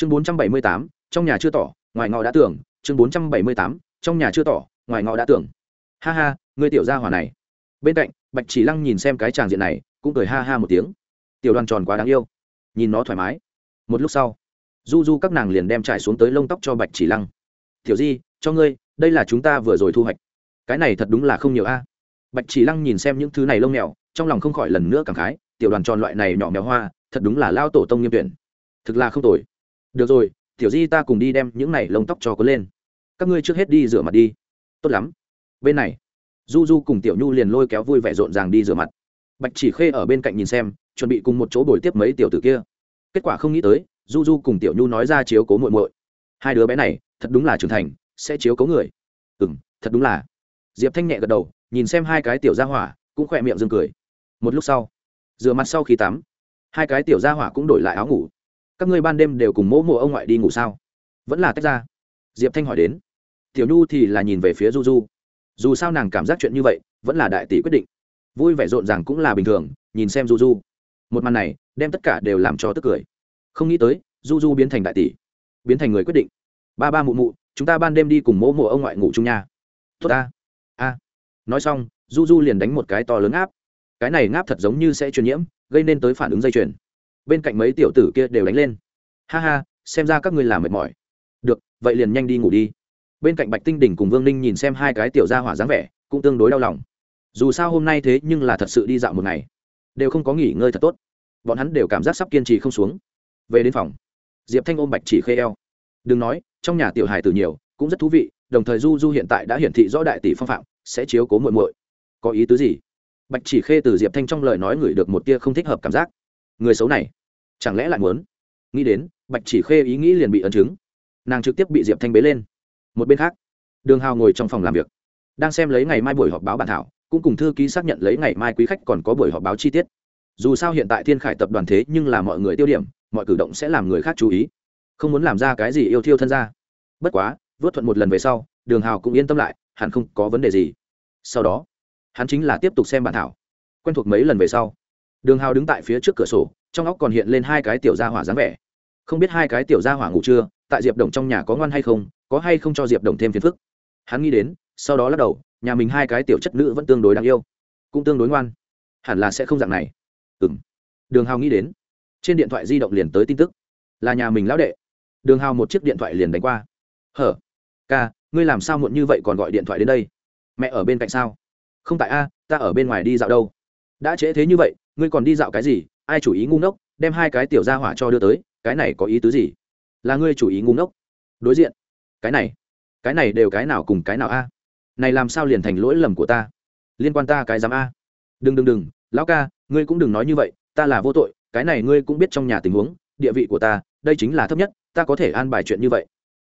chương bốn trăm bảy mươi tám, trong nhà chưa tỏ, ngoài ngõ đã tưởng chương bốn trăm bảy mươi tám, trong nhà chưa tỏ, ngoài ngõ đã tưởng ha ha ngươi tiểu gia hỏa này. Bên cạnh, bạch chỉ lăng nhìn xem cái tràng diện này, cũng cười ha ha một tiếng. Tiểu đoàn tròn quá đáng yêu. Nhìn nó thoải mái. Một lúc sau, du du các nàng liền đem trải xuống tới lông tóc cho bạch chỉ lăng. Tiểu di, cho ngươi, đây là chúng ta vừa rồi thu hoạch. Cái này thật đúng là không nhiều a. Bạch chỉ lăng nhìn xem những thứ này lông mèo, trong lòng không khỏi lần nữa cảm khái. Tiểu đoàn tròn loại này nhỏ mèo hoa, thật đúng là lao tổ tông nghiêm tuyển. Thực là không tồi được rồi, tiểu di ta cùng đi đem những này lông tóc cho có lên. Các ngươi trước hết đi rửa mặt đi. Tốt lắm. Bên này, du du cùng tiểu nhu liền lôi kéo vui vẻ rộn ràng đi rửa mặt. Bạch chỉ khê ở bên cạnh nhìn xem, chuẩn bị cùng một chỗ bồi tiếp mấy tiểu tử kia. Kết quả không nghĩ tới, du du cùng tiểu nhu nói ra chiếu cố muội muội. Hai đứa bé này, thật đúng là trưởng thành, sẽ chiếu cố người. Ừ m thật đúng là. Diệp thanh nhẹ gật đầu, nhìn xem hai cái tiểu gia hỏa, cũng khỏe miệng dưng cười. Một lúc sau, rửa mặt sau khi tắm, hai cái tiểu gia hỏa cũng đổi lại áo ngủ các ngươi ban đêm đều cùng mỗ mộ ông ngoại đi ngủ sao? Vẫn là tách ra. Diệp thanh hỏi đến. Tiểu nhu thì là nhìn về phía du du. Dù sao nàng cảm giác chuyện như vậy, vẫn là đại tỷ quyết định. Vui vẻ rộn ràng cũng là bình thường, nhìn xem du du. Một màn này, đem tất cả đều làm cho tức cười. Không nghĩ tới, du du biến thành đại tỷ. Biến thành người quyết định. Ba ba mụ mụ, chúng ta ban đêm đi cùng mỗ mộ ông ngoại ngủ chung nha. Tốt ta. A. Nói xong, du du liền đánh một cái to lớn áp cái này ngáp thật giống như sẽ truyền nhiễm, gây nên tới phản ứng dây chuyền bên cạnh mấy tiểu tử kia đều đánh lên. Ha ha, xem ra các ngươi làm mệt mỏi. Được, vậy liền nhanh đi ngủ đi. Bên cạnh bạch tinh đỉnh cùng vương ninh nhìn xem hai cái tiểu gia hỏa dáng vẻ, cũng tương đối đau lòng. Dù sao hôm nay thế nhưng là thật sự đi dạo một ngày. Đều không có nghỉ ngơi thật tốt. Bọn hắn đều cảm giác sắp kiên trì không xuống. Về đến phòng, diệp thanh ôm bạch chỉ khê eo. Đừng nói, trong nhà tiểu hài tử nhiều, cũng rất thú vị, đồng thời du du hiện tại đã hiển thị rõ đại tỷ phong phạm, sẽ chiếu cố muội muội. Có ý tứ gì? Bạch chỉ khê từ diệp thanh trong lời nói ngửi được một tia không thích hợp cảm giác. Người xấu này chẳng lẽ lại muốn? Nghĩ đến, bạch chỉ khê ý nghĩ liền bị ấn chứng. Nàng trực tiếp bị diệp thanh bế lên. Một bên khác, đường hào ngồi trong phòng làm việc. Đang xem lấy ngày mai buổi họp báo bản thảo, cũng cùng thư ký xác nhận lấy ngày mai quý khách còn có buổi họp báo chi tiết. Dù sao hiện tại thiên khải tập đoàn thế nhưng là mọi người tiêu điểm, mọi cử động sẽ làm người khác chú ý. Không muốn làm ra cái gì yêu thiêu thân ra. Bất quá, vớt thuận một lần về sau, đường hào cũng yên tâm lại, hẳn không có vấn đề gì. Sau đó, hắn chính là tiếp tục xem bản thảo. Quen thuộc mấy lần về sau đường hào đứng tại phía trước cửa sổ, trong óc còn hiện lên hai cái tiểu gia hỏa dáng vẻ. Không biết hai cái tiểu gia hỏa ngủ chưa, tại diệp đồng trong nhà có ngoan hay không, có hay không cho diệp đồng thêm phiền phức. Hắn nghĩ đến, sau đó lắc đầu, nhà mình hai cái tiểu chất nữ vẫn tương đối đáng yêu, cũng tương đối ngoan. Hẳn là sẽ không dạng này. Ừ m đường hào nghĩ đến, trên điện thoại di động liền tới tin tức. Là nhà mình lão đệ. Đường hào một chiếc điện thoại liền đánh qua. Hở? Ca, ngươi làm sao muộn như vậy còn gọi điện thoại đến đây? Mẹ ở bên cạnh sao? Không tại a, ta ở bên ngoài đi dạo đâu? Đã trễ thế như vậy, ngươi còn đi dạo cái gì? Ai chủ ý ngu ngốc, đem hai cái tiểu ra hỏa cho đưa tới, cái này có ý tứ gì? Là ngươi chủ ý ngu ngốc. Đối diện. Cái này cái này đều cái nào cùng cái nào a? Này làm sao liền thành lỗi lầm của ta? Liên quan ta cái dám a? Đừng đừng đừng, lão ca, ngươi cũng đừng nói như vậy, ta là vô tội, cái này ngươi cũng biết trong nhà tình huống, địa vị của ta, đây chính là thấp nhất, ta có thể an bài chuyện như vậy.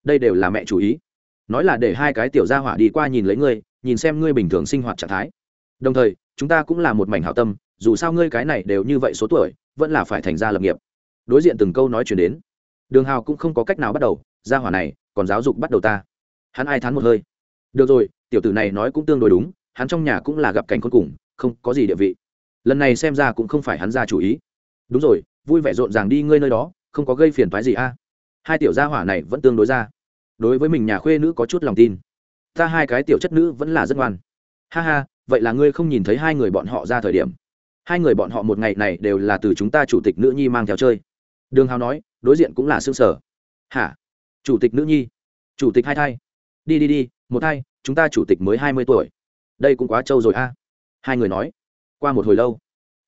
Đây đều là mẹ chủ ý. Nói là để hai cái tiểu gia hỏa đi qua nhìn lấy ngươi, nhìn xem ngươi bình thường sinh hoạt trạng thái. Đồng thời chúng ta cũng là một mảnh hảo tâm, dù sao ngươi cái này đều như vậy số tuổi, vẫn là phải thành ra lập nghiệp. Đối diện từng câu nói chuyển đến. Đường hào cũng không có cách nào bắt đầu, gia hỏa này, còn giáo dục bắt đầu ta. Hắn ai thán một hơi. Được rồi, tiểu tử này nói cũng tương đối đúng, hắn trong nhà cũng là gặp cảnh khốn cùng, không có gì địa vị. Lần này xem ra cũng không phải hắn ra chủ ý. Đúng rồi, vui vẻ rộn ràng đi ngươi nơi đó, không có gây phiền thoái gì a. Hai tiểu gia hỏa này vẫn tương đối ra. Đối với mình nhà khuê nữ có chút lòng tin. Ta hai cái tiểu chất nữ vẫn là rất ngoan. Ha ha vậy là ngươi không nhìn thấy hai người bọn họ ra thời điểm? Hai người bọn họ một ngày này đều là từ chúng ta chủ tịch nữ nhi mang theo chơi. Đường hào nói, đối diện cũng là xương sở hả? Chủ tịch nữ nhi? Chủ tịch hai thai? Đi đi đi, một thai, chúng ta chủ tịch mới hai mươi tuổi. Đây cũng quá trâu rồi a. Hai người nói. Qua một hồi lâu.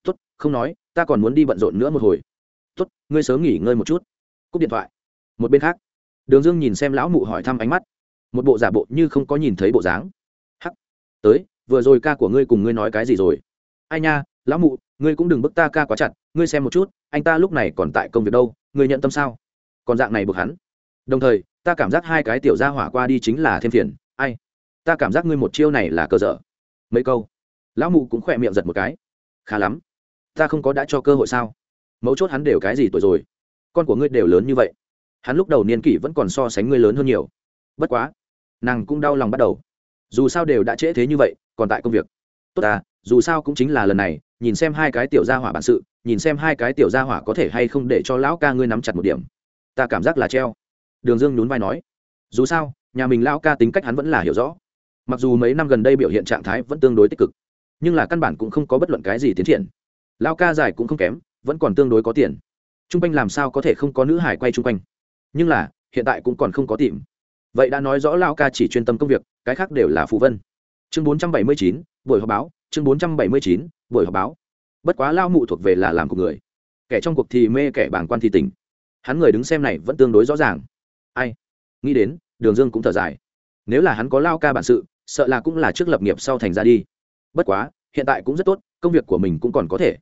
T ố t không nói, ta còn muốn đi bận rộn nữa một hồi. T ố t ngươi sớm nghỉ ngơi một chút. Cúp điện thoại. Một bên khác, đường dương nhìn xem lão mụ hỏi thăm ánh mắt. Một bộ giả bộ như không có nhìn thấy bộ dáng. Hắc. Tới vừa rồi ca của ngươi cùng ngươi nói cái gì rồi? Ai nha, lão mụ, ngươi cũng đừng bức ta ca quá chặt, ngươi xem một chút, anh ta lúc này còn tại công việc đâu, ngươi nhận tâm sao? Còn dạng này bực hắn. Đồng thời, ta cảm giác hai cái tiểu gia hỏa qua đi chính là thêm phiền, ai? Ta cảm giác ngươi một chiêu này là cờ dở. Mấy câu. Lão mụ cũng khỏe miệng giật một cái. Khá lắm. Ta không có đã cho cơ hội sao? Mấu chốt hắn đều cái gì tuổi rồi? Con của ngươi đều lớn như vậy. Hắn lúc đầu niên kỷ vẫn còn so sánh ngươi lớn hơn nhiều. Bất quá, nàng cũng đau lòng bắt đầu. Dù sao đều đã trễ thế như vậy còn tại công việc. Tốt ta, dù sao cũng chính là lần này, nhìn xem hai cái tiểu gia hỏa bản sự, nhìn xem hai cái tiểu gia hỏa có thể hay không để cho lão ca ngươi nắm chặt một điểm. Ta cảm giác là treo. Đường dương nhún vai nói. Dù sao, nhà mình lão ca tính cách hắn vẫn là hiểu rõ. Mặc dù mấy năm gần đây biểu hiện trạng thái vẫn tương đối tích cực, nhưng là căn bản cũng không có bất luận cái gì tiến triển. Lão ca dài cũng không kém, vẫn còn tương đối có tiền. T r u n g quanh làm sao có thể không có nữ hải quay chung quanh? Nhưng là, hiện tại cũng còn không có tìm. Vậy đã nói rõ lão ca chỉ chuyên tâm công việc, cái khác đều là phù vân chương bốn trăm bảy mươi chín, buổi họp báo, chương bốn trăm bảy mươi chín, buổi họp báo. Bất quá lao mụ thuộc về là làm của người. Kẻ trong cuộc thì mê kẻ bảng quan thì tỉnh. Hắn người đứng xem này vẫn tương đối rõ ràng. Ai? Nghĩ đến, đường dương cũng thở dài. Nếu là hắn có lao ca bản sự, sợ là cũng là trước lập nghiệp sau thành ra đi. Bất quá, hiện tại cũng rất tốt, công việc của mình cũng còn có thể.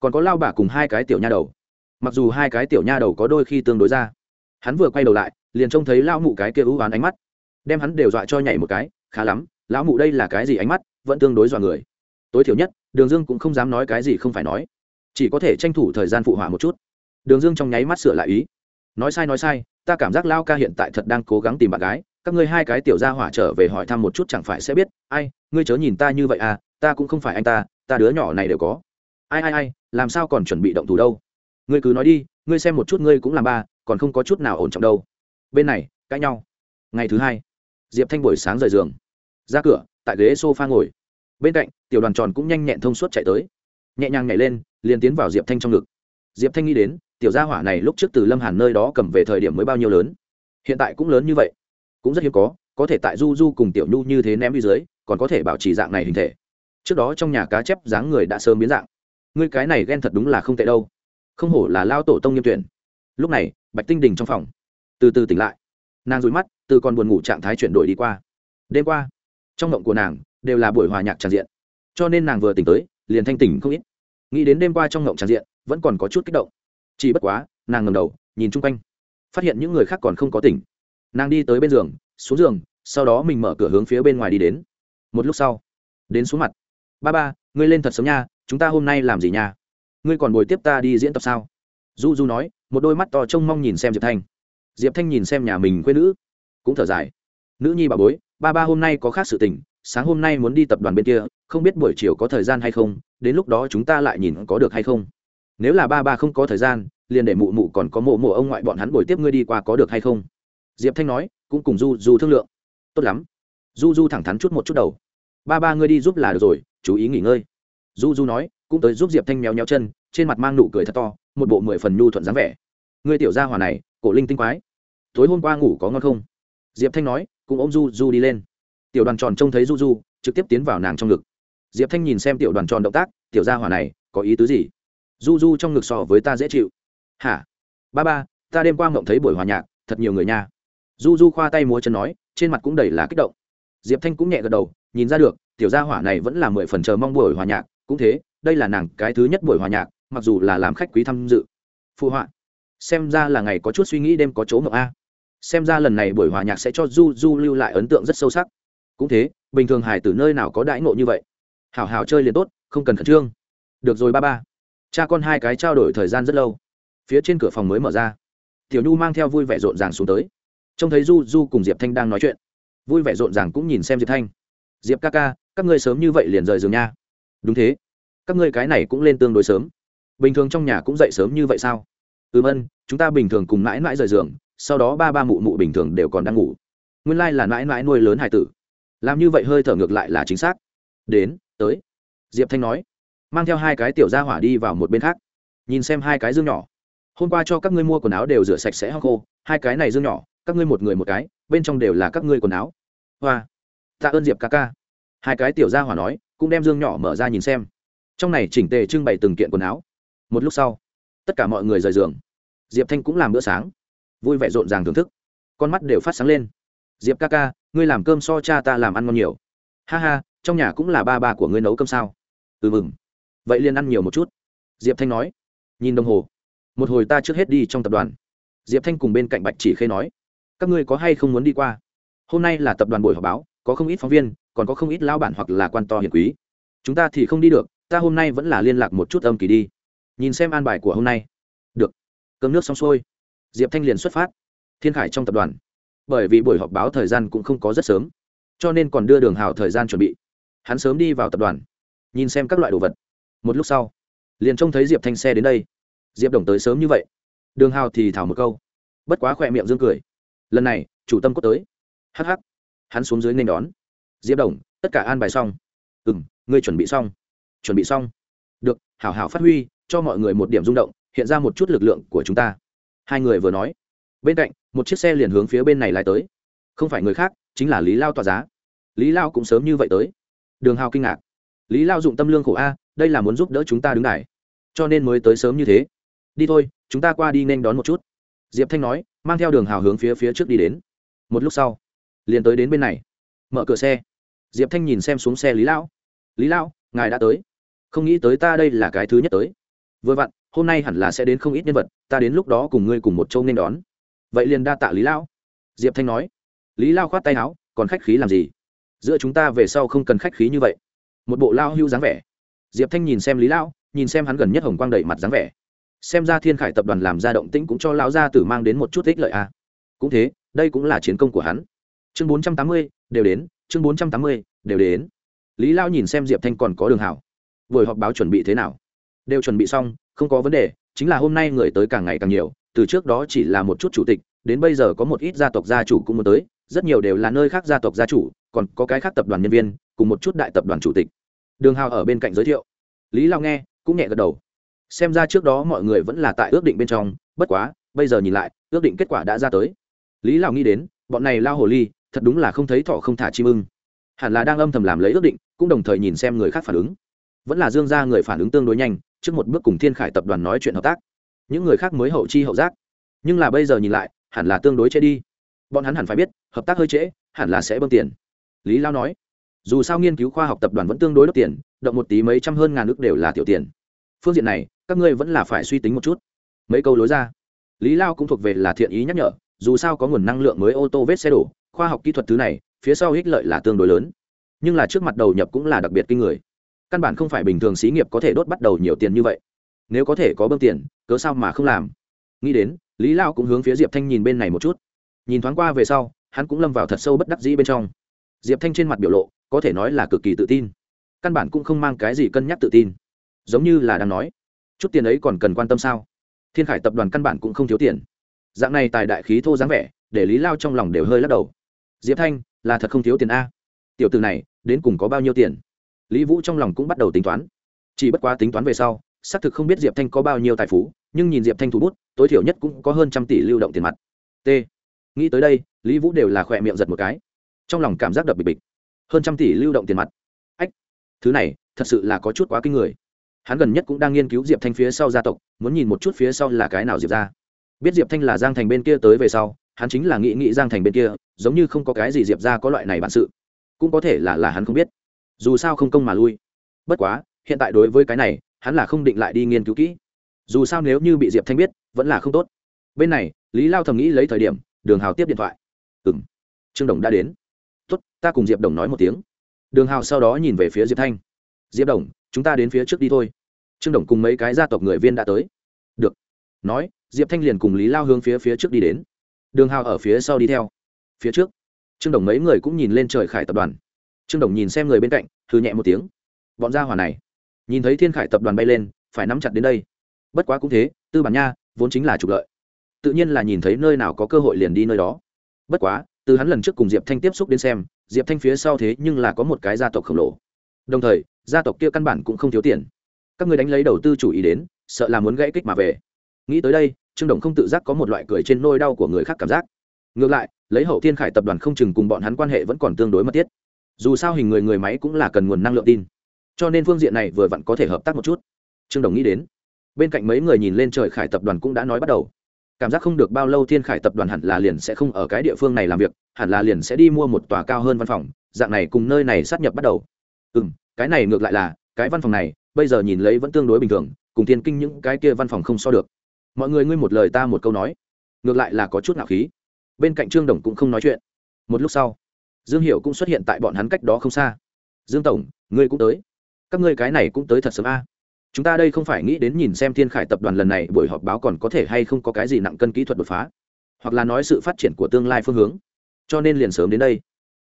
Còn có lao bà cùng hai cái tiểu nha đầu. Mặc dù hai cái tiểu nha đầu có đôi khi tương đối ra. Hắn vừa quay đầu lại, liền trông thấy lao mụ cái kia ưu oán ánh mắt. Đem hắn đều dọa cho nhảy một cái, khá lắm lão mụ đây là cái gì ánh mắt, vẫn tương đối dọa người. Tối thiểu nhất, đường dương cũng không dám nói cái gì không phải nói. Chỉ có thể tranh thủ thời gian phụ họa một chút. Đường dương trong nháy mắt sửa lại ý. Nói sai nói sai, ta cảm giác lao ca hiện tại thật đang cố gắng tìm bạn gái, các ngươi hai cái tiểu gia hỏa trở về hỏi thăm một chút chẳng phải sẽ biết, ai, ngươi chớ nhìn ta như vậy à ta cũng không phải anh ta ta đứa nhỏ này đều có. Ai ai ai, làm sao còn chuẩn bị động thủ đâu? Ngươi cứ nói đi, ngươi xem một chút ngươi cũng làm ba, còn không có chút nào ổn trọng đâu. Bên này, cãi nhau. Ngày thứ hai, diệp thanh buổi sáng rời giường ra cửa, tại ghế s o f a ngồi. Bên cạnh, tiểu đoàn tròn cũng nhanh nhẹn thông suốt chạy tới. Nhẹ nhàng nhảy lên, liền tiến vào diệp thanh trong ngực. Diệp thanh nghĩ đến, tiểu gia hỏa này lúc trước từ lâm hàn nơi đó cầm về thời điểm mới bao nhiêu lớn. Hiện tại cũng lớn như vậy. Cũng rất hiếm có có thể tại du du cùng tiểu nhu như thế ném đi dưới, còn có thể bảo trì dạng này hình thể. Trước đó trong nhà cá chép dáng người đã sớm biến dạng. Ngươi cái này ghen thật đúng là không tệ đâu. Không hổ là lao tổ tông nghiêm tuyển. Lúc này, bạch tinh đình trong phòng. Từ từ tỉnh lại. Nàng dụi mắt, từ còn buồn ngủ trạng thái chuyển đổi đi qua. Đêm qua trong mộng của nàng đều là buổi hòa nhạc tràn diện. Cho nên nàng vừa tỉnh tới, liền thanh tỉnh không ít. Nghĩ đến đêm qua trong mộng tràn diện, vẫn còn có chút kích động. Chỉ bất quá, nàng ngầm đầu, nhìn chung quanh. Phát hiện những người khác còn không có tỉnh. Nàng đi tới bên giường, xuống giường, sau đó mình mở cửa hướng phía bên ngoài đi đến. Một lúc sau, đến xuống mặt. Ba ba, ngươi lên thật sớm nha, chúng ta hôm nay làm gì nha? Ngươi còn bồi tiếp ta đi diễn tập sao? Du du nói, một đôi mắt to trông mong nhìn xem diệp thanh. Diệp thanh nhìn xem nhà mình quê nữ, cũng thở dài nữ nhi bà bối, ba ba hôm nay có khác sự tình, sáng hôm nay muốn đi tập đoàn bên kia, không biết buổi chiều có thời gian hay không, đến lúc đó chúng ta lại nhìn có được hay không. Nếu là ba ba không có thời gian, liền để mụ mụ còn có mộ mộ ông ngoại bọn hắn bồi tiếp ngươi đi qua có được hay không? Diệp thanh nói, cũng cùng du du thương lượng. Tốt lắm. Du du thẳng thắn chút một chút đầu. Ba ba ngươi đi giúp là được rồi, chú ý nghỉ ngơi. Du du nói, cũng tới giúp diệp thanh méo méo chân, trên mặt mang nụ cười thật to, một bộ mười phần nhu thuận dáng vẻ. Ngươi tiểu gia hòa này, cổ linh tinh quái. Tối hôm qua ngủ có ngon không? Diệp thanh nói cũng ôm du du đi lên. Tiểu đoàn tròn trông thấy du du, trực tiếp tiến vào nàng trong ngực. Diệp thanh nhìn xem tiểu đoàn tròn động tác, tiểu gia hỏa này, có ý tứ gì? Du du trong ngực so với ta dễ chịu. Hả? Ba ba, ta đêm qua mộng thấy buổi hòa nhạc, thật nhiều người nha. Du du khoa tay múa chân nói, trên mặt cũng đầy là kích động. Diệp thanh cũng nhẹ gật đầu, nhìn ra được, tiểu gia hỏa này vẫn là mười phần chờ mong buổi hòa nhạc, cũng thế, đây là nàng cái thứ nhất buổi hòa nhạc, mặc dù là làm khách quý tham dự. Phụ họa, xem ra là ngày có chút suy nghĩ đêm có chỗ ngọc a xem ra lần này buổi hòa nhạc sẽ cho du du lưu lại ấn tượng rất sâu sắc. Cũng thế, bình thường hải từ nơi nào có đãi ngộ như vậy? Hảo hảo chơi liền tốt, không cần khẩn trương. Được rồi ba ba. Cha con hai cái trao đổi thời gian rất lâu. Phía trên cửa phòng mới mở ra. Tiểu nhu mang theo vui vẻ rộn ràng xuống tới. Trông thấy du du cùng diệp thanh đang nói chuyện. Vui vẻ rộn ràng cũng nhìn xem diệp thanh. Diệp ca ca, các ngươi sớm như vậy liền rời giường nha. Đúng thế. Các ngươi cái này cũng lên tương đối sớm. Bình thường trong nhà cũng dậy sớm như vậy sao? Ừm ân, chúng ta bình thường cùng mãi mãi rời giường sau đó ba ba mụ mụ bình thường đều còn đang ngủ. Nguyên lai là mãi mãi nuôi lớn hải tử. Làm như vậy hơi thở ngược lại là chính xác. Đến, tới. Diệp thanh nói, mang theo hai cái tiểu ra hỏa đi vào một bên khác. Nhìn xem hai cái dương nhỏ. Hôm qua cho các ngươi mua quần áo đều rửa sạch sẽ hoặc khô, hai cái này dương nhỏ, các ngươi một người một cái, bên trong đều là các ngươi quần áo. Hoa. Tạ ơn diệp ca ca. Hai cái tiểu gia hỏa nói, cũng đem dương nhỏ mở ra nhìn xem. Trong này chỉnh tề trưng bày từng kiện quần áo. Một lúc sau, tất cả mọi người rời giường. Diệp thanh cũng làm bữa sáng vui vẻ rộn ràng thưởng thức. Con mắt đều phát sáng lên. Diệp ca ca, ngươi làm cơm so cha ta làm ăn ngon nhiều. Ha ha, trong nhà cũng là ba ba của ngươi nấu cơm sao? Ừ mừng. Vậy liền ăn nhiều một chút. Diệp thanh nói. Nhìn đồng hồ. Một hồi ta trước hết đi trong tập đoàn. Diệp thanh cùng bên cạnh bạch chỉ khê nói. Các ngươi có hay không muốn đi qua? Hôm nay là tập đoàn buổi họp báo, có không ít phóng viên, còn có không ít lao bản hoặc là quan to hiền quý. Chúng ta thì không đi được, ta hôm nay vẫn là liên lạc một chút âm kỳ đi. Nhìn xem an bài của hôm nay. Được. Cơm nước xong xuôi diệp thanh liền xuất phát. Thiên khải trong tập đoàn. Bởi vì buổi họp báo thời gian cũng không có rất sớm, cho nên còn đưa đường hào thời gian chuẩn bị. Hắn sớm đi vào tập đoàn, nhìn xem các loại đồ vật. Một lúc sau, liền trông thấy diệp thanh xe đến đây. Diệp đồng tới sớm như vậy. Đường hào thì thảo một câu. Bất quá khỏe miệng dương cười. Lần này, chủ tâm có tới. Hh hắn xuống dưới nên đón. Diệp đồng, tất cả an bài xong. Ừ m ngươi chuẩn bị xong. Chuẩn bị xong. Được, hảo hảo phát huy, cho mọi người một điểm rung động, hiện ra một chút lực lượng của chúng ta hai người vừa nói. Bên cạnh, một chiếc xe liền hướng phía bên này lại tới. Không phải người khác, chính là lý lao tỏa giá. Lý lao cũng sớm như vậy tới. Đường hào kinh ngạc. Lý lao dụng tâm lương khổ a, đây là muốn giúp đỡ chúng ta đứng đài. Cho nên mới tới sớm như thế. Đi thôi, chúng ta qua đi nên đón một chút. Diệp thanh nói, mang theo đường hào hướng phía phía trước đi đến. Một lúc sau, liền tới đến bên này. Mở cửa xe. Diệp thanh nhìn xem xuống xe lý lão lý lão ngài đã tới. Không nghĩ tới ta đây là cái thứ nhất tới. Vừa vặn hôm nay hẳn là sẽ đến không ít nhân vật, ta đến lúc đó cùng ngươi cùng một châu nên đón. Vậy liền đa tạ lý lão. Diệp thanh nói. Lý lao khoát tay áo, còn khách khí làm gì? Giữa chúng ta về sau không cần khách khí như vậy. Một bộ lao hưu dáng vẻ. Diệp thanh nhìn xem lý lão, nhìn xem hắn gần nhất hồng quang đầy mặt dáng vẻ. Xem ra thiên khải tập đoàn làm ra động tĩnh cũng cho lão gia tử mang đến một chút ích lợi a. À. cũng thế, đây cũng là chiến công của hắn. Chương bốn trăm tám mươi, đều đến, chương bốn trăm tám mươi, đều đến. Lý lao nhìn xem diệp thanh còn có đường hảo. Buổi họp báo chuẩn bị thế nào? Đều chuẩn bị xong không có vấn đề, chính là hôm nay người tới càng ngày càng nhiều, từ trước đó chỉ là một chút chủ tịch, đến bây giờ có một ít gia tộc gia chủ cũng muốn tới, rất nhiều đều là nơi khác gia tộc gia chủ, còn có cái khác tập đoàn nhân viên, cùng một chút đại tập đoàn chủ tịch. Đường hào ở bên cạnh giới thiệu. Lý lao nghe, cũng nhẹ gật đầu. Xem ra trước đó mọi người vẫn là tại ước định bên trong, bất quá, bây giờ nhìn lại, ước định kết quả đã ra tới. Lý lao nghĩ đến, bọn này lao hồ ly, thật đúng là không thấy thỏ không thả chim ưng. Hẳn là đang âm thầm làm lấy ước định, cũng đồng thời nhìn xem người khác phản ứng. Vẫn là dương ra người phản ứng tương đối nhanh trước một bước cùng thiên khải tập đoàn nói chuyện hợp tác. Những người khác mới hậu chi hậu giác. Nhưng là bây giờ nhìn lại, hẳn là tương đối trễ đi. Bọn hắn hẳn phải biết, hợp tác hơi trễ, hẳn là sẽ bơm tiền. Lý lao nói, dù sao nghiên cứu khoa học tập đoàn vẫn tương đối đốt tiền, động một tí mấy trăm hơn ngàn nước đều là tiểu tiền. Phương diện này, các ngươi vẫn là phải suy tính một chút. Mấy câu lối ra. Lý lao cũng thuộc về là thiện ý nhắc nhở, dù sao có nguồn năng lượng mới ô tô vết xe đổ, khoa học kỹ thuật thứ này, phía sau ích lợi là tương đối lớn. Nhưng là trước mặt đầu nhập cũng là đặc biệt kinh người căn bản không phải bình thường xí nghiệp có thể đốt bắt đầu nhiều tiền như vậy. Nếu có thể có bơm tiền, cớ sao mà không làm? Nghĩ đến, lý lao cũng hướng phía diệp thanh nhìn bên này một chút. Nhìn thoáng qua về sau, hắn cũng lâm vào thật sâu bất đắc dĩ bên trong. Diệp thanh trên mặt biểu lộ, có thể nói là cực kỳ tự tin. Căn bản cũng không mang cái gì cân nhắc tự tin. Giống như là đang nói, chút tiền ấy còn cần quan tâm sao? Thiên khải tập đoàn căn bản cũng không thiếu tiền. Dạng này tài đại khí thô dáng vẻ, để lý lao trong lòng đều hơi lắc đầu. Diệp thanh, là thật không thiếu tiền a? Tiểu từ này, đến cùng có bao nhiêu tiền? Lý vũ trong lòng cũng bắt đầu tính toán. Chỉ bất quá tính toán về sau, xác thực không biết diệp thanh có bao nhiêu tài phú, nhưng nhìn diệp thanh thủ bút, tối thiểu nhất cũng có hơn trăm tỷ lưu động tiền mặt. T. Nghĩ tới đây, lý vũ đều là khỏe miệng giật một cái. Trong lòng cảm giác đập bịch bịch. Hơn trăm tỷ lưu động tiền mặt. Ách, thứ này, thật sự là có chút quá kinh người. Hắn gần nhất cũng đang nghiên cứu diệp thanh phía sau gia tộc, muốn nhìn một chút phía sau là cái nào diệp ra. Biết diệp thanh là giang thành bên kia tới về sau, hắn chính là nghĩ nghĩ giang thành bên kia, giống như không có cái gì diệp ra có loại này bản sự. Cũng có thể là là hắn không biết dù sao không công mà lui. Bất quá, hiện tại đối với cái này, hắn là không định lại đi nghiên cứu kỹ. Dù sao nếu như bị diệp thanh biết, vẫn là không tốt. Bên này, lý lao thầm nghĩ lấy thời điểm, đường hào tiếp điện thoại. Ừ m trương đồng đã đến. Tốt, ta cùng diệp đồng nói một tiếng. Đường hào sau đó nhìn về phía diệp thanh. Diệp đồng, chúng ta đến phía trước đi thôi. Trương đồng cùng mấy cái gia tộc người viên đã tới. Được. Nói, diệp thanh liền cùng lý lao hướng phía phía trước đi đến. Đường hào ở phía sau đi theo. Phía trước, trương đồng mấy người cũng nhìn lên trời khải tập đoàn trương đồng nhìn xem người bên cạnh thư nhẹ một tiếng. Bọn gia hỏa này, nhìn thấy thiên khải tập đoàn bay lên, phải nắm chặt đến đây. Bất quá cũng thế, tư bản nha, vốn chính là trục lợi. Tự nhiên là nhìn thấy nơi nào có cơ hội liền đi nơi đó. Bất quá, từ hắn lần trước cùng diệp thanh tiếp xúc đến xem, diệp thanh phía sau thế nhưng là có một cái gia tộc khổng lồ. Đồng thời, gia tộc kia căn bản cũng không thiếu tiền. Các người đánh lấy đầu tư chủ ý đến, sợ là muốn gãy kích mà về. Nghĩ tới đây, trương đồng không tự giác có một loại cười trên nôi đau của người khác cảm giác. Ngược lại, lấy hậu thiên khải tập đoàn không chừng cùng bọn hắn quan hệ vẫn còn tương đối mật thiết dù sao hình người người máy cũng là cần nguồn năng lượng tin. Cho nên phương diện này vừa vặn có thể hợp tác một chút. Trương đồng nghĩ đến, bên cạnh mấy người nhìn lên trời khải tập đoàn cũng đã nói bắt đầu. Cảm giác không được bao lâu thiên khải tập đoàn hẳn là liền sẽ không ở cái địa phương này làm việc, hẳn là liền sẽ đi mua một tòa cao hơn văn phòng, dạng này cùng nơi này sát nhập bắt đầu. Ừ m cái này ngược lại là, cái văn phòng này, bây giờ nhìn lấy vẫn tương đối bình thường, cùng thiên kinh những cái kia văn phòng không so được. Mọi người ngươi một lời ta một câu nói. Ngược lại là có chút ngạo khí. Bên cạnh trương đồng cũng không nói chuyện. Một lúc sau dương hiệu cũng xuất hiện tại bọn hắn cách đó không xa. Dương tổng, ngươi cũng tới. Các ngươi cái này cũng tới thật sớm a. Chúng ta đây không phải nghĩ đến nhìn xem thiên khải tập đoàn lần này buổi họp báo còn có thể hay không có cái gì nặng cân kỹ thuật đột phá, hoặc là nói sự phát triển của tương lai phương hướng. Cho nên liền sớm đến đây.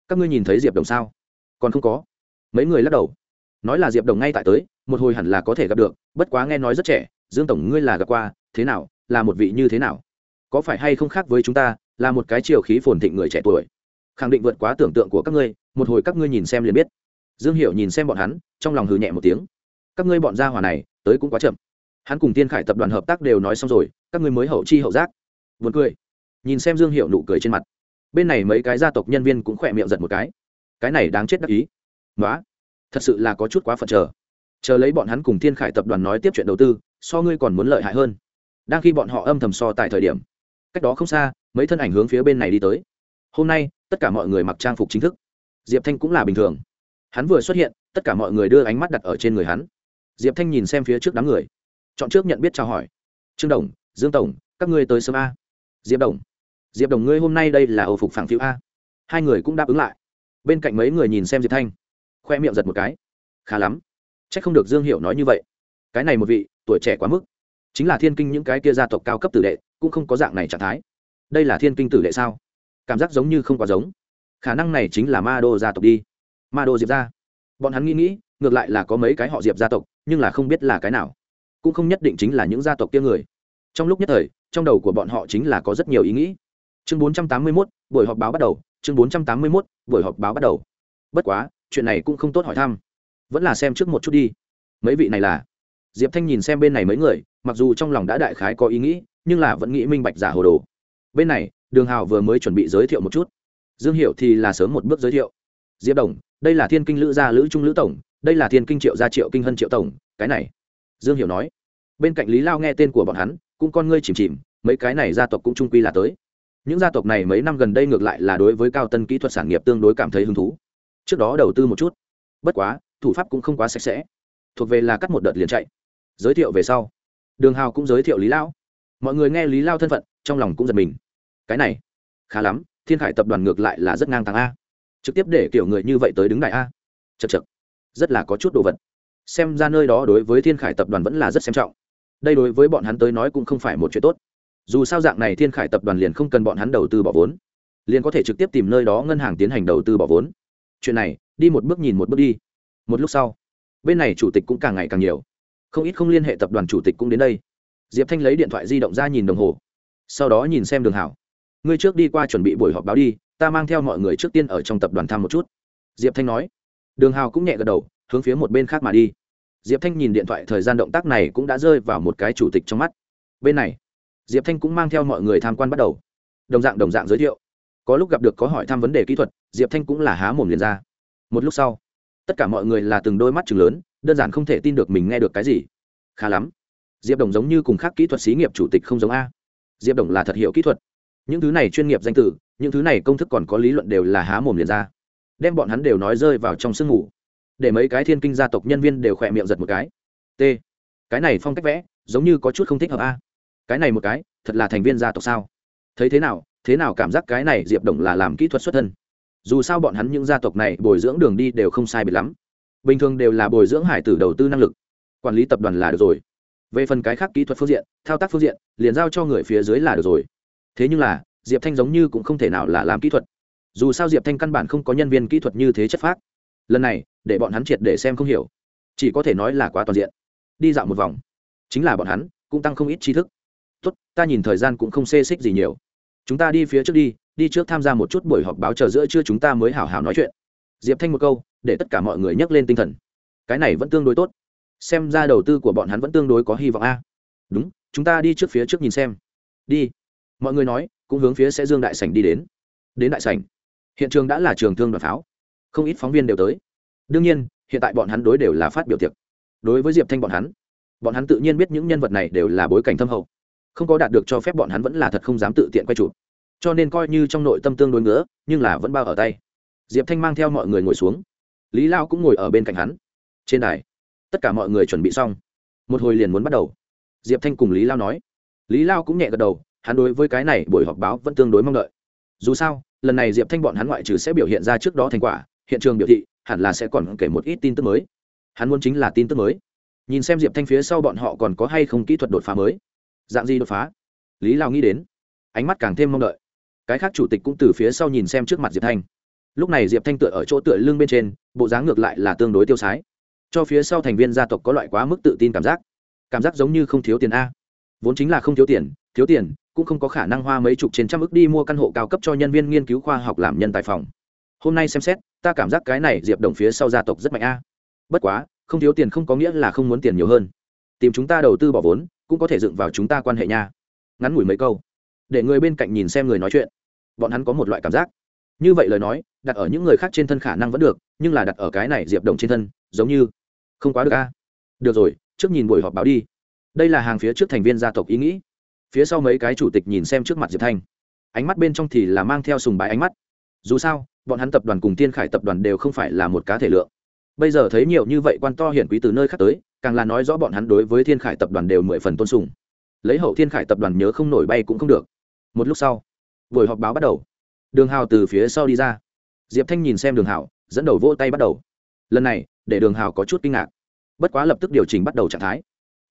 Các ngươi nhìn thấy diệp đồng sao? Còn không có. Mấy người lắc đầu. Nói là diệp đồng ngay tại tới, một hồi hẳn là có thể gặp được, bất quá nghe nói rất trẻ. Dương tổng, ngươi là gặp qua, thế nào, là một vị như thế nào? Có phải hay không khác với chúng ta, là một cái chiều khí phồn thịnh người trẻ tuổi? Khẳng định vượt quá tưởng tượng của các ngươi, một hồi các ngươi nhìn xem liền biết. Dương hiệu nhìn xem bọn hắn, trong lòng hừ nhẹ một tiếng. Các ngươi bọn gia hỏa này, tới cũng quá chậm. Hắn cùng tiên khải tập đoàn hợp tác đều nói xong rồi, các ngươi mới hậu chi hậu giác. Vượt cười. Nhìn xem dương hiệu nụ cười trên mặt. Bên này mấy cái gia tộc nhân viên cũng khỏe miệng giật một cái. Cái này đáng chết đắc ý. Nói thật sự là có chút quá phật chờ. Chờ lấy bọn hắn cùng thiên khải tập đoàn nói tiếp chuyện đầu tư, so ngươi còn muốn lợi hại hơn. Đang khi bọn họ âm thầm so tại thời điểm, cách đó không xa, mấy thân ảnh hướng phía bên này đi tới hôm nay, tất cả mọi người mặc trang phục chính thức. Diệp thanh cũng là bình thường. Hắn vừa xuất hiện, tất cả mọi người đưa ánh mắt đặt ở trên người hắn. Diệp thanh nhìn xem phía trước đám người. Chọn trước nhận biết chào hỏi. Trương đồng, dương tổng, các ngươi tới sớm a. Diệp đồng. Diệp đồng, ngươi hôm nay đây là âu phục phản phiếu a. Hai người cũng đáp ứng lại. Bên cạnh mấy người nhìn xem diệp thanh. Khoe miệng giật một cái. Khá lắm. C h ắ c không được dương Hiểu nói như vậy. Cái này một vị, tuổi trẻ quá mức. Chính là thiên kinh những cái kia gia tộc cao cấp tử đệ, cũng không có dạng này trạng thái. Đây là thiên kinh tử đệ sao? Cảm giác giống như không quá giống. Khả năng này chính là ma đô gia tộc đi. Ma đô diệp gia bọn hắn nghĩ nghĩ ngược lại là có mấy cái họ diệp gia tộc nhưng là không biết là cái nào. Cũng không nhất định chính là những gia tộc kia người. Trong lúc nhất thời trong đầu của bọn họ chính là có rất nhiều ý nghĩ. Chương 481, buổi họp báo bắt đầu. Chương 481, buổi họp báo bắt đầu. Bất quá chuyện này cũng không tốt hỏi thăm. Vẫn là xem trước một chút đi. Mấy vị này là? Diệp thanh nhìn xem bên này mấy người mặc dù trong lòng đã đại khái có ý nghĩ nhưng là vẫn nghĩ minh bạch giả hồ đồ. Bên này đường hào vừa mới chuẩn bị giới thiệu một chút. Dương hiệu thì là sớm một bước giới thiệu. Diệp đồng, đây là thiên kinh lữ gia lữ trung lữ tổng, đây là thiên kinh triệu gia triệu kinh hân triệu tổng, cái này. Dương hiệu nói. Bên cạnh lý lao nghe tên của bọn hắn, cũng con ngươi chìm chìm, mấy cái này gia tộc cũng trung quy là tới. Những gia tộc này mấy năm gần đây ngược lại là đối với cao tân kỹ thuật sản nghiệp tương đối cảm thấy hứng thú. Trước đó đầu tư một chút. Bất quá, thủ pháp cũng không quá sạch sẽ. Thuộc về là cắt một đợt liền chạy. Giới thiệu về sau. Đường hào cũng giới thiệu lý lao. Mọi người nghe lý lao thân phận, trong lòng cũng giật mình cái này khá lắm thiên khải tập đoàn ngược lại là rất ngang tàng a trực tiếp để kiểu người như vậy tới đứng đại a chật chật rất là có chút đồ vật xem ra nơi đó đối với thiên khải tập đoàn vẫn là rất xem trọng đây đối với bọn hắn tới nói cũng không phải một chuyện tốt dù sao dạng này thiên khải tập đoàn liền không cần bọn hắn đầu tư bỏ vốn liền có thể trực tiếp tìm nơi đó ngân hàng tiến hành đầu tư bỏ vốn chuyện này đi một bước nhìn một bước đi một lúc sau bên này chủ tịch cũng càng ngày càng nhiều không ít không liên hệ tập đoàn chủ tịch cũng đến đây diệp thanh lấy điện thoại di động ra nhìn đồng hồ sau đó nhìn xem đường hảo ngươi trước đi qua chuẩn bị buổi họp báo đi, ta mang theo mọi người trước tiên ở trong tập đoàn thăm một chút. Diệp thanh nói. Đường hào cũng nhẹ gật đầu, hướng phía một bên khác mà đi. Diệp thanh nhìn điện thoại, thời gian động tác này cũng đã rơi vào một cái chủ tịch trong mắt. Bên này, diệp thanh cũng mang theo mọi người tham quan bắt đầu. Đồng dạng đồng dạng giới thiệu. Có lúc gặp được, có hỏi thăm vấn đề kỹ thuật, diệp thanh cũng là há mồm liền ra. Một lúc sau, tất cả mọi người là từng đôi mắt chừng lớn, đơn giản không thể tin được mình nghe được cái gì. Khá lắm. Diệp đồng giống như cùng khác kỹ thuật xí nghiệp chủ tịch không giống a. Diệp đồng là thật hiệu kỹ thuật những thứ này chuyên nghiệp danh từ, những thứ này công thức còn có lý luận đều là há mồm liền ra. Đem bọn hắn đều nói rơi vào trong sương ngủ để mấy cái thiên kinh gia tộc nhân viên đều khỏe miệng giật một cái. T. Cái này phong cách vẽ, giống như có chút không thích hợp a. Cái này một cái, thật là thành viên gia tộc sao? Thấy thế nào thế nào cảm giác cái này diệp đồng là làm kỹ thuật xuất thân? Dù sao bọn hắn những gia tộc này bồi dưỡng đường đi đều không sai biệt lắm. Bình thường đều là bồi dưỡng hải tử đầu tư năng lực. Quản lý tập đoàn là được rồi. Về phần cái khác kỹ thuật phương diện, thao tác phương diện, liền giao cho người phía dưới là được rồi thế nhưng là, diệp thanh giống như cũng không thể nào là làm kỹ thuật. Dù sao diệp thanh căn bản không có nhân viên kỹ thuật như thế chất phác. Lần này, để bọn hắn triệt để xem không hiểu. Chỉ có thể nói là quá toàn diện. Đi dạo một vòng. Chính là bọn hắn, cũng tăng không ít tri thức. Tốt, ta nhìn thời gian cũng không xê xích gì nhiều. Chúng ta đi phía trước đi đi trước tham gia một chút buổi họp báo chờ giữa trưa chúng ta mới hào hào nói chuyện. Diệp thanh một câu, để tất cả mọi người nhắc lên tinh thần. Cái này vẫn tương đối tốt. Xem ra đầu tư của bọn hắn vẫn tương đối có hy vọng a. Đúng, chúng ta đi trước phía trước nhìn xem. Đi mọi người nói, cũng hướng phía sẽ dương đại sảnh đi đến. Đến đại sảnh. Hiện trường đã là trường thương đoàn pháo. Không ít phóng viên đều tới. Đương nhiên, hiện tại bọn hắn đối đều là phát biểu tiệc. Đối với diệp thanh bọn hắn bọn hắn tự nhiên biết những nhân vật này đều là bối cảnh thâm hậu. Không có đạt được cho phép bọn hắn vẫn là thật không dám tự tiện quay chụp. Cho nên coi như trong nội tâm tương đối ngứa, nhưng là vẫn bao ở tay. Diệp thanh mang theo mọi người ngồi xuống. Lý lao cũng ngồi ở bên cạnh hắn. Trên đài, tất cả mọi người chuẩn bị xong. Một hồi liền muốn bắt đầu. Diệp thanh cùng lý lao nói. Lý lao cũng nhẹ gật đầu hắn đối với cái này buổi họp báo vẫn tương đối mong đợi. Dù sao, lần này diệp thanh bọn hắn ngoại trừ sẽ biểu hiện ra trước đó thành quả, hiện trường biểu thị, hẳn là sẽ còn kể một ít tin tức mới. Hắn muốn chính là tin tức mới. Nhìn xem diệp thanh phía sau bọn họ còn có hay không kỹ thuật đột phá mới. Dạng gì đột phá? Lý lao nghĩ đến. Ánh mắt càng thêm mong đợi. Cái khác chủ tịch cũng từ phía sau nhìn xem trước mặt diệp thanh. Lúc này diệp thanh tựa ở chỗ tựa lưng bên trên, bộ dáng ngược lại là tương đối tiêu sái. Cho phía sau thành viên gia tộc có loại quá mức tự tin cảm giác. Cảm giác giống như không thiếu tiền a. Vốn chính là không thiếu tiền thiếu tiền, cũng không có khả năng hoa mấy chục trên trăm ức đi mua căn hộ cao cấp cho nhân viên nghiên cứu khoa học làm nhân tài phòng. Hôm nay xem xét, ta cảm giác cái này diệp đồng phía sau gia tộc rất mạnh a. Bất quá, không thiếu tiền không có nghĩa là không muốn tiền nhiều hơn. Tìm chúng ta đầu tư bỏ vốn, cũng có thể dựng vào chúng ta quan hệ nha. Ngắn ngủi mấy câu, để người bên cạnh nhìn xem người nói chuyện. Bọn hắn có một loại cảm giác. Như vậy lời nói, đặt ở những người khác trên thân khả năng vẫn được, nhưng là đặt ở cái này diệp đồng trên thân, giống như không quá được a. Được rồi, trước nhìn buổi họp báo đi. Đây là hàng phía trước thành viên gia tộc ý nghĩ phía sau mấy cái chủ tịch nhìn xem trước mặt diệp thanh. Ánh mắt bên trong thì là mang theo sùng bái ánh mắt. Dù sao, bọn hắn tập đoàn cùng tiên khải tập đoàn đều không phải là một cá thể lượng. Bây giờ thấy nhiều như vậy quan to hiển quý từ nơi khác tới, càng là nói rõ bọn hắn đối với thiên khải tập đoàn đều mười phần tôn sùng. Lấy hậu thiên khải tập đoàn nhớ không nổi bay cũng không được. Một lúc sau, buổi họp báo bắt đầu. Đường hào từ phía sau đi ra. Diệp thanh nhìn xem đường hào, dẫn đầu vỗ tay bắt đầu. Lần này, để đường hào có chút kinh ngạc. Bất quá lập tức điều chỉnh bắt đầu trạng thái.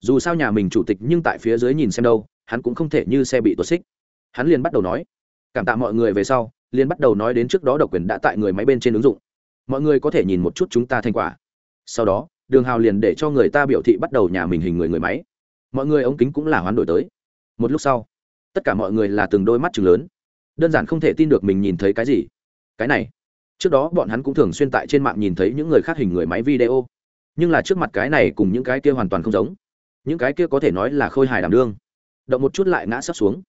Dù sao nhà mình chủ tịch nhưng tại phía dưới nhìn xem đâu hắn cũng không thể như xe bị tuột xích. Hắn liền bắt đầu nói, cảm tạ mọi người về sau, liền bắt đầu nói đến trước đó độc quyền đã tại người máy bên trên ứng dụng. Mọi người có thể nhìn một chút chúng ta thành quả. Sau đó, đường hào liền để cho người ta biểu thị bắt đầu nhà mình hình người người máy. Mọi người ống kính cũng là hoán đổi tới. Một lúc sau, tất cả mọi người là từng đôi mắt chừng lớn. Đơn giản không thể tin được mình nhìn thấy cái gì. Cái này, trước đó bọn hắn cũng thường xuyên tại trên mạng nhìn thấy những người khác hình người máy video. Nhưng là trước mặt cái này cùng những cái kia hoàn toàn không giống. Những cái kia có thể nói là khôi hài đảm đương động một chút lại ngã sắp xuống.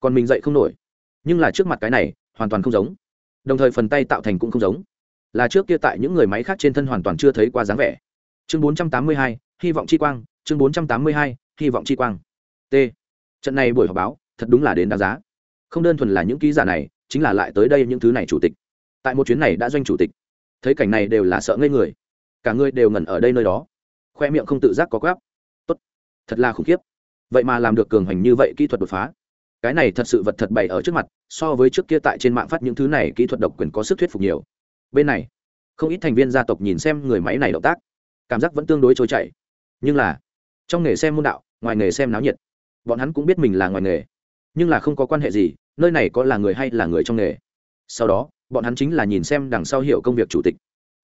Còn mình dậy không nổi. Nhưng là trước mặt cái này hoàn toàn không giống. Đồng thời phần tay tạo thành cũng không giống. Là trước kia tại những người máy khác trên thân hoàn toàn chưa thấy qua dáng vẻ. Chương 482, hy vọng chi quang chương 482, hy vọng chi quang. T. Trận này buổi họp báo thật đúng là đến đáng giá. Không đơn thuần là những ký giả này chính là lại tới đây những thứ này chủ tịch. Tại một chuyến này đã doanh chủ tịch. Thấy cảnh này đều là sợ ngây người. Cả người đều ngẩn ở đây nơi đó. Khoe miệng không tự giác có quáp. Tốt. Thật là khủng khiếp vậy mà làm được cường hành như vậy kỹ thuật đột phá. Cái này thật sự vật thật bày ở trước mặt, so với trước kia tại trên mạng phát những thứ này kỹ thuật độc quyền có sức thuyết phục nhiều. Bên này, không ít thành viên gia tộc nhìn xem người máy này động tác, cảm giác vẫn tương đối trôi chảy. Nhưng là, trong nghề xem môn đạo, ngoài nghề xem náo nhiệt, bọn hắn cũng biết mình là ngoài nghề. Nhưng là không có quan hệ gì, nơi này có là người hay là người trong nghề. Sau đó, bọn hắn chính là nhìn xem đằng sau hiểu công việc chủ tịch.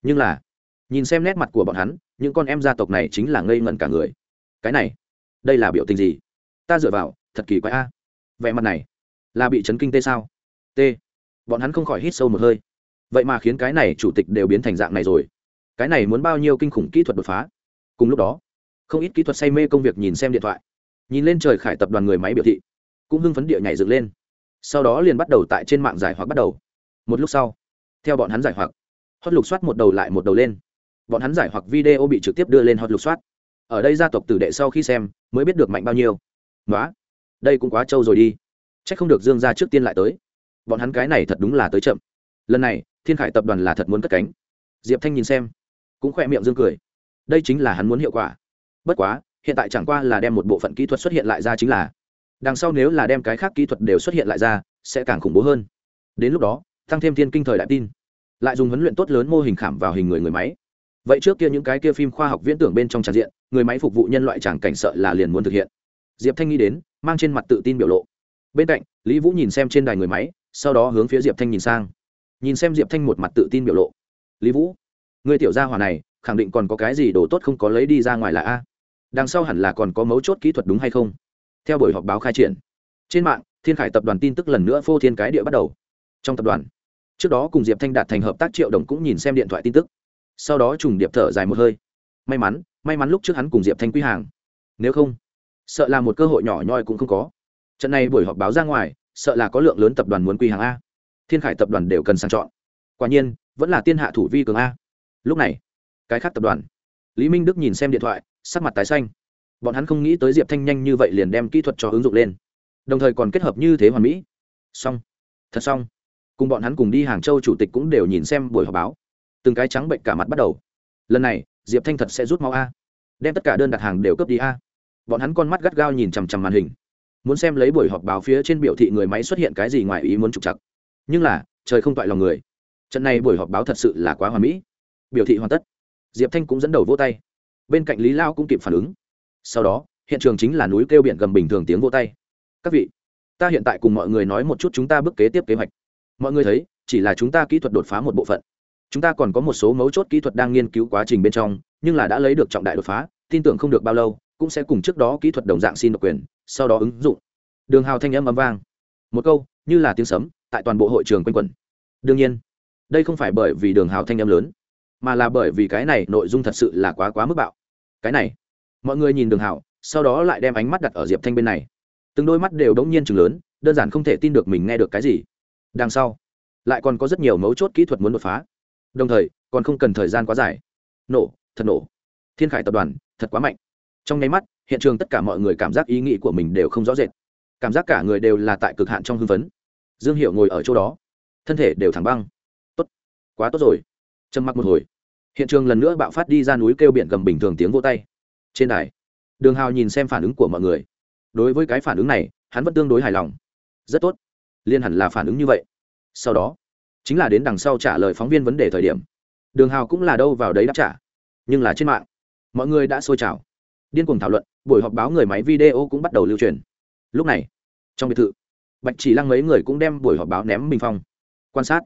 Nhưng là, nhìn xem nét mặt của bọn hắn, những con em gia tộc này chính là ngây ngẩn cả người. Cái này đây là biểu tình gì? Ta dựa vào, thật kỳ quái a. Vẻ mặt này, là bị chấn kinh tê sao? T. Bọn hắn không khỏi hít sâu một hơi. Vậy mà khiến cái này chủ tịch đều biến thành dạng này rồi. Cái này muốn bao nhiêu kinh khủng kỹ thuật đột phá? Cùng lúc đó, không ít kỹ thuật say mê công việc nhìn xem điện thoại. Nhìn lên trời khải tập đoàn người máy biểu thị, cũng hưng phấn địa nhảy dựng lên. Sau đó liền bắt đầu tại trên mạng giải hoặc bắt đầu. Một lúc sau, theo bọn hắn giải hoặc, hot lục soát một đầu lại một đầu lên. Bọn hắn giải hoặc video bị trực tiếp đưa lên hot lục soát. Ở đây gia tộc tử đệ sau khi xem mới biết được mạnh bao nhiêu. Nói đây cũng quá trâu rồi đi. C h ắ c không được dương ra trước tiên lại tới. Bọn hắn cái này thật đúng là tới chậm. Lần này, thiên khải tập đoàn là thật muốn cất cánh. Diệp thanh nhìn xem, cũng khỏe miệng dương cười. Đây chính là hắn muốn hiệu quả. Bất quá, hiện tại chẳng qua là đem một bộ phận kỹ thuật xuất hiện lại ra chính là. Đằng sau nếu là đem cái khác kỹ thuật đều xuất hiện lại ra, sẽ càng khủng bố hơn. Đến lúc đó, tăng thêm thiên kinh thời đại tin. Lại dùng huấn luyện tốt lớn mô hình khảm vào hình người người máy vậy trước kia những cái kia phim khoa học viễn tưởng bên trong tràn diện, người máy phục vụ nhân loại chẳng cảnh sợ là liền muốn thực hiện. Diệp thanh nghĩ đến, mang trên mặt tự tin biểu lộ. Bên cạnh, lý vũ nhìn xem trên đài người máy, sau đó hướng phía diệp thanh nhìn sang. Nhìn xem diệp thanh một mặt tự tin biểu lộ. Lý vũ, người tiểu gia hòa này, khẳng định còn có cái gì đồ tốt không có lấy đi ra ngoài là a? Đằng sau hẳn là còn có mấu chốt kỹ thuật đúng hay không? Theo buổi họp báo khai triển, trên mạng, thiên khải tập đoàn tin tức lần nữa phô thiên cái địa bắt đầu. Trong tập đoàn, trước đó cùng diệp thanh đạt thành hợp tác triệu đồng cũng nhìn xem điện thoại tin tức sau đó trùng điệp thở dài một hơi. May mắn may mắn lúc trước hắn cùng diệp thanh quý hàng. Nếu không, sợ là một cơ hội nhỏ nhoi cũng không có. Trận này buổi họp báo ra ngoài, sợ là có lượng lớn tập đoàn muốn quy hàng a. Thiên khải tập đoàn đều cần sang chọn. Quả nhiên, vẫn là tiên hạ thủ vi cường a. Lúc này, cái khác tập đoàn. Lý minh đức nhìn xem điện thoại, sắc mặt tái xanh. Bọn hắn không nghĩ tới diệp thanh nhanh như vậy liền đem kỹ thuật cho ứng dụng lên. Đồng thời còn kết hợp như thế hoàn mỹ. Xong. Thật xong. Cùng bọn hắn cùng đi hàng châu chủ tịch cũng đều nhìn xem buổi họp báo từng cái trắng bệnh cả mặt bắt đầu. Lần này, diệp thanh thật sẽ rút máu a. Đem tất cả đơn đặt hàng đều cướp đi a. Bọn hắn con mắt gắt gao nhìn chằm chằm màn hình. Muốn xem lấy buổi họp báo phía trên biểu thị người máy xuất hiện cái gì ngoài ý muốn trục chặt nhưng là, trời không toại lòng người. Trận này buổi họp báo thật sự là quá hoàn mỹ. Biểu thị hoàn tất. Diệp thanh cũng dẫn đầu vỗ tay. Bên cạnh lý lao cũng kịp phản ứng. Sau đó, hiện trường chính là núi kêu biển gầm bình thường tiếng vô tay. Các vị, ta hiện tại cùng mọi người nói một chút chúng ta bước kế tiếp kế hoạch. Mọi người thấy, chỉ là chúng ta kỹ thuật đột phá một bộ phận chúng ta còn có một số mấu chốt kỹ thuật đang nghiên cứu quá trình bên trong, nhưng là đã lấy được trọng đại đột phá, tin tưởng không được bao lâu, cũng sẽ cùng trước đó kỹ thuật đồng dạng xin độc quyền, sau đó ứng dụng. Đường hào thanh âm âm vang. Một câu, như là tiếng sấm, tại toàn bộ hội trường quanh quẩn. Đương nhiên, đây không phải bởi vì đường hào thanh âm lớn, mà là bởi vì cái này nội dung thật sự là quá quá mức bạo. Cái này, mọi người nhìn đường hào, sau đó lại đem ánh mắt đặt ở diệp thanh bên này. Từng đôi mắt đều đống nhiên chừng lớn, đơn giản không thể tin được mình nghe được cái gì. Đằng sau, lại còn có rất nhiều mấu chốt kỹ thuật muốn đột phá đồng thời, còn không cần thời gian quá dài. Nổ, thật nổ. Thiên khải tập đoàn, thật quá mạnh. Trong nháy mắt, hiện trường tất cả mọi người cảm giác ý nghĩ của mình đều không rõ rệt. Cảm giác cả người đều là tại cực hạn trong hưng phấn. Dương hiệu ngồi ở chỗ đó. Thân thể đều thẳng băng. Tốt. Quá tốt rồi. Trầm mặc một hồi. Hiện trường lần nữa bạo phát đi ra núi kêu biển gầm bình thường tiếng vô tay. Trên đài, đường hào nhìn xem phản ứng của mọi người. Đối với cái phản ứng này, hắn vẫn tương đối hài lòng. Rất tốt. Liên hẳn là phản ứng như vậy. Sau đó chính là đến đằng sau trả lời phóng viên vấn đề thời điểm. Đường hào cũng là đâu vào đấy đáp trả, nhưng là trên mạng, mọi người đã sôi trào. Điên cuồng thảo luận, buổi họp báo người máy video cũng bắt đầu lưu truyền. Lúc này, trong biệt thự, bạch chỉ lăng mấy người cũng đem buổi họp báo ném bình phong. Quan sát,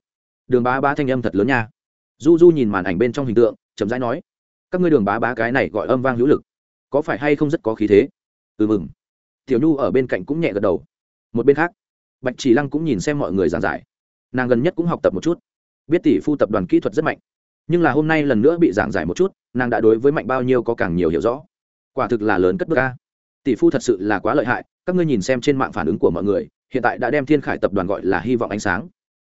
đường bá bá thanh âm thật lớn nha. Du du nhìn màn ảnh bên trong hình tượng, chậm rãi nói, các ngươi đường bá bá cái này gọi âm vang hữu lực, có phải hay không rất có khí thế? Ừ mừng. Tiểu nhu ở bên cạnh cũng nhẹ gật đầu. Một bên khác, bạch chỉ lăng cũng nhìn xem mọi người giảng giải nàng gần nhất cũng học tập một chút. Biết tỷ phu tập đoàn kỹ thuật rất mạnh. Nhưng là hôm nay lần nữa bị giảng giải một chút nàng đã đối với mạnh bao nhiêu có càng nhiều hiểu rõ. Quả thực là lớn cất bước ca tỷ phu thật sự là quá lợi hại các ngươi nhìn xem trên mạng phản ứng của mọi người hiện tại đã đem thiên khải tập đoàn gọi là hy vọng ánh sáng.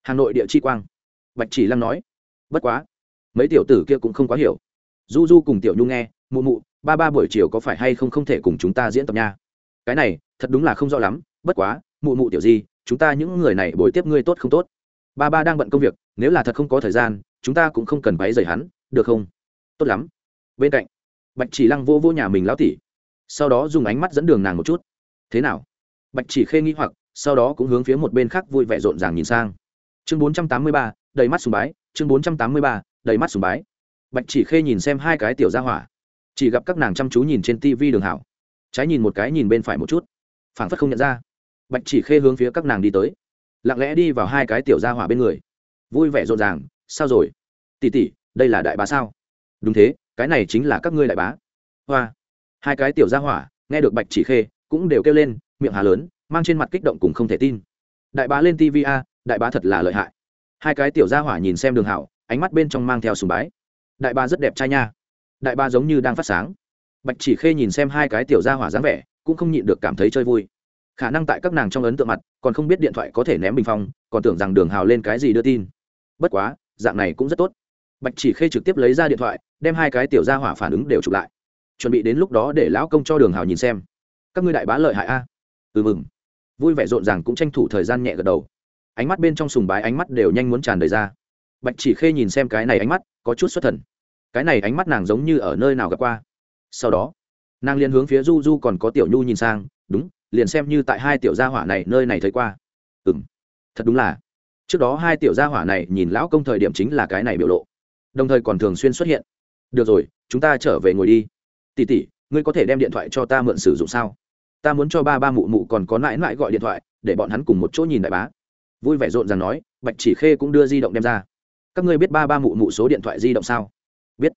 Hà nội địa chi quang. Bạch chỉ lăng nói. Bất quá mấy tiểu tử kia cũng không quá hiểu. Du du cùng tiểu nhu nghe mụ mụ ba ba buổi chiều có phải hay không không thể cùng chúng ta diễn tập nha? Cái này thật đúng là không rõ lắm bất quá mụ mụ tiểu gì, chúng ta những người này bồi tiếp ngươi tốt không tốt? Ba ba đang bận công việc, nếu là thật không có thời gian, chúng ta cũng không cần váy dày hắn, được không? Tốt lắm. Bên cạnh, bạch chỉ lăng vô vô nhà mình lão tỉ sau đó dùng ánh mắt dẫn đường nàng một chút. Thế nào? Bạch chỉ khê nghĩ hoặc, sau đó cũng hướng phía một bên khác vui vẻ rộn ràng nhìn sang. Chương bốn trăm tám mươi ba, đầy mắt sùng bái, chương bốn trăm tám mươi ba, đầy mắt sùng bái. Bạch chỉ khê nhìn xem hai cái tiểu ra hỏa. Chỉ gặp các nàng chăm chú nhìn trên tv đường hảo. Trái nhìn một cái nhìn bên phải một chút. Phảng phất không nhận ra. Bạch chỉ khê hướng phía các nàng đi tới lặng lẽ đi vào hai cái tiểu gia hỏa bên người. Vui vẻ rộn ràng, sao rồi? Tỉ tỉ đây là đại bá sao? Đúng thế, cái này chính là các ngươi đại bá. Hoa. Hai cái tiểu gia hỏa, nghe được bạch chỉ khê, cũng đều kêu lên, miệng hà lớn, mang trên mặt kích động cùng không thể tin. Đại bá lên tv a, đại bá thật là lợi hại. Hai cái tiểu gia hỏa nhìn xem đường hảo ánh mắt bên trong mang theo sùng bái. Đại bá rất đẹp trai nha. Đại bá giống như đang phát sáng. Bạch chỉ khê nhìn xem hai cái tiểu gia hỏa dáng vẻ, cũng không nhịn được cảm thấy chơi vui khả năng tại các nàng trong ấn tượng mặt, còn không biết điện thoại có thể ném bình phong, còn tưởng rằng đường hào lên cái gì đưa tin. Bất quá, dạng này cũng rất tốt. Bạch chỉ khê trực tiếp lấy ra điện thoại, đem hai cái tiểu gia hỏa phản ứng đều chụp lại. Chuẩn bị đến lúc đó để lão công cho đường hào nhìn xem. Các ngươi đại bá lợi hại a. Ừ mừng. Vui vẻ rộn ràng cũng tranh thủ thời gian nhẹ gật đầu. Ánh mắt bên trong sùng bái ánh mắt đều nhanh muốn tràn đầy ra. Bạch chỉ khê nhìn xem cái này ánh mắt, có chút xuất thần. Cái này ánh mắt nàng giống như ở nơi nào gặp qua. Sau đó nàng liền hướng phía du du còn có tiểu nhu nhìn sang, đúng, liền xem như tại hai tiểu gia hỏa này, nơi này thấy qua. Ừ m thật đúng là. Trước đó hai tiểu gia hỏa này nhìn lão công thời điểm chính là cái này biểu lộ, đồng thời còn thường xuyên xuất hiện. Được rồi, chúng ta trở về ngồi đi. Tỉ tỉ ngươi có thể đem điện thoại cho ta mượn sử dụng sao? Ta muốn cho ba ba mụ mụ còn có mãi mãi gọi điện thoại, để bọn hắn cùng một chỗ nhìn đại bá. Vui vẻ rộn ràng nói, bạch chỉ khê cũng đưa di động đem ra. Các ngươi biết ba ba mụ mụ số điện thoại di động sao? Biết.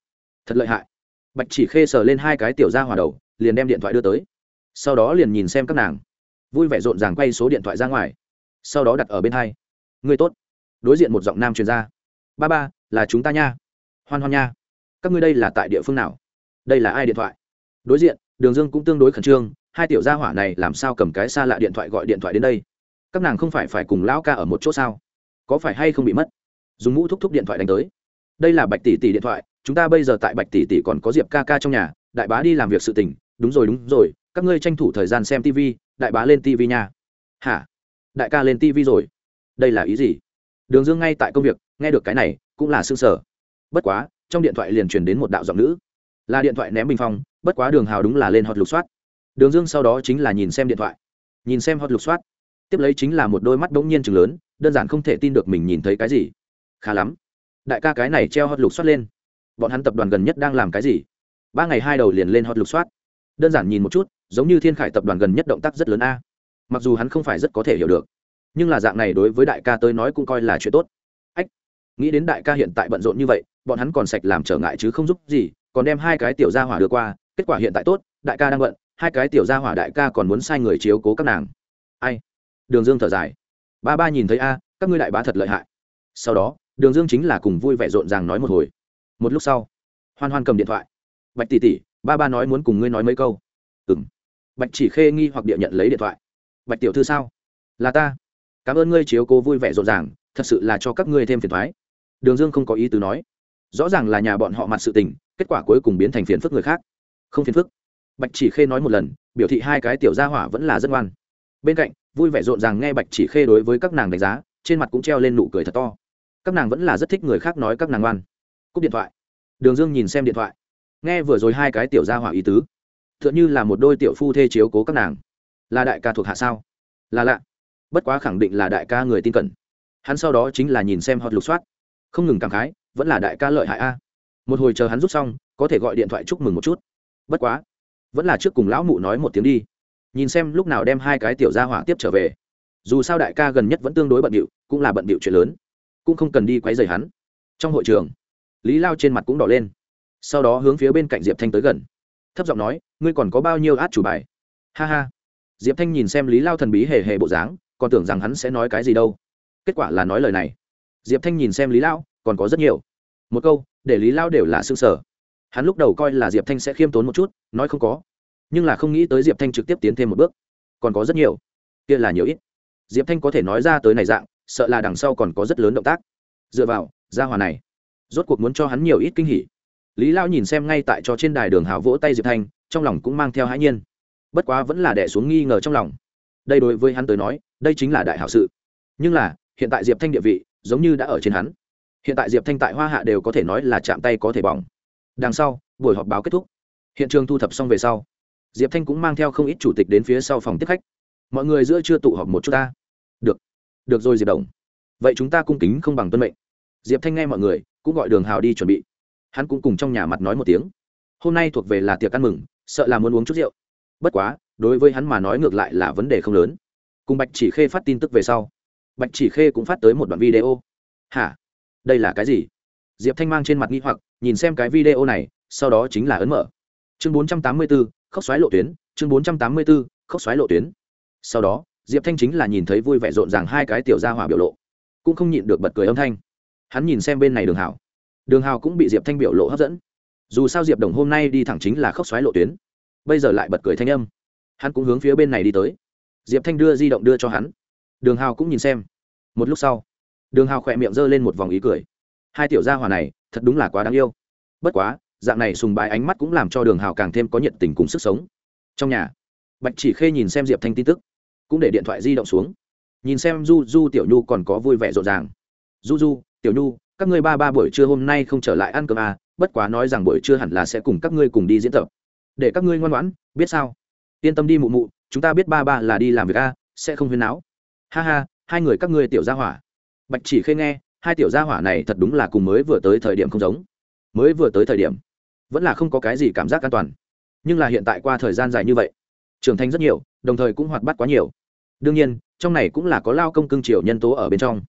Thật lợi hại bạch chỉ khê sờ lên hai cái tiểu ra hòa đầu, liền đem điện thoại đưa tới. Sau đó liền nhìn xem các nàng. Vui vẻ rộn ràng quay số điện thoại ra ngoài. Sau đó đặt ở bên hai. Người tốt. Đối diện một giọng nam truyền ra. Ba ba, là chúng ta nha. Hoan hoan nha. Các ngươi đây là tại địa phương nào? Đây là ai điện thoại? Đối diện, đường dương cũng tương đối khẩn trương, hai tiểu gia hỏa này làm sao cầm cái xa lạ điện thoại gọi điện thoại đến đây? Các nàng không phải phải cùng lão ca ở một chỗ sao? Có phải hay không bị mất? Dùng mũ thúc thúc điện thoại đánh tới. Đây là bạch tỷ tỷ điện thoại chúng ta bây giờ tại bạch tỷ tỷ còn có diệp ca ca trong nhà, đại bá đi làm việc sự tình, đúng rồi đúng rồi, các ngươi tranh thủ thời gian xem tv đại bá lên tv nha. Hả? Đại ca lên tv rồi. Đây là ý gì? Đường dương ngay tại công việc, nghe được cái này, cũng là s ư ơ n g sở bất quá, trong điện thoại liền truyền đến một đạo giọng nữ. Là điện thoại ném bình phong, bất quá đường hào đúng là lên hot lục soát. Đường dương sau đó chính là nhìn xem điện thoại. Nhìn xem hot lục soát. Tiếp lấy chính là một đôi mắt bỗng nhiên chừng lớn, đơn giản không thể tin được mình nhìn thấy cái gì. Khá lắm. Đại ca cái này treo hot lục soát lên bọn hắn tập đoàn gần nhất đang làm cái gì? Ba ngày hai đầu liền lên hot lục soát. Đơn giản nhìn một chút, giống như thiên khải tập đoàn gần nhất động tác rất lớn a. Mặc dù hắn không phải rất có thể hiểu được, nhưng là dạng này đối với đại ca tới nói cũng coi là chuyện tốt. Ách, nghĩ đến đại ca hiện tại bận rộn như vậy, bọn hắn còn sạch làm trở ngại chứ không giúp gì, còn đem hai cái tiểu gia hỏa đưa qua, kết quả hiện tại tốt, đại ca đang bận, hai cái tiểu gia hỏa đại ca còn muốn sai người chiếu cố các nàng. Ai? Đường dương thở dài. Ba ba nhìn thấy a, các ngươi đại bá thật lợi hại. Sau đó, đường dương chính là cùng vui vẻ rộn ràng nói một hồi một lúc sau, hoan hoan cầm điện thoại. Bạch tỷ tỷ, ba ba nói muốn cùng ngươi nói mấy câu. Ừ m bạch chỉ khê nghi hoặc địa nhận lấy điện thoại. Bạch tiểu thư sao? Là ta. Cảm ơn ngươi chiếu cố vui vẻ rộn ràng, thật sự là cho các ngươi thêm phiền thoái. Đường dương không có ý tứ nói. Rõ ràng là nhà bọn họ mặt sự tình, kết quả cuối cùng biến thành phiền phức người khác. Không phiền phức. Bạch chỉ khê nói một lần, biểu thị hai cái tiểu gia hỏa vẫn là rất ngoan. Bên cạnh, vui vẻ rộn ràng nghe bạch chỉ khê đối với các nàng đánh giá, trên mặt cũng treo lên nụ cười thật to. Các nàng vẫn là rất thích người khác nói các nàng ngoan cúp điện thoại. Đường dương nhìn xem điện thoại. Nghe vừa rồi hai cái tiểu gia hỏa ý tứ. T h ư ợ n h ư là một đôi tiểu phu thê chiếu cố các nàng. Là đại ca thuộc hạ sao? Là lạ. Bất quá khẳng định là đại ca người tin cẩn. Hắn sau đó chính là nhìn xem họ lục soát. Không ngừng cảm khái, vẫn là đại ca lợi hại a. Một hồi chờ hắn rút xong, có thể gọi điện thoại chúc mừng một chút. Bất quá, vẫn là trước cùng lão mụ nói một tiếng đi. Nhìn xem lúc nào đem hai cái tiểu gia hỏa tiếp trở về. Dù sao đại ca gần nhất vẫn tương đối bận điệu cũng là bận điệu chuyện lớn. Cũng không cần đi quấy rầy hắn. Trong hội trường lý lao trên mặt cũng đỏ lên sau đó hướng phía bên cạnh diệp thanh tới gần thấp giọng nói ngươi còn có bao nhiêu át chủ bài ha ha diệp thanh nhìn xem lý lao thần bí hề hề bộ dáng còn tưởng rằng hắn sẽ nói cái gì đâu kết quả là nói lời này diệp thanh nhìn xem lý lao còn có rất nhiều một câu để lý lao đều là s ư ơ n g sở hắn lúc đầu coi là diệp thanh sẽ khiêm tốn một chút nói không có nhưng là không nghĩ tới diệp thanh trực tiếp tiến thêm một bước còn có rất nhiều kia là nhiều ít diệp thanh có thể nói ra tới này dạng sợ là đằng sau còn có rất lớn động tác dựa vào ra hòa này rốt cuộc muốn cho hắn nhiều ít kinh hỉ. Lý lao nhìn xem ngay tại cho trên đài đường hào vỗ tay diệp thanh, trong lòng cũng mang theo hãi nhiên. Bất quá vẫn là đẻ xuống nghi ngờ trong lòng. Đây đối với hắn tới nói, đây chính là đại hảo sự. Nhưng là, hiện tại diệp thanh địa vị, giống như đã ở trên hắn. Hiện tại diệp thanh tại hoa hạ đều có thể nói là chạm tay có thể bỏng. Đằng sau, buổi họp báo kết thúc. Hiện trường thu thập xong về sau, diệp thanh cũng mang theo không ít chủ tịch đến phía sau phòng tiếp khách. Mọi người giữa chưa tụ họp một chút ta. Được. Được rồi, diệp đồng. Vậy chúng ta cung kính không bằng tuân mệnh diệp thanh nghe mọi người, cũng gọi đường hào đi chuẩn bị. Hắn cũng cùng trong nhà mặt nói một tiếng. Hôm nay thuộc về là tiệc ăn mừng, sợ là muốn uống chút rượu. Bất quá, đối với hắn mà nói ngược lại là vấn đề không lớn. Cùng bạch chỉ khê phát tin tức về sau, bạch chỉ khê cũng phát tới một đoạn video. Hả? Đây là cái gì? Diệp thanh mang trên mặt nghi hoặc, nhìn xem cái video này, sau đó chính là ấn mở. Chương bốn trăm tám mươi b ố khóc xoáy lộ tuyến, chương bốn trăm tám mươi b ố khóc xoáy lộ tuyến. Sau đó, diệp thanh chính là nhìn thấy vui vẻ rộn ràng hai cái tiểu gia hỏa biểu lộ, cũng không nhịn được bật cười âm thanh hắn nhìn xem bên này đường hào, đường hào cũng bị diệp thanh biểu lộ hấp dẫn. Dù sao diệp đồng hôm nay đi thẳng chính là khóc xoáy lộ tuyến. Bây giờ lại bật cười thanh âm. Hắn cũng hướng phía bên này đi tới. Diệp thanh đưa di động đưa cho hắn. Đường hào cũng nhìn xem. Một lúc sau đường hào khỏe miệng g ơ lên một vòng ý cười. Hai tiểu gia hòa này thật đúng là quá đáng yêu. Bất quá dạng này sùng bái ánh mắt cũng làm cho đường hào càng thêm có nhiệt tình cùng sức sống. Trong nhà bạch chỉ khê nhìn xem diệp thanh tin tức cũng để điện thoại di động xuống. Nhìn xem du du tiểu nhu còn có vui vẻ rộn ràng. Du du tiểu nhu các ngươi ba ba buổi trưa hôm nay không trở lại ăn cơm à, bất quá nói rằng buổi trưa hẳn là sẽ cùng các ngươi cùng đi diễn tập. Để các ngươi ngoan ngoãn biết sao? Yên tâm đi mụ mụ chúng ta biết ba ba là đi làm việc a à, sẽ không huyên náo. Ha ha hai người các ngươi tiểu gia hỏa. Bạch chỉ khê nghe hai tiểu gia hỏa này thật đúng là cùng mới vừa tới thời điểm không giống. Mới vừa tới thời điểm vẫn là không có cái gì cảm giác an toàn. Nhưng là hiện tại qua thời gian dài như vậy trưởng thành rất nhiều đồng thời cũng hoạt bát quá nhiều. Đương nhiên trong này cũng là có lao công cưng triều nhân tố ở bên trong.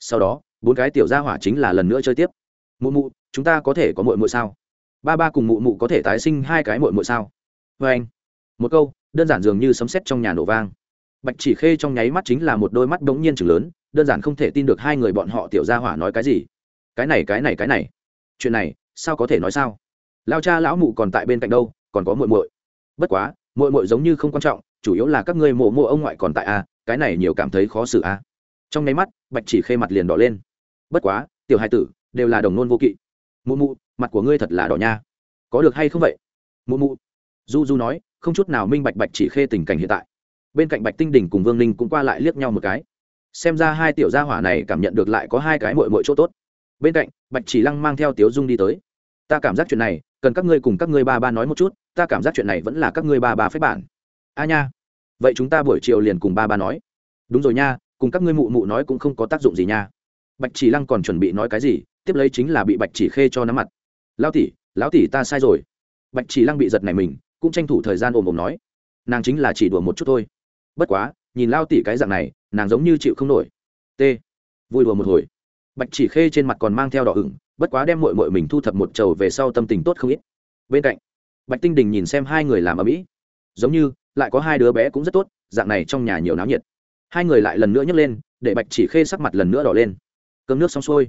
Sau đó bốn cái tiểu gia hỏa chính là lần nữa chơi tiếp. Mụ mụ, chúng ta có thể có mội mội sao? Ba ba cùng mụ mụ có thể tái sinh hai cái mội mội sao? Vê anh, một câu, đơn giản dường như sấm sét trong nhà nổ vang. Bạch chỉ khê trong nháy mắt chính là một đôi mắt đ ố n g nhiên chừng lớn, đơn giản không thể tin được hai người bọn họ tiểu gia hỏa nói cái gì. Cái này cái này cái này. Chuyện này, sao có thể nói sao? Lao cha lão mụ còn tại bên cạnh đâu, còn có mội mội bất quá mội mội giống như không quan trọng, chủ yếu là các ngươi mộ mộ ông ngoại còn tại a cái này nhiều cảm thấy khó xử a trong nháy mắt, bạch chỉ khê mặt liền đỏ lên bất quá, tiểu hai tử đều là đồng nôn vô kỵ. Mụ mụ, mặt của ngươi thật là đỏ nha. Có được hay không vậy? Mụ mụ. Du du nói, không chút nào minh bạch bạch chỉ khê tình cảnh hiện tại. Bên cạnh bạch tinh đình cùng vương ninh cũng qua lại liếc nhau một cái. Xem ra hai tiểu gia hỏa này cảm nhận được lại có hai cái mội mội chỗ tốt. Bên cạnh, bạch chỉ lăng mang theo tiếu dung đi tới. Ta cảm giác chuyện này, cần các ngươi cùng các ngươi ba ba nói một chút, ta cảm giác chuyện này vẫn là các ngươi ba ba phép bản. A nha. Vậy chúng ta buổi chiều liền cùng ba ba nói. Đúng rồi nha, cùng các ngươi mụ mụ nói cũng không có tác dụng gì nha bạch chỉ lăng còn chuẩn bị nói cái gì, tiếp lấy chính là bị bạch chỉ khê cho nắm mặt. Lao tỷ, lão tỷ ta sai rồi. Bạch chỉ lăng bị giật này mình, cũng tranh thủ thời gian ồm ồm nói. Nàng chính là chỉ đùa một chút thôi. Bất quá, nhìn lao tỷ cái dạng này, nàng giống như chịu không nổi. T, vui đùa một hồi. Bạch chỉ khê trên mặt còn mang theo đỏ ửng, bất quá đem mội mội mình thu thập một trầu về sau tâm tình tốt không ít. Bên cạnh, bạch tinh đình nhìn xem hai người làm ở mỹ giống như, lại có hai đứa bé cũng rất tốt, dạng này trong nhà nhiều náo nhiệt. Hai người lại lần nữa nhấc lên, để bạch chỉ khê sắc mặt lần nữa đỏ lên cơm nước xong xuôi.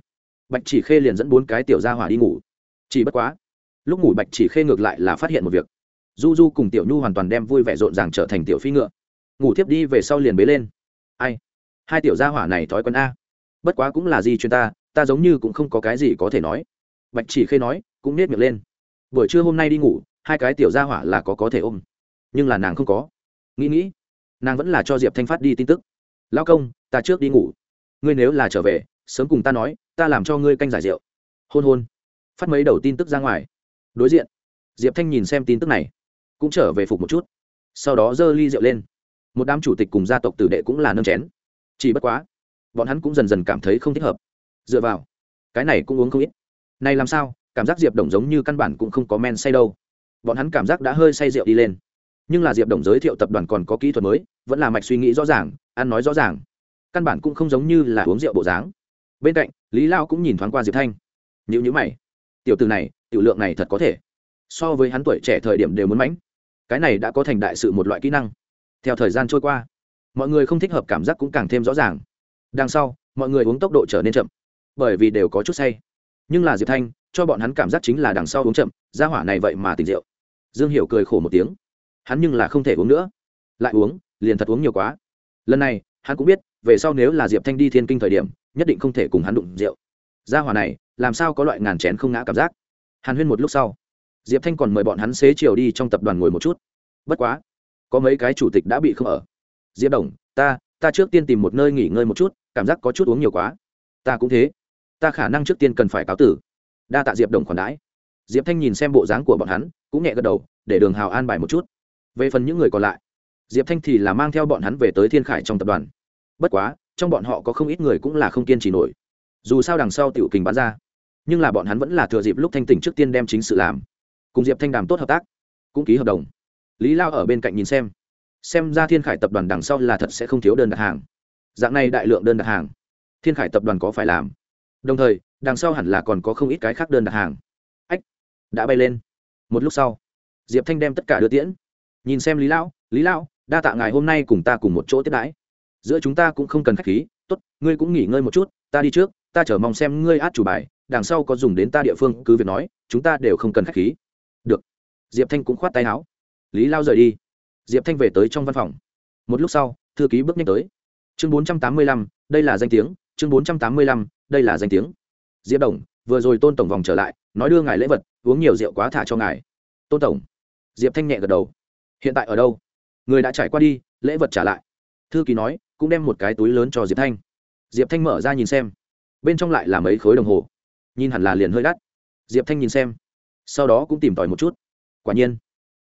Bạch chỉ khê liền dẫn bốn cái tiểu ra hỏa đi ngủ. Chỉ bất quá, lúc ngủ bạch chỉ khê ngược lại là phát hiện một việc. Du du cùng tiểu nhu hoàn toàn đem vui vẻ rộn ràng trở thành tiểu phi ngựa. Ngủ tiếp đi về sau liền bế lên. Ai? Hai tiểu gia hỏa này thói quen a. Bất quá cũng là gì chuyên ta ta giống như cũng không có cái gì có thể nói. Bạch chỉ khê nói, cũng nết miệng lên. Buổi trưa hôm nay đi ngủ, hai cái tiểu gia hỏa là có có thể ôm. Nhưng là nàng không có. Nghĩ nghĩ, nàng vẫn là cho diệp thanh phát đi tin tức. Lao công, ta trước đi ngủ. Ngươi nếu là trở về sớm cùng ta nói, ta làm cho ngươi canh giải rượu. Hôn hôn. Phát mấy đầu tin tức ra ngoài. Đối diện. Diệp thanh nhìn xem tin tức này, cũng trở về phục một chút. Sau đó giơ ly rượu lên. Một đám chủ tịch cùng gia tộc tử đệ cũng là nâng chén. Chỉ bất quá, bọn hắn cũng dần dần cảm thấy không thích hợp. Dựa vào, cái này cũng uống không ít. Này làm sao, cảm giác diệp đồng giống như căn bản cũng không có men say đâu. Bọn hắn cảm giác đã hơi say rượu đi lên. Nhưng là diệp đồng giới thiệu tập đoàn còn có kỹ thuật mới, vẫn là mạch suy nghĩ rõ ràng, ăn nói rõ ràng. Căn bản cũng không giống như là uống rượu bộ dáng bên cạnh, lý lao cũng nhìn thoáng qua diệp thanh. Nhữ nhữ mày. Tiểu từ này, tiểu lượng này thật có thể. So với hắn tuổi trẻ thời điểm đều muốn mãnh. Cái này đã có thành đại sự một loại kỹ năng. Theo thời gian trôi qua, mọi người không thích hợp cảm giác cũng càng thêm rõ ràng. Đằng sau, mọi người uống tốc độ trở nên chậm, bởi vì đều có chút say. Nhưng là diệp thanh, cho bọn hắn cảm giác chính là đằng sau uống chậm ra hỏa này vậy mà tỉnh rượu. Dương hiểu cười khổ một tiếng. Hắn nhưng là không thể uống nữa. Lại uống, liền thật uống nhiều quá. Lần này, hắn cũng biết, về sau nếu là diệp thanh đi thiên kinh thời điểm nhất định không thể cùng hắn đụng rượu. Ra hỏa này, làm sao có loại ngàn chén không ngã cảm giác? Hàn huyên một lúc sau, diệp thanh còn mời bọn hắn xế chiều đi trong tập đoàn ngồi một chút. Bất quá, có mấy cái chủ tịch đã bị không ở. Diệp đồng, ta ta trước tiên tìm một nơi nghỉ ngơi một chút, cảm giác có chút uống nhiều quá. Ta cũng thế. Ta khả năng trước tiên cần phải cáo tử. Đa tạ diệp đồng khoản đãi. Diệp thanh nhìn xem bộ dáng của bọn hắn, cũng nhẹ gật đầu, để đường hào an bài một chút. Về phần những người còn lại, diệp thanh thì là mang theo bọn hắn về tới thiên khải trong tập đoàn. Bất quá trong bọn họ có không ít người cũng là không kiên trì nổi. Dù sao đằng sau tiểu kình bán ra, nhưng là bọn hắn vẫn là thừa dịp lúc thanh tỉnh trước tiên đem chính sự làm, cùng diệp thanh đàm tốt hợp tác, cũng ký hợp đồng. Lý lao ở bên cạnh nhìn xem xem ra thiên khải tập đoàn đằng sau là thật sẽ không thiếu đơn đặt hàng. Dạng này đại lượng đơn đặt hàng, thiên khải tập đoàn có phải làm? Đồng thời, đằng sau hẳn là còn có không ít cái khác đơn đặt hàng. Ách, đã bay lên. Một lúc sau, diệp thanh đem tất cả đưa tiễn. Nhìn xem lý lão lý lão đa tạ ngài hôm nay cùng ta cùng một chỗ tiếp đãi giữa chúng ta cũng không cần khách khí, tốt, ngươi cũng nghỉ ngơi một chút, ta đi trước, ta chờ mong xem ngươi át chủ bài, đằng sau có dùng đến ta địa phương, cứ việc nói, chúng ta đều không cần khách khí. Được. Diệp thanh cũng khoát tay áo. Lý lao rời đi. Diệp thanh về tới trong văn phòng. Một lúc sau, thư ký bước nhanh tới. Chương bốn trăm tám mươi lăm, đây là danh tiếng, chương bốn trăm tám mươi lăm, đây là danh tiếng. Diệp đồng, vừa rồi tôn tổng vòng trở lại, nói đưa ngài lễ vật, uống nhiều rượu quá thả cho ngài. Tôn tổng. Diệp thanh nhẹ gật đầu. Hiện tại ở đâu? Người đã trải qua đi, lễ vật trả lại. Thư ký nói cũng đem một cái túi lớn cho diệp thanh. Diệp thanh mở ra nhìn xem. Bên trong lại là mấy khối đồng hồ. Nhìn hẳn là liền hơi đắt. Diệp thanh nhìn xem. Sau đó cũng tìm tòi một chút. Quả nhiên,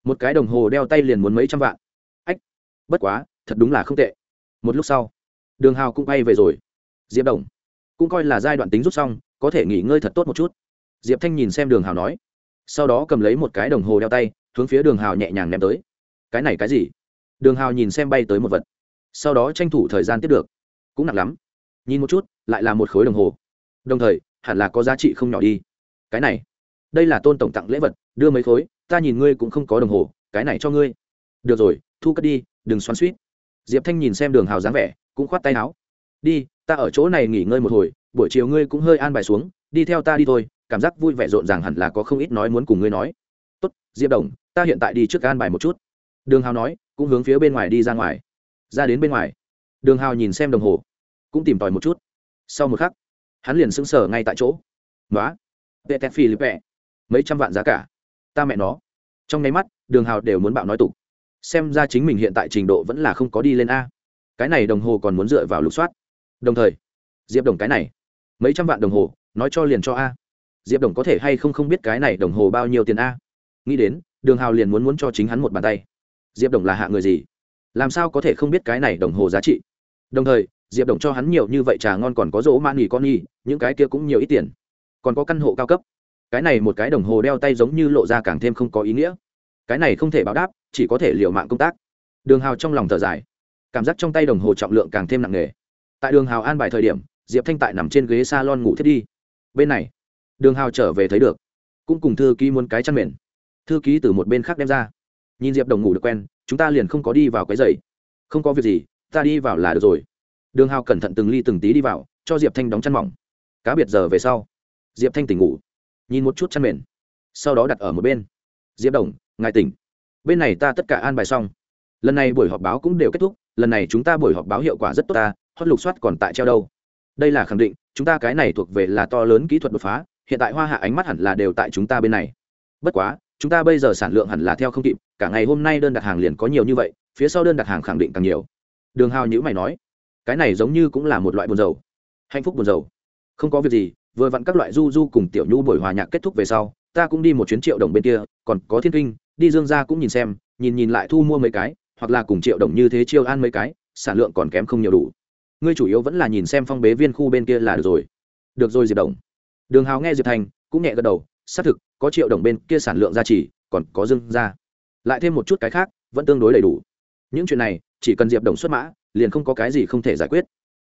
một cái đồng hồ đeo tay liền muốn mấy trăm vạn. Ách, bất quá, thật đúng là không tệ. Một lúc sau, đường hào cũng bay về rồi. Diệp đồng, cũng coi là giai đoạn tính rút xong, có thể nghỉ ngơi thật tốt một chút. Diệp thanh nhìn xem đường hào nói. Sau đó cầm lấy một cái đồng hồ đeo tay, hướng phía đường hào nhẹ nhàng ném tới. Cái này cái gì? Đường hào nhìn xem bay tới một vật sau đó tranh thủ thời gian tiếp được. Cũng nặng lắm. Nhìn một chút, lại là một khối đồng hồ. Đồng thời, hẳn là có giá trị không nhỏ đi. Cái này, đây là tôn tổng tặng lễ vật, đưa mấy khối, ta nhìn ngươi cũng không có đồng hồ, cái này cho ngươi. Được rồi, thu cất đi, đừng xoắn suýt diệp thanh nhìn xem đường hào dáng vẻ, cũng khoát tay áo. Đi, ta ở chỗ này nghỉ ngơi một hồi, buổi chiều ngươi cũng hơi an bài xuống, đi theo ta đi thôi, cảm giác vui vẻ rộn ràng hẳn là có không ít nói muốn cùng ngươi nói. Tốt, diệp đồng, ta hiện tại đi trước an bài một chút. Đường hào nói, cũng hướng phía bên ngoài đi ra ngoài ra đến bên ngoài. Đường hào nhìn xem đồng hồ, cũng tìm tòi một chút. Sau một khắc, hắn liền sững sờ ngay tại chỗ. Nói vệ tét phi lipe mấy trăm vạn giá cả. Ta mẹ nó. Trong nháy mắt, đường hào đều muốn bạo nói tục. Xem ra chính mình hiện tại trình độ vẫn là không có đi lên a. Cái này đồng hồ còn muốn dựa vào lục soát. Đồng thời, diệp đồng cái này, mấy trăm vạn đồng hồ, nói cho liền cho a. Diệp đồng có thể hay không không biết cái này đồng hồ bao nhiêu tiền a. Nghĩ đến, đường hào liền muốn muốn cho chính hắn một bàn tay. Diệp đồng là hạ người gì? Làm sao có thể không biết cái này đồng hồ giá trị? Đồng thời, diệp đồng cho hắn nhiều như vậy trà ngon còn có rỗ man nghỉ con nghỉ những cái kia cũng nhiều ít tiền. Còn có căn hộ cao cấp. Cái này một cái đồng hồ đeo tay giống như lộ ra càng thêm không có ý nghĩa. Cái này không thể báo đáp, chỉ có thể liều mạng công tác. Đường hào trong lòng thở dài. Cảm giác trong tay đồng hồ trọng lượng càng thêm nặng nề. Tại đường hào an bài thời điểm, diệp thanh tại nằm trên ghế s a lon ngủ thiết đi. Bên này, đường hào trở về thấy được. Cũng cùng thư ký muốn cái chăn mền. Thư ký từ một bên khác đem ra. Nhìn diệp đồng ngủ được quen chúng ta liền không có đi vào cái giày. Không có việc gì, ta đi vào là được rồi. Đường hào cẩn thận từng ly từng tí đi vào, cho diệp thanh đóng chăn mỏng. Cá biệt giờ về sau, diệp thanh tỉnh ngủ, nhìn một chút chăn mền, sau đó đặt ở một bên. Diệp đồng, ngài tỉnh. Bên này ta tất cả an bài xong. Lần này buổi họp báo cũng đều kết thúc, lần này chúng ta buổi họp báo hiệu quả rất tốt ta hót lục soát còn tại treo đâu. Đây là khẳng định, chúng ta cái này thuộc về là to lớn kỹ thuật đột phá, hiện tại hoa hạ ánh mắt hẳn là đều tại chúng ta bên này. Bất quá chúng ta bây giờ sản lượng hẳn là theo không kịp, cả ngày hôm nay đơn đặt hàng liền có nhiều như vậy, phía sau đơn đặt hàng khẳng định càng nhiều. Đường hào nhữ mày nói, cái này giống như cũng là một loại buồn dầu hạnh phúc buồn dầu không có việc gì, vừa vặn các loại du du cùng tiểu nhu buổi hòa nhạc kết thúc về sau, ta cũng đi một chuyến triệu đồng bên kia, còn có thiên kinh, đi dương ra cũng nhìn xem, nhìn nhìn lại thu mua mấy cái, hoặc là cùng triệu đồng như thế chiêu an mấy cái, sản lượng còn kém không nhiều đủ. Ngươi chủ yếu vẫn là nhìn xem phong bế viên khu bên kia là được rồi. Được rồi, diệp đồng. Đường hào nghe diệp thành, cũng nhẹ gật đầu xác thực, có triệu đồng bên kia sản lượng gia trì, còn có dương ra lại thêm một chút cái khác, vẫn tương đối đầy đủ. Những chuyện này, chỉ cần diệp đồng xuất mã, liền không có cái gì không thể giải quyết.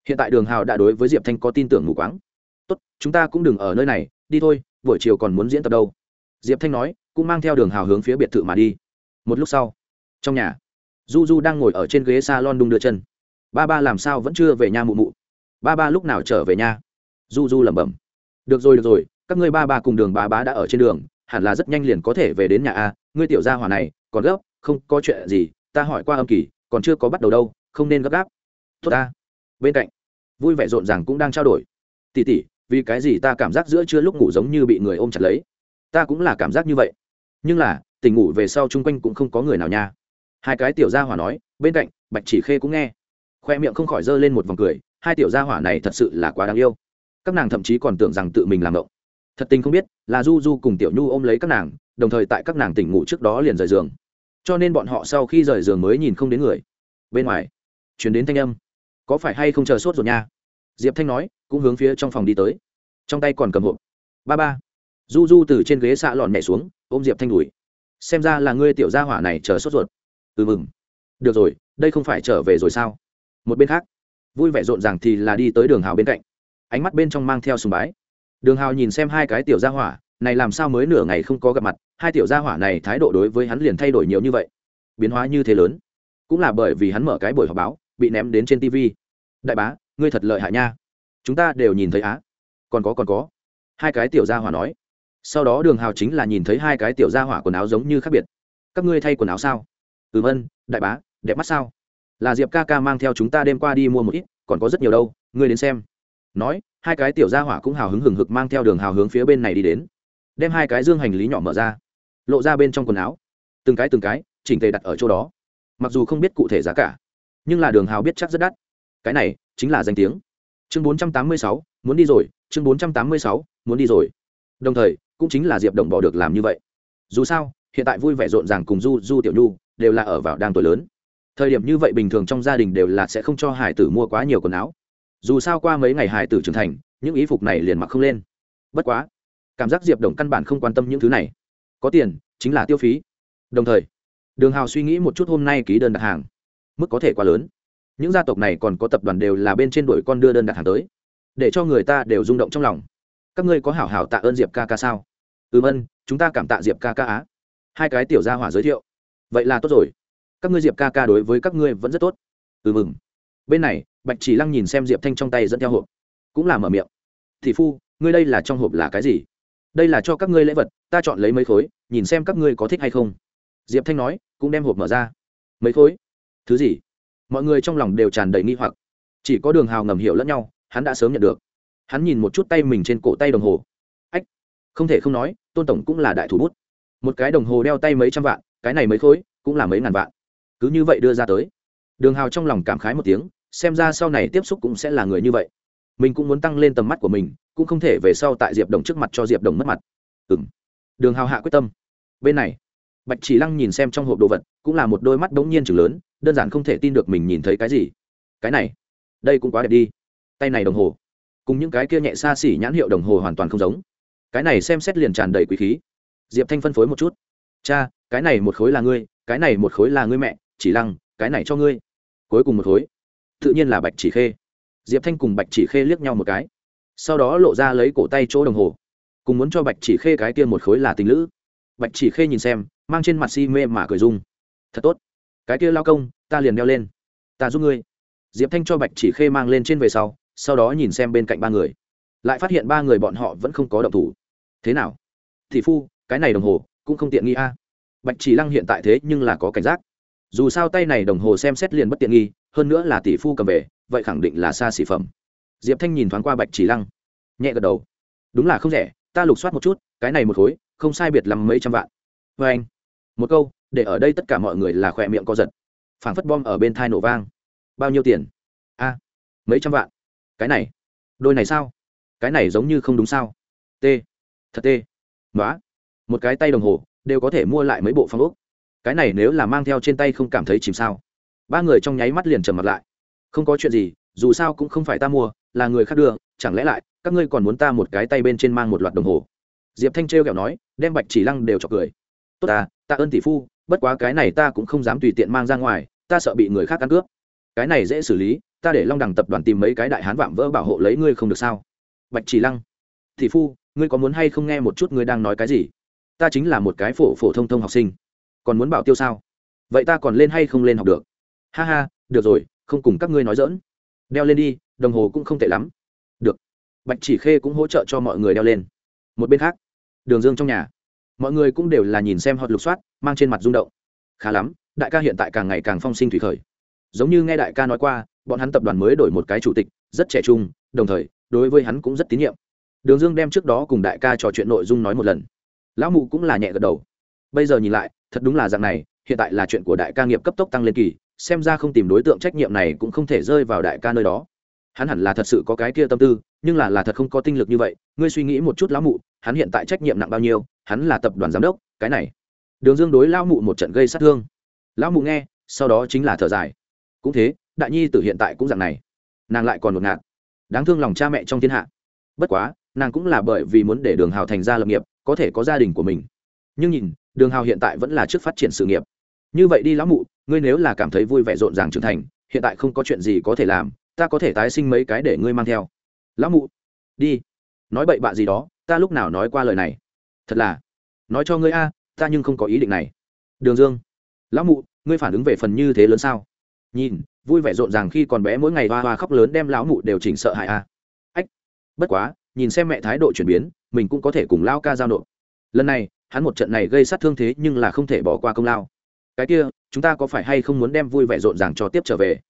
Hiện tại đường hào đã đối với diệp thanh có tin tưởng mù quáng. Tốt, chúng ta cũng đừng ở nơi này, đi thôi, buổi chiều còn muốn diễn tập đâu. Diệp thanh nói, cũng mang theo đường hào hướng phía biệt thự mà đi. Một lúc sau, trong nhà, du du đang ngồi ở trên ghế s a lon đung đưa chân. Ba ba làm sao vẫn chưa về nhà mụ mụ? Ba ba lúc nào trở về nhà? Du du lẩm bẩm. Được rồi được rồi các ngươi ba ba cùng đường ba bá đã ở trên đường, hẳn là rất nhanh liền có thể về đến nhà a, ngươi tiểu gia hỏa này, còn gấp, không có chuyện gì, ta hỏi qua âm kỳ, còn chưa có bắt đầu đâu, không nên gấp gáp. Tốt ta. Bên cạnh, vui vẻ rộn ràng cũng đang trao đổi. Tỉ tỉ, vì cái gì ta cảm giác giữa trưa lúc ngủ giống như bị người ôm chặt lấy? Ta cũng là cảm giác như vậy. Nhưng là, tỉnh ngủ về sau chung quanh cũng không có người nào nha. Hai cái tiểu gia hỏa nói, bên cạnh, bạch chỉ khê cũng nghe. Khoe miệng không khỏi giơ lên một vòng cười, hai tiểu gia hỏa này thật sự là quá đáng yêu. Các nàng thậm chí còn tưởng rằng tự mình làm động thật tình không biết, là du du cùng tiểu nhu ôm lấy các nàng, đồng thời tại các nàng tỉnh ngủ trước đó liền rời giường. Cho nên bọn họ sau khi rời giường mới nhìn không đến người. Bên ngoài chuyển đến thanh âm. Có phải hay không chờ sốt rồi nha? Diệp thanh nói, cũng hướng phía trong phòng đi tới. Trong tay còn cầm hộp. Ba ba. Du du từ trên ghế xạ lọn nhảy xuống, ôm diệp thanh đùi. Xem ra là ngươi tiểu gia hỏa này chờ sốt ruột. Ừ mừng. Được rồi, đây không phải trở về rồi sao? Một bên khác, vui vẻ rộn ràng thì là đi tới đường hào bên cạnh. Ánh mắt bên trong mang theo sùng bái đường hào nhìn xem hai cái tiểu gia hỏa, này làm sao mới nửa ngày không có gặp mặt, hai tiểu gia hỏa này thái độ đối với hắn liền thay đổi nhiều như vậy. Biến hóa như thế lớn. Cũng là bởi vì hắn mở cái buổi họp báo, bị ném đến trên tv đại bá, ngươi thật lợi hại nha. Chúng ta đều nhìn thấy á. Còn có còn có. Hai cái tiểu gia hỏa nói. Sau đó đường hào chính là nhìn thấy hai cái tiểu gia hỏa quần áo giống như khác biệt. Các ngươi thay quần áo sao? Ừ vân, đại bá, đẹp mắt sao? Là diệp ca ca mang theo chúng ta đêm qua đi mua một ít, còn có rất nhiều đâu, ngươi đến xem nói, hai cái tiểu gia hỏa cũng hào hứng hừng hực mang theo đường hào hướng phía bên này đi đến. Đem hai cái dương hành lý nhỏ mở ra, lộ ra bên trong quần áo. Từng cái từng cái, chỉnh tề đặt ở chỗ đó. Mặc dù không biết cụ thể giá cả, nhưng là đường hào biết chắc rất đắt. Cái này, chính là danh tiếng. Chương bốn trăm tám mươi sáu, muốn đi rồi, chương bốn trăm tám mươi sáu, muốn đi rồi. Đồng thời, cũng chính là diệp đồng bỏ được làm như vậy. Dù sao, hiện tại vui vẻ rộn ràng cùng du du tiểu nhu đều là ở vào đang tuổi lớn. Thời điểm như vậy bình thường trong gia đình đều là sẽ không cho hải tử mua quá nhiều quần áo dù sao qua mấy ngày hải tử trưởng thành, những ý phục này liền mặc không lên. Bất quá, cảm giác diệp đồng căn bản không quan tâm những thứ này. Có tiền, chính là tiêu phí. Đồng thời, đường hào suy nghĩ một chút hôm nay ký đơn đặt hàng. Mức có thể quá lớn. Những gia tộc này còn có tập đoàn đều là bên trên đội con đưa đơn đặt hàng tới. Để cho người ta đều rung động trong lòng. Các ngươi có hảo hảo tạ ơn diệp ca ca sao? Ừm ân chúng ta cảm tạ diệp ca ca á. Hai cái tiểu gia hỏa giới thiệu. Vậy là tốt rồi. Các ngươi diệp ca ca đối với các ngươi vẫn rất tốt. Ừ mừng. Bên này bạch chỉ lăng nhìn xem diệp thanh trong tay dẫn theo hộp, cũng là mở miệng. Thị phu, ngươi đây là trong hộp là cái gì? Đây là cho các ngươi lễ vật, ta chọn lấy mấy khối, nhìn xem các ngươi có thích hay không. Diệp thanh nói, cũng đem hộp mở ra. Mấy khối? Thứ gì? Mọi người trong lòng đều tràn đầy nghi hoặc. Chỉ có đường hào ngầm hiểu lẫn nhau, hắn đã sớm nhận được. Hắn nhìn một chút tay mình trên cổ tay đồng hồ. Ách, không thể không nói, tôn tổng cũng là đại thủ bút. Một cái đồng hồ đeo tay mấy trăm vạn, cái này mấy khối, cũng là mấy ngàn vạn. Cứ như vậy đưa ra tới. Đường hào trong lòng cảm khái một tiếng xem ra sau này tiếp xúc cũng sẽ là người như vậy. Mình cũng muốn tăng lên tầm mắt của mình, cũng không thể về sau tại diệp đồng trước mặt cho diệp đồng mất mặt. Ừ m đường hào hạ quyết tâm. Bên này, bạch chỉ lăng nhìn xem trong hộp đồ vật, cũng là một đôi mắt bỗng nhiên chừng lớn, đơn giản không thể tin được mình nhìn thấy cái gì. Cái này, đây cũng quá đẹp đi. Tay này đồng hồ, cùng những cái kia nhẹ xa xỉ nhãn hiệu đồng hồ hoàn toàn không giống. Cái này xem xét liền tràn đầy quý khí. Diệp thanh phân phối một chút. Cha, cái này một khối là ngươi, cái này một khối là ngươi mẹ, chỉ lăng, cái này cho ngươi. Cuối cùng một khối tự nhiên là bạch chỉ khê. Diệp thanh cùng bạch chỉ khê liếc nhau một cái. Sau đó lộ ra lấy cổ tay chỗ đồng hồ. Cùng muốn cho bạch chỉ khê cái kia một khối là tình lữ. Bạch chỉ khê nhìn xem, mang trên mặt si mê mà cười dung thật tốt. Cái kia lao công, ta liền đeo lên. Ta giúp ngươi. Diệp thanh cho bạch chỉ khê mang lên trên về sau sau đó nhìn xem bên cạnh ba người. Lại phát hiện ba người bọn họ vẫn không có động thủ. Thế nào? Thị phu, cái này đồng hồ cũng không tiện nghi a. Bạch chỉ lăng hiện tại thế nhưng là có cảnh giác dù sao tay này đồng hồ xem xét liền bất tiện nghi, hơn nữa là tỷ phu cầm về, vậy khẳng định là xa xỉ phẩm. Diệp thanh nhìn thoáng qua bạch chỉ lăng, nhẹ gật đầu. Đúng là không rẻ, ta lục soát một chút, cái này một khối, không sai biệt lắm mấy trăm vạn. Vê anh, một câu, để ở đây tất cả mọi người là khỏe miệng co giật. Phảng phất bom ở bên thai nổ vang. Bao nhiêu tiền? A, mấy trăm vạn. Cái này, đôi này sao? Cái này giống như không đúng sao? T, thật t. Nói một cái tay đồng hồ, đều có thể mua lại mấy bộ phong ốc cái này nếu là mang theo trên tay không cảm thấy chìm sao? Ba người trong nháy mắt liền trầm mặt lại. Không có chuyện gì, dù sao cũng không phải ta mua, là người khác đưa, chẳng lẽ lại, các ngươi còn muốn ta một cái tay bên trên mang một loạt đồng hồ? Diệp thanh trêu kẹo nói, đem bạch chỉ lăng đều chọc cười. Tốt ta ta ơn tỷ phu, bất quá cái này ta cũng không dám tùy tiện mang ra ngoài, ta sợ bị người khác ăn cướp. Cái này dễ xử lý, ta để long đẳng tập đoàn tìm mấy cái đại hán vạm vỡ bảo hộ lấy ngươi không được sao? Bạch chỉ lăng, tỷ phu, ngươi có muốn hay không nghe một chút ngươi đang nói cái gì? Ta chính là một cái phổ phổ thông thông học sinh còn muốn bảo tiêu sao? Vậy ta còn lên hay không lên học được? Ha ha, được rồi, không cùng các ngươi nói dỡn đeo lên đi, đồng hồ cũng không tệ lắm. Được. Bạch chỉ khê cũng hỗ trợ cho mọi người đeo lên. Một bên khác, đường dương trong nhà. Mọi người cũng đều là nhìn xem họ lục soát, mang trên mặt rung động. Khá lắm, đại ca hiện tại càng ngày càng phong sinh thủy khởi. Giống như nghe đại ca nói qua, bọn hắn tập đoàn mới đổi một cái chủ tịch, rất trẻ trung, đồng thời, đối với hắn cũng rất tín nhiệm. Đường dương đem trước đó cùng đại ca trò chuyện nội dung nói một lần. Lão mụ cũng là nhẹ gật đầu. Bây giờ nhìn lại thật đúng là dạng này, hiện tại là chuyện của đại ca nghiệp cấp tốc tăng lên kỳ, xem ra không tìm đối tượng trách nhiệm này cũng không thể rơi vào đại ca nơi đó. Hắn hẳn là thật sự có cái kia tâm tư, nhưng là là thật không có tinh lực như vậy, ngươi suy nghĩ một chút lão mụ, hắn hiện tại trách nhiệm nặng bao nhiêu, hắn là tập đoàn giám đốc, cái này. Đường dương đối lão mụ một trận gây sát thương. Lão mụ nghe, sau đó chính là thở dài. Cũng thế, đại nhi từ hiện tại cũng dạng này. Nàng lại còn một ngạt. Đáng thương lòng cha mẹ trong thiên hạ. Bất quá, nàng cũng là bởi vì muốn để đường hào thành ra lập nghiệp, có thể có gia đình của mình. Nhưng nhìn đường hào hiện tại vẫn là trước phát triển sự nghiệp. Như vậy đi lão mụ, ngươi nếu là cảm thấy vui vẻ rộn ràng trưởng thành, hiện tại không có chuyện gì có thể làm, ta có thể tái sinh mấy cái để ngươi mang theo. Lão mụ, đi. Nói bậy bạ gì đó, ta lúc nào nói qua lời này? Thật là. Nói cho ngươi a, ta nhưng không có ý định này. Đường dương. Lão mụ, ngươi phản ứng về phần như thế lớn sao? Nhìn, vui vẻ rộn ràng khi còn bé mỗi ngày hoa hoa khóc lớn đem lão mụ đều chỉnh sợ hại a. Ách, bất quá, nhìn xem mẹ thái độ chuyển biến, mình cũng có thể cùng lao ca giao nộp. Lần này hắn một trận này gây sát thương thế nhưng là không thể bỏ qua công lao. Cái kia, chúng ta có phải hay không muốn đem vui vẻ rộn ràng cho tiếp trở về?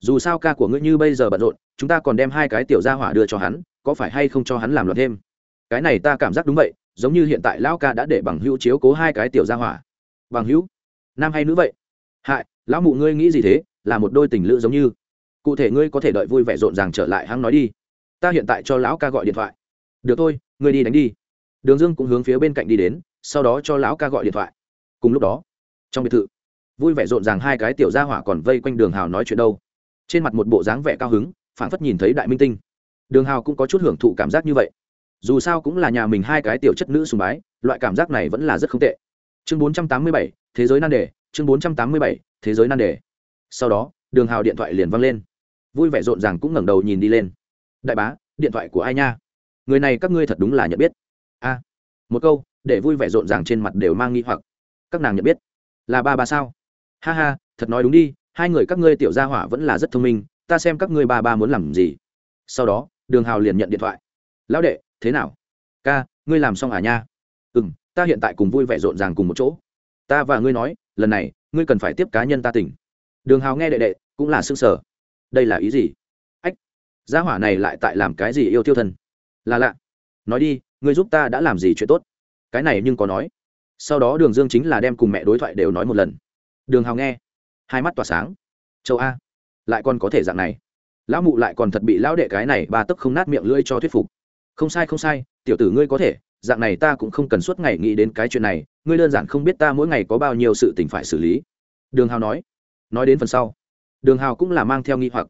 Dù sao ca của ngươi như bây giờ bận rộn, chúng ta còn đem hai cái tiểu gia hỏa đưa cho hắn, có phải hay không cho hắn làm loạn thêm? Cái này ta cảm giác đúng vậy, giống như hiện tại lão ca đã để bằng hữu chiếu cố hai cái tiểu gia hỏa. Bằng hữu? Nam hay nữ vậy? Hại, lão mụ ngươi nghĩ gì thế? Là một đôi tình lữ giống như. Cụ thể ngươi có thể đợi vui vẻ rộn ràng trở lại hắn nói đi. Ta hiện tại cho lão ca gọi điện thoại. Được thôi, ngươi đi đánh đi. Đường dương cũng hướng phía bên cạnh đi đến sau đó cho lão ca gọi điện thoại. Cùng lúc đó, trong biệt thự, vui vẻ rộn ràng hai cái tiểu gia hỏa còn vây quanh đường hào nói chuyện đâu. Trên mặt một bộ dáng vẻ cao hứng phản phất nhìn thấy đại minh tinh. Đường hào cũng có chút hưởng thụ cảm giác như vậy. Dù sao cũng là nhà mình hai cái tiểu chất nữ sùng bái, loại cảm giác này vẫn là rất không tệ. Chương bốn trăm tám mươi bảy, thế giới nan đề, chương bốn trăm tám mươi bảy, thế giới nan đề. Sau đó, đường hào điện thoại liền văng lên. Vui vẻ rộn ràng cũng ngẩng đầu nhìn đi lên. Đại bá, điện thoại của ai nha? Người này các ngươi thật đúng là nhận biết. A, một câu để vui vẻ rộn ràng trên mặt đều mang nghi hoặc. Các nàng nhận biết. Là ba ba sao? Ha ha, thật nói đúng đi, hai người các ngươi tiểu gia hỏa vẫn là rất thông minh, ta xem các ngươi ba ba muốn làm gì. Sau đó, đường hào liền nhận điện thoại. Lão đệ, thế nào? Ca, ngươi làm xong à nha? Ừ m ta hiện tại cùng vui vẻ rộn ràng cùng một chỗ. Ta và ngươi nói, lần này, ngươi cần phải tiếp cá nhân ta tỉnh. Đường hào nghe đệ đệ, cũng là s ư ơ n g sở đây là ý gì? Ách, gia hỏa này lại tại làm cái gì yêu tiêu thân? Là lạ. Nói đi, ngươi giúp ta đã làm gì chuyện tốt? Cái này nhưng có nói. Sau đó đường dương chính là đem cùng mẹ đối thoại đều nói một lần. Đường hào nghe, hai mắt tỏa sáng. Châu a, lại còn có thể dạng này. Lão mụ lại còn thật bị lão đệ cái này ba tấc không nát miệng lưỡi cho thuyết phục. Không sai không sai, tiểu tử ngươi có thể, dạng này ta cũng không cần suốt ngày nghĩ đến cái chuyện này, ngươi đơn giản không biết ta mỗi ngày có bao nhiêu sự tình phải xử lý. Đường hào nói nói đến phần sau. Đường hào cũng là mang theo nghi hoặc.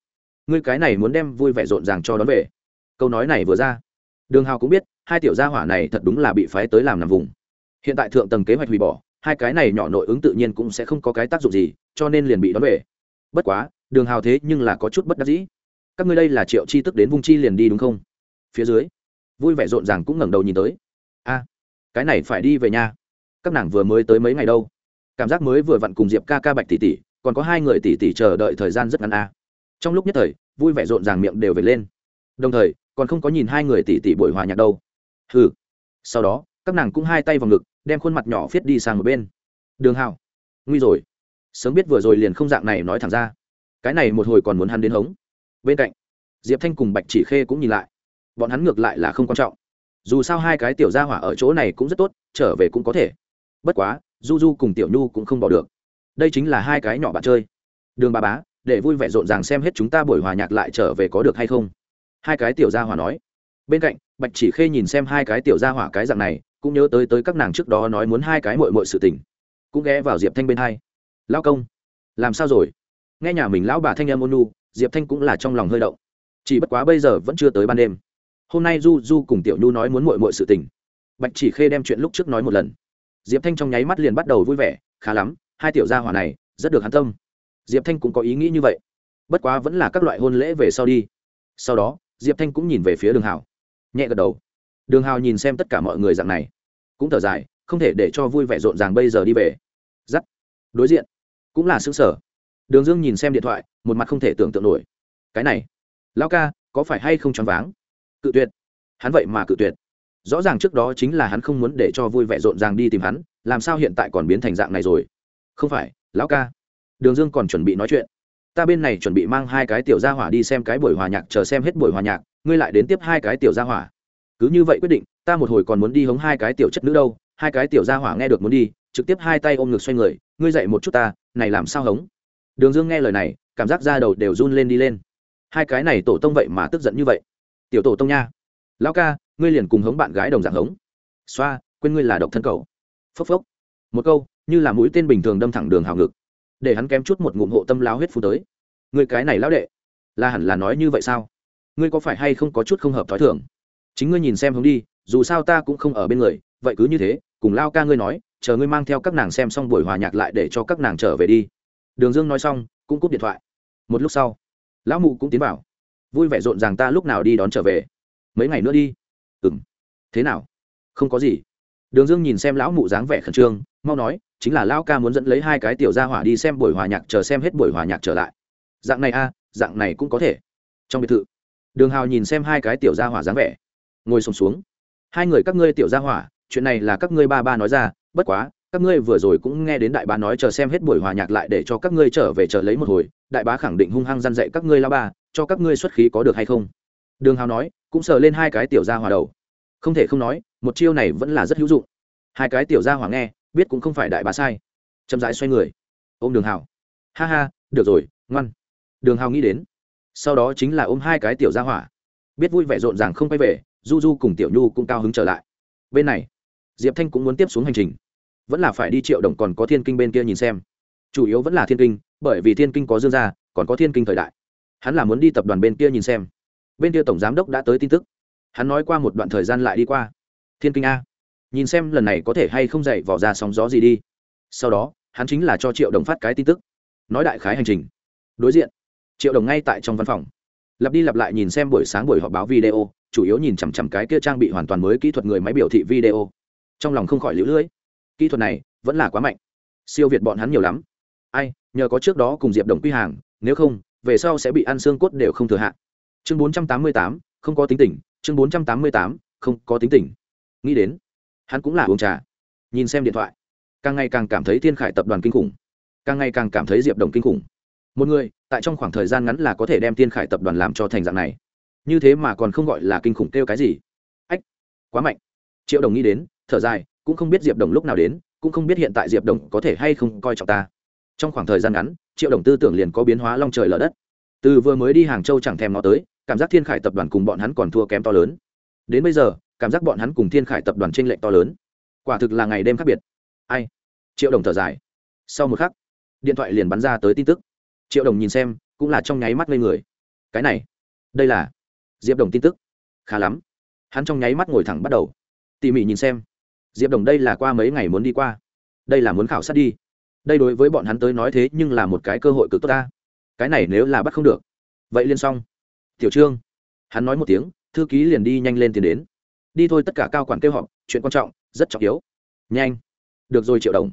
Ngươi cái này muốn đem vui vẻ rộn ràng cho đón về. Câu nói này vừa ra, đường hào cũng biết hai tiểu gia hỏa này thật đúng là bị phái tới làm nằm vùng. Hiện tại thượng tầng kế hoạch hủy bỏ, hai cái này nhỏ nội ứng tự nhiên cũng sẽ không có cái tác dụng gì, cho nên liền bị đón về. Bất quá, đường hào thế nhưng là có chút bất đắc dĩ. Các ngươi đây là triệu chi tức đến vung chi liền đi đúng không? Phía dưới, vui vẻ rộn ràng cũng ngẩng đầu nhìn tới. A, cái này phải đi về nhà các nàng vừa mới tới mấy ngày đâu? Cảm giác mới vừa vặn cùng diệp ca ca bạch tỷ tỷ, còn có hai người tỷ tỷ chờ đợi thời gian rất ngắn a. Trong lúc nhất thời, vui vẻ rộn ràng miệng đều về lên. Đồng thời, còn không có nhìn hai người tỷ tỷ buổi hòa nhạc đâu hừ. Sau đó các nàng cũng hai tay vào ngực đem khuôn mặt nhỏ viết đi sang một bên. Đường Hạo, nguy rồi. Sớm biết vừa rồi liền không dạng này nói thẳng ra. Cái này một hồi còn muốn hắn đến hống. Bên cạnh diệp thanh cùng bạch chỉ khê cũng nhìn lại. Bọn hắn ngược lại là không quan trọng. Dù sao hai cái tiểu gia hỏa ở chỗ này cũng rất tốt trở về cũng có thể. Bất quá du du cùng tiểu nhu cũng không bỏ được. Đây chính là hai cái nhỏ bạn chơi. Đường bà bá để vui vẻ rộn ràng xem hết chúng ta buổi hòa nhạc lại trở về có được hay không? Hai cái tiểu gia hỏa nói. Bên cạnh bạch chỉ khê nhìn xem hai cái tiểu gia hỏa cái dạng này, cũng nhớ tới tới các nàng trước đó nói muốn hai cái mội mội sự tình. Cũng ghé vào diệp thanh bên hai. Lão công, làm sao rồi? Nghe nhà mình lão bà thanh em ôn nu diệp thanh cũng là trong lòng hơi động. Chỉ bất quá bây giờ vẫn chưa tới ban đêm. Hôm nay du du cùng tiểu nhu nói muốn mội mội sự tình. Bạch chỉ khê đem chuyện lúc trước nói một lần. Diệp thanh trong nháy mắt liền bắt đầu vui vẻ, khá lắm, hai tiểu gia hỏa này, rất được hắn tâm. Diệp thanh cũng có ý nghĩ như vậy. Bất quá vẫn là các loại hôn lễ về sau đi. Sau đó, diệp thanh cũng nhìn về phía đường hảo nhẹ gật đầu. Đường hào nhìn xem tất cả mọi người dạng này, cũng thở dài, không thể để cho vui vẻ rộn ràng bây giờ đi về. Giắt. Đối diện. Cũng là xứng sở. Đường dương nhìn xem điện thoại, một mặt không thể tưởng tượng nổi. Cái này lao ca, có phải hay không choáng váng? Cự tuyệt. Hắn vậy mà cự tuyệt. Rõ ràng trước đó chính là hắn không muốn để cho vui vẻ rộn ràng đi tìm hắn, làm sao hiện tại còn biến thành dạng này rồi? Không phải, lão ca. Đường dương còn chuẩn bị nói chuyện. Ta bên này chuẩn bị mang hai cái tiểu gia hỏa đi xem cái buổi hòa nhạc, chờ xem hết buổi hòa nhạc ngươi lại đến tiếp hai cái tiểu gia hỏa. Cứ như vậy quyết định, ta một hồi còn muốn đi hống hai cái tiểu chất nữ đâu, hai cái tiểu gia hỏa nghe được muốn đi, trực tiếp hai tay ôm ngực xoay người, ngươi dậy một chút ta, này làm sao hống? Đường dương nghe lời này, cảm giác da đầu đều run lên đi lên. Hai cái này tổ tông vậy mà tức giận như vậy. Tiểu tổ tông nha. Lão ca, ngươi liền cùng hống bạn gái đồng dạng hống. Xoa, quên ngươi là độc thân cầu phốc phốc. Một câu, như là mũi tên bình thường đâm thẳng đường hào ngực. Để hắn kém chút một ngụm hộ tâm lao huyết phù tới. Người cái này lão đệ, là hẳn là nói như vậy sao? Ngươi có phải hay không có chút không hợp thói thường? Chính ngươi nhìn xem hướng đi, dù sao ta cũng không ở bên người, vậy cứ như thế, cùng lao ca ngươi nói, chờ ngươi mang theo các nàng xem xong buổi hòa nhạc lại để cho các nàng trở về đi. Đường dương nói xong, cũng cúp điện thoại. Một lúc sau, lão mụ cũng tiến vào. Vui vẻ rộn ràng ta lúc nào đi đón trở về? Mấy ngày nữa đi. Ừ m thế nào? Không có gì. Đường dương nhìn xem lão mụ dáng vẻ khẩn trương, mau nói, chính là lão ca muốn dẫn lấy hai cái tiểu gia hỏa đi xem buổi hòa nhạc, chờ xem hết buổi hòa nhạc trở lại. Dạng này a, dạng này cũng có thể. Trong biệt thự đường hào nhìn xem hai cái tiểu gia hỏa dáng vẻ. Ngồi sùng xuống, xuống. Hai người các ngươi tiểu gia hỏa chuyện này là các ngươi ba ba nói ra bất quá các ngươi vừa rồi cũng nghe đến đại bá nói chờ xem hết buổi hòa nhạc lại để cho các ngươi trở về chờ lấy một hồi đại bá khẳng định hung hăng răn dạy các ngươi la ba cho các ngươi xuất khí có được hay không? Đường hào nói cũng sờ lên hai cái tiểu gia hỏa đầu. Không thể không nói một chiêu này vẫn là rất hữu dụng. Hai cái tiểu gia hỏa nghe biết cũng không phải đại bá sai. Chậm rãi xoay người. Ôm đường hào. Ha ha được rồi ngoan. Đường hào nghĩ đến sau đó chính là ôm hai cái tiểu gia hỏa. Biết vui vẻ rộn ràng không quay về, du du cùng tiểu nhu cũng cao hứng trở lại. Bên này, diệp thanh cũng muốn tiếp xuống hành trình. Vẫn là phải đi triệu đồng còn có thiên kinh bên kia nhìn xem. Chủ yếu vẫn là thiên kinh, bởi vì thiên kinh có dương gia, còn có thiên kinh thời đại. Hắn là muốn đi tập đoàn bên kia nhìn xem. Bên kia tổng giám đốc đã tới tin tức. Hắn nói qua một đoạn thời gian lại đi qua. Thiên kinh a. Nhìn xem lần này có thể hay không dậy vỏ ra sóng gió gì đi. Sau đó, hắn chính là cho triệu đồng phát cái tin tức. Nói đại khái hành trình. Đối diện triệu đồng ngay tại trong văn phòng. Lặp đi lặp lại nhìn xem buổi sáng buổi họp báo video, chủ yếu nhìn chằm chằm cái kia trang bị hoàn toàn mới kỹ thuật người máy biểu thị video. Trong lòng không khỏi lũ lưỡi. Kỹ thuật này vẫn là quá mạnh. Siêu việt bọn hắn nhiều lắm. Ai, nhờ có trước đó cùng diệp đồng quy hàng, nếu không, về sau sẽ bị ăn xương cốt đều không thừa hạn chương bốn trăm tám mươi tám, không có tính tình. Chương bốn trăm tám mươi tám, không có tính tình. Nghĩ đến, hắn cũng là uống trà. Nhìn xem điện thoại, càng ngày càng cảm thấy thiên khải tập đoàn kinh khủng. Càng ngày càng cảm thấy diệp đồng kinh khủng một người, tại trong khoảng thời gian ngắn là có thể đem thiên khải tập đoàn làm cho thành dạng này. Như thế mà còn không gọi là kinh khủng kêu cái gì. Ách, quá mạnh. Triệu đồng nghĩ đến, thở dài, cũng không biết diệp đồng lúc nào đến, cũng không biết hiện tại diệp đồng có thể hay không coi trọng ta. Trong khoảng thời gian ngắn, triệu đồng tư tưởng liền có biến hóa long trời lở đất. Từ vừa mới đi hàng châu chẳng thèm nó tới, cảm giác thiên khải tập đoàn cùng bọn hắn còn thua kém to lớn. Đến bây giờ, cảm giác bọn hắn cùng thiên khải tập đoàn t r ê n lệch to lớn. Quả thực là ngày đêm khác biệt. Ai? Triệu đồng thở dài. Sau một khắc, điện thoại liền bắn ra tới tin tức triệu đồng nhìn xem, cũng là trong nháy mắt ngây người. Cái này, đây là diệp đồng tin tức. Khá lắm. Hắn trong nháy mắt ngồi thẳng bắt đầu. Tỉ mỉ nhìn xem. Diệp đồng đây là qua mấy ngày muốn đi qua. Đây là muốn khảo sát đi. Đây đối với bọn hắn tới nói thế nhưng là một cái cơ hội cực tốt ta. Cái này nếu là bắt không được. Vậy liên xong. Tiểu trương. Hắn nói một tiếng, thư ký liền đi nhanh lên tiền đến. Đi thôi tất cả cao quản kêu họp, chuyện quan trọng, rất trọng yếu. Nhanh. Được rồi, triệu đồng.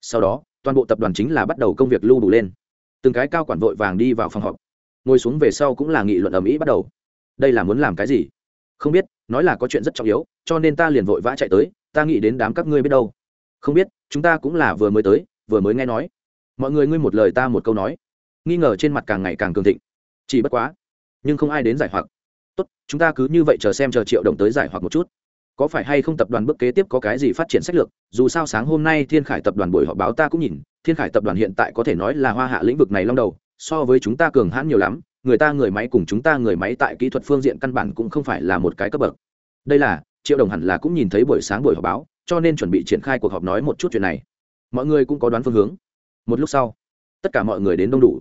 Sau đó, toàn bộ tập đoàn chính là bắt đầu công việc lưu đủ lên từng cái cao quản vội vàng đi vào phòng họp. Ngồi xuống về sau cũng là nghị luận ầm ĩ bắt đầu. Đây là muốn làm cái gì? Không biết, nói là có chuyện rất trọng yếu, cho nên ta liền vội vã chạy tới, ta nghĩ đến đám các ngươi biết đâu. Không biết, chúng ta cũng là vừa mới tới, vừa mới nghe nói. Mọi người ngươi một lời ta một câu nói. Nghi ngờ trên mặt càng ngày càng cường thịnh. Chỉ bất quá, nhưng không ai đến giải hoặc. Tốt, chúng ta cứ như vậy chờ xem chờ triệu đồng tới giải hoặc một chút có phải hay không tập đoàn bước kế tiếp có cái gì phát triển sách lược? Dù sao sáng hôm nay thiên khải tập đoàn buổi họp báo ta cũng nhìn, thiên khải tập đoàn hiện tại có thể nói là hoa hạ lĩnh vực này long đầu, so với chúng ta cường hãn nhiều lắm, người ta người máy cùng chúng ta người máy tại kỹ thuật phương diện căn bản cũng không phải là một cái cấp bậc. Đây là, triệu đồng hẳn là cũng nhìn thấy buổi sáng buổi họp báo, cho nên chuẩn bị triển khai cuộc họp nói một chút chuyện này. Mọi người cũng có đoán phương hướng. Một lúc sau, tất cả mọi người đến đông đủ.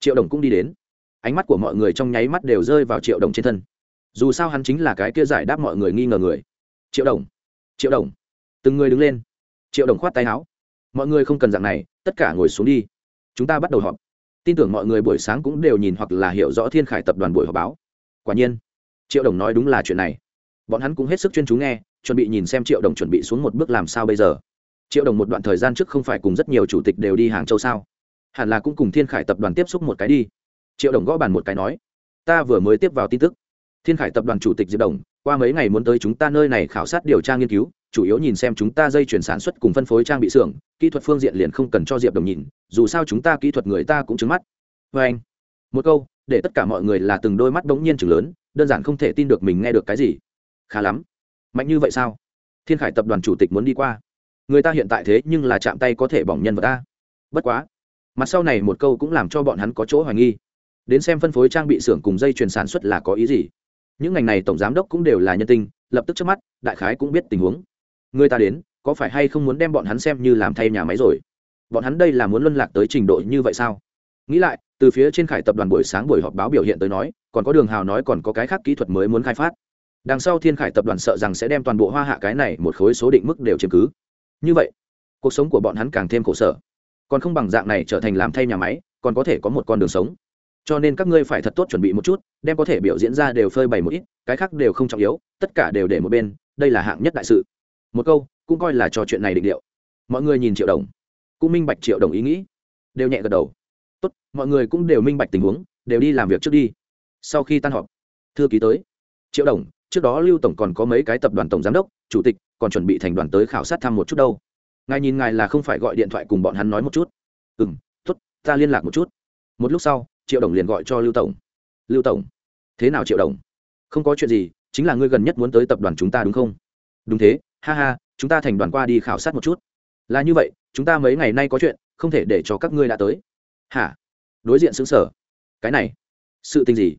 Triệu đồng cũng đi đến. Ánh mắt của mọi người trong nháy mắt đều rơi vào triệu đồng trên thân. Dù sao hắn chính là cái kia giải đáp mọi người nghi ngờ người triệu đồng. Triệu đồng. Từng người đứng lên. Triệu đồng khoát tay áo. Mọi người không cần dạng này, tất cả ngồi xuống đi. Chúng ta bắt đầu họp. Tin tưởng mọi người buổi sáng cũng đều nhìn hoặc là hiểu rõ thiên khải tập đoàn buổi họp báo. Quả nhiên, triệu đồng nói đúng là chuyện này. Bọn hắn cũng hết sức chuyên chú nghe, chuẩn bị nhìn xem triệu đồng chuẩn bị xuống một bước làm sao bây giờ. Triệu đồng một đoạn thời gian trước không phải cùng rất nhiều chủ tịch đều đi hàng châu sao? Hẳn là cũng cùng thiên khải tập đoàn tiếp xúc một cái đi. Triệu đồng gõ bàn một cái nói, ta vừa mới tiếp vào tin tức. Thiên khải tập đoàn chủ tịch diệp đồng qua mấy ngày muốn tới chúng ta nơi này khảo sát điều tra nghiên cứu, chủ yếu nhìn xem chúng ta dây chuyển sản xuất cùng phân phối trang bị xưởng, kỹ thuật phương diện liền không cần cho diệp đồng nhìn, dù sao chúng ta kỹ thuật người ta cũng trứng mắt. Vê anh, một câu, để tất cả mọi người là từng đôi mắt bỗng nhiên chừng lớn, đơn giản không thể tin được mình nghe được cái gì. Khá lắm. Mạnh như vậy sao? Thiên khải tập đoàn chủ tịch muốn đi qua. Người ta hiện tại thế nhưng là chạm tay có thể bỏng nhân vật ta. Bất quá. Mặt sau này một câu cũng làm cho bọn hắn có chỗ hoài nghi. Đến xem phân phối trang bị xưởng cùng dây chuyền sản xuất là có ý gì những ngành này tổng giám đốc cũng đều là nhân tinh lập tức trước mắt, đại khái cũng biết tình huống. Người ta đến, có phải hay không muốn đem bọn hắn xem như làm thay nhà máy rồi? Bọn hắn đây là muốn luân lạc tới trình độ như vậy sao? Nghĩ lại, từ phía trên khải tập đoàn buổi sáng buổi họp báo biểu hiện tới nói, còn có đường hào nói còn có cái khác kỹ thuật mới muốn khai phát. Đằng sau thiên khải tập đoàn sợ rằng sẽ đem toàn bộ hoa hạ cái này một khối số định mức đều chiếm cứ. Như vậy, cuộc sống của bọn hắn càng thêm khổ sở. Còn không bằng dạng này trở thành làm thay nhà máy, còn có thể có một con đường sống cho nên các ngươi phải thật tốt chuẩn bị một chút, đem có thể biểu diễn ra đều phơi bày một ít, cái khác đều không trọng yếu, tất cả đều để một bên, đây là hạng nhất đại sự. Một câu, cũng coi là cho chuyện này định điệu mọi người nhìn triệu đồng. Cũng minh bạch triệu đồng ý nghĩ. Đều nhẹ gật đầu. Tốt, mọi người cũng đều minh bạch tình huống, đều đi làm việc trước đi. Sau khi tan họp, thư ký tới. Triệu đồng, trước đó lưu tổng còn có mấy cái tập đoàn tổng giám đốc, chủ tịch, còn chuẩn bị thành đoàn tới khảo sát thăm một chút đâu. Ngài nhìn ngài là không phải gọi điện thoại cùng bọn hắn nói một chút. Ừ m t ố t ta liên lạc một chút. Một lúc sau triệu đồng liền gọi cho lưu tổng. Lưu tổng, thế nào triệu đồng? Không có chuyện gì, chính là ngươi gần nhất muốn tới tập đoàn chúng ta đúng không? Đúng thế, ha ha, chúng ta thành đoàn qua đi khảo sát một chút. Là như vậy, chúng ta mấy ngày nay có chuyện, không thể để cho các ngươi đã tới. Hả? Đối diện xứng sở. Cái này, sự tình gì?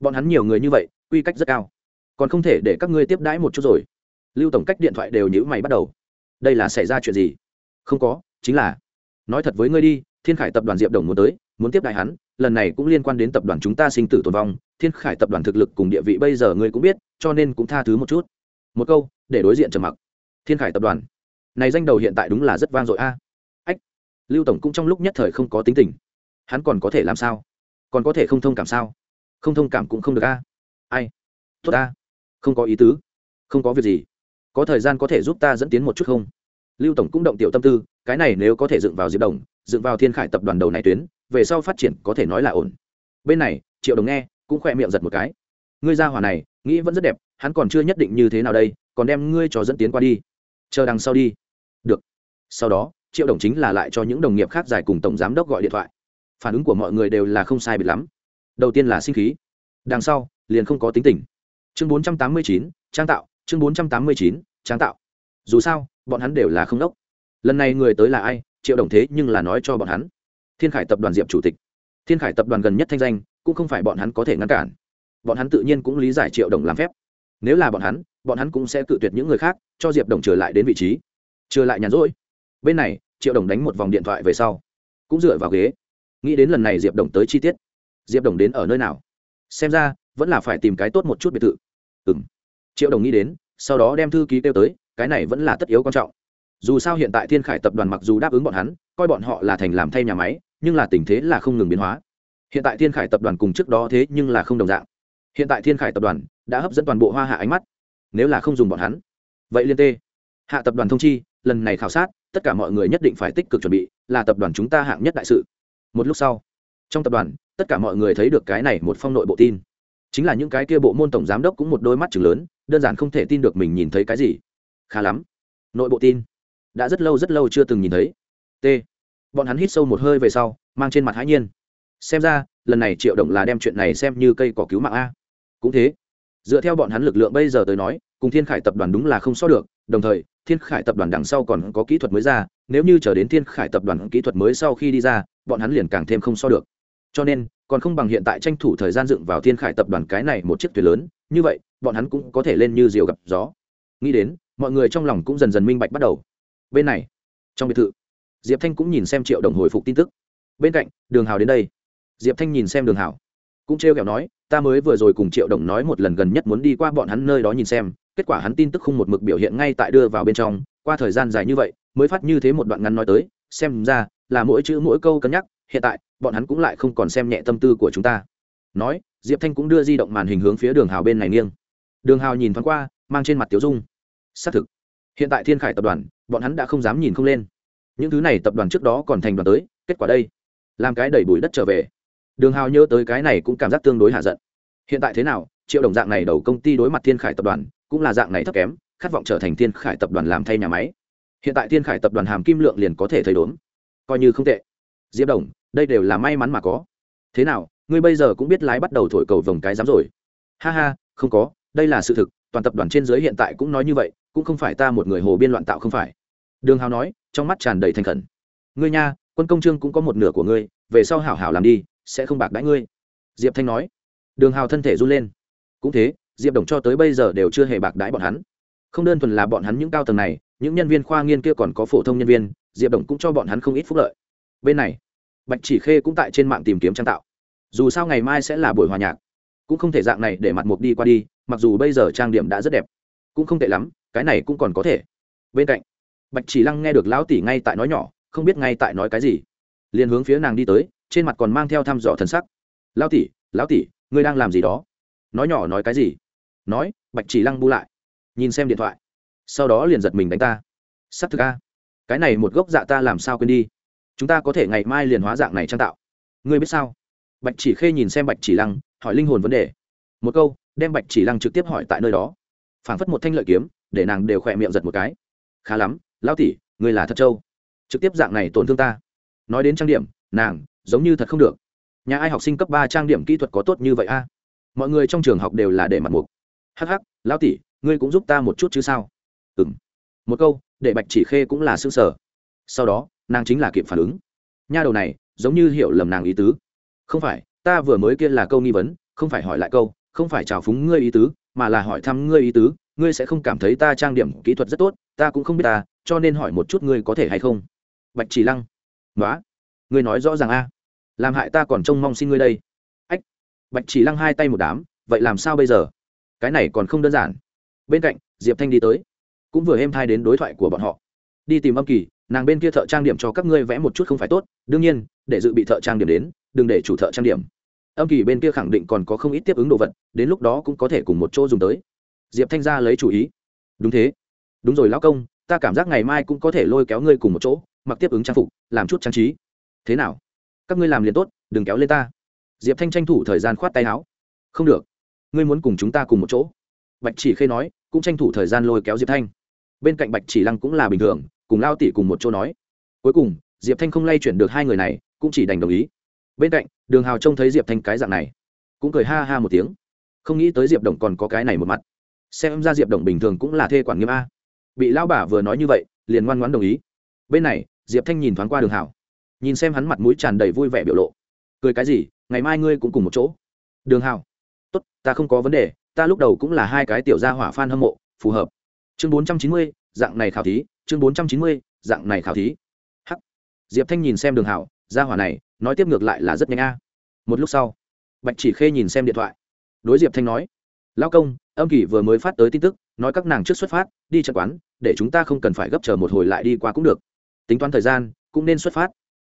Bọn hắn nhiều người như vậy, quy cách rất cao. Còn không thể để các ngươi tiếp đãi một chút rồi. Lưu tổng cách điện thoại đều nhữ mày bắt đầu. Đây là xảy ra chuyện gì? Không có, chính là, nói thật với ngươi đi, thiên khải tập đoàn diệp đồng muốn tới, muốn tiếp đại hắn lần này cũng liên quan đến tập đoàn chúng ta sinh tử tồn vong, thiên khải tập đoàn thực lực cùng địa vị bây giờ ngươi cũng biết, cho nên cũng tha thứ một chút. Một câu, để đối diện trầm mặc. Thiên khải tập đoàn. Này danh đầu hiện tại đúng là rất vang dội a. Ách, lưu tổng cũng trong lúc nhất thời không có tính tình. Hắn còn có thể làm sao? Còn có thể không thông cảm sao? Không thông cảm cũng không được a. Ai? Tốt a. Không có ý tứ. Không có việc gì. Có thời gian có thể giúp ta dẫn tiến một chút không? Lưu tổng cũng động tiểu tâm tư, cái này nếu có thể dựng vào diệp đồng, dựng vào thiên khải tập đoàn đầu này tuyến về sau phát triển có thể nói là ổn. Bên này, triệu đồng nghe, cũng khoe miệng giật một cái. Ngươi ra hỏa này, nghĩ vẫn rất đẹp, hắn còn chưa nhất định như thế nào đây, còn đem ngươi cho dẫn tiến qua đi. Chờ đằng sau đi. Được. Sau đó, triệu đồng chính là lại cho những đồng nghiệp khác giải cùng tổng giám đốc gọi điện thoại. Phản ứng của mọi người đều là không sai biệt lắm. Đầu tiên là sinh khí. Đằng sau, liền không có tính tình. Chương bốn trăm tám mươi chín, trang tạo. Chương bốn trăm tám mươi chín, trang tạo. Dù sao, bọn hắn đều là không đốc. Lần này người tới là ai, triệu đồng thế nhưng là nói cho bọn hắn thiên khải tập đoàn diệp chủ tịch. Thiên khải tập đoàn gần nhất thanh danh, cũng không phải bọn hắn có thể ngăn cản. Bọn hắn tự nhiên cũng lý giải triệu đồng làm phép. Nếu là bọn hắn bọn hắn cũng sẽ cự tuyệt những người khác, cho diệp đồng trở lại đến vị trí. Trở lại nhàn rỗi. Bên này, triệu đồng đánh một vòng điện thoại về sau, cũng dựa vào ghế. Nghĩ đến lần này diệp đồng tới chi tiết. Diệp đồng đến ở nơi nào? Xem ra, vẫn là phải tìm cái tốt một chút biệt thự. Ừ m triệu đồng nghĩ đến, sau đó đem thư ký kêu tới, cái này vẫn là tất yếu quan trọng. Dù sao hiện tại thiên khải tập đoàn mặc dù đáp ứng bọn hắn, coi bọn họ là thành làm thay nhà máy nhưng là tình thế là không ngừng biến hóa. Hiện tại thiên khải tập đoàn cùng trước đó thế nhưng là không đồng dạng. Hiện tại thiên khải tập đoàn đã hấp dẫn toàn bộ hoa hạ ánh mắt, nếu là không dùng bọn hắn. Vậy liên tê, hạ tập đoàn thông chi, lần này khảo sát, tất cả mọi người nhất định phải tích cực chuẩn bị, là tập đoàn chúng ta hạng nhất đại sự. Một lúc sau, trong tập đoàn, tất cả mọi người thấy được cái này một phong nội bộ tin. Chính là những cái kia bộ môn tổng giám đốc cũng một đôi mắt chừng lớn, đơn giản không thể tin được mình nhìn thấy cái gì. Khá lắm. Nội bộ tin đã rất lâu rất lâu chưa từng nhìn thấy. T bọn hắn hít sâu một hơi về sau, mang trên mặt hãi nhiên. Xem ra, lần này triệu động là đem chuyện này xem như cây cỏ cứu mạng a. Cũng thế. Dựa theo bọn hắn lực lượng bây giờ tới nói, cùng thiên khải tập đoàn đúng là không so được, đồng thời, thiên khải tập đoàn đằng sau còn có kỹ thuật mới ra, nếu như chờ đến thiên khải tập đoàn kỹ thuật mới sau khi đi ra, bọn hắn liền càng thêm không so được. Cho nên, còn không bằng hiện tại tranh thủ thời gian dựng vào thiên khải tập đoàn cái này một chiếc thuyền lớn, như vậy, bọn hắn cũng có thể lên như diều gặp gió. Nghĩ đến, mọi người trong lòng cũng dần dần minh bạch bắt đầu. Bên này, trong biệt thự diệp thanh cũng nhìn xem triệu đồng hồi phục tin tức. Bên cạnh, đường hào đến đây. Diệp thanh nhìn xem đường hào. Cũng trêu kẹo nói, ta mới vừa rồi cùng triệu đồng nói một lần gần nhất muốn đi qua bọn hắn nơi đó nhìn xem, kết quả hắn tin tức không một mực biểu hiện ngay tại đưa vào bên trong, qua thời gian dài như vậy, mới phát như thế một đoạn ngắn nói tới, xem ra là mỗi chữ mỗi câu cân nhắc, hiện tại, bọn hắn cũng lại không còn xem nhẹ tâm tư của chúng ta. Nói, diệp thanh cũng đưa di động màn hình hướng phía đường hào bên này nghiêng. Đường hào nhìn thoáng qua, mang trên mặt tiếu dung. Xác thực, hiện tại thiên khải tập đoàn, bọn hắn đã không dám nhìn không lên những thứ này tập đoàn trước đó còn thành đoàn tới, kết quả đây, làm cái đẩy bụi đất trở về. Đường hào nhớ tới cái này cũng cảm giác tương đối hạ giận. Hiện tại thế nào, triệu đồng dạng này đầu công ty đối mặt thiên khải tập đoàn, cũng là dạng này thấp kém, khát vọng trở thành thiên khải tập đoàn làm thay nhà máy. Hiện tại thiên khải tập đoàn hàm kim lượng liền có thể thấy đốn coi như không tệ. Diệp đồng, đây đều là may mắn mà có. Thế nào, ngươi bây giờ cũng biết lái bắt đầu thổi cầu vòng cái dám rồi. Ha ha, không có, đây là sự thực, toàn tập đoàn trên giới hiện tại cũng nói như vậy, cũng không phải ta một người hồ biên loạn tạo không phải. Đường hào nói trong mắt tràn đầy thành khẩn. Ngươi nha, quân công trương cũng có một nửa của ngươi, về sau hảo hảo làm đi, sẽ không bạc đãi ngươi. Diệp thanh nói. Đường hào thân thể run lên. Cũng thế, diệp đồng cho tới bây giờ đều chưa hề bạc đãi bọn hắn. Không đơn thuần là bọn hắn những cao tầng này, những nhân viên khoa nghiên kia còn có phổ thông nhân viên, diệp đồng cũng cho bọn hắn không ít phúc lợi. Bên này, bạch chỉ khê cũng tại trên mạng tìm kiếm trang tạo. Dù sao ngày mai sẽ là buổi hòa nhạc. Cũng không thể dạng này để mặt mục đi qua đi, mặc dù bây giờ trang điểm đã rất đẹp. Cũng không tệ lắm, cái này cũng còn có thể. Bên cạnh bạch chỉ lăng nghe được lão tỷ ngay tại nói nhỏ, không biết ngay tại nói cái gì. Liền hướng phía nàng đi tới, trên mặt còn mang theo thăm dò thần sắc. Lão tỷ lão tỷ, ngươi đang làm gì đó? Nói nhỏ nói cái gì? Nói, bạch chỉ lăng bu lại. Nhìn xem điện thoại, sau đó liền giật mình đánh ta. S ắ c thực a, cái này một gốc dạ ta làm sao quên đi? Chúng ta có thể ngày mai liền hóa dạng này trang tạo. Ngươi biết sao? Bạch chỉ khê nhìn xem bạch chỉ lăng, hỏi linh hồn vấn đề. Một câu, đem bạch chỉ lăng trực tiếp hỏi tại nơi đó. Phảng phất một thanh lợi kiếm, để nàng đều khỏe miệng giật một cái. Khá lắm lao tỷ, ngươi là thật trâu. Trực tiếp dạng này tổn thương ta. Nói đến trang điểm, nàng, giống như thật không được. Nhà ai học sinh cấp ba trang điểm kỹ thuật có tốt như vậy a? Mọi người trong trường học đều là để mặt mục. Hắc hắc, lão tỷ, ngươi cũng giúp ta một chút chứ sao? Ừ m một câu, để bạch chỉ khê cũng là xương sở sau đó, nàng chính là kịp phản ứng. Nha đầu này, giống như hiểu lầm nàng ý tứ. Không phải, ta vừa mới kia là câu nghi vấn, không phải hỏi lại câu, không phải trào phúng ngươi ý tứ, mà là hỏi thăm ngươi ý tứ ngươi sẽ không cảm thấy ta trang điểm kỹ thuật rất tốt, ta cũng không biết ta, cho nên hỏi một chút ngươi có thể hay không. Bạch chỉ lăng. Nói ngươi nói rõ ràng a. Làm hại ta còn trông mong xin ngươi đây. Ách. Bạch chỉ lăng hai tay một đám, vậy làm sao bây giờ? Cái này còn không đơn giản. Bên cạnh, diệp thanh đi tới. Cũng vừa êm thai đến đối thoại của bọn họ. Đi tìm âm kỳ, nàng bên kia thợ trang điểm cho các ngươi vẽ một chút không phải tốt, đương nhiên, để dự bị thợ trang điểm đến, đừng để chủ thợ trang điểm. Âm kỳ bên kia khẳng định còn có không ít tiếp ứng đồ vật, đến lúc đó cũng có thể cùng một chỗ dùng tới diệp thanh ra lấy chủ ý. Đúng thế. Đúng rồi lão công, ta cảm giác ngày mai cũng có thể lôi kéo ngươi cùng một chỗ, mặc tiếp ứng trang phục, làm chút trang trí. Thế nào? Các ngươi làm liền tốt, đừng kéo lên ta. Diệp thanh tranh thủ thời gian khoát tay áo. Không được. Ngươi muốn cùng chúng ta cùng một chỗ. Bạch chỉ khê nói, cũng tranh thủ thời gian lôi kéo diệp thanh. Bên cạnh bạch chỉ lăng cũng là bình thường, cùng lao tỷ cùng một chỗ nói. Cuối cùng, diệp thanh không lay chuyển được hai người này, cũng chỉ đành đồng ý. Bên cạnh, đường hào trông thấy diệp thanh cái dạng này, cũng cười ha ha một tiếng. Không nghĩ tới diệp đồng còn có cái này một mặt xem ra diệp đồng bình thường cũng là thê quản nghiêm a bị lao bà vừa nói như vậy liền ngoan ngoãn đồng ý bên này diệp thanh nhìn thoáng qua đường hảo nhìn xem hắn mặt mũi tràn đầy vui vẻ biểu lộ cười cái gì ngày mai ngươi cũng cùng một chỗ đường hảo tốt ta không có vấn đề ta lúc đầu cũng là hai cái tiểu gia hỏa f a n hâm mộ phù hợp chương bốn trăm chín mươi, dạng này khảo thí chương bốn trăm chín mươi, dạng này khảo thí hắc diệp thanh nhìn xem đường hảo gia hỏa này nói tiếp ngược lại là rất nhanh a một lúc sau bạch chỉ khê nhìn xem điện thoại đối diệp thanh nói lao công, âm kỳ vừa mới phát tới tin tức, nói các nàng trước xuất phát, đi chợ quán, để chúng ta không cần phải gấp chờ một hồi lại đi qua cũng được. Tính toán thời gian, cũng nên xuất phát.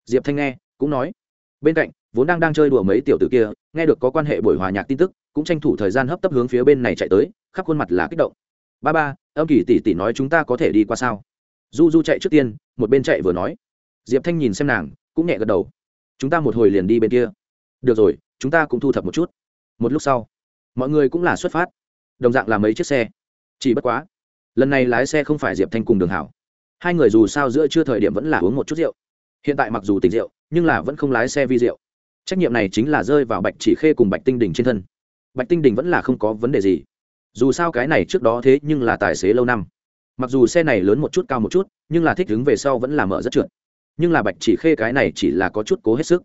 Diệp thanh nghe, cũng nói. Bên cạnh, vốn đang đang chơi đùa mấy tiểu tử kia, nghe được có quan hệ buổi hòa nhạc tin tức, cũng tranh thủ thời gian hấp tấp hướng phía bên này chạy tới, khắp khuôn mặt là kích động. Ba ba, âm kỳ tỷ tỷ nói chúng ta có thể đi qua sao? Du du chạy trước tiên, một bên chạy vừa nói. Diệp thanh nhìn xem nàng, cũng nhẹ gật đầu. Chúng ta một hồi liền đi bên kia. Được rồi, chúng ta cũng thu thập một chút. Một lúc sau mọi người cũng là xuất phát. Đồng dạng là mấy chiếc xe. Chỉ bất quá, lần này lái xe không phải diệp thanh cùng đường hảo. Hai người dù sao giữa chưa thời điểm vẫn là uống một chút rượu. Hiện tại mặc dù tỉnh rượu, nhưng là vẫn không lái xe vi rượu. Trách nhiệm này chính là rơi vào bạch chỉ khê cùng bạch tinh đình trên thân. Bạch tinh đình vẫn là không có vấn đề gì. Dù sao cái này trước đó thế nhưng là tài xế lâu năm. Mặc dù xe này lớn một chút cao một chút, nhưng là thích đứng về sau vẫn là mở rất trượt. Nhưng là bạch chỉ khê cái này chỉ là có chút cố hết sức.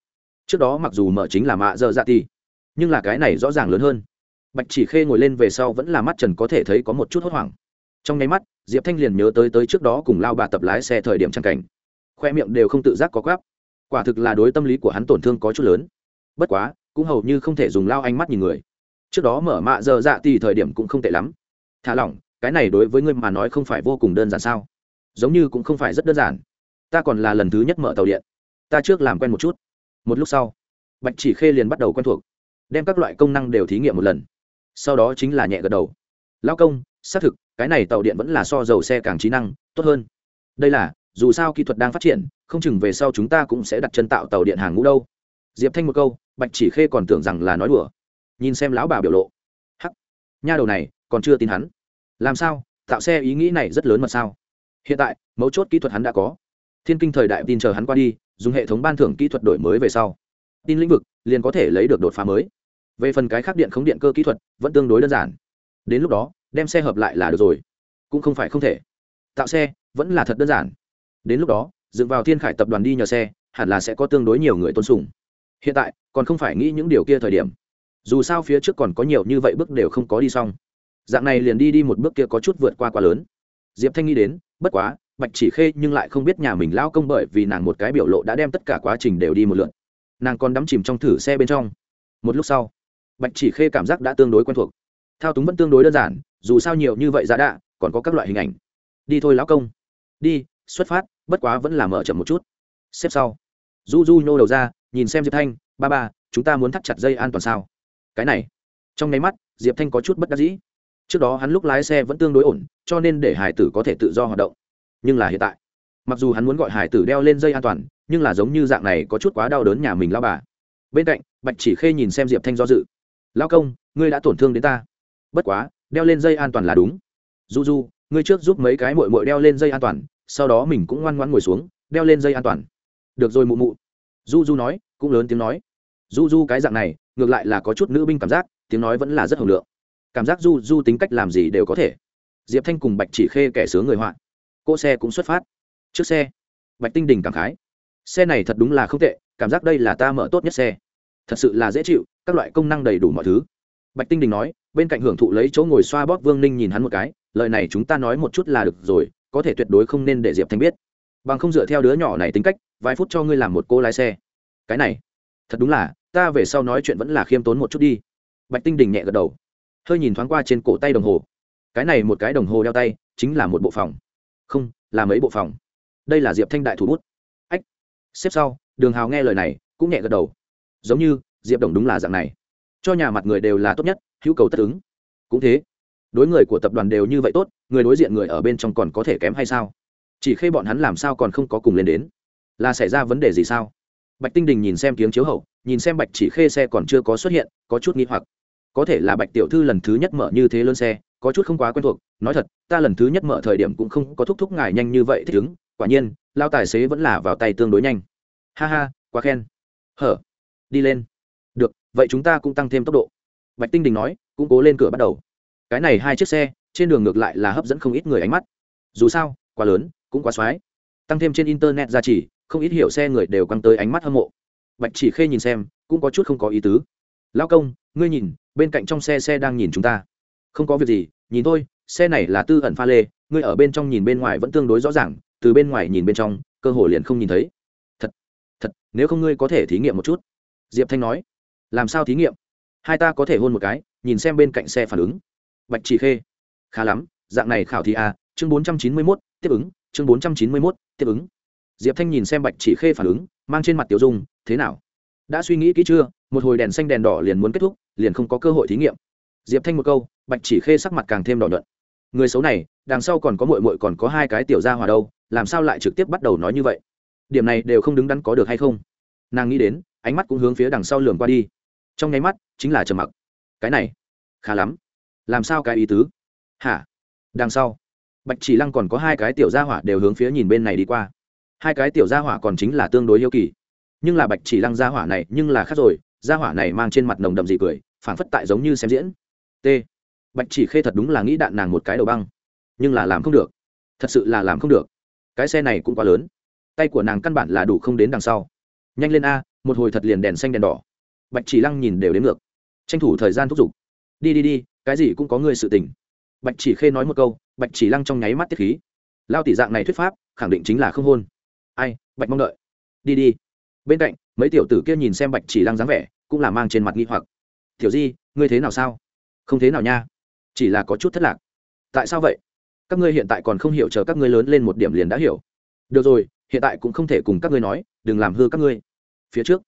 Trước đó mặc dù mở chính là mạ dơ dạ ti nhưng là cái này rõ ràng lớn hơn bạch chỉ khê ngồi lên về sau vẫn là mắt trần có thể thấy có một chút hốt hoảng. Trong nháy mắt, diệp thanh liền nhớ tới tới trước đó cùng lao bà tập lái xe thời điểm trang cảnh. Khoe miệng đều không tự giác có gáp quả thực là đối tâm lý của hắn tổn thương có chút lớn. Bất quá, cũng hầu như không thể dùng lao ánh mắt nhìn người. Trước đó mở mạ giờ dạ thì thời điểm cũng không tệ lắm. Thả lỏng, cái này đối với ngươi mà nói không phải vô cùng đơn giản sao? Giống như cũng không phải rất đơn giản. Ta còn là lần thứ nhất mở tàu điện. Ta trước làm quen một chút. Một lúc sau, bạch chỉ khê liền bắt đầu quen thuộc, đem các loại công năng đều thí nghiệm một lần sau đó chính là nhẹ gật đầu. Lao công, xác thực, cái này tàu điện vẫn là so dầu xe càng trí năng, tốt hơn. Đây là, dù sao kỹ thuật đang phát triển, không chừng về sau chúng ta cũng sẽ đặt chân tạo tàu điện hàng ngũ đâu. Diệp thanh một câu, bạch chỉ khê còn tưởng rằng là nói đùa. Nhìn xem lão bà biểu lộ. Hắc. Nha đầu này, còn chưa tin hắn. Làm sao? Tạo xe ý nghĩ này rất lớn mà sao? Hiện tại, mấu chốt kỹ thuật hắn đã có. Thiên kinh thời đại tin chờ hắn qua đi, dùng hệ thống ban thưởng kỹ thuật đổi mới về sau. Tin lĩnh vực, liền có thể lấy được đột phá mới về phần cái khác điện khống điện cơ kỹ thuật, vẫn tương đối đơn giản. Đến lúc đó, đem xe hợp lại là được rồi. Cũng không phải không thể. Tạo xe, vẫn là thật đơn giản. Đến lúc đó, dựng vào thiên khải tập đoàn đi nhờ xe, hẳn là sẽ có tương đối nhiều người tôn sùng. Hiện tại, còn không phải nghĩ những điều kia thời điểm. Dù sao phía trước còn có nhiều như vậy bước đều không có đi xong. Dạng này liền đi đi một bước kia có chút vượt qua quá lớn. Diệp thanh nghĩ đến, bất quá, bạch chỉ khê nhưng lại không biết nhà mình lao công bởi vì nàng một cái biểu lộ đã đem tất cả quá trình đều đi một lượn nàng còn đắm chìm trong thử xe bên trong. Một lúc sau bạch chỉ khê cảm giác đã tương đối quen thuộc. Thao túng vẫn tương đối đơn giản, dù sao nhiều như vậy giá đạ, còn có các loại hình ảnh. Đi thôi lão công. Đi, xuất phát, bất quá vẫn là mở chậm một chút. Xếp sau. Du du nhô đầu ra, nhìn xem diệp thanh, ba ba, chúng ta muốn thắt chặt dây an toàn sao? Cái này. Trong nháy mắt, diệp thanh có chút bất đắc dĩ. Trước đó hắn lúc lái xe vẫn tương đối ổn, cho nên để hải tử có thể tự do hoạt động. Nhưng là hiện tại, mặc dù hắn muốn gọi hải tử đeo lên dây an toàn, nhưng là giống như dạng này có chút quá đau đớn nhà mình lao bà. Bên cạnh, bạch chỉ khê nhìn xem diệp thanh do dự lao công, ngươi đã tổn thương đến ta. Bất quá, đeo lên dây an toàn là đúng. Du du ngươi trước giúp mấy cái mội mội đeo lên dây an toàn, sau đó mình cũng ngoan ngoan ngồi xuống, đeo lên dây an toàn. Được rồi mụ mụ. Du du nói, cũng lớn tiếng nói. Du du cái dạng này, ngược lại là có chút nữ binh cảm giác, tiếng nói vẫn là rất hồng lượng. Cảm giác du du tính cách làm gì đều có thể. Diệp thanh cùng bạch chỉ khê kẻ sướng người họa. Cỗ xe cũng xuất phát. Trước xe, bạch tinh đình cảm khái. Xe này thật đúng là không tệ, cảm giác đây là ta mở tốt nhất xe thật sự là dễ chịu, các loại công năng đầy đủ mọi thứ. Bạch tinh đình nói, bên cạnh hưởng thụ lấy chỗ ngồi xoa bóp vương ninh nhìn hắn một cái, lời này chúng ta nói một chút là được rồi, có thể tuyệt đối không nên để diệp thanh biết. Bằng không dựa theo đứa nhỏ này tính cách, vài phút cho ngươi làm một cô lái xe. Cái này, thật đúng là, ta về sau nói chuyện vẫn là khiêm tốn một chút đi. Bạch tinh đình nhẹ gật đầu, hơi nhìn thoáng qua trên cổ tay đồng hồ. Cái này một cái đồng hồ đeo tay, chính là một bộ phòng. Không, là mấy bộ phòng. Đây là diệp thanh đại thủ bút. Ách, xếp sau, đường hào nghe lời này, cũng nhẹ gật đầu giống như, diệp đồng đúng là dạng này. Cho nhà mặt người đều là tốt nhất, hữu cầu tất ứng. Cũng thế, đối người của tập đoàn đều như vậy tốt, người đối diện người ở bên trong còn có thể kém hay sao? Chỉ khi bọn hắn làm sao còn không có cùng lên đến? Là xảy ra vấn đề gì sao? Bạch tinh đình nhìn xem tiếng chiếu hậu, nhìn xem bạch chỉ khê xe còn chưa có xuất hiện, có chút nghi hoặc. Có thể là bạch tiểu thư lần thứ nhất mở như thế lớn xe, có chút không quá quen thuộc. Nói thật, ta lần thứ nhất mở thời điểm cũng không có thúc thúc ngài nhanh như vậy thích ứng. Quả nhiên, lao tài xế vẫn là vào tay tương đối nhanh. Ha ha, quá khen. Hở đi lên. Được, vậy chúng ta cũng tăng thêm tốc độ. Bạch tinh đình nói, cũng cố lên cửa bắt đầu. Cái này hai chiếc xe, trên đường ngược lại là hấp dẫn không ít người ánh mắt. Dù sao, quá lớn, cũng quá xoái. Tăng thêm trên internet ra chỉ không ít hiểu xe người đều căng tới ánh mắt hâm mộ. Bạch chỉ khê nhìn xem, cũng có chút không có ý tứ. Lao công, ngươi nhìn, bên cạnh trong xe xe đang nhìn chúng ta. Không có việc gì, nhìn thôi, xe này là tư ẩn pha lê, ngươi ở bên trong nhìn bên ngoài vẫn tương đối rõ ràng, từ bên ngoài nhìn bên trong, cơ hồ liền không nhìn thấy. Thật thật, nếu không ngươi có thể thí nghiệm một chút diệp thanh nói làm sao thí nghiệm? Hai ta có thể hôn một cái nhìn xem bên cạnh xe phản ứng. Bạch chỉ khê khá lắm dạng này khảo thí à, chương bốn trăm chín mươi mốt tiếp ứng chương bốn trăm chín mươi mốt tiếp ứng. Diệp thanh nhìn xem bạch chỉ khê phản ứng mang trên mặt tiểu dung thế nào? Đã suy nghĩ kỹ chưa? Một hồi đèn xanh đèn đỏ liền muốn kết thúc liền không có cơ hội thí nghiệm. Diệp thanh một câu bạch chỉ khê sắc mặt càng thêm đỏ nhuận. Người xấu này đằng sau còn có mội mội còn có hai cái tiểu ra hòa đâu làm sao lại trực tiếp bắt đầu nói như vậy? Điểm này đều không đứng đắn có được hay không? Nàng nghĩ đến ánh mắt cũng hướng phía đằng sau lường qua đi. Trong nháy mắt, chính là trầm mặc. Cái này, khá lắm. Làm sao cái ý tứ? Hả? Đằng sau, bạch chỉ lăng còn có hai cái tiểu gia hỏa đều hướng phía nhìn bên này đi qua. Hai cái tiểu gia hỏa còn chính là tương đối yêu kỳ. Nhưng là bạch chỉ lăng gia hỏa này, nhưng là khác rồi, gia hỏa này mang trên mặt nồng đậm dị cười, phảng phất tại giống như xem diễn. T. Bạch chỉ khê thật đúng là nghĩ đạn nàng một cái đầu băng. Nhưng là làm không được. Thật sự là làm không được. Cái xe này cũng quá lớn. Tay của nàng căn bản là đủ không đến đằng sau. Nhanh lên a một hồi thật liền đèn xanh đèn đỏ. Bạch chỉ lăng nhìn đều đến ngược. Tranh thủ thời gian thúc giục. Đi đi đi, cái gì cũng có người sự tình. Bạch chỉ khê nói một câu, bạch chỉ lăng trong nháy mắt tiết khí. Lao tỷ dạng này thuyết pháp, khẳng định chính là không hôn. Ai, bạch mong đợi. Đi đi. Bên cạnh, mấy tiểu tử kia nhìn xem bạch chỉ lăng dáng vẻ, cũng là mang trên mặt nghi hoặc. Tiểu di, ngươi thế nào sao? Không thế nào nha. Chỉ là có chút thất lạc. Tại sao vậy? Các ngươi hiện tại còn không hiểu chờ các ngươi lớn lên một điểm liền đã hiểu. Được rồi, hiện tại cũng không thể cùng các ngươi nói, đừng làm hư các ngươi phía trước.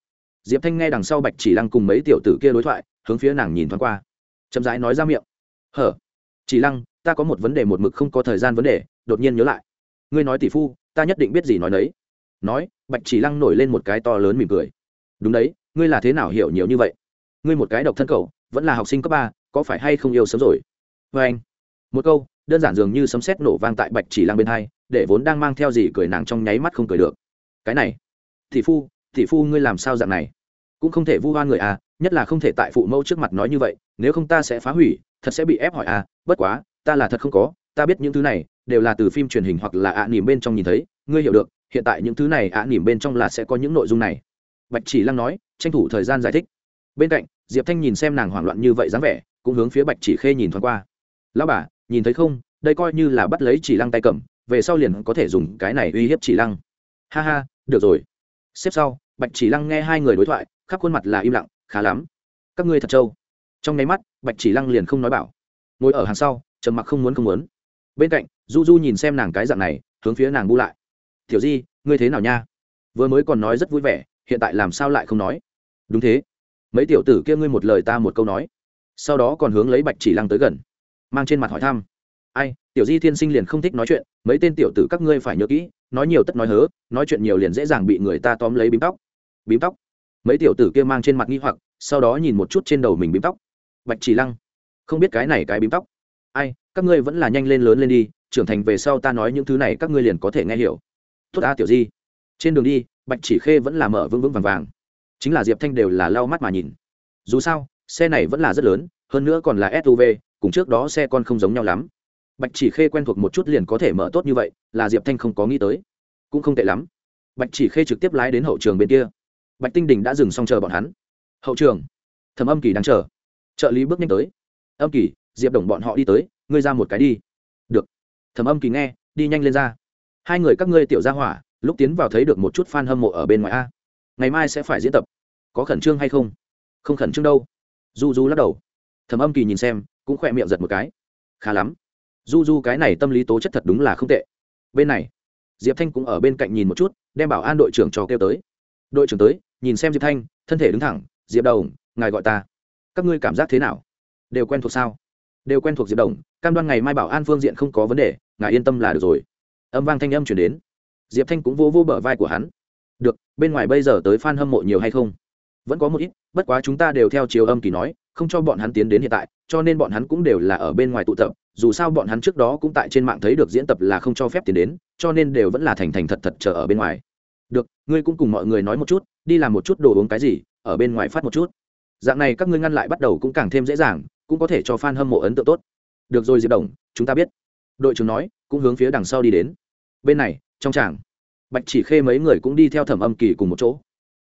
Diệp thanh nghe đằng sau bạch chỉ lăng cùng mấy tiểu tử kia đối thoại, hướng phía nàng nhìn thoáng qua. Chậm rãi nói ra miệng. Hở? Chỉ lăng, ta có một vấn đề một mực không có thời gian vấn đề, đột nhiên nhớ lại. Ngươi nói tỷ phu, ta nhất định biết gì nói đấy nói, bạch chỉ lăng nổi lên một cái to lớn mỉm cười. Đúng đấy, ngươi là thế nào hiểu nhiều như vậy? Ngươi một cái độc thân cầu vẫn là học sinh cấp ba, có phải hay không yêu sớm rồi? Vê anh, một câu, đơn giản dường như sấm sét nổ vang tại bạch chỉ lăng bên hai, để vốn đang mang theo gì cười nàng trong nháy mắt không cười được. Cái này, tỷ phu thì phu, ngươi làm sao dạng này? Cũng không thể vu oan người à nhất là không thể tại phụ mẫu trước mặt nói như vậy, nếu không ta sẽ phá hủy, thật sẽ bị ép hỏi à bất quá, ta là thật không có, ta biết những thứ này đều là từ phim truyền hình hoặc là ạ à nỉm bên trong nhìn thấy, ngươi hiểu được, hiện tại những thứ này ạ à nỉm bên trong là sẽ có những nội dung này. Bạch chỉ lăng nói, tranh thủ thời gian giải thích. Bên cạnh, diệp thanh nhìn xem nàng hoảng loạn như vậy dáng vẻ, cũng hướng phía bạch chỉ khê nhìn thoáng qua. Lão bà, nhìn thấy không? Đây coi như là bắt lấy chỉ lăng tay cầm, về sau liền có thể dùng cái này uy hiếp chỉ lăng. Ha ha, được rồi. Xếp sau bạch chỉ lăng nghe hai người đối thoại, khắp khuôn mặt là im lặng, khá lắm. Các ngươi thật trâu. Trong nháy mắt, bạch chỉ lăng liền không nói bảo. Ngồi ở hàng sau, trầm mặc không muốn không muốn. Bên cạnh, du du nhìn xem nàng cái dạng này, hướng phía nàng bu lại. Tiểu di, ngươi thế nào nha? Vừa mới còn nói rất vui vẻ, hiện tại làm sao lại không nói? Đúng thế. Mấy tiểu tử kia ngươi một lời ta một câu nói. Sau đó còn hướng lấy bạch chỉ lăng tới gần, mang trên mặt hỏi thăm. Ai tiểu di thiên sinh liền không thích nói chuyện, mấy tên tiểu tử các ngươi phải nhớ kỹ, nói nhiều tất nói hớ, nói chuyện nhiều liền dễ dàng bị người ta tóm lấy bím tóc. Bím tóc? Mấy tiểu tử kia mang trên mặt nghi hoặc, sau đó nhìn một chút trên đầu mình bím tóc. Bạch chỉ lăng, không biết cái này cái bím tóc. Ai, các ngươi vẫn là nhanh lên lớn lên đi, trưởng thành về sau ta nói những thứ này các ngươi liền có thể nghe hiểu. Tốt a, tiểu di. Trên đường đi, bạch chỉ khê vẫn là mở vững vững vàng vàng. Chính là diệp thanh đều là lau mắt mà nhìn. Dù sao, xe này vẫn là rất lớn, hơn nữa còn là suv cùng trước đó xe con không giống nhau lắm bạch chỉ khê quen thuộc một chút liền có thể mở tốt như vậy, là diệp thanh không có nghĩ tới. Cũng không tệ lắm. Bạch chỉ khê trực tiếp lái đến hậu trường bên kia. Bạch tinh đình đã dừng xong chờ bọn hắn. Hậu trường. Thầm âm kỳ đang chờ. Trợ lý bước nhanh tới. Âm kỳ, diệp đồng bọn họ đi tới, ngươi ra một cái đi. Được. Thầm âm kỳ nghe, đi nhanh lên ra. Hai người các ngươi tiểu ra hỏa, lúc tiến vào thấy được một chút f a n hâm mộ ở bên ngoài a. Ngày mai sẽ phải diễn tập. Có khẩn trương hay không? Không khẩn trương đâu. Du du lắc đầu. Thầm âm kỳ nhìn xem, cũng khỏe miệng giật một cái. Khá lắm du du cái này tâm lý tố chất thật đúng là không tệ. Bên này, diệp thanh cũng ở bên cạnh nhìn một chút, đem bảo an đội trưởng trò kêu tới. Đội trưởng tới, nhìn xem diệp thanh, thân thể đứng thẳng, diệp đồng, ngài gọi ta. Các ngươi cảm giác thế nào? Đều quen thuộc sao? Đều quen thuộc, diệp đồng. Cam đoan ngày mai bảo an phương diện không có vấn đề, ngài yên tâm là được rồi. Âm vang thanh âm chuyển đến. Diệp thanh cũng vô vô bờ vai của hắn. Được, bên ngoài bây giờ tới f a n hâm mộ nhiều hay không? Vẫn có một ít, bất quá chúng ta đều theo chiều âm kỳ nói không cho bọn hắn tiến đến hiện tại, cho nên bọn hắn cũng đều là ở bên ngoài tụ tập, dù sao bọn hắn trước đó cũng tại trên mạng thấy được diễn tập là không cho phép tiến đến, cho nên đều vẫn là thành thành thật thật chờ ở bên ngoài. Được, ngươi cũng cùng mọi người nói một chút, đi làm một chút đồ uống cái gì, ở bên ngoài phát một chút. Dạng này các ngươi ngăn lại bắt đầu cũng càng thêm dễ dàng, cũng có thể cho f a n hâm mộ ấn tượng tốt. Được rồi, diệp đồng, chúng ta biết. Đội trưởng nói, cũng hướng phía đằng sau đi đến. Bên này, trong tràng, bạch chỉ khê mấy người cũng đi theo thẩm âm kỳ cùng một chỗ.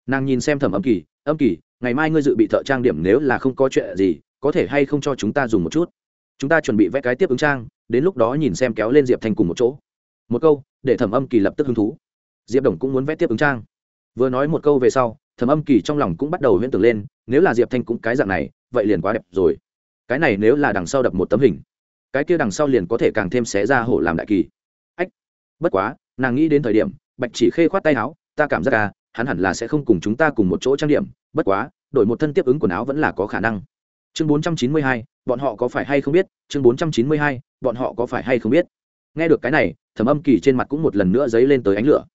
Nàng nhìn xem thẩm âm kỳ âm kỳ ngày mai ngươi dự bị thợ trang điểm nếu là không có chuyện gì, có thể hay không cho chúng ta dùng một chút? Chúng ta chuẩn bị vẽ cái tiếp ứng trang, đến lúc đó nhìn xem kéo lên diệp thành cùng một chỗ. Một câu, để thẩm âm kỳ lập tức hứng thú. Diệp đồng cũng muốn vẽ tiếp ứng trang. Vừa nói một câu về sau, thẩm âm kỳ trong lòng cũng bắt đầu huyễn tưởng lên, nếu là diệp thanh cũng cái dạng này, vậy liền quá đẹp rồi. Cái này nếu là đằng sau đập một tấm hình, cái kia đằng sau liền có thể càng thêm xé ra hổ làm đại kỳ. Ách, bất quá, nàng nghĩ đến thời điểm, bạch chỉ khê khoát tay áo, ta cảm giác à hắn hẳn là sẽ không cùng chúng ta cùng một chỗ trang điểm, bất quá, đổi một thân tiếp ứng quần áo vẫn là có khả năng. Chương bốn trăm chín mươi hai, bọn họ có phải hay không biết? Chương bốn trăm chín mươi hai, bọn họ có phải hay không biết? Nghe được cái này, thẩm âm kỳ trên mặt cũng một lần nữa dấy lên tới ánh lửa.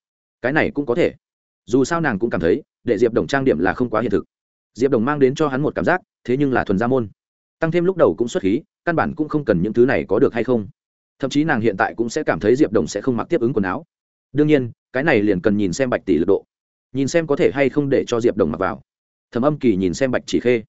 Cái này cũng có thể. Dù sao nàng cũng cảm thấy, để diệp đồng trang điểm là không quá hiện thực. Diệp đồng mang đến cho hắn một cảm giác, thế nhưng là thuần gia môn. Tăng thêm lúc đầu cũng xuất khí, căn bản cũng không cần những thứ này có được hay không. Thậm chí nàng hiện tại cũng sẽ cảm thấy diệp đồng sẽ không mặc tiếp ứng quần áo. Đương nhiên, cái này liền cần nhìn xem bạch tỷ lực độ nhìn xem có thể hay không để cho diệp đồng mặc vào. Thầm âm kỳ nhìn xem bạch chỉ khê.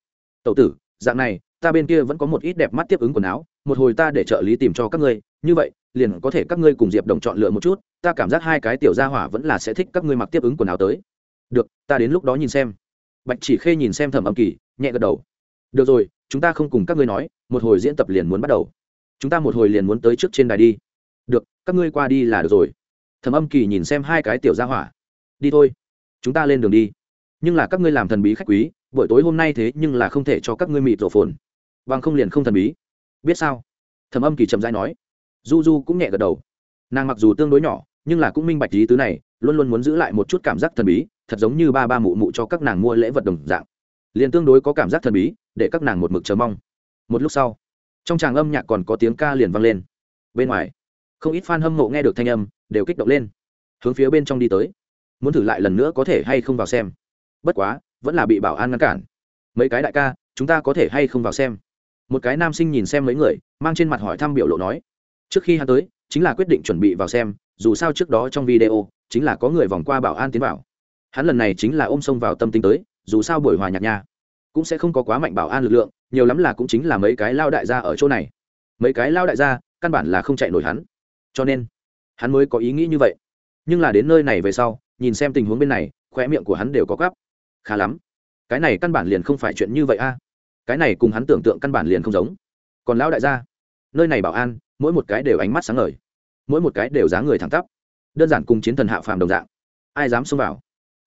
Tậu tử, dạng này, ta bên kia vẫn có một ít đẹp mắt tiếp ứng quần áo, một hồi ta để trợ lý tìm cho các ngươi, như vậy, liền có thể các ngươi cùng diệp đồng chọn lựa một chút, ta cảm giác hai cái tiểu gia hỏa vẫn là sẽ thích các ngươi mặc tiếp ứng quần áo tới. Được, ta đến lúc đó nhìn xem. Bạch chỉ khê nhìn xem thẩm âm kỳ, nhẹ gật đầu. Được rồi, chúng ta không cùng các ngươi nói, một hồi diễn tập liền muốn bắt đầu. Chúng ta một hồi liền muốn tới trước trên đài đi. Được, các ngươi qua đi là được rồi. Thẩm âm kỳ nhìn xem hai cái tiểu gia hỏa. Đi thôi chúng ta lên đường đi. Nhưng là các ngươi làm thần bí khách quý, buổi tối hôm nay thế nhưng là không thể cho các ngươi mịt rổ phồn. Bằng không liền không thần bí. Biết sao? Thẩm âm kỳ chậm dai nói. Du du cũng nhẹ gật đầu. Nàng mặc dù tương đối nhỏ, nhưng là cũng minh bạch lý tứ này, luôn luôn muốn giữ lại một chút cảm giác thần bí, thật giống như ba ba mụ mụ cho các nàng mua lễ vật đồng dạng. Liền tương đối có cảm giác thần bí, để các nàng một mực chờ mong. Một lúc sau, trong tràng âm nhạc còn có tiếng ca liền vang lên. Bên ngoài, không ít fan hâm mộ nghe được thanh âm, đều kích động lên. Hướng phía bên trong đi tới muốn thử lại lần nữa có thể hay không vào xem. Bất quá, vẫn là bị bảo an ngăn cản. Mấy cái đại ca, chúng ta có thể hay không vào xem? Một cái nam sinh nhìn xem mấy người, mang trên mặt hỏi thăm biểu lộ nói, trước khi hắn tới, chính là quyết định chuẩn bị vào xem, dù sao trước đó trong video, chính là có người vòng qua bảo an tiến vào. Hắn lần này chính là ôm sông vào tâm tính tới, dù sao buổi hòa nhạc nha, cũng sẽ không có quá mạnh bảo an lực lượng, nhiều lắm là cũng chính là mấy cái lao đại gia ở chỗ này. Mấy cái lao đại gia, căn bản là không chạy nổi hắn. Cho nên, hắn mới có ý nghĩ như vậy nhưng là đến nơi này về sau, nhìn xem tình huống bên này khoe miệng của hắn đều có gắp khá lắm. Cái này căn bản liền không phải chuyện như vậy a. Cái này cùng hắn tưởng tượng căn bản liền không giống. Còn lão đại gia, nơi này bảo an, mỗi một cái đều ánh mắt sáng ngời. Mỗi một cái đều dáng người thẳng tắp. Đơn giản cùng chiến thần hạ phàm đồng dạng. Ai dám xông vào?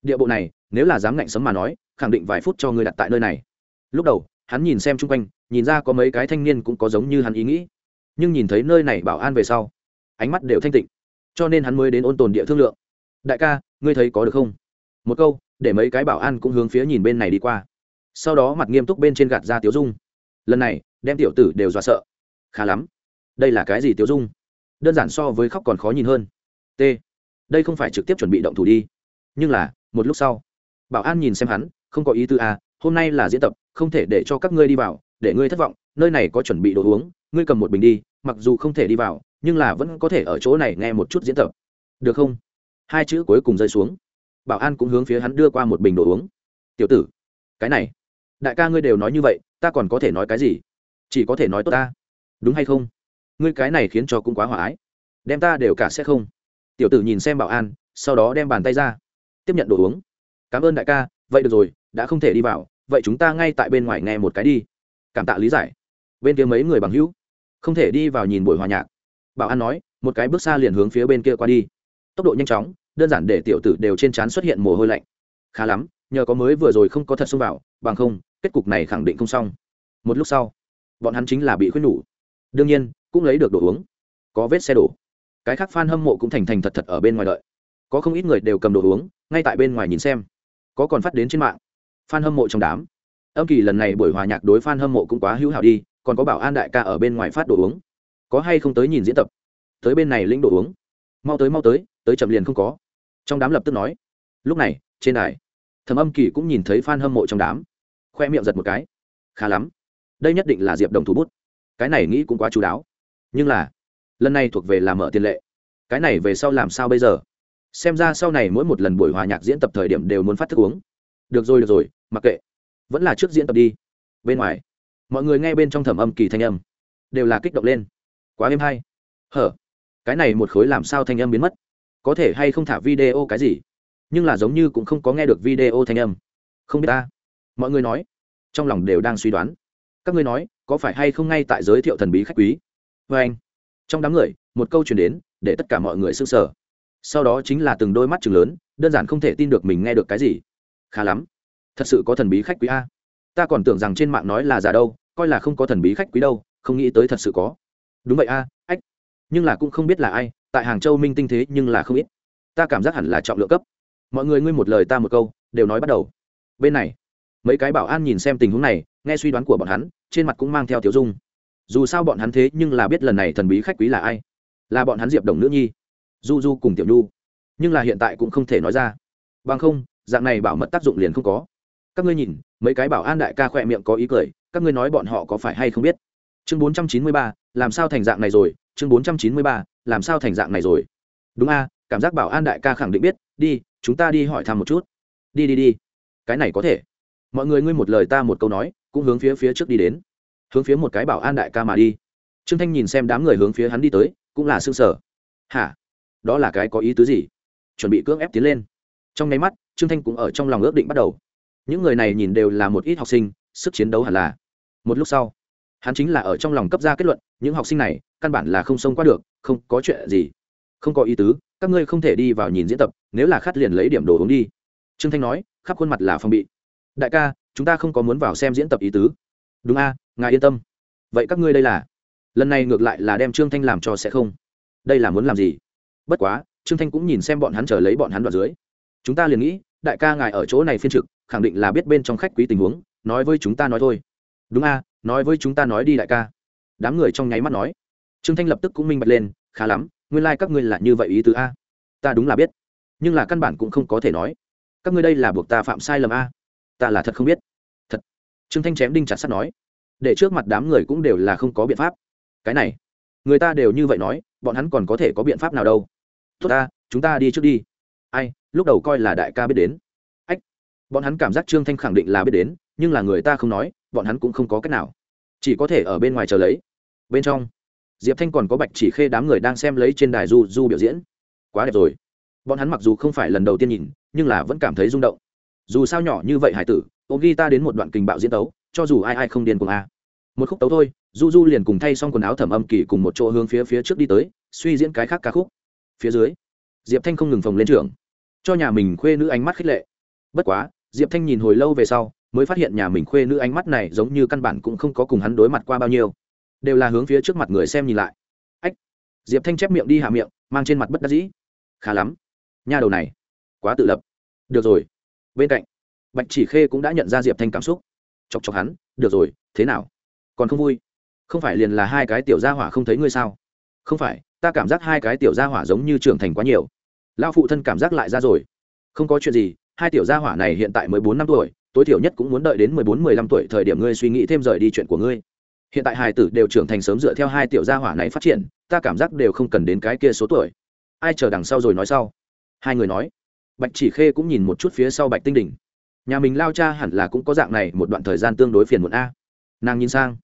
Địa bộ này, nếu là dám ngạnh sấm mà nói, khẳng định vài phút cho người đặt tại nơi này. Lúc đầu, hắn nhìn xem chung quanh, nhìn ra có mấy cái thanh niên cũng có giống như hắn ý nghĩ. Nhưng nhìn thấy nơi này bảo an về sau, ánh mắt đều thanh tịnh cho nên hắn mới đến ôn tồn địa thương lượng. Đại ca ngươi thấy có được không? Một câu để mấy cái bảo an cũng hướng phía nhìn bên này đi qua. Sau đó mặt nghiêm túc bên trên gạt ra tiếu dung. Lần này đem tiểu tử đều dọa sợ. Khá lắm. Đây là cái gì tiếu dung? Đơn giản so với khóc còn khó nhìn hơn. T. Đây không phải trực tiếp chuẩn bị động thủ đi. Nhưng là một lúc sau bảo an nhìn xem hắn không có ý tư à, hôm nay là diễn tập không thể để cho các ngươi đi vào để ngươi thất vọng nơi này có chuẩn bị đồ uống ngươi cầm một bình đi mặc dù không thể đi vào nhưng là vẫn có thể ở chỗ này nghe một chút diễn tập. Được không? Hai chữ cuối cùng rơi xuống. Bảo an cũng hướng phía hắn đưa qua một bình đồ uống. Tiểu tử, cái này, đại ca ngươi đều nói như vậy, ta còn có thể nói cái gì? Chỉ có thể nói tốt ta. Đúng hay không? Ngươi cái này khiến cho cũng quá hòa ái. Đem ta đều cả sẽ không. Tiểu tử nhìn xem bảo an, sau đó đem bàn tay ra. Tiếp nhận đồ uống. Cảm ơn đại ca, vậy được rồi, đã không thể đi vào, vậy chúng ta ngay tại bên ngoài nghe một cái đi. Cảm tạ lý giải. Bên kia mấy người bằng hữu. Không thể đi vào nhìn buổi hòa nhạc bảo an nói, một cái bước xa liền hướng phía bên kia qua đi. Tốc độ nhanh chóng, đơn giản để tiểu tử đều trên trán xuất hiện mồ hôi lạnh. Khá lắm, nhờ có mới vừa rồi không có thật xông vào, bằng không, kết cục này khẳng định không xong. Một lúc sau, bọn hắn chính là bị khuyết nhủ. Đương nhiên, cũng lấy được đồ uống, có vết xe đổ. Cái khác f a n hâm mộ cũng thành thành thật thật ở bên ngoài đợi. Có không ít người đều cầm đồ uống, ngay tại bên ngoài nhìn xem. Có còn phát đến trên mạng. F a n hâm mộ trong đám. Âm kỳ lần này buổi hòa nhạc đối f a n hâm mộ cũng quá hữu hảo đi, còn có bảo an đại ca ở bên ngoài phát đồ uống có hay không tới nhìn diễn tập? Tới bên này lĩnh đồ uống. Mau tới mau tới tới chậm liền không có. Trong đám lập tức nói. Lúc này, trên đài thầm âm kỳ cũng nhìn thấy f a n hâm mộ trong đám. Khoe miệng giật một cái. Khá lắm. Đây nhất định là diệp đồng thủ bút. Cái này nghĩ cũng quá chú đáo. Nhưng là, lần này thuộc về làm mở tiền lệ. Cái này về sau làm sao bây giờ? Xem ra sau này mỗi một lần buổi hòa nhạc diễn tập thời điểm đều muốn phát thức uống. Được rồi được rồi, mặc kệ. Vẫn là trước diễn tập đi. Bên ngoài, mọi người nghe bên trong thẩm âm kỳ thanh âm, đều là kích động lên quá êm hay. Hở, cái này một khối làm sao thanh âm biến mất? Có thể hay không thả video cái gì? Nhưng là giống như cũng không có nghe được video thanh âm. Không biết ta. Mọi người nói. Trong lòng đều đang suy đoán. Các ngươi nói, có phải hay không ngay tại giới thiệu thần bí khách quý? Vê anh. Trong đám người, một câu chuyển đến, để tất cả mọi người s ư n g sở sau đó chính là từng đôi mắt chừng lớn, đơn giản không thể tin được mình nghe được cái gì. Khá lắm. Thật sự có thần bí khách quý a. Ta còn tưởng rằng trên mạng nói là giả đâu, coi là không có thần bí khách quý đâu, không nghĩ tới thật sự có đúng vậy a, ách. Nhưng là cũng không biết là ai, tại hàng châu minh tinh thế nhưng là không ít. Ta cảm giác hẳn là trọng lượng cấp. Mọi người ngươi một lời ta một câu, đều nói bắt đầu. Bên này, mấy cái bảo an nhìn xem tình huống này, nghe suy đoán của bọn hắn, trên mặt cũng mang theo tiểu dung. Dù sao bọn hắn thế nhưng là biết lần này thần bí khách quý là ai. Là bọn hắn diệp đồng nữ nhi, du du cùng tiểu nhu. Nhưng là hiện tại cũng không thể nói ra. Bằng không, dạng này bảo mật tác dụng liền không có. Các ngươi nhìn, mấy cái bảo an đại ca khỏe miệng có ý cười, các ngươi nói bọn họ có phải hay không biết? Chương bốn trăm chín mươi ba làm sao thành dạng này rồi? Chương bốn trăm chín mươi ba, làm sao thành dạng này rồi? Đúng a, cảm giác bảo an đại ca khẳng định biết. Đi, chúng ta đi hỏi thăm một chút. Đi đi đi. Cái này có thể. Mọi người ngươi một lời ta một câu nói, cũng hướng phía phía trước đi đến. Hướng phía một cái bảo an đại ca mà đi. Trương thanh nhìn xem đám người hướng phía hắn đi tới, cũng là xương sở hả? Đó là cái có ý tứ gì? Chuẩn bị cưỡng ép tiến lên. Trong nháy mắt, trương thanh cũng ở trong lòng ước định bắt đầu. Những người này nhìn đều là một ít học sinh, sức chiến đấu hẳn là. Một lúc sau hắn chính là ở trong lòng cấp ra kết luận, những học sinh này, căn bản là không xông qua được, không có chuyện gì. Không có ý tứ, các ngươi không thể đi vào nhìn diễn tập, nếu là khát liền lấy điểm đồ uống đi. Trương thanh nói, khắp khuôn mặt là phong bị. Đại ca, chúng ta không có muốn vào xem diễn tập ý tứ. Đúng a, ngài yên tâm. Vậy các ngươi đây là? Lần này ngược lại là đem trương thanh làm cho sẽ không. Đây là muốn làm gì? Bất quá, trương thanh cũng nhìn xem bọn hắn chờ lấy bọn hắn đoạt dưới. Chúng ta liền nghĩ, đại ca ngài ở chỗ này phiên trực, khẳng định là biết bên trong khách quý tình huống, nói với chúng ta nói thôi. Đúng a nói với chúng ta nói đi đại ca. Đám người trong nháy mắt nói. Trương thanh lập tức cũng minh bạch lên, khá lắm, nguyên lai、like、các ngươi là như vậy ý tứ a. Ta đúng là biết, nhưng là căn bản cũng không có thể nói. Các ngươi đây là buộc ta phạm sai lầm a. Ta là thật không biết. Thật. Trương thanh chém đinh chặt sắt nói. Để trước mặt đám người cũng đều là không có biện pháp. Cái này, người ta đều như vậy nói, bọn hắn còn có thể có biện pháp nào đâu. Tốt ta, chúng ta đi trước đi. Ai, lúc đầu coi là đại ca biết đến. Ách, bọn hắn cảm giác trương thanh khẳng định là biết đến, nhưng là người ta không nói bọn hắn cũng không có cách nào. Chỉ có thể ở bên ngoài chờ lấy. Bên trong, diệp thanh còn có bạch chỉ khê đám người đang xem lấy trên đài du du biểu diễn. Quá đẹp rồi. Bọn hắn mặc dù không phải lần đầu tiên nhìn, nhưng là vẫn cảm thấy rung động. Dù sao nhỏ như vậy hải tử ôm ghi ta đến một đoạn kinh bạo diễn tấu, cho dù ai ai không điên cùng a. Một khúc tấu thôi, du du liền cùng thay xong quần áo thẩm âm kỳ cùng một chỗ hướng phía phía trước đi tới, suy diễn cái khác ca khúc. Phía dưới, diệp thanh không ngừng phòng lên trường cho nhà mình khuê nữ ánh mắt khích lệ. Bất quá, diệp thanh nhìn hồi lâu về sau mới phát hiện nhà mình khuê nữ ánh mắt này giống như căn bản cũng không có cùng hắn đối mặt qua bao nhiêu. Đều là hướng phía trước mặt người xem nhìn lại. Ách, diệp thanh chép miệng đi hạ miệng, mang trên mặt bất đắc dĩ. Khá lắm. Nha đầu này, quá tự lập. Được rồi. Bên cạnh, bạch chỉ khê cũng đã nhận ra diệp thanh cảm xúc. Chọc chọc hắn, được rồi, thế nào? Còn không vui? Không phải liền là hai cái tiểu gia hỏa không thấy ngươi sao? Không phải, ta cảm giác hai cái tiểu gia hỏa giống như trưởng thành quá nhiều. Lao phụ thân cảm giác lại ra rồi. Không có chuyện gì, hai tiểu gia hỏa này hiện tại mới bốn năm tuổi tối thiểu nhất cũng muốn đợi đến mười bốn, mười lăm tuổi thời điểm ngươi suy nghĩ thêm rời đi chuyện của ngươi. Hiện tại hai tử đều trưởng thành sớm dựa theo hai tiểu gia hỏa này phát triển, ta cảm giác đều không cần đến cái kia số tuổi. Ai chờ đằng sau rồi nói sau. Hai người nói. Bạch chỉ khê cũng nhìn một chút phía sau bạch tinh đỉnh nhà mình lao cha hẳn là cũng có dạng này, một đoạn thời gian tương đối phiền muộn a. Nàng nhìn sang.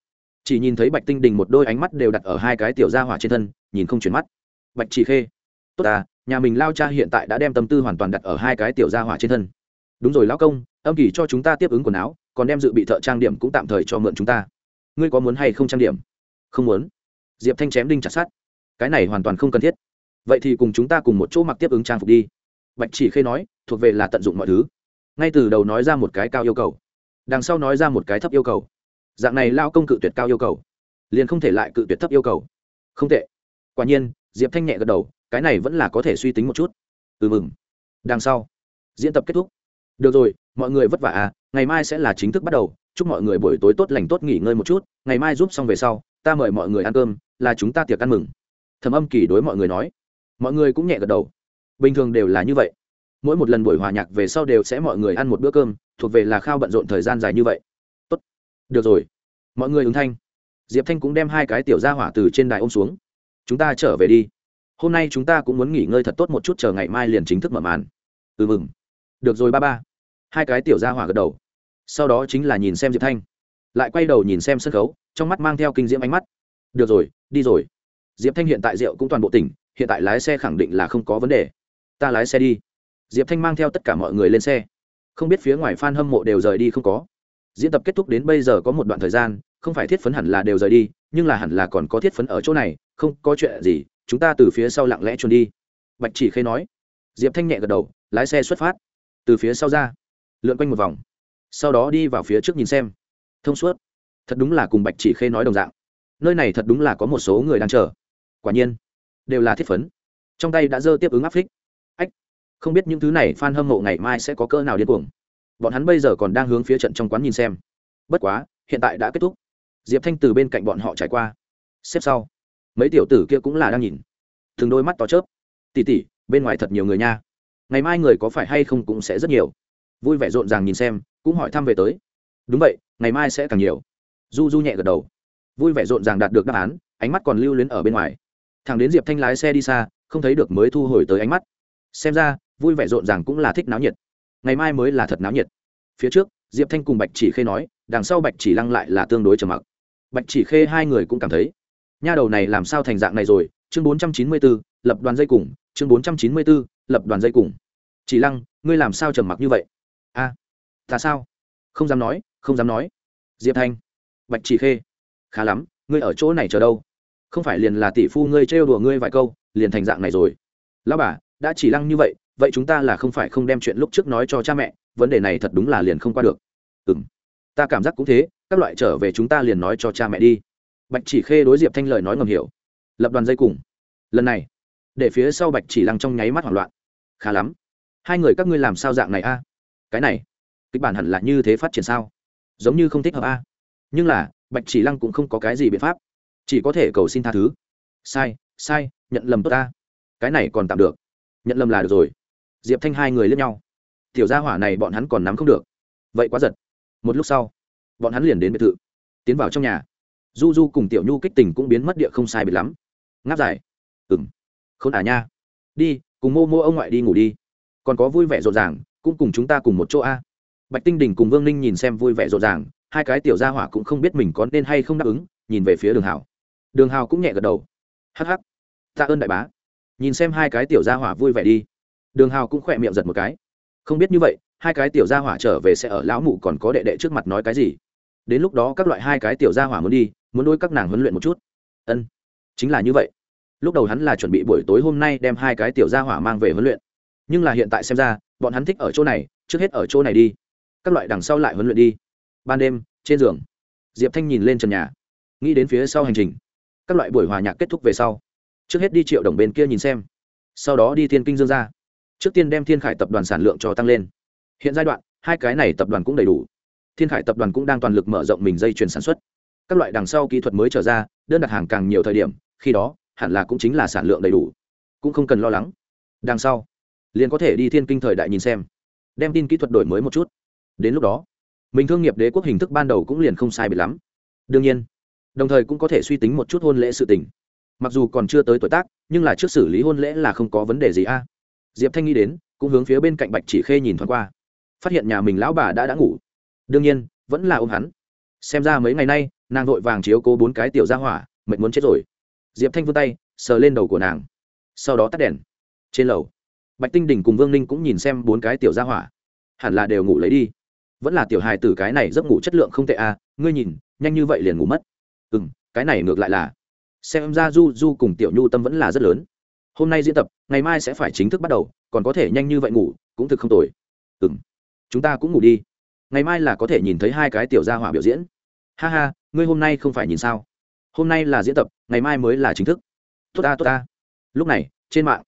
Chỉ nhìn thấy bạch tinh đình một đôi ánh mắt đều đặt ở hai cái tiểu gia hỏa trên thân, nhìn không chuyển mắt. Bạch chỉ khê. Tốt à nhà mình lao cha hiện tại đã đem tâm tư hoàn toàn đặt ở hai cái tiểu gia hỏa trên thân. Đúng rồi lão công âm kỳ cho chúng ta tiếp ứng quần áo, còn đem dự bị thợ trang điểm cũng tạm thời cho mượn chúng ta. Ngươi có muốn hay không trang điểm? Không muốn. Diệp thanh chém đinh chặt sát cái này hoàn toàn không cần thiết. Vậy thì cùng chúng ta cùng một chỗ mặc tiếp ứng trang phục đi. Bạch chỉ khê nói, thuộc về là tận dụng mọi thứ. Ngay từ đầu nói ra một cái cao yêu cầu. Đằng sau nói ra một cái thấp yêu cầu. Dạng này lao công cự tuyệt cao yêu cầu. Liền không thể lại cự tuyệt thấp yêu cầu. Không tệ. Quả nhiên, diệp thanh nhẹ gật đầu, cái này vẫn là có thể suy tính một chút. Ừ mừng đằng sau. Diễn tập kết thúc được rồi, mọi người vất vả à ngày mai sẽ là chính thức bắt đầu. Chúc mọi người buổi tối tốt lành, tốt nghỉ ngơi một chút. Ngày mai giúp xong về sau, ta mời mọi người ăn cơm, là chúng ta tiệc ăn mừng. Thầm âm kỳ đối mọi người nói. Mọi người cũng nhẹ gật đầu. Bình thường đều là như vậy. Mỗi một lần buổi hòa nhạc về sau đều sẽ mọi người ăn một bữa cơm, thuộc về là khao bận rộn thời gian dài như vậy. Tốt. Được rồi. Mọi người ứng thanh. Diệp thanh cũng đem hai cái tiểu ra hỏa từ trên đài ôm xuống. Chúng ta trở về đi. Hôm nay chúng ta cũng muốn nghỉ ngơi thật tốt một chút, chờ ngày mai liền chính thức mở màn. Ừ mừng được rồi ba ba. Hai cái tiểu ra hỏa gật đầu. Sau đó chính là nhìn xem diệp thanh. Lại quay đầu nhìn xem sân khấu, trong mắt mang theo kinh diễm ánh mắt. Được rồi, đi rồi. Diệp thanh hiện tại rượu cũng toàn bộ tỉnh, hiện tại lái xe khẳng định là không có vấn đề. Ta lái xe đi. Diệp thanh mang theo tất cả mọi người lên xe. Không biết phía ngoài f a n hâm mộ đều rời đi không có. Diễn tập kết thúc đến bây giờ có một đoạn thời gian, không phải thiết phấn hẳn là đều rời đi, nhưng là hẳn là còn có thiết phấn ở chỗ này, không có chuyện gì, chúng ta từ phía sau lặng lẽ trốn đi. Bạch chỉ khê nói. Diệp thanh nhẹ gật đầu, lái xe xuất phát từ phía sau ra, lượn quanh một vòng, sau đó đi vào phía trước nhìn xem. Thông suốt. Thật đúng là cùng bạch chỉ khê nói đồng dạng. Nơi này thật đúng là có một số người đang chờ. Quả nhiên, đều là thiết phấn. Trong tay đã dơ tiếp ứng áp phích. Ách, không biết những thứ này f a n hâm mộ ngày mai sẽ có cỡ nào điên cuồng. Bọn hắn bây giờ còn đang hướng phía trận trong quán nhìn xem. Bất quá, hiện tại đã kết thúc. Diệp thanh từ bên cạnh bọn họ trải qua. Xếp sau. Mấy tiểu tử kia cũng là đang nhìn. Thường đôi mắt to chớp. Tỉ tỉ, bên ngoài thật nhiều người nha ngày mai người có phải hay không cũng sẽ rất nhiều. Vui vẻ rộn ràng nhìn xem, cũng hỏi thăm về tới. Đúng vậy, ngày mai sẽ càng nhiều. Du du nhẹ gật đầu. Vui vẻ rộn ràng đạt được đáp án, ánh mắt còn lưu luyến ở bên ngoài. Thằng đến diệp thanh lái xe đi xa, không thấy được mới thu hồi tới ánh mắt. Xem ra, vui vẻ rộn ràng cũng là thích náo nhiệt. Ngày mai mới là thật náo nhiệt. Phía trước, diệp thanh cùng bạch chỉ khê nói, đằng sau bạch chỉ lăng lại là tương đối trầm mặc. Bạch chỉ khê hai người cũng cảm thấy, nha đầu này làm sao thành dạng này rồi chương bốn trăm chín mươi b ố lập đoàn dây cùng chương bốn trăm chín mươi b ố lập đoàn dây cùng. Chỉ lăng ngươi làm sao trầm mặc như vậy? A à, ta sao? Không dám nói không dám nói. Diệp thanh bạch chỉ khê khá lắm ngươi ở chỗ này chờ đâu? Không phải liền là tỷ phu ngươi trêu đùa ngươi vài câu liền thành dạng này rồi. Lão bà đã chỉ lăng như vậy vậy chúng ta là không phải không đem chuyện lúc trước nói cho cha mẹ vấn đề này thật đúng là liền không qua được. Ừm ta cảm giác cũng thế các loại trở về chúng ta liền nói cho cha mẹ đi. Bạch chỉ khê đối diệp thanh lời nói ngầm hiểu lập đoàn dây cùng. Lần này, để phía sau bạch chỉ lăng trong nháy mắt hoảng loạn. Khá lắm. Hai người các ngươi làm sao dạng này a? Cái này, kịch bản hẳn là như thế phát triển sao? Giống như không thích hợp a. Nhưng là, bạch chỉ lăng cũng không có cái gì biện pháp. Chỉ có thể cầu xin tha thứ. Sai sai, nhận lầm tốt ta. Cái này còn tạm được. Nhận lầm là được rồi. Diệp thanh hai người lướt nhau. Tiểu gia hỏa này bọn hắn còn nắm không được. Vậy quá giật. Một lúc sau, bọn hắn liền đến biệt thự. Tiến vào trong nhà. Du du cùng tiểu nhu kích tình cũng biến mất địa không sai biệt lắm ngáp dài. Ừ m k h ố n à nha. Đi, cùng mô mô ông ngoại đi ngủ đi. Còn có vui vẻ rộn ràng, cũng cùng chúng ta cùng một chỗ a. Bạch tinh đình cùng vương ninh nhìn xem vui vẻ rộn ràng, hai cái tiểu gia hỏa cũng không biết mình có nên hay không đáp ứng, nhìn về phía đường hào. Đường hào cũng nhẹ gật đầu. Hh tạ ơn đại bá. Nhìn xem hai cái tiểu gia hỏa vui vẻ đi. Đường hào cũng khỏe miệng giật một cái. Không biết như vậy, hai cái tiểu gia hỏa trở về sẽ ở lão mụ còn có đệ đệ trước mặt nói cái gì. Đến lúc đó các loại hai cái tiểu gia hỏa muốn đi, muốn đôi các nàng huấn luyện một chút. Ân chính là như vậy. Lúc đầu hắn là chuẩn bị buổi tối hôm nay đem hai cái tiểu gia hỏa mang về huấn luyện. Nhưng là hiện tại xem ra, bọn hắn thích ở chỗ này, trước hết ở chỗ này đi. Các loại đằng sau lại huấn luyện đi. Ban đêm, trên giường, diệp thanh nhìn lên trần nhà. Nghĩ đến phía sau hành trình. Các loại buổi hòa nhạc kết thúc về sau. Trước hết đi triệu đồng bên kia nhìn xem. Sau đó đi thiên kinh dương ra. Trước tiên đem thiên khải tập đoàn sản lượng cho tăng lên. Hiện giai đoạn, hai cái này tập đoàn cũng đầy đủ. Thiên khải tập đoàn cũng đang toàn lực mở rộng mình dây chuyền sản xuất các loại đằng sau kỹ thuật mới trở ra, đơn đặt hàng càng nhiều thời điểm, khi đó, hẳn là cũng chính là sản lượng đầy đủ. Cũng không cần lo lắng. Đằng sau, liền có thể đi thiên kinh thời đại nhìn xem, đem tin kỹ thuật đổi mới một chút. Đến lúc đó, mình thương nghiệp đế quốc hình thức ban đầu cũng liền không sai biệt lắm. Đương nhiên, đồng thời cũng có thể suy tính một chút hôn lễ sự tình. Mặc dù còn chưa tới tuổi tác, nhưng là trước xử lý hôn lễ là không có vấn đề gì a. Diệp thanh nghĩ đến, cũng hướng phía bên cạnh bạch chỉ khê nhìn thoáng qua. Phát hiện nhà mình lão bà đã đã ngủ. Đương nhiên, vẫn là ôm hắn xem ra mấy ngày nay, nàng vội vàng chiếu cố bốn cái tiểu ra hỏa, mệt muốn chết rồi. Diệp thanh vươn tay, sờ lên đầu của nàng. Sau đó tắt đèn. Trên lầu, bạch tinh đình cùng vương ninh cũng nhìn xem bốn cái tiểu ra hỏa. Hẳn là đều ngủ lấy đi. Vẫn là tiểu hài tử cái này giấc ngủ chất lượng không tệ à ngươi nhìn, nhanh như vậy liền ngủ mất. Ừ m cái này ngược lại là. Xem ra du du cùng tiểu nhu tâm vẫn là rất lớn. Hôm nay diễn tập, ngày mai sẽ phải chính thức bắt đầu, còn có thể nhanh như vậy ngủ, cũng thực không tồi. Ừ m chúng ta cũng ngủ đi. Ngày mai là có thể nhìn thấy hai cái tiểu gia hỏa biểu diễn ha ha, ngươi hôm nay không phải nhìn sao? Hôm nay là diễn tập, ngày mai mới là chính thức. Tốt ta tốt ta. Lúc này, trên mạng,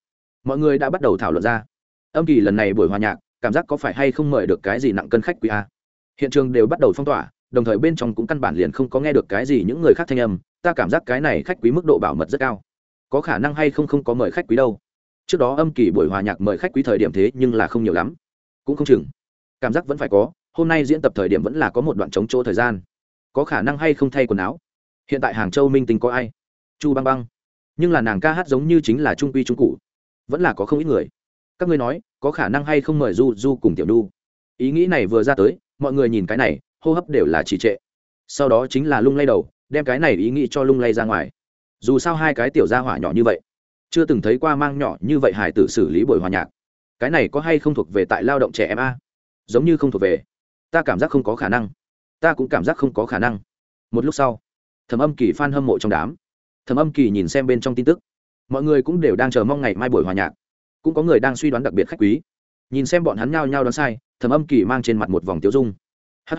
mọi người đã bắt đầu thảo luận ra. Âm kỳ lần này buổi hòa nhạc, cảm giác có phải hay không mời được cái gì nặng cân khách quý a? Hiện trường đều bắt đầu phong tỏa, đồng thời bên trong cũng căn bản liền không có nghe được cái gì những người khác thanh âm, ta cảm giác cái này khách quý mức độ bảo mật rất cao. Có khả năng hay không không có mời khách quý đâu. Trước đó âm kỳ buổi hòa nhạc mời khách quý thời điểm thế nhưng là không nhiều lắm. Cũng không chừng. Cảm giác vẫn phải có, hôm nay diễn tập thời điểm vẫn là có một đoạn chống chỗ thời gian có khả năng hay không thay quần áo. Hiện tại hàng châu minh tính có ai? Chu băng băng. Nhưng là nàng ca hát giống như chính là trung quy trung cụ. Vẫn là có không ít người. Các ngươi nói, có khả năng hay không mời du du cùng tiểu đu ý nghĩ này vừa ra tới, mọi người nhìn cái này, hô hấp đều là trì trệ. Sau đó chính là lung lay đầu, đem cái này ý nghĩ cho lung lay ra ngoài. Dù sao hai cái tiểu gia hỏa nhỏ như vậy, chưa từng thấy qua mang nhỏ như vậy hải tử xử lý buổi hòa nhạc. Cái này có hay không thuộc về tại lao động trẻ em a? Giống như không thuộc về. Ta cảm giác không có khả năng ta cũng cảm giác không có khả năng. Một lúc sau, thẩm âm kỳ f hâm mộ trong đám. Thẩm âm kỳ nhìn xem bên trong tin tức. Mọi người cũng đều đang chờ mong ngày mai buổi hòa nhạc. Cũng có người đang suy đoán đặc biệt khách quý. Nhìn xem bọn hắn nhao nhao đoán sai, thẩm âm kỳ mang trên mặt một vòng tiêu dung. Hh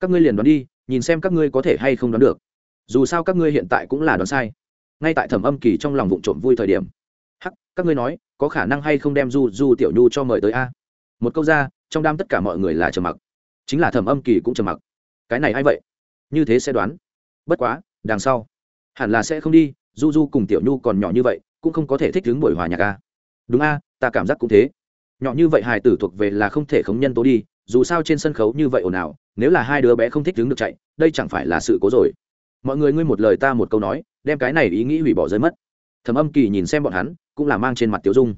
các ngươi liền đoán đi, nhìn xem các ngươi có thể hay không đoán được. Dù sao các ngươi hiện tại cũng là đoán sai. Ngay tại thẩm âm kỳ trong lòng vụ trộm vui thời điểm. Hắc, các ngươi nói, có khả năng hay không đem du du tiểu nhu cho mời tới a? Một câu ra, trong đám tất cả mọi người là trầm mặc. Chính là thẩm âm kỳ cũng trầm mặc cái này a i vậy? Như thế sẽ đoán. Bất quá, đằng sau. Hẳn là sẽ không đi, du du cùng tiểu nhu còn nhỏ như vậy, cũng không có thể thích đứng buổi hòa nhạc a đúng a, ta cảm giác cũng thế. Nhỏ như vậy hài tử thuộc về là không thể khống nhân tố đi, dù sao trên sân khấu như vậy ồn ào, nếu là hai đứa bé không thích đứng được chạy, đây chẳng phải là sự cố rồi. Mọi người ngươi một lời ta một câu nói, đem cái này ý nghĩ hủy bỏ rơi mất. Thầm âm kỳ nhìn xem bọn hắn, cũng là mang trên mặt tiểu dung.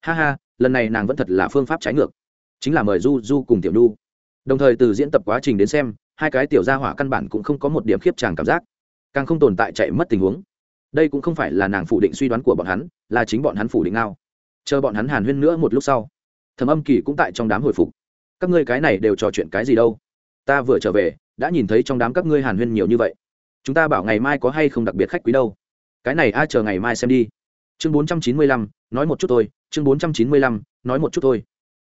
Ha ha, lần này nàng vẫn thật là phương pháp trái ngược. Chính là mời du du cùng tiểu nhu. Đồng thời từ diễn tập quá trình đến xem hai cái tiểu gia hỏa căn bản cũng không có một điểm khiếp tràng cảm giác. Càng không tồn tại chạy mất tình huống. Đây cũng không phải là nàng phủ định suy đoán của bọn hắn, là chính bọn hắn phủ định ngao. Chờ bọn hắn hàn huyên nữa một lúc sau thầm âm kỳ cũng tại trong đám hồi phục. Các ngươi cái này đều trò chuyện cái gì đâu? Ta vừa trở về, đã nhìn thấy trong đám các ngươi hàn huyên nhiều như vậy. Chúng ta bảo ngày mai có hay không đặc biệt khách quý đâu? Cái này ai chờ ngày mai xem đi. Chương bốn trăm chín mươi lăm, nói một chút thôi, chương bốn trăm chín mươi lăm, nói một chút thôi.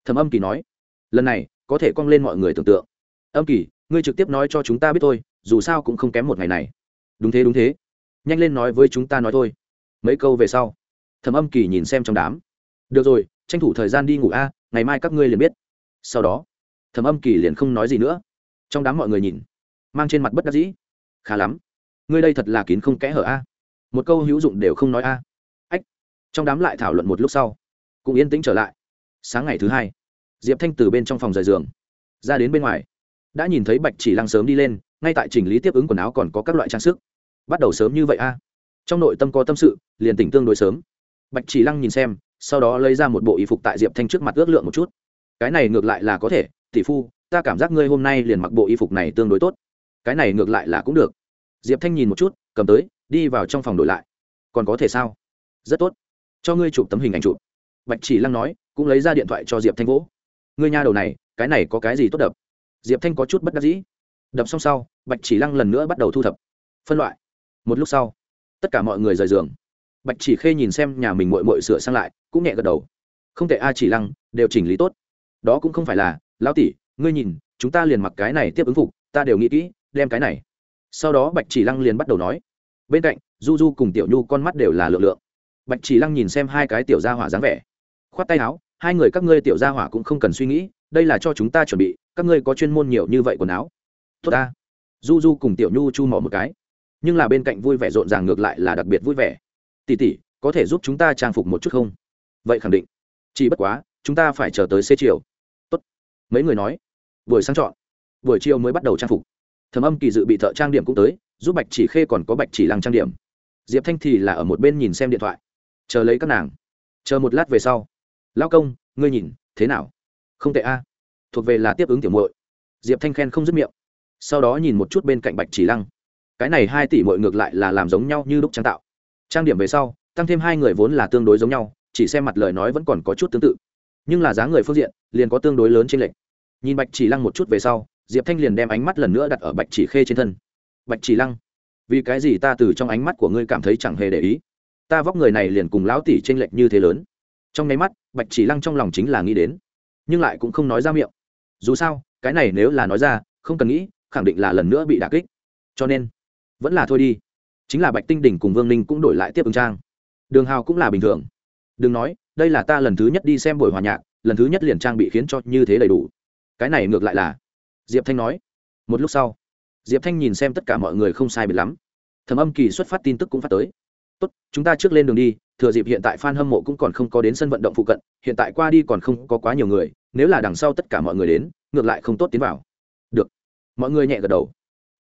Thầm âm kỳ nói, lần này có thể cong lên mọi người tưởng tượng. Âm kỳ ngươi trực tiếp nói cho chúng ta biết thôi, dù sao cũng không kém một ngày này. Đúng thế đúng thế. Nhanh lên nói với chúng ta nói thôi. Mấy câu về sau thầm âm kỳ nhìn xem trong đám. Được rồi, tranh thủ thời gian đi ngủ a, ngày mai các ngươi liền biết. Sau đó thầm âm kỳ liền không nói gì nữa. Trong đám mọi người nhìn, mang trên mặt bất đắc dĩ. Khá lắm, ngươi đây thật là kín không kẽ hở a. Một câu hữu dụng đều không nói a. Ách, trong đám lại thảo luận một lúc sau, cũng yên tĩnh trở lại. Sáng ngày thứ hai, diệp thanh từ bên trong phòng rời giường, ra đến bên ngoài đã nhìn thấy bạch chỉ lăng sớm đi lên, ngay tại chỉnh lý tiếp ứng quần áo còn có các loại trang sức. Bắt đầu sớm như vậy a? Trong nội tâm có tâm sự, liền tỉnh tương đối sớm. Bạch chỉ lăng nhìn xem, sau đó lấy ra một bộ y phục tại diệp thanh trước mặt ước lượng một chút. Cái này ngược lại là có thể, tỷ phu, ta cảm giác ngươi hôm nay liền mặc bộ y phục này tương đối tốt. Cái này ngược lại là cũng được. Diệp thanh nhìn một chút, cầm tới, đi vào trong phòng đổi lại. Còn có thể sao? Rất tốt. Cho ngươi chụp tấm hình ảnh chụp. Bạch chỉ lăng nói, cũng lấy ra điện thoại cho diệp thanh vỗ. Ngươi nha đầu này, cái này có cái gì tốt đập? Diệp thanh có chút bất đắc dĩ. Đập xong sau, bạch chỉ lăng lần nữa bắt đầu thu thập. Phân loại. Một lúc sau, tất cả mọi người rời giường. Bạch chỉ khê nhìn xem nhà mình mội mội sửa sang lại, cũng nhẹ gật đầu. Không thể a chỉ lăng, đều chỉnh lý tốt. Đó cũng không phải là, lão tỷ, ngươi nhìn, chúng ta liền mặc cái này tiếp ứng phục, ta đều nghĩ kỹ, đem cái này. Sau đó bạch chỉ lăng liền bắt đầu nói, bên cạnh, du du cùng tiểu nhu con mắt đều là lượng lượng. Bạch chỉ lăng nhìn xem hai cái tiểu gia hỏa dáng vẻ, khoát tay áo hai người các ngươi tiểu gia hỏa cũng không cần suy nghĩ, đây là cho chúng ta chuẩn bị, các ngươi có chuyên môn nhiều như vậy quần áo. Tốt ta. Du du cùng tiểu nhu chu mỏ một cái. Nhưng là bên cạnh vui vẻ rộn ràng ngược lại là đặc biệt vui vẻ. Tỉ tỉ có thể giúp chúng ta trang phục một chút không? Vậy khẳng định. Chỉ bất quá, chúng ta phải chờ tới xế chiều. Tốt. Mấy người nói. Buổi sáng chọn. Buổi chiều mới bắt đầu trang phục. Thầm âm kỳ dự bị thợ trang điểm cũng tới, giúp bạch chỉ khê còn có bạch chỉ lăng trang điểm. Diệp thanh thì là ở một bên nhìn xem điện thoại. Chờ lấy các nàng. Chờ một lát về sau lao công, ngươi nhìn, thế nào? Không tệ a. Thuộc về là tiếp ứng tiểu muội. Diệp thanh khen không dứt miệng. Sau đó nhìn một chút bên cạnh bạch chỉ lăng. Cái này hai tỷ muội ngược lại là làm giống nhau như lúc trang tạo. Trang điểm về sau, tăng thêm hai người vốn là tương đối giống nhau, chỉ xem mặt lời nói vẫn còn có chút tương tự. Nhưng là giá người phương diện, liền có tương đối lớn trên lệch. Nhìn bạch chỉ lăng một chút về sau, diệp thanh liền đem ánh mắt lần nữa đặt ở bạch chỉ khê trên thân. Bạch chỉ lăng, vì cái gì ta từ trong ánh mắt của ngươi cảm thấy chẳng hề để ý? Ta vóc người này liền cùng lão tỷ t r ê n lệch như thế lớn. Trong nháy mắt bạch chỉ lăng trong lòng chính là nghĩ đến, nhưng lại cũng không nói ra miệng. Dù sao, cái này nếu là nói ra, không cần nghĩ, khẳng định là lần nữa bị đả kích. Cho nên, vẫn là thôi đi. Chính là bạch tinh đỉnh cùng vương ninh cũng đổi lại tiếp ứng trang. Đường hào cũng là bình thường. Đừng nói, đây là ta lần thứ nhất đi xem buổi hòa nhạc, lần thứ nhất liền trang bị khiến cho như thế đầy đủ. Cái này ngược lại là, diệp thanh nói. Một lúc sau, diệp thanh nhìn xem tất cả mọi người không sai biệt lắm. Thẩm âm kỳ xuất phát tin tức cũng phát tới tốt, chúng ta trước lên đường đi, thừa dịp hiện tại f a n hâm mộ cũng còn không có đến sân vận động phụ cận, hiện tại qua đi còn không có quá nhiều người, nếu là đằng sau tất cả mọi người đến, ngược lại không tốt tiến vào. Được. Mọi người nhẹ gật đầu.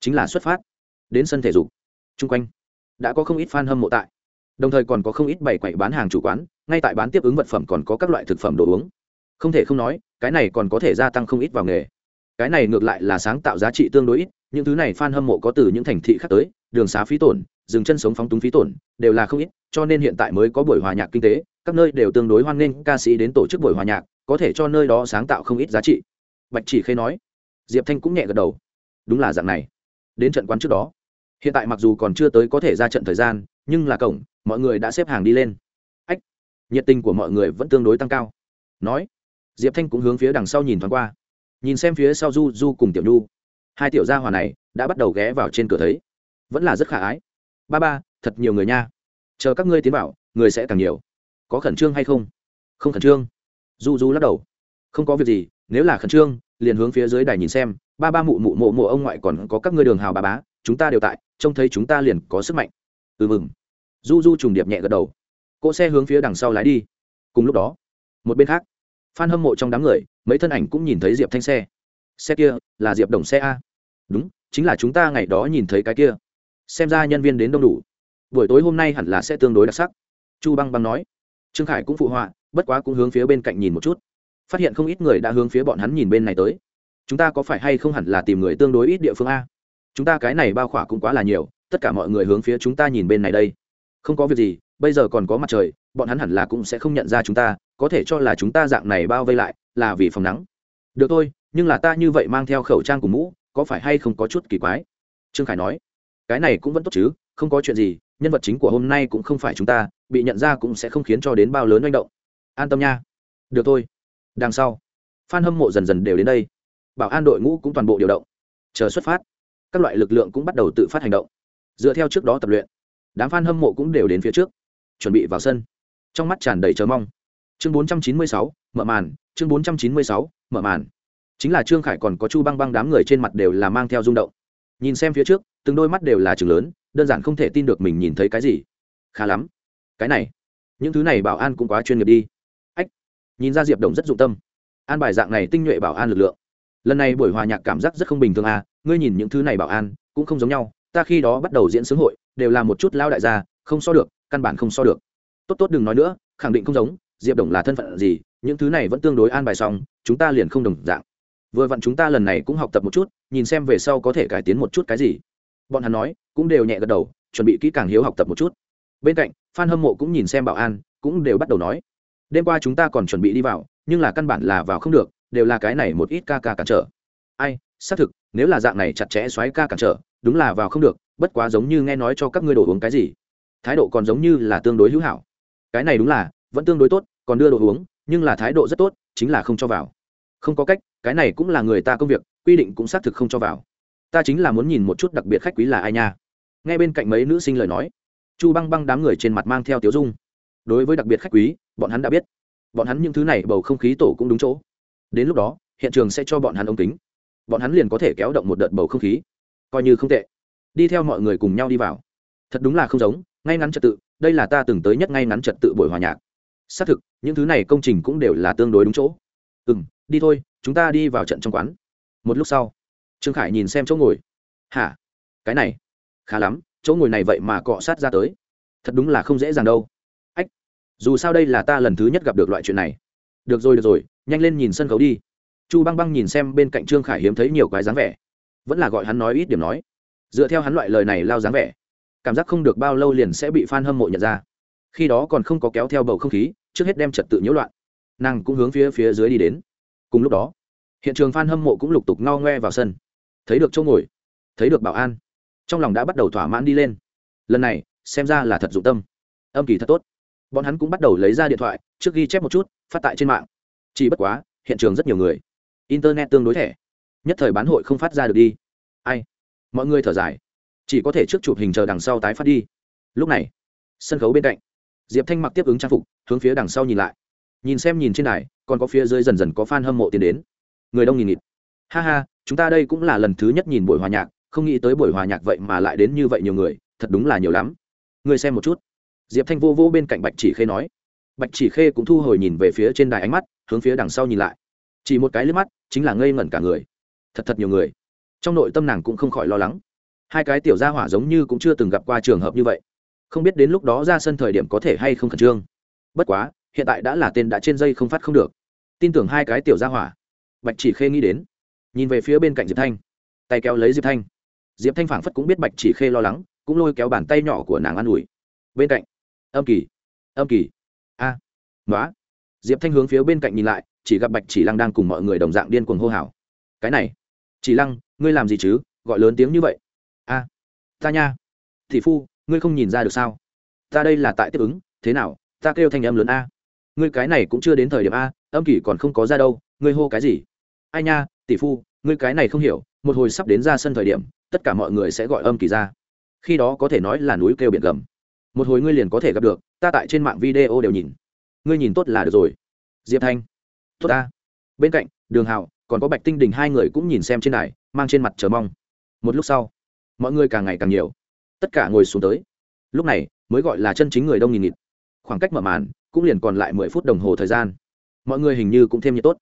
Chính là xuất phát. Đến sân thể dục. Chung quanh đã có không ít f a n hâm mộ tại. Đồng thời còn có không ít bày quậy bán hàng chủ quán, ngay tại bán tiếp ứng vật phẩm còn có các loại thực phẩm đồ uống. Không thể không nói, cái này còn có thể gia tăng không ít vào nghề. Cái này ngược lại là sáng tạo giá trị tương đối ít, những thứ này fan hâm mộ có từ những thành thị khác tới, đường xá phí tổn dừng chân sống phóng túng phí tổn, đều là không ít, cho nên hiện tại mới có buổi hòa nhạc kinh tế, các nơi đều tương đối hoan nghênh ca sĩ đến tổ chức buổi hòa nhạc, có thể cho nơi đó sáng tạo không ít giá trị. Bạch chỉ khê nói. Diệp thanh cũng nhẹ gật đầu. Đúng là dạng này. Đến trận quán trước đó. Hiện tại mặc dù còn chưa tới có thể ra trận thời gian, nhưng là cổng, mọi người đã xếp hàng đi lên. Ách, nhiệt tình của mọi người vẫn tương đối tăng cao. Nói. Diệp thanh cũng hướng phía đằng sau nhìn thoáng qua. Nhìn xem phía sau du du cùng tiểu nhu. Hai tiểu gia hòa này, đã bắt đầu ghé vào trên cửa thấy. Vẫn là rất khả ái ba ba, thật nhiều người nha. Chờ các ngươi tiến bảo người sẽ càng nhiều. Có khẩn trương hay không? Không khẩn trương. Du du lắc đầu. Không có việc gì, nếu là khẩn trương, liền hướng phía dưới đài nhìn xem. Ba ba mụ mụ mộ mộ ông ngoại còn có các ngươi đường hào bà bá, chúng ta đều tại, trông thấy chúng ta liền có sức mạnh. Ừ mừng. Du du trùng điệp nhẹ gật đầu. Cỗ xe hướng phía đằng sau lái đi. Cùng lúc đó, một bên khác phan hâm mộ trong đám người, mấy thân ảnh cũng nhìn thấy diệp thanh xe. Xe kia là diệp đồng xe a. Đúng, chính là chúng ta ngày đó nhìn thấy cái kia xem ra nhân viên đến đông đủ. Buổi tối hôm nay hẳn là sẽ tương đối đặc sắc. Chu băng băng nói. Trương khải cũng phụ họa, bất quá cũng hướng phía bên cạnh nhìn một chút. Phát hiện không ít người đã hướng phía bọn hắn nhìn bên này tới. Chúng ta có phải hay không hẳn là tìm người tương đối ít địa phương a? Chúng ta cái này bao khỏa cũng quá là nhiều, tất cả mọi người hướng phía chúng ta nhìn bên này đây. Không có việc gì, bây giờ còn có mặt trời, bọn hắn hẳn là cũng sẽ không nhận ra chúng ta, có thể cho là chúng ta dạng này bao vây lại, là vì phòng nắng. Được thôi, nhưng là ta như vậy mang theo khẩu trang cùng mũ, có phải hay không có chút kỳ quái? Trương khải nói cái này cũng vẫn tốt chứ không có chuyện gì nhân vật chính của hôm nay cũng không phải chúng ta bị nhận ra cũng sẽ không khiến cho đến bao lớn manh động. An tâm nha. Được thôi. Đằng sau f hâm mộ dần dần đều đến đây. Bảo an đội ngũ cũng toàn bộ điều động. Chờ xuất phát các loại lực lượng cũng bắt đầu tự phát hành động. Dựa theo trước đó tập luyện đám f a n hâm mộ cũng đều đến phía trước chuẩn bị vào sân. Trong mắt tràn đầy chờ mong. Chương 496, mở màn chương 496, mở màn. Chính là trương khải còn có chu băng băng đám người trên mặt đều là mang theo rung động. Nhìn xem phía trước từng đôi mắt đều là chừng lớn, đơn giản không thể tin được mình nhìn thấy cái gì. Khá lắm. Cái này, những thứ này bảo an cũng quá chuyên nghiệp đi. Ách, nhìn ra diệp đồng rất dụng tâm. An bài dạng này tinh nhuệ bảo an lực lượng. Lần này buổi hòa nhạc cảm giác rất không bình thường à ngươi nhìn những thứ này bảo an, cũng không giống nhau. Ta khi đó bắt đầu diễn sướng hội, đều là một chút lao đại gia, không so được, căn bản không so được. Tốt tốt đừng nói nữa, khẳng định không giống, diệp đồng là thân phận gì, những thứ này vẫn tương đối an bài xong, chúng ta liền không đồng dạng. Vừa vặn chúng ta lần này cũng học tập một chút, nhìn xem về sau có thể cải tiến một chút cái gì bọn hắn nói, cũng đều nhẹ gật đầu, chuẩn bị kỹ càng hiếu học tập một chút. Bên cạnh f a n hâm mộ cũng nhìn xem bảo an, cũng đều bắt đầu nói, đêm qua chúng ta còn chuẩn bị đi vào, nhưng là căn bản là vào không được, đều là cái này một ít ca ca cản trở. Ai, xác thực, nếu là dạng này chặt chẽ xoáy ca cản trở, đúng là vào không được, bất quá giống như nghe nói cho các ngươi đồ uống cái gì. Thái độ còn giống như là tương đối hữu hảo. Cái này đúng là, vẫn tương đối tốt, còn đưa đồ uống, nhưng là thái độ rất tốt, chính là không cho vào. Không có cách, cái này cũng là người ta công việc, quy định cũng xác thực không cho vào ta chính là muốn nhìn một chút đặc biệt khách quý là ai nha. Ngay bên cạnh mấy nữ sinh lời nói, chu băng băng đám người trên mặt mang theo tiếu dung. Đối với đặc biệt khách quý, bọn hắn đã biết. Bọn hắn những thứ này bầu không khí tổ cũng đúng chỗ. Đến lúc đó, hiện trường sẽ cho bọn hắn ống kính. Bọn hắn liền có thể kéo động một đợt bầu không khí. Coi như không tệ. Đi theo mọi người cùng nhau đi vào. Thật đúng là không giống, ngay ngắn trật tự, đây là ta từng tới nhất ngay ngắn trật tự buổi hòa nhạc. Xác thực, những thứ này công trình cũng đều là tương đối đúng chỗ. Ừ m đi thôi, chúng ta đi vào trận trong quán. Một lúc sau trương khải nhìn xem chỗ ngồi. Hả? Cái này? Khá lắm, chỗ ngồi này vậy mà cọ sát ra tới. Thật đúng là không dễ dàng đâu. Ách, dù sao đây là ta lần thứ nhất gặp được loại chuyện này. Được rồi được rồi, nhanh lên nhìn sân khấu đi. Chu băng băng nhìn xem bên cạnh trương khải hiếm thấy nhiều cái dáng vẻ. Vẫn là gọi hắn nói ít điểm nói. Dựa theo hắn loại lời này lao dáng vẻ, cảm giác không được bao lâu liền sẽ bị f a n hâm mộ nhận ra. Khi đó còn không có kéo theo bầu không khí, trước hết đem trật tự nhiễu loạn. Nàng cũng hướng phía phía dưới đi đến. Cùng lúc đó, hiện trường f a n hâm mộ cũng lục tục ngao ngoe vào sân thấy được chỗ ngồi, thấy được bảo an, trong lòng đã bắt đầu thỏa mãn đi lên. Lần này, xem ra là thật dụng tâm. Âm kỳ thật tốt. Bọn hắn cũng bắt đầu lấy ra điện thoại, trước ghi chép một chút, phát tại trên mạng. Chỉ bất quá, hiện trường rất nhiều người. Internet tương đối thẻ. Nhất thời bán hội không phát ra được đi. Ai? Mọi người thở dài. Chỉ có thể trước chụp hình chờ đằng sau tái phát đi. Lúc này, sân khấu bên cạnh, diệp thanh mặc tiếp ứng trang phục, hướng phía đằng sau nhìn lại. Nhìn xem nhìn trên đài, còn có phía dưới dần dần có f a n hâm mộ tiến đến. Người đông nghìn nghịt. Ha ha chúng ta đây cũng là lần thứ nhất nhìn buổi hòa nhạc, không nghĩ tới buổi hòa nhạc vậy mà lại đến như vậy nhiều người, thật đúng là nhiều lắm. Người xem một chút. Diệp thanh vô vô bên cạnh bạch chỉ khê nói. Bạch chỉ khê cũng thu hồi nhìn về phía trên đài ánh mắt, hướng phía đằng sau nhìn lại. Chỉ một cái liếc mắt, chính là ngây ngẩn cả người. Thật thật nhiều người. Trong nội tâm nàng cũng không khỏi lo lắng. Hai cái tiểu gia hỏa giống như cũng chưa từng gặp qua trường hợp như vậy. Không biết đến lúc đó ra sân thời điểm có thể hay không khẩn trương. Bất quá, hiện tại đã là tên đã trên dây không phát không được. Tin tưởng hai cái tiểu gia hỏa. Bạch chỉ khê nghĩ đến nhìn về phía bên cạnh diệp thanh tay kéo lấy diệp thanh diệp thanh phảng phất cũng biết bạch chỉ khê lo lắng cũng lôi kéo bàn tay nhỏ của nàng an ủi bên cạnh âm kỳ âm kỳ a à. nói diệp thanh hướng phía bên cạnh nhìn lại chỉ gặp bạch chỉ lăng đang cùng mọi người đồng dạng điên cuồng hô hào cái này chỉ lăng ngươi làm gì chứ gọi lớn tiếng như vậy a ta nha thị phu ngươi không nhìn ra được sao ta đây là tại tiếp ứng thế nào ta kêu thanh âm lớn a ngươi cái này cũng chưa đến thời điểm a âm kỳ còn không có ra đâu ngươi hô cái gì ai nha tỷ phu, ngươi cái này không hiểu, một hồi sắp đến ra sân thời điểm, tất cả mọi người sẽ gọi âm kỳ ra. Khi đó có thể nói là núi kêu biển gầm. Một hồi ngươi liền có thể gặp được, ta tại trên mạng video đều nhìn. Ngươi nhìn tốt là được rồi. Diệp thanh. Tốt ta. Bên cạnh, đường hào còn có bạch tinh đình hai người cũng nhìn xem trên này mang trên mặt chờ mong. Một lúc sau, mọi người càng ngày càng nhiều. Tất cả ngồi xuống tới. Lúc này, mới gọi là chân chính người đông nghìn nghịt. Khoảng cách mở màn, cũng liền còn lại mười phút đồng hồ thời gian. Mọi người hình như cũng thêm nhiệt tốt.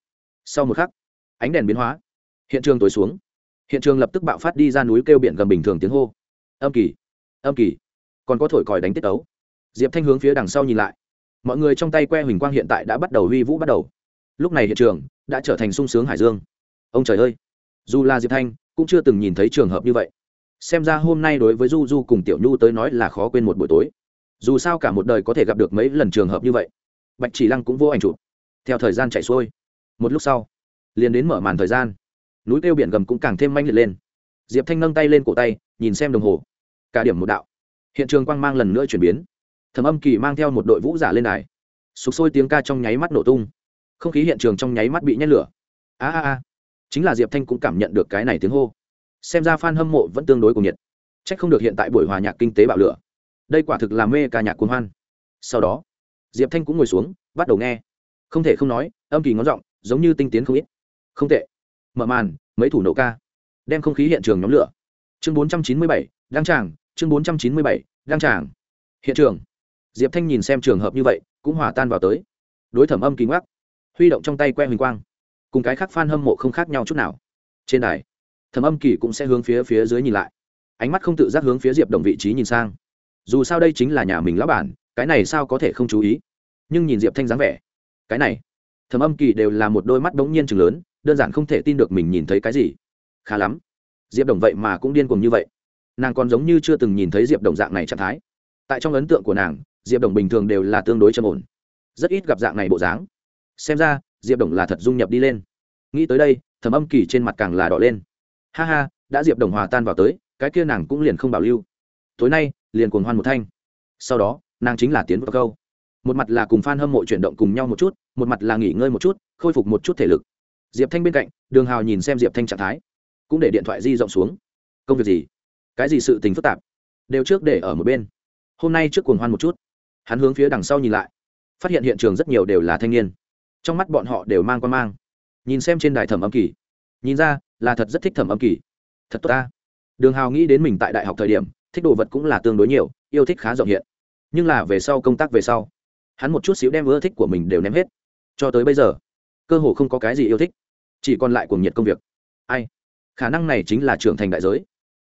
Sau một khắc ánh đèn biến hóa. Hiện trường tối xuống. Hiện trường lập tức bạo phát đi ra núi kêu biển gầm bình thường tiếng hô. Âm kỳ âm kỳ. Còn có thổi còi đánh tiết ấu diệp thanh hướng phía đằng sau nhìn lại. Mọi người trong tay que huỳnh quang hiện tại đã bắt đầu huy vũ bắt đầu. Lúc này hiện trường đã trở thành sung sướng hải dương. Ông trời ơi! Dù là diệp thanh cũng chưa từng nhìn thấy trường hợp như vậy. Xem ra hôm nay đối với du du cùng tiểu nhu tới nói là khó quên một buổi tối. Dù sao cả một đời có thể gặp được mấy lần trường hợp như vậy, bạch chỉ lăng cũng vô ảnh chụp. Theo thời gian chạy xuôi, một lúc sau liền đến mở màn thời gian. Núi kêu biển gầm cũng càng thêm manh liệt lên. Diệp thanh nâng tay lên cổ tay, nhìn xem đồng hồ. Cả điểm một đạo. Hiện trường quang mang lần nữa chuyển biến. Thẩm âm kỳ mang theo một đội vũ giả lên đài. Sụp sôi tiếng ca trong nháy mắt nổ tung. Không khí hiện trường trong nháy mắt bị nhét lửa. A a a. Chính là diệp thanh cũng cảm nhận được cái này tiếng hô. Xem ra f a n hâm mộ vẫn tương đối cùng nhiệt. C h ắ c không được hiện tại buổi hòa nhạc kinh tế bạo lửa. Đây quả thực là mê ca nhạc cuốn hoan. Sau đó, diệp thanh cũng ngồi xuống, bắt đầu nghe. Không thể không nói, âm kỳ ngón giọng, giống như tinh tiến không ít không tệ. Mở màn, mấy thủ nổ ca. Đem không khí hiện trường nhóm lửa. Chương bốn trăm chín mươi bảy, đăng tràng, chương bốn trăm chín mươi bảy, đăng tràng. Hiện trường. Diệp thanh nhìn xem trường hợp như vậy, cũng hòa tan vào tới. Đối thẩm âm kỳ ngoắc, huy động trong tay que huỳnh quang. Cùng cái khác f a n hâm mộ không khác nhau chút nào. Trên đài, thẩm âm kỳ cũng sẽ hướng phía phía dưới nhìn lại. Ánh mắt không tự giác hướng phía diệp đồng vị trí nhìn sang. Dù sao đây chính là nhà mình lão bản, cái này sao có thể không chú ý? Nhưng nhìn diệp thanh dáng vẻ, cái này, thẩm âm kỳ đều là một đôi mắt đống nhiên chừng lớn đơn giản không thể tin được mình nhìn thấy cái gì. Khá lắm. Diệp đồng vậy mà cũng điên cuồng như vậy. Nàng còn giống như chưa từng nhìn thấy diệp đồng dạng này trạng thái. Tại trong ấn tượng của nàng, diệp đồng bình thường đều là tương đối trầm ổn. Rất ít gặp dạng này bộ dáng. Xem ra, diệp đồng là thật dung nhập đi lên. Nghĩ tới đây thẩm âm kỳ trên mặt càng là đỏ lên. Ha ha, đã diệp đồng hòa tan vào tới, cái kia nàng cũng liền không bảo lưu. Tối nay, liền cuồng hoan một thanh. Sau đó, nàng chính là tiến vào câu. Một mặt là cùng f a n hâm mộ chuyển động cùng nhau một chút, một mặt là nghỉ ngơi một chút, khôi phục một chút thể lực diệp thanh bên cạnh, đường hào nhìn xem diệp thanh trạng thái, cũng để điện thoại di rộng xuống. Công việc gì? Cái gì sự tình phức tạp? Đều trước để ở một bên. Hôm nay trước cuồng hoan một chút. Hắn hướng phía đằng sau nhìn lại, phát hiện hiện trường rất nhiều đều là thanh niên. Trong mắt bọn họ đều mang quan mang. Nhìn xem trên đài thẩm âm kỳ. Nhìn ra, là thật rất thích thẩm âm kỳ. Thật tốt ta. Đường hào nghĩ đến mình tại đại học thời điểm, thích đồ vật cũng là tương đối nhiều, yêu thích khá rộng hiện. Nhưng là về sau công tác về sau, hắn một chút xíu đem ưa thích của mình đều ném hết. Cho tới bây giờ cơ hồ không có cái gì yêu thích, chỉ còn lại cuồng nhiệt công việc. Ai? Khả năng này chính là trưởng thành đại giới.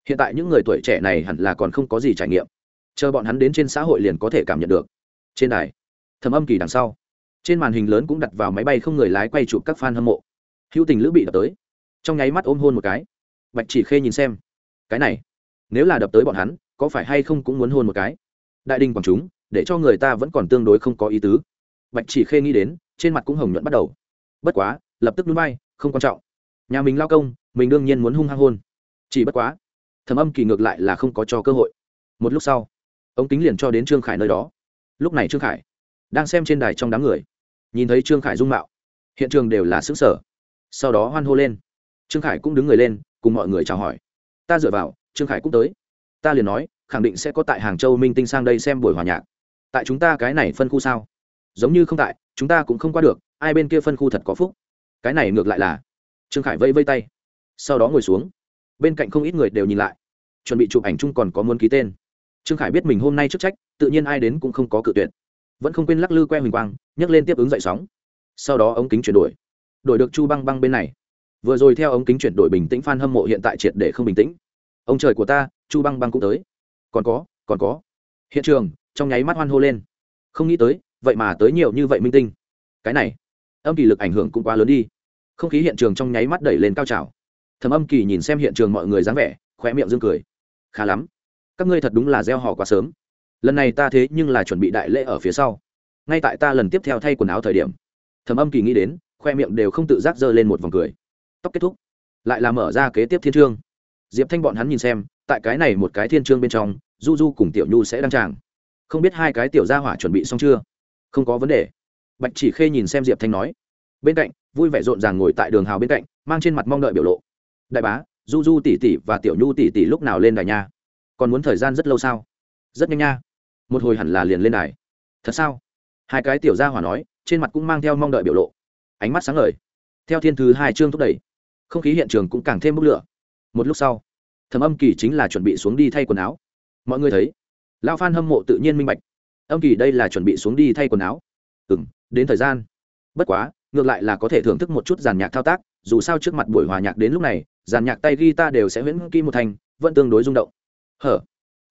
Hiện tại những người tuổi trẻ này hẳn là còn không có gì trải nghiệm. Chờ bọn hắn đến trên xã hội liền có thể cảm nhận được. Trên đài, thầm âm kỳ đằng sau, trên màn hình lớn cũng đặt vào máy bay không người lái quay chụp các fan hâm mộ. Hữu tình lữ bị đập tới. Trong nháy mắt ôm hôn một cái. Bạch chỉ khê nhìn xem. Cái này, nếu là đập tới bọn hắn, có phải hay không cũng muốn hôn một cái? Đại đình quảng chúng, để cho người ta vẫn còn tương đối không có ý tứ. Bạch chỉ khê nghĩ đến, trên mặt cũng hồng nhuận bắt đầu bất quá, lập tức núi bay không quan trọng. Nhà mình lao công, mình đương nhiên muốn hung hăng hôn. Chỉ bất quá, thầm âm kỳ ngược lại là không có cho cơ hội. Một lúc sau ông tính liền cho đến trương khải nơi đó. Lúc này trương khải đang xem trên đài trong đám người. Nhìn thấy trương khải dung mạo, hiện trường đều là xứ sở sau đó hoan hô lên. Trương khải cũng đứng người lên, cùng mọi người chào hỏi. Ta dựa vào, trương khải cũng tới. Ta liền nói, khẳng định sẽ có tại hàng châu minh tinh sang đây xem buổi hòa nhạc. Tại chúng ta cái này phân khu sao? Giống như không tại, chúng ta cũng không qua được ai bên kia phân khu thật có phúc. Cái này ngược lại là. Trương khải vây vây tay. Sau đó ngồi xuống. Bên cạnh không ít người đều nhìn lại. Chuẩn bị chụp ảnh chung còn có muốn ký tên. Trương khải biết mình hôm nay chức trách, tự nhiên ai đến cũng không có cự tuyệt. Vẫn không quên lắc lư que huỳnh quang, nhấc lên tiếp ứng dậy sóng. Sau đó ống kính chuyển đổi. Đổi được chu băng băng bên này. Vừa rồi theo ống kính chuyển đổi bình tĩnh phan hâm mộ hiện tại triệt để không bình tĩnh. Ông trời của ta, chu băng băng cũng tới. Còn có còn có. Hiện trường, trong nháy mắt hoan hô lên. Không nghĩ tới, vậy mà tới nhiều như vậy minh tinh. Cái này âm kỳ lực ảnh hưởng cũng quá lớn đi. Không khí hiện trường trong nháy mắt đẩy lên cao trào. Thầm âm kỳ nhìn xem hiện trường mọi người dáng vẻ khoe miệng dương cười. Khá lắm. Các ngươi thật đúng là gieo hò quá sớm. Lần này ta thế nhưng là chuẩn bị đại lễ ở phía sau. Ngay tại ta lần tiếp theo thay quần áo thời điểm thầm âm kỳ nghĩ đến, khoe miệng đều không tự giác giơ lên một vòng cười. Tóc kết thúc. Lại là mở ra kế tiếp thiên trương. Diệp thanh bọn hắn nhìn xem, tại cái này một cái thiên trương bên trong, du du cùng tiểu nhu sẽ đăng tràng. Không biết hai cái tiểu gia hỏa chuẩn bị xong chưa? Không có vấn đề bạch chỉ khê nhìn xem diệp thanh nói. Bên cạnh, vui vẻ rộn ràng ngồi tại đường hào bên cạnh, mang trên mặt mong đợi biểu lộ. Đại bá, du du tỷ tỷ và tiểu nhu tỷ tỷ lúc nào lên đài nha? Còn muốn thời gian rất lâu sao? Rất nhanh nha. Một hồi hẳn là liền lên đài. Thật sao? Hai cái tiểu gia hỏa nói, trên mặt cũng mang theo mong đợi biểu lộ. Ánh mắt sáng ngời. Theo thiên thứ hai chương thúc đẩy, không khí hiện trường cũng càng thêm bốc lửa. Một lúc sau Thẩm âm kỳ chính là chuẩn bị xuống đi thay quần áo. Mọi người thấy, lao phan hâm mộ tự nhiên minh bạch. Âm kỳ đây là chuẩn bị xuống đi thay quần áo. Ừ m đến thời gian. Bất quá, ngược lại là có thể thưởng thức một chút giàn nhạc thao tác, dù sao trước mặt buổi hòa nhạc đến lúc này, giàn nhạc tay guitar đều sẽ huyễn kim một thành, vẫn tương đối rung động. Hở,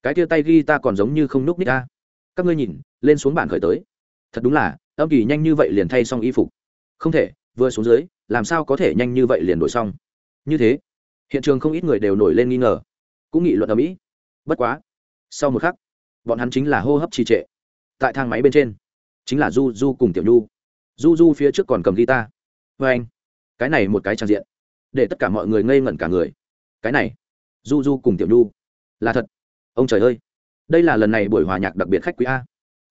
cái kia tay guitar còn giống như không núc ních ta các ngươi nhìn, lên xuống bản khởi tới. Thật đúng là, âm kỳ nhanh như vậy liền thay xong y phục. Không thể, vừa xuống dưới, làm sao có thể nhanh như vậy liền đổi xong? Như thế, hiện trường không ít người đều nổi lên nghi ngờ, cũng nghị luận ở mỹ. Bất quá, sau một khắc, bọn hắn chính là hô hấp trì trệ. Tại thang máy bên trên chính là du du cùng tiểu nhu. Du du phía trước còn cầm guitar. Vê anh, cái này một cái trang diện. Để tất cả mọi người ngây ngẩn cả người. Cái này du du cùng tiểu nhu. Là thật. Ông trời ơi. Đây là lần này buổi hòa nhạc đặc biệt khách quý a.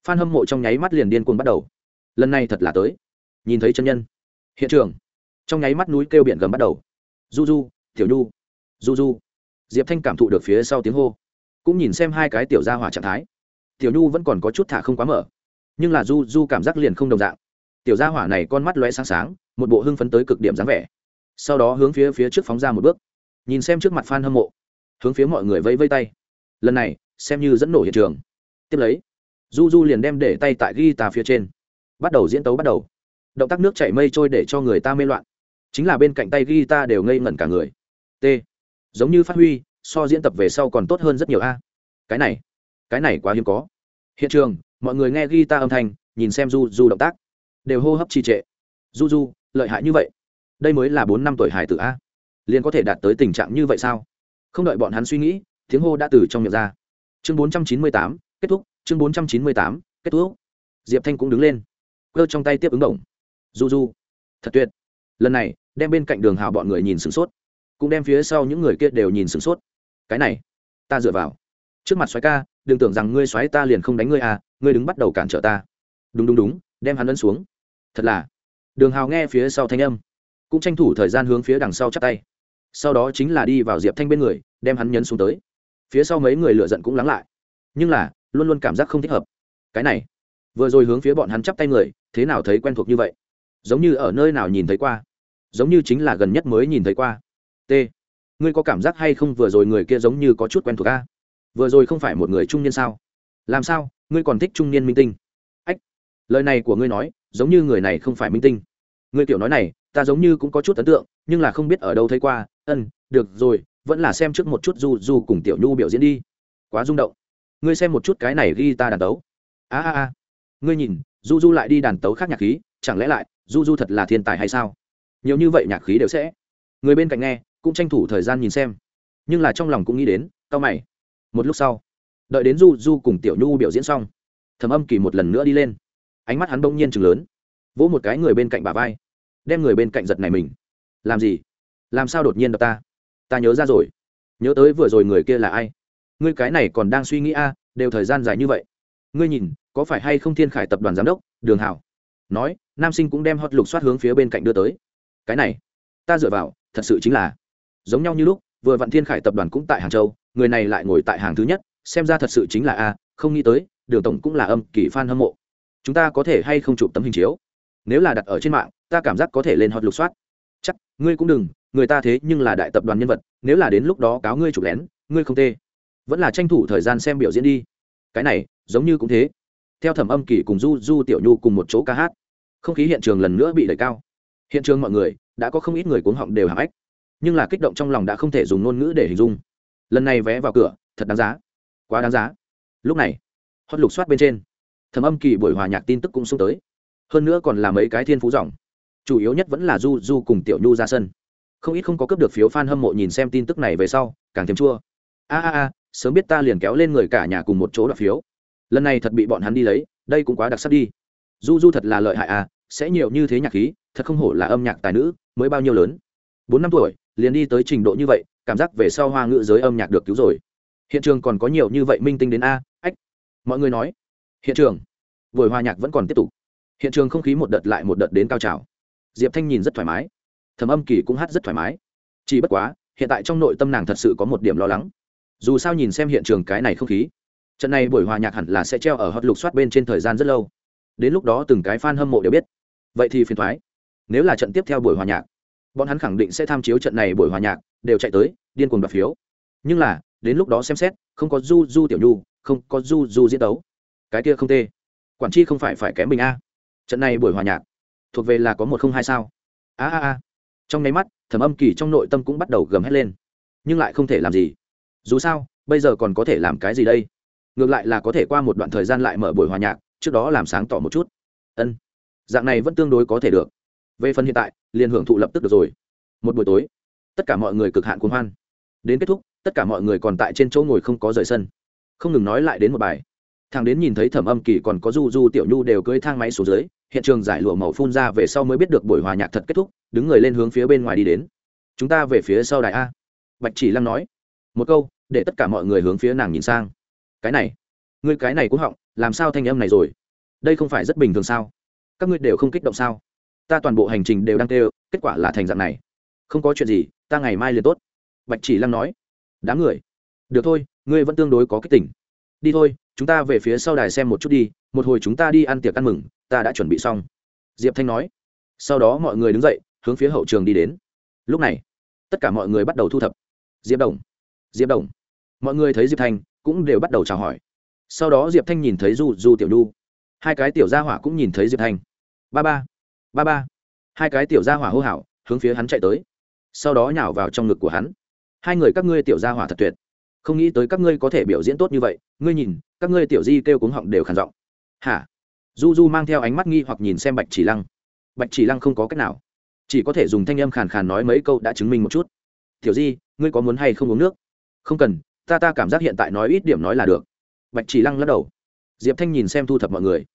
F hâm mộ trong nháy mắt liền điên cuồng bắt đầu. Lần này thật là tới. Nhìn thấy chân nhân. Hiện trường. Trong nháy mắt núi kêu biển gầm bắt đầu. Du du tiểu nhu. Du du diệp thanh cảm thụ được phía sau tiếng hô. Cũng nhìn xem hai cái tiểu gia hỏa trạng thái. Tiểu nhu vẫn còn có chút thả không quá mở nhưng là du du cảm giác liền không đồng dạng. Tiểu gia hỏa này con mắt lóe sáng sáng, một bộ hưng phấn tới cực điểm dáng vẻ. Sau đó hướng phía phía trước phóng ra một bước. Nhìn xem trước mặt f a n hâm mộ. Hướng phía mọi người vẫy vây tay. Lần này, xem như dẫn nổ hiện trường. Tiếp lấy, du du liền đem để tay tại ghi tà phía trên. Bắt đầu diễn tấu bắt đầu. Động tác nước chảy mây trôi để cho người ta mê loạn. Chính là bên cạnh tay ghi ta đều ngây ngẩn cả người. T. Giống như phát huy, so diễn tập về sau còn tốt hơn rất nhiều a. Cái này cái này quá hiếm có. Hiện trường mọi người nghe ghi ta âm thanh, nhìn xem du du động tác. Đều hô hấp trì trệ. Du du lợi hại như vậy? Đây mới là bốn năm tuổi hải tử a. Liền có thể đạt tới tình trạng như vậy sao? Không đợi bọn hắn suy nghĩ, tiếng hô đã từ trong miệng ra. Chương bốn trăm chín mươi tám, kết thúc. Chương bốn trăm chín mươi tám, kết thúc. Diệp thanh cũng đứng lên. Cơ trong tay tiếp ứng động. du du thật tuyệt. Lần này, đem bên cạnh đường hào bọn người nhìn sửng sốt. Cũng đem phía sau những người kia đều nhìn sửng sốt. Cái này, ta dựa vào. Trước mặt xoáy ca đừng tưởng rằng ngươi xoáy ta liền không đánh ngươi à ngươi đứng bắt đầu cản trở ta. Đúng đúng đúng, đem hắn ấn xuống. Thật là. Đường hào nghe phía sau thanh âm, cũng tranh thủ thời gian hướng phía đằng sau chắp tay. Sau đó chính là đi vào diệp thanh bên người, đem hắn nhấn xuống tới. Phía sau mấy người lựa giận cũng lắng lại. Nhưng là, luôn luôn cảm giác không thích hợp. Cái này, vừa rồi hướng phía bọn hắn chắp tay người, thế nào thấy quen thuộc như vậy? Giống như ở nơi nào nhìn thấy qua. Giống như chính là gần nhất mới nhìn thấy qua. T, ngươi có cảm giác hay không vừa rồi người kia giống như có chút quen thuộc a? Vừa rồi không phải một người trung niên sao? Làm sao? Ngươi còn thích trung niên minh tinh? Ách, lời này của ngươi nói, giống như người này không phải minh tinh. Ngươi kiểu nói này, ta giống như cũng có chút ấn tượng, nhưng là không biết ở đâu thấy qua. Ân, được rồi, vẫn là xem trước một chút du du cùng tiểu nhu biểu diễn đi. Quá rung động. Ngươi xem một chút cái này ghi ta đàn tấu. A a a. Ngươi nhìn, du du lại đi đàn tấu khác nhạc khí, chẳng lẽ lại, du du thật là thiên tài hay sao? Nhiều như vậy nhạc khí đều sẽ. Người bên cạnh nghe, cũng tranh thủ thời gian nhìn xem. Nhưng là trong lòng cũng nghĩ đến, tao mày một lúc sau, đợi đến du du cùng tiểu nhu biểu diễn xong, thầm âm kỳ một lần nữa đi lên. Ánh mắt hắn bỗng nhiên chừng lớn, vỗ một cái người bên cạnh bà vai, đem người bên cạnh giật này mình. Làm gì? Làm sao đột nhiên đập ta? Ta nhớ ra rồi. Nhớ tới vừa rồi người kia là ai? Ngươi cái này còn đang suy nghĩ a, đều thời gian dài như vậy. Ngươi nhìn, có phải hay không thiên khải tập đoàn giám đốc, đường hảo? Nói, nam sinh cũng đem hot lục xoát hướng phía bên cạnh đưa tới. Cái này, ta dựa vào, thật sự chính là giống nhau như lúc, vừa vạn thiên khải tập đoàn cũng tại hàng châu người này lại ngồi tại hàng thứ nhất, xem ra thật sự chính là a, không nghĩ tới, đường tổng cũng là âm kỳ f a n hâm mộ. Chúng ta có thể hay không chụp tấm hình chiếu? Nếu là đặt ở trên mạng, ta cảm giác có thể lên hot lục soát. Chắc, ngươi cũng đừng, người ta thế nhưng là đại tập đoàn nhân vật, nếu là đến lúc đó cáo ngươi chụp lén, ngươi không tê. Vẫn là tranh thủ thời gian xem biểu diễn đi. Cái này, giống như cũng thế. Theo thẩm âm kỳ cùng du du tiểu nhu cùng một chỗ ca hát, không khí hiện trường lần nữa bị đẩy cao. Hiện trường mọi người, đã có không ít người cuống họng đều hạng ách nhưng là kích động trong lòng đã không thể dùng ngôn ngữ để hình dung lần này vé vào cửa, thật đáng giá. Quá đáng giá. Lúc này hót lục soát bên trên, thầm âm kỳ buổi hòa nhạc tin tức cũng xuống tới. Hơn nữa còn là mấy cái thiên phú dòng. Chủ yếu nhất vẫn là du du cùng tiểu nhu ra sân. Không ít không có cướp được phiếu f a n hâm mộ nhìn xem tin tức này về sau, càng thêm chua. A a a, sớm biết ta liền kéo lên người cả nhà cùng một chỗ đoạt phiếu. Lần này thật bị bọn hắn đi lấy, đây cũng quá đặc sắc đi. Du du thật là lợi hại à sẽ nhiều như thế nhạc khí, thật không hổ là âm nhạc tài nữ, mới bao nhiêu lớn. Bốn năm tuổi, liền đi tới trình độ như vậy cảm giác về sau hoa ngữ giới âm nhạc được cứu rồi. Hiện trường còn có nhiều như vậy minh tinh đến a, ách. Mọi người nói. Hiện trường. Buổi hòa nhạc vẫn còn tiếp tục. Hiện trường không khí một đợt lại một đợt đến cao trào. Diệp thanh nhìn rất thoải mái. Thầm âm kỳ cũng hát rất thoải mái. Chỉ bất quá, hiện tại trong nội tâm nàng thật sự có một điểm lo lắng. Dù sao nhìn xem hiện trường cái này không khí, trận này buổi hòa nhạc hẳn là sẽ treo ở hot lục soát bên trên thời gian rất lâu. Đến lúc đó từng cái f a n hâm mộ đều biết. Vậy thì phiền thoái. Nếu là trận tiếp theo buổi hòa nhạc bọn hắn khẳng định sẽ tham chiếu trận này buổi hòa nhạc, đều chạy tới, điên cuồng đoạt phiếu. Nhưng là, đến lúc đó xem xét, không có du du tiểu nhu, không có du du diễn tấu. Cái kia không tê. Quản chi không phải phải kém mình a. Trận này buổi hòa nhạc, thuộc về là có một không hai sao. A a a. Trong nháy mắt, thẩm âm kỳ trong nội tâm cũng bắt đầu gầm hét lên. Nhưng lại không thể làm gì. Dù sao, bây giờ còn có thể làm cái gì đây? Ngược lại là có thể qua một đoạn thời gian lại mở buổi hòa nhạc, trước đó làm sáng tỏ một chút. Ân. Dạng này vẫn tương đối có thể được về phần hiện tại, liền hưởng thụ lập tức được rồi. Một buổi tối, tất cả mọi người cực hạn cuồng hoan. Đến kết thúc, tất cả mọi người còn tại trên chỗ ngồi không có rời sân. Không ngừng nói lại đến một bài. Thằng đến nhìn thấy thẩm âm kỳ còn có du du tiểu nhu đều cưỡi thang máy xuống dưới, hiện trường giải lụa màu phun ra về sau mới biết được buổi hòa nhạc thật kết thúc, đứng người lên hướng phía bên ngoài đi đến. Chúng ta về phía sau đài a. Bạch chỉ lăng nói. Một câu, để tất cả mọi người hướng phía nàng nhìn sang. Cái này, ngươi cái này cũng họng, làm sao thanh âm này rồi? Đây không phải rất bình thường sao? Các ngươi đều không kích động sao? Ta toàn bộ hành trình đều đang kêu kết quả là thành dạng này. Không có chuyện gì, ta ngày mai liền tốt. Bạch chỉ lăng nói. Đám người. Được thôi, ngươi vẫn tương đối có cái tỉnh đi thôi, chúng ta về phía sau đài xem một chút đi, một hồi chúng ta đi ăn tiệc ăn mừng, ta đã chuẩn bị xong. Diệp thanh nói. Sau đó mọi người đứng dậy, hướng phía hậu trường đi đến. Lúc này, tất cả mọi người bắt đầu thu thập. Diệp đồng. Diệp đồng. Mọi người thấy diệp thanh, cũng đều bắt đầu chào hỏi. Sau đó diệp thanh nhìn thấy du du tiểu nhu. Hai cái tiểu gia hỏa cũng nhìn thấy diệp thanh. Ba ba ba ba. Hai cái tiểu gia hỏa hô hào, hướng phía hắn chạy tới. Sau đó nhào vào trong ngực của hắn. Hai người các ngươi tiểu gia hỏa thật tuyệt. Không nghĩ tới các ngươi có thể biểu diễn tốt như vậy. Ngươi nhìn, các ngươi tiểu di kêu cuống họng đều khản giọng. Hả? Du du mang theo ánh mắt nghi hoặc nhìn xem bạch chỉ lăng. Bạch chỉ lăng không có cách nào. Chỉ có thể dùng thanh âm khàn khàn nói mấy câu đã chứng minh một chút. Tiểu di, ngươi có muốn hay không uống nước? Không cần, ta ta cảm giác hiện tại nói ít điểm nói là được. Bạch chỉ lăng lắc đầu. Diệp thanh nhìn xem thu thập mọi người.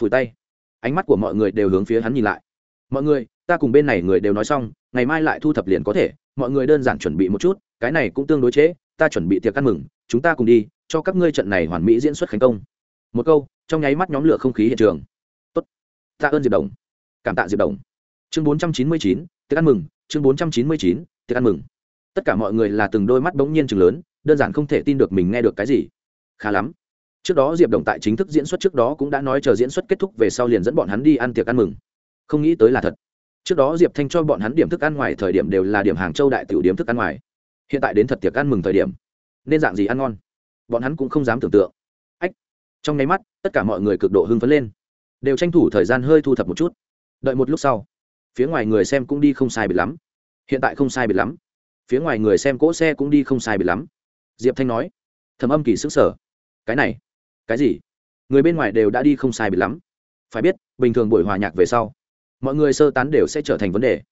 Phủi tay. Ánh mắt của mọi người đều hướng phía hắn nhìn lại mọi người, ta cùng bên này người đều nói xong, ngày mai lại thu thập liền có thể, mọi người đơn giản chuẩn bị một chút, cái này cũng tương đối chế ta chuẩn bị tiệc ăn mừng, chúng ta cùng đi, cho các ngươi trận này hoàn mỹ diễn xuất thành công. Một câu, trong nháy mắt nhóm lửa không khí hiện trường. Tốt. Tạ ơn diệp đồng. Cảm tạ diệp đồng. Chương bốn trăm chín mươi chín, tiệc ăn mừng, chương bốn trăm chín mươi chín, tiệc ăn mừng. Tất cả mọi người là từng đôi mắt bỗng nhiên chừng lớn, đơn giản không thể tin được mình nghe được cái gì. Khá lắm. Trước đó diệp đồng tại chính thức diễn xuất trước đó cũng đã nói chờ diễn xuất kết thúc về sau liền dẫn bọn hắn đi ăn tiệc ăn mừng không nghĩ tới là thật. Trước đó diệp thanh cho bọn hắn điểm thức ăn ngoài thời điểm đều là điểm hàng châu đại tiểu điểm thức ăn ngoài. Hiện tại đến thật tiệc ăn mừng thời điểm, nên dạng gì ăn ngon? Bọn hắn cũng không dám tưởng tượng. Ách, trong nháy mắt, tất cả mọi người cực độ hưng phấn lên. Đều tranh thủ thời gian hơi thu thập một chút. Đợi một lúc sau, phía ngoài người xem cũng đi không sai biệt lắm. Hiện tại không sai biệt lắm. Phía ngoài người xem cỗ xe cũng đi không sai biệt lắm. Diệp thanh nói, thầm âm kỳ sức sở cái này, cái gì? Người bên ngoài đều đã đi không sai biệt lắm. Phải biết, bình thường buổi hòa nhạc về sau mọi người sơ tán đều sẽ trở thành vấn đề.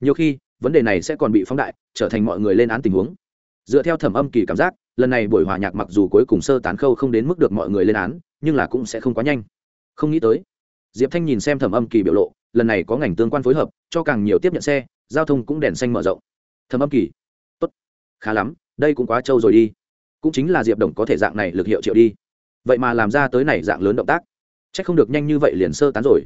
Nhiều khi, vấn đề này sẽ còn bị phóng đại, trở thành mọi người lên án tình huống. Dựa theo thẩm âm kỳ cảm giác, lần này buổi hòa nhạc mặc dù cuối cùng sơ tán khâu không đến mức được mọi người lên án, nhưng là cũng sẽ không quá nhanh. Không nghĩ tới, diệp thanh nhìn xem thẩm âm kỳ biểu lộ, lần này có ngành tương quan phối hợp, cho càng nhiều tiếp nhận xe, giao thông cũng đèn xanh mở rộng. Thẩm âm kỳ, tốt, khá lắm, đây cũng quá trâu rồi đi. Cũng chính là diệp đồng có thể dạng này lực hiệu triệu đi. Vậy mà làm ra tới này dạng lớn động tác c h ắ c không được nhanh như vậy liền sơ tán rồi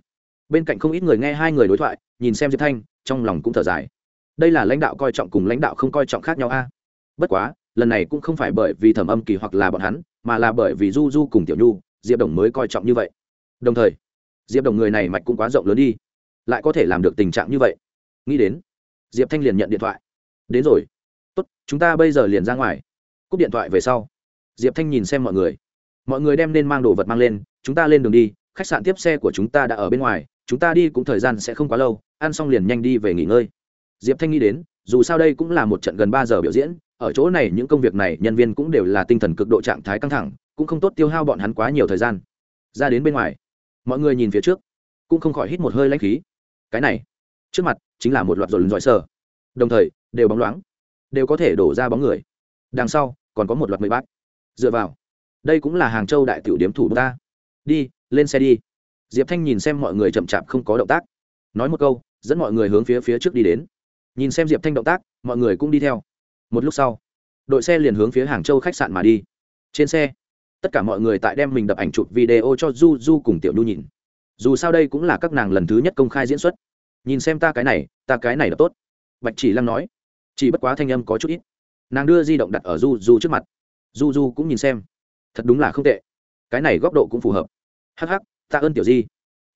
bên cạnh không ít người nghe hai người đối thoại, nhìn xem diệp thanh, trong lòng cũng thở dài. Đây là lãnh đạo coi trọng cùng lãnh đạo không coi trọng khác nhau a. Bất quá, lần này cũng không phải bởi vì thẩm âm kỳ hoặc là bọn hắn, mà là bởi vì du du cùng tiểu nhu, diệp đồng mới coi trọng như vậy. Đồng thời, diệp đồng người này mạch cũng quá rộng lớn đi, lại có thể làm được tình trạng như vậy. Nghĩ đến, diệp thanh liền nhận điện thoại. Đến rồi. Tốt, chúng ta bây giờ liền ra ngoài. Cúp điện thoại về sau, diệp thanh nhìn xem mọi người. Mọi người đem nên mang đồ vật mang lên, chúng ta lên đường đi, khách sạn tiếp xe của chúng ta đã ở bên ngoài chúng ta đi cũng thời gian sẽ không quá lâu, ăn xong liền nhanh đi về nghỉ ngơi. Diệp thanh nghĩ đến, dù sao đây cũng là một trận gần ba giờ biểu diễn, ở chỗ này những công việc này nhân viên cũng đều là tinh thần cực độ trạng thái căng thẳng, cũng không tốt tiêu hao bọn hắn quá nhiều thời gian. Ra đến bên ngoài, mọi người nhìn phía trước, cũng không khỏi hít một hơi lãnh khí. Cái này, trước mặt chính là một loạt dồn dọi sờ. Đồng thời, đều bóng loáng, đều có thể đổ ra bóng người. Đằng sau, còn có một loạt mười bát. Dựa vào, đây cũng là hàng châu đại tiểu điếm thủ ta. Đi, lên xe đi diệp thanh nhìn xem mọi người chậm chạp không có động tác. Nói một câu, dẫn mọi người hướng phía phía trước đi đến. Nhìn xem diệp thanh động tác, mọi người cũng đi theo. Một lúc sau, đội xe liền hướng phía hàng châu khách sạn mà đi. Trên xe, tất cả mọi người tại đem mình đập ảnh chụp video cho du du cùng tiểu nhu nhìn. Dù sao đây cũng là các nàng lần thứ nhất công khai diễn xuất. Nhìn xem ta cái này, ta cái này là tốt. Bạch chỉ lăng nói. Chỉ bất quá thanh âm có chút ít. Nàng đưa di động đặt ở du du trước mặt. Du du cũng nhìn xem. Thật đúng là không tệ. Cái này góc độ cũng phù hợp. Hh tạ ơn tiểu di.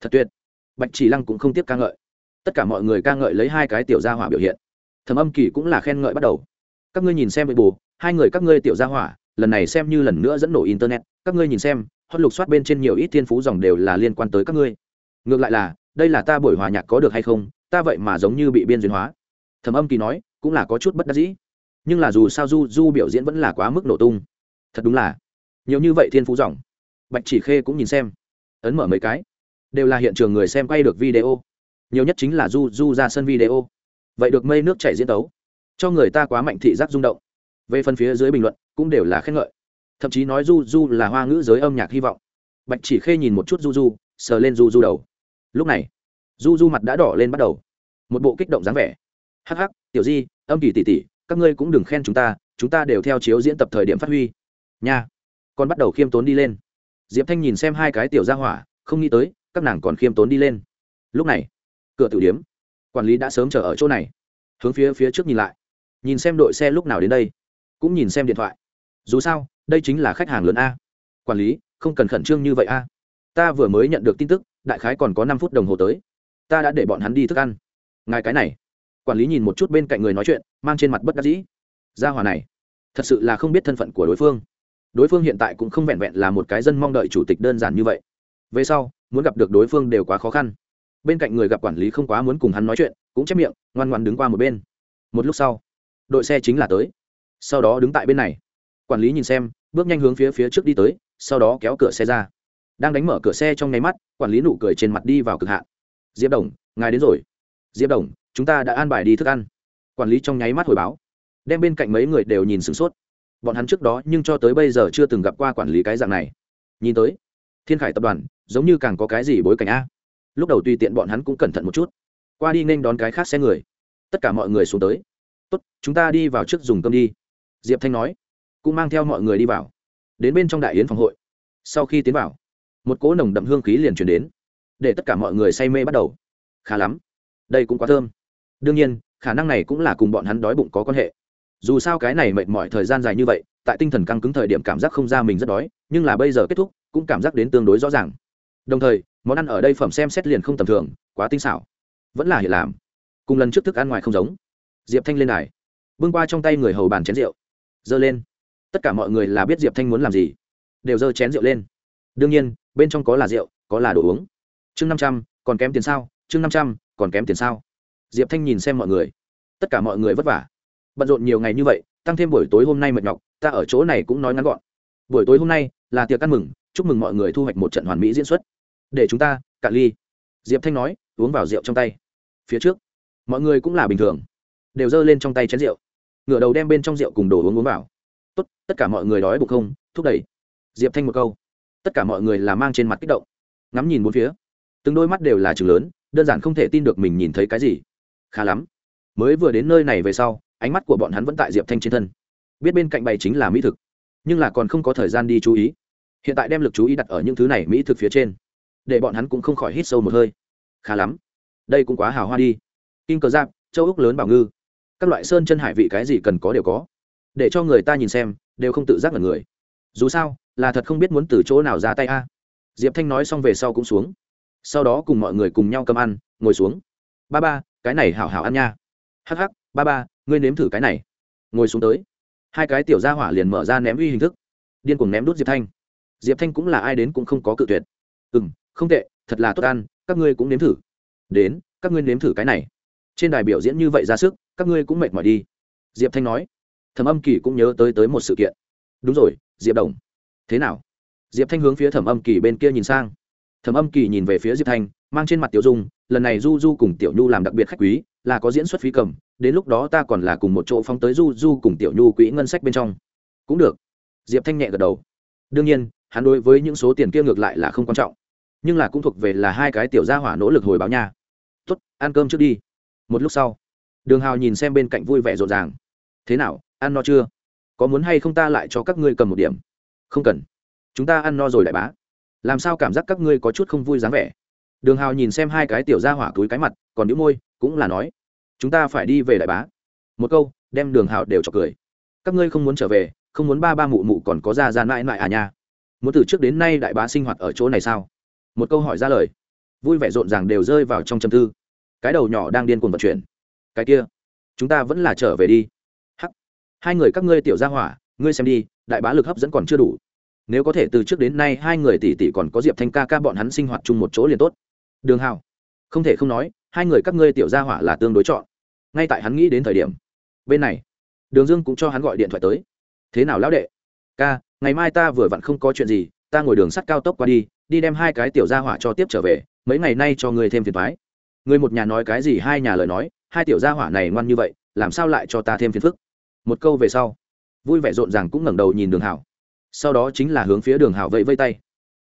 Thật tuyệt. Bạch chỉ lăng cũng không tiếp ca ngợi. Tất cả mọi người ca ngợi lấy hai cái tiểu gia hỏa biểu hiện. Thầm âm kỳ cũng là khen ngợi bắt đầu. Các ngươi nhìn xem với bù hai người các ngươi tiểu gia hỏa, lần này xem như lần nữa dẫn nổ internet, các ngươi nhìn xem hót lục soát bên trên nhiều ít thiên phú dòng đều là liên quan tới các ngươi. Ngược lại là, đây là ta buổi hòa nhạc có được hay không, ta vậy mà giống như bị biên duyên hóa. Thẩm âm kỳ nói, cũng là có chút bất đắc dĩ. Nhưng là dù sao du du biểu diễn vẫn là quá mức nổ tung. Thật đúng là, nhiều như vậy thiên phú dòng. Bạch chỉ khê cũng nhìn xem ấn mở mấy cái. Đều là hiện trường người xem quay được video. Nhiều nhất chính là du du ra sân video. Vậy được mây nước chảy diễn tấu. Cho người ta quá mạnh thị giác rung động. Về phần phía dưới bình luận, cũng đều là khen ngợi. Thậm chí nói du du là hoa ngữ giới âm nhạc hy vọng. Bạch chỉ khê nhìn một chút du du sờ lên du du đầu. Lúc này du du mặt đã đỏ lên bắt đầu. Một bộ kích động dáng vẻ. Hắc hắc, tiểu di, âm kỳ tỷ tỷ, các ngươi cũng đừng khen chúng ta chúng ta đều theo chiếu diễn tập thời điểm phát huy. Nha. Còn bắt đầu khiêm tốn đi lên diệp thanh nhìn xem hai cái tiểu gia hỏa, không nghĩ tới, các nàng còn khiêm tốn đi lên. Lúc này, cửa tử điếm, quản lý đã sớm chờ ở chỗ này. Hướng phía phía trước nhìn lại. Nhìn xem đội xe lúc nào đến đây, cũng nhìn xem điện thoại. Dù sao, đây chính là khách hàng lớn a. Quản lý, không cần khẩn trương như vậy a. Ta vừa mới nhận được tin tức, đại khái còn có năm phút đồng hồ tới. Ta đã để bọn hắn đi thức ăn. Ngài cái này. Quản lý nhìn một chút bên cạnh người nói chuyện, mang trên mặt bất đắc dĩ. Gia hòa này, thật sự là không biết thân phận của đối phương đối phương hiện tại cũng không vẹn vẹn là một cái dân mong đợi chủ tịch đơn giản như vậy. Về sau, muốn gặp được đối phương đều quá khó khăn. Bên cạnh người gặp quản lý không quá muốn cùng hắn nói chuyện, cũng chép miệng, ngoan ngoan đứng qua một bên. Một lúc sau, đội xe chính là tới. Sau đó đứng tại bên này. Quản lý nhìn xem, bước nhanh hướng phía phía trước đi tới, sau đó kéo cửa xe ra. Đang đánh mở cửa xe trong nháy mắt, quản lý nụ cười trên mặt đi vào cực hạn. Diệp đồng, ngài đến rồi. Diệp đồng, chúng ta đã an bài đi thức ăn. Quản lý trong nháy mắt hồi báo. Đem bên cạnh mấy người đều nhìn sửng sốt bọn hắn trước đó nhưng cho tới bây giờ chưa từng gặp qua quản lý cái dạng này. Nhìn tới, thiên khải tập đoàn giống như càng có cái gì bối cảnh a? Lúc đầu tùy tiện bọn hắn cũng cẩn thận một chút. Qua đi nên đón cái khác xe người. Tất cả mọi người xuống tới. Tốt, chúng ta đi vào trước dùng cơm đi. Diệp thanh nói. Cũng mang theo mọi người đi vào. Đến bên trong đại yến phòng hội. Sau khi tiến vào, một cỗ nồng đậm hương khí liền chuyển đến, để tất cả mọi người say mê bắt đầu. Khá lắm, đây cũng quá thơm. Đương nhiên, khả năng này cũng là cùng bọn hắn đói bụng có quan hệ dù sao cái này mệt mỏi thời gian dài như vậy, tại tinh thần căng cứng thời điểm cảm giác không ra mình rất đói, nhưng là bây giờ kết thúc, cũng cảm giác đến tương đối rõ ràng. Đồng thời, món ăn ở đây phẩm xem xét liền không tầm thường, quá tinh xảo. Vẫn là hiện làm. Cùng lần trước thức ăn ngoài không giống. Diệp thanh lên đài. Bưng qua trong tay người hầu bàn chén rượu. Giơ lên. Tất cả mọi người là biết diệp thanh muốn làm gì. Đều giơ chén rượu lên. Đương nhiên, bên trong có là rượu, có là đồ uống. Chương năm trăm, còn kém tiền sao? Chương năm trăm, còn kém tiền sao? Diệp thanh nhìn xem mọi người. Tất cả mọi người vất vả bận rộn nhiều ngày như vậy, tăng thêm buổi tối hôm nay mệt nhọc, ta ở chỗ này cũng nói ngắn gọn. Buổi tối hôm nay là tiệc ăn mừng, chúc mừng mọi người thu hoạch một trận hoàn mỹ diễn xuất. Để chúng ta cạn ly. Diệp thanh nói, uống vào rượu trong tay. Phía trước, mọi người cũng là bình thường, đều giơ lên trong tay chén rượu. Ngửa đầu đem bên trong rượu cùng đồ uống uống vào. Tốt, tất cả mọi người đói bụng không? Thúc đẩy. Diệp thanh một câu. Tất cả mọi người là mang trên mặt kích động. Ngắm nhìn bốn phía, từng đôi mắt đều là chừng lớn, đơn giản không thể tin được mình nhìn thấy cái gì. Khá lắm. Mới vừa đến nơi này về sau ánh mắt của bọn hắn vẫn tại diệp thanh trên thân. Biết bên cạnh bày chính là mỹ thực, nhưng là còn không có thời gian đi chú ý. Hiện tại đem lực chú ý đặt ở những thứ này mỹ thực phía trên, để bọn hắn cũng không khỏi hít sâu một hơi. Khá lắm, đây cũng quá hào hoa đi. Kim cờ giáp, châu úc lớn bảo ngư, các loại sơn chân hải vị cái gì cần có đều có. Để cho người ta nhìn xem, đều không tự giác là người. Dù sao, là thật không biết muốn từ chỗ nào ra tay a. Diệp thanh nói xong về sau cũng xuống. Sau đó cùng mọi người cùng nhau cầm ăn, ngồi xuống. Ba ba, cái này hảo hảo ăn nha. Hắc hắc, ba ba ngươi nếm thử cái này. Ngồi xuống tới. Hai cái tiểu gia hỏa liền mở ra ném uy hình thức. Điên cuồng ném đút diệp thanh. Diệp thanh cũng là ai đến cũng không có cự tuyệt. Ừ m không tệ, thật là tốt ăn, các ngươi cũng nếm thử. Đến, các ngươi nếm thử cái này. Trên đài biểu diễn như vậy ra sức, các ngươi cũng mệt mỏi đi. Diệp thanh nói. Thẩm âm kỳ cũng nhớ tới tới một sự kiện. Đúng rồi, diệp đồng. Thế nào? Diệp thanh hướng phía thẩm âm kỳ bên kia nhìn sang. Thẩm âm kỳ nhìn về phía diệp thanh, mang trên mặt tiểu dung, lần này du du cùng tiểu nhu làm đặc biệt khách quý, là có diễn xuất phí cầm đến lúc đó ta còn là cùng một chỗ phóng tới du du cùng tiểu nhu quỹ ngân sách bên trong. Cũng được. Diệp thanh nhẹ gật đầu. Đương nhiên, hắn đối với những số tiền kia ngược lại là không quan trọng. Nhưng là cũng thuộc về là hai cái tiểu gia hỏa nỗ lực hồi báo nha. Tốt, ăn cơm trước đi. Một lúc sau, đường hào nhìn xem bên cạnh vui vẻ rộn ràng. Thế nào, ăn no chưa? Có muốn hay không ta lại cho các ngươi cầm một điểm? Không cần. Chúng ta ăn no rồi đại bá. Làm sao cảm giác các ngươi có chút không vui dáng vẻ? Đường hào nhìn xem hai cái tiểu gia hỏa túi cái mặt, còn đĩu môi, cũng là nói chúng ta phải đi về đại bá. Một câu, đem đường hào đều chọc cười. Các ngươi không muốn trở về, không muốn ba ba mụ mụ còn có ra ra mãi mãi à nha. Muốn từ trước đến nay đại bá sinh hoạt ở chỗ này sao? Một câu hỏi ra lời. Vui vẻ rộn ràng đều rơi vào trong châm tư. Cái đầu nhỏ đang điên cuồng vận chuyển. Cái kia, chúng ta vẫn là trở về đi. Hắc. Hai người các ngươi tiểu ra hỏa, ngươi xem đi, đại bá lực hấp dẫn còn chưa đủ. Nếu có thể từ trước đến nay hai người tỷ tỷ còn có diệp thanh ca ca bọn hắn sinh hoạt chung một chỗ liền tốt. Đường hào. Không thể không nói hai người các ngươi tiểu gia hỏa là tương đối chọn. Ngay tại hắn nghĩ đến thời điểm, bên này, đường dương cũng cho hắn gọi điện thoại tới. Thế nào lão đệ? Ca, ngày mai ta vừa vặn không có chuyện gì, ta ngồi đường sắt cao tốc qua đi đi đem hai cái tiểu gia hỏa cho tiếp trở về, mấy ngày nay cho người thêm phiền thoái người một nhà nói cái gì hai nhà lời nói, hai tiểu gia hỏa này ngoan như vậy, làm sao lại cho ta thêm phiền phức? Một câu về sau, vui vẻ rộn ràng cũng ngẩng đầu nhìn đường hảo. Sau đó chính là hướng phía đường hảo vẫy vây tay.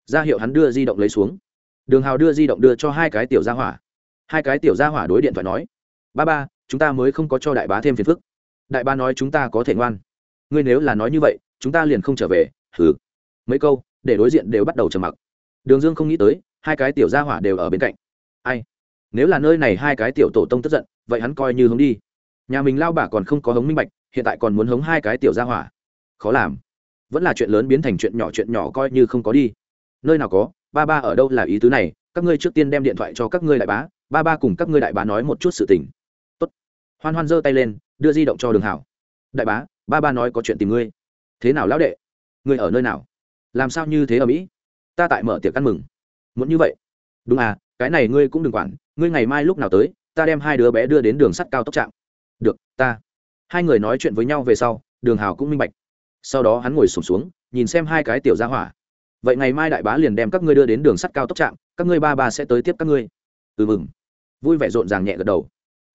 Ra hiệu hắn đưa di động lấy xuống. Đường hào đưa di động đưa cho hai cái tiểu gia hỏa hai cái tiểu gia hỏa đối điện thoại nói, ba ba, chúng ta mới không có cho đại bá thêm phiền phức. Đại bá nói chúng ta có thể ngoan. Ngươi nếu là nói như vậy, chúng ta liền không trở về. Hừ. Mấy câu, để đối diện đều bắt đầu trầm mặc. Đường dương không nghĩ tới, hai cái tiểu gia hỏa đều ở bên cạnh. Ai? Nếu là nơi này hai cái tiểu tổ tông tức giận, vậy hắn coi như hống đi. Nhà mình lao bà còn không có hống minh bạch, hiện tại còn muốn hống hai cái tiểu gia hỏa. Khó làm. Vẫn là chuyện lớn biến thành chuyện nhỏ chuyện nhỏ coi như không có đi. Nơi nào có, ba ba ở đâu là ý tứ này, các ngươi trước tiên đem điện thoại cho các ngươi đại bá ba ba cùng các ngươi đại bá nói một chút sự tình. Tốt. hoan hoan giơ tay lên đưa di động cho đường hảo. Đại bá ba ba nói có chuyện tìm ngươi. Thế nào lão đệ? Ngươi ở nơi nào? Làm sao như thế ở mỹ? Ta tại mở tiệc ăn mừng. Muốn như vậy? Đúng à cái này ngươi cũng đừng quản. Ngươi ngày mai lúc nào tới ta đem hai đứa bé đưa đến đường sắt cao tốc trạm. Được ta. Hai người nói chuyện với nhau về sau đường hào cũng minh bạch. Sau đó hắn ngồi sụp xuống, xuống nhìn xem hai cái tiểu gia hỏa. Vậy ngày mai đại bá liền đem các ngươi đưa đến đường sắt cao tốc trạm các ngươi ba ba sẽ tới tiếp các ngươi. Ừ mừng vui vẻ rộn ràng nhẹ gật đầu.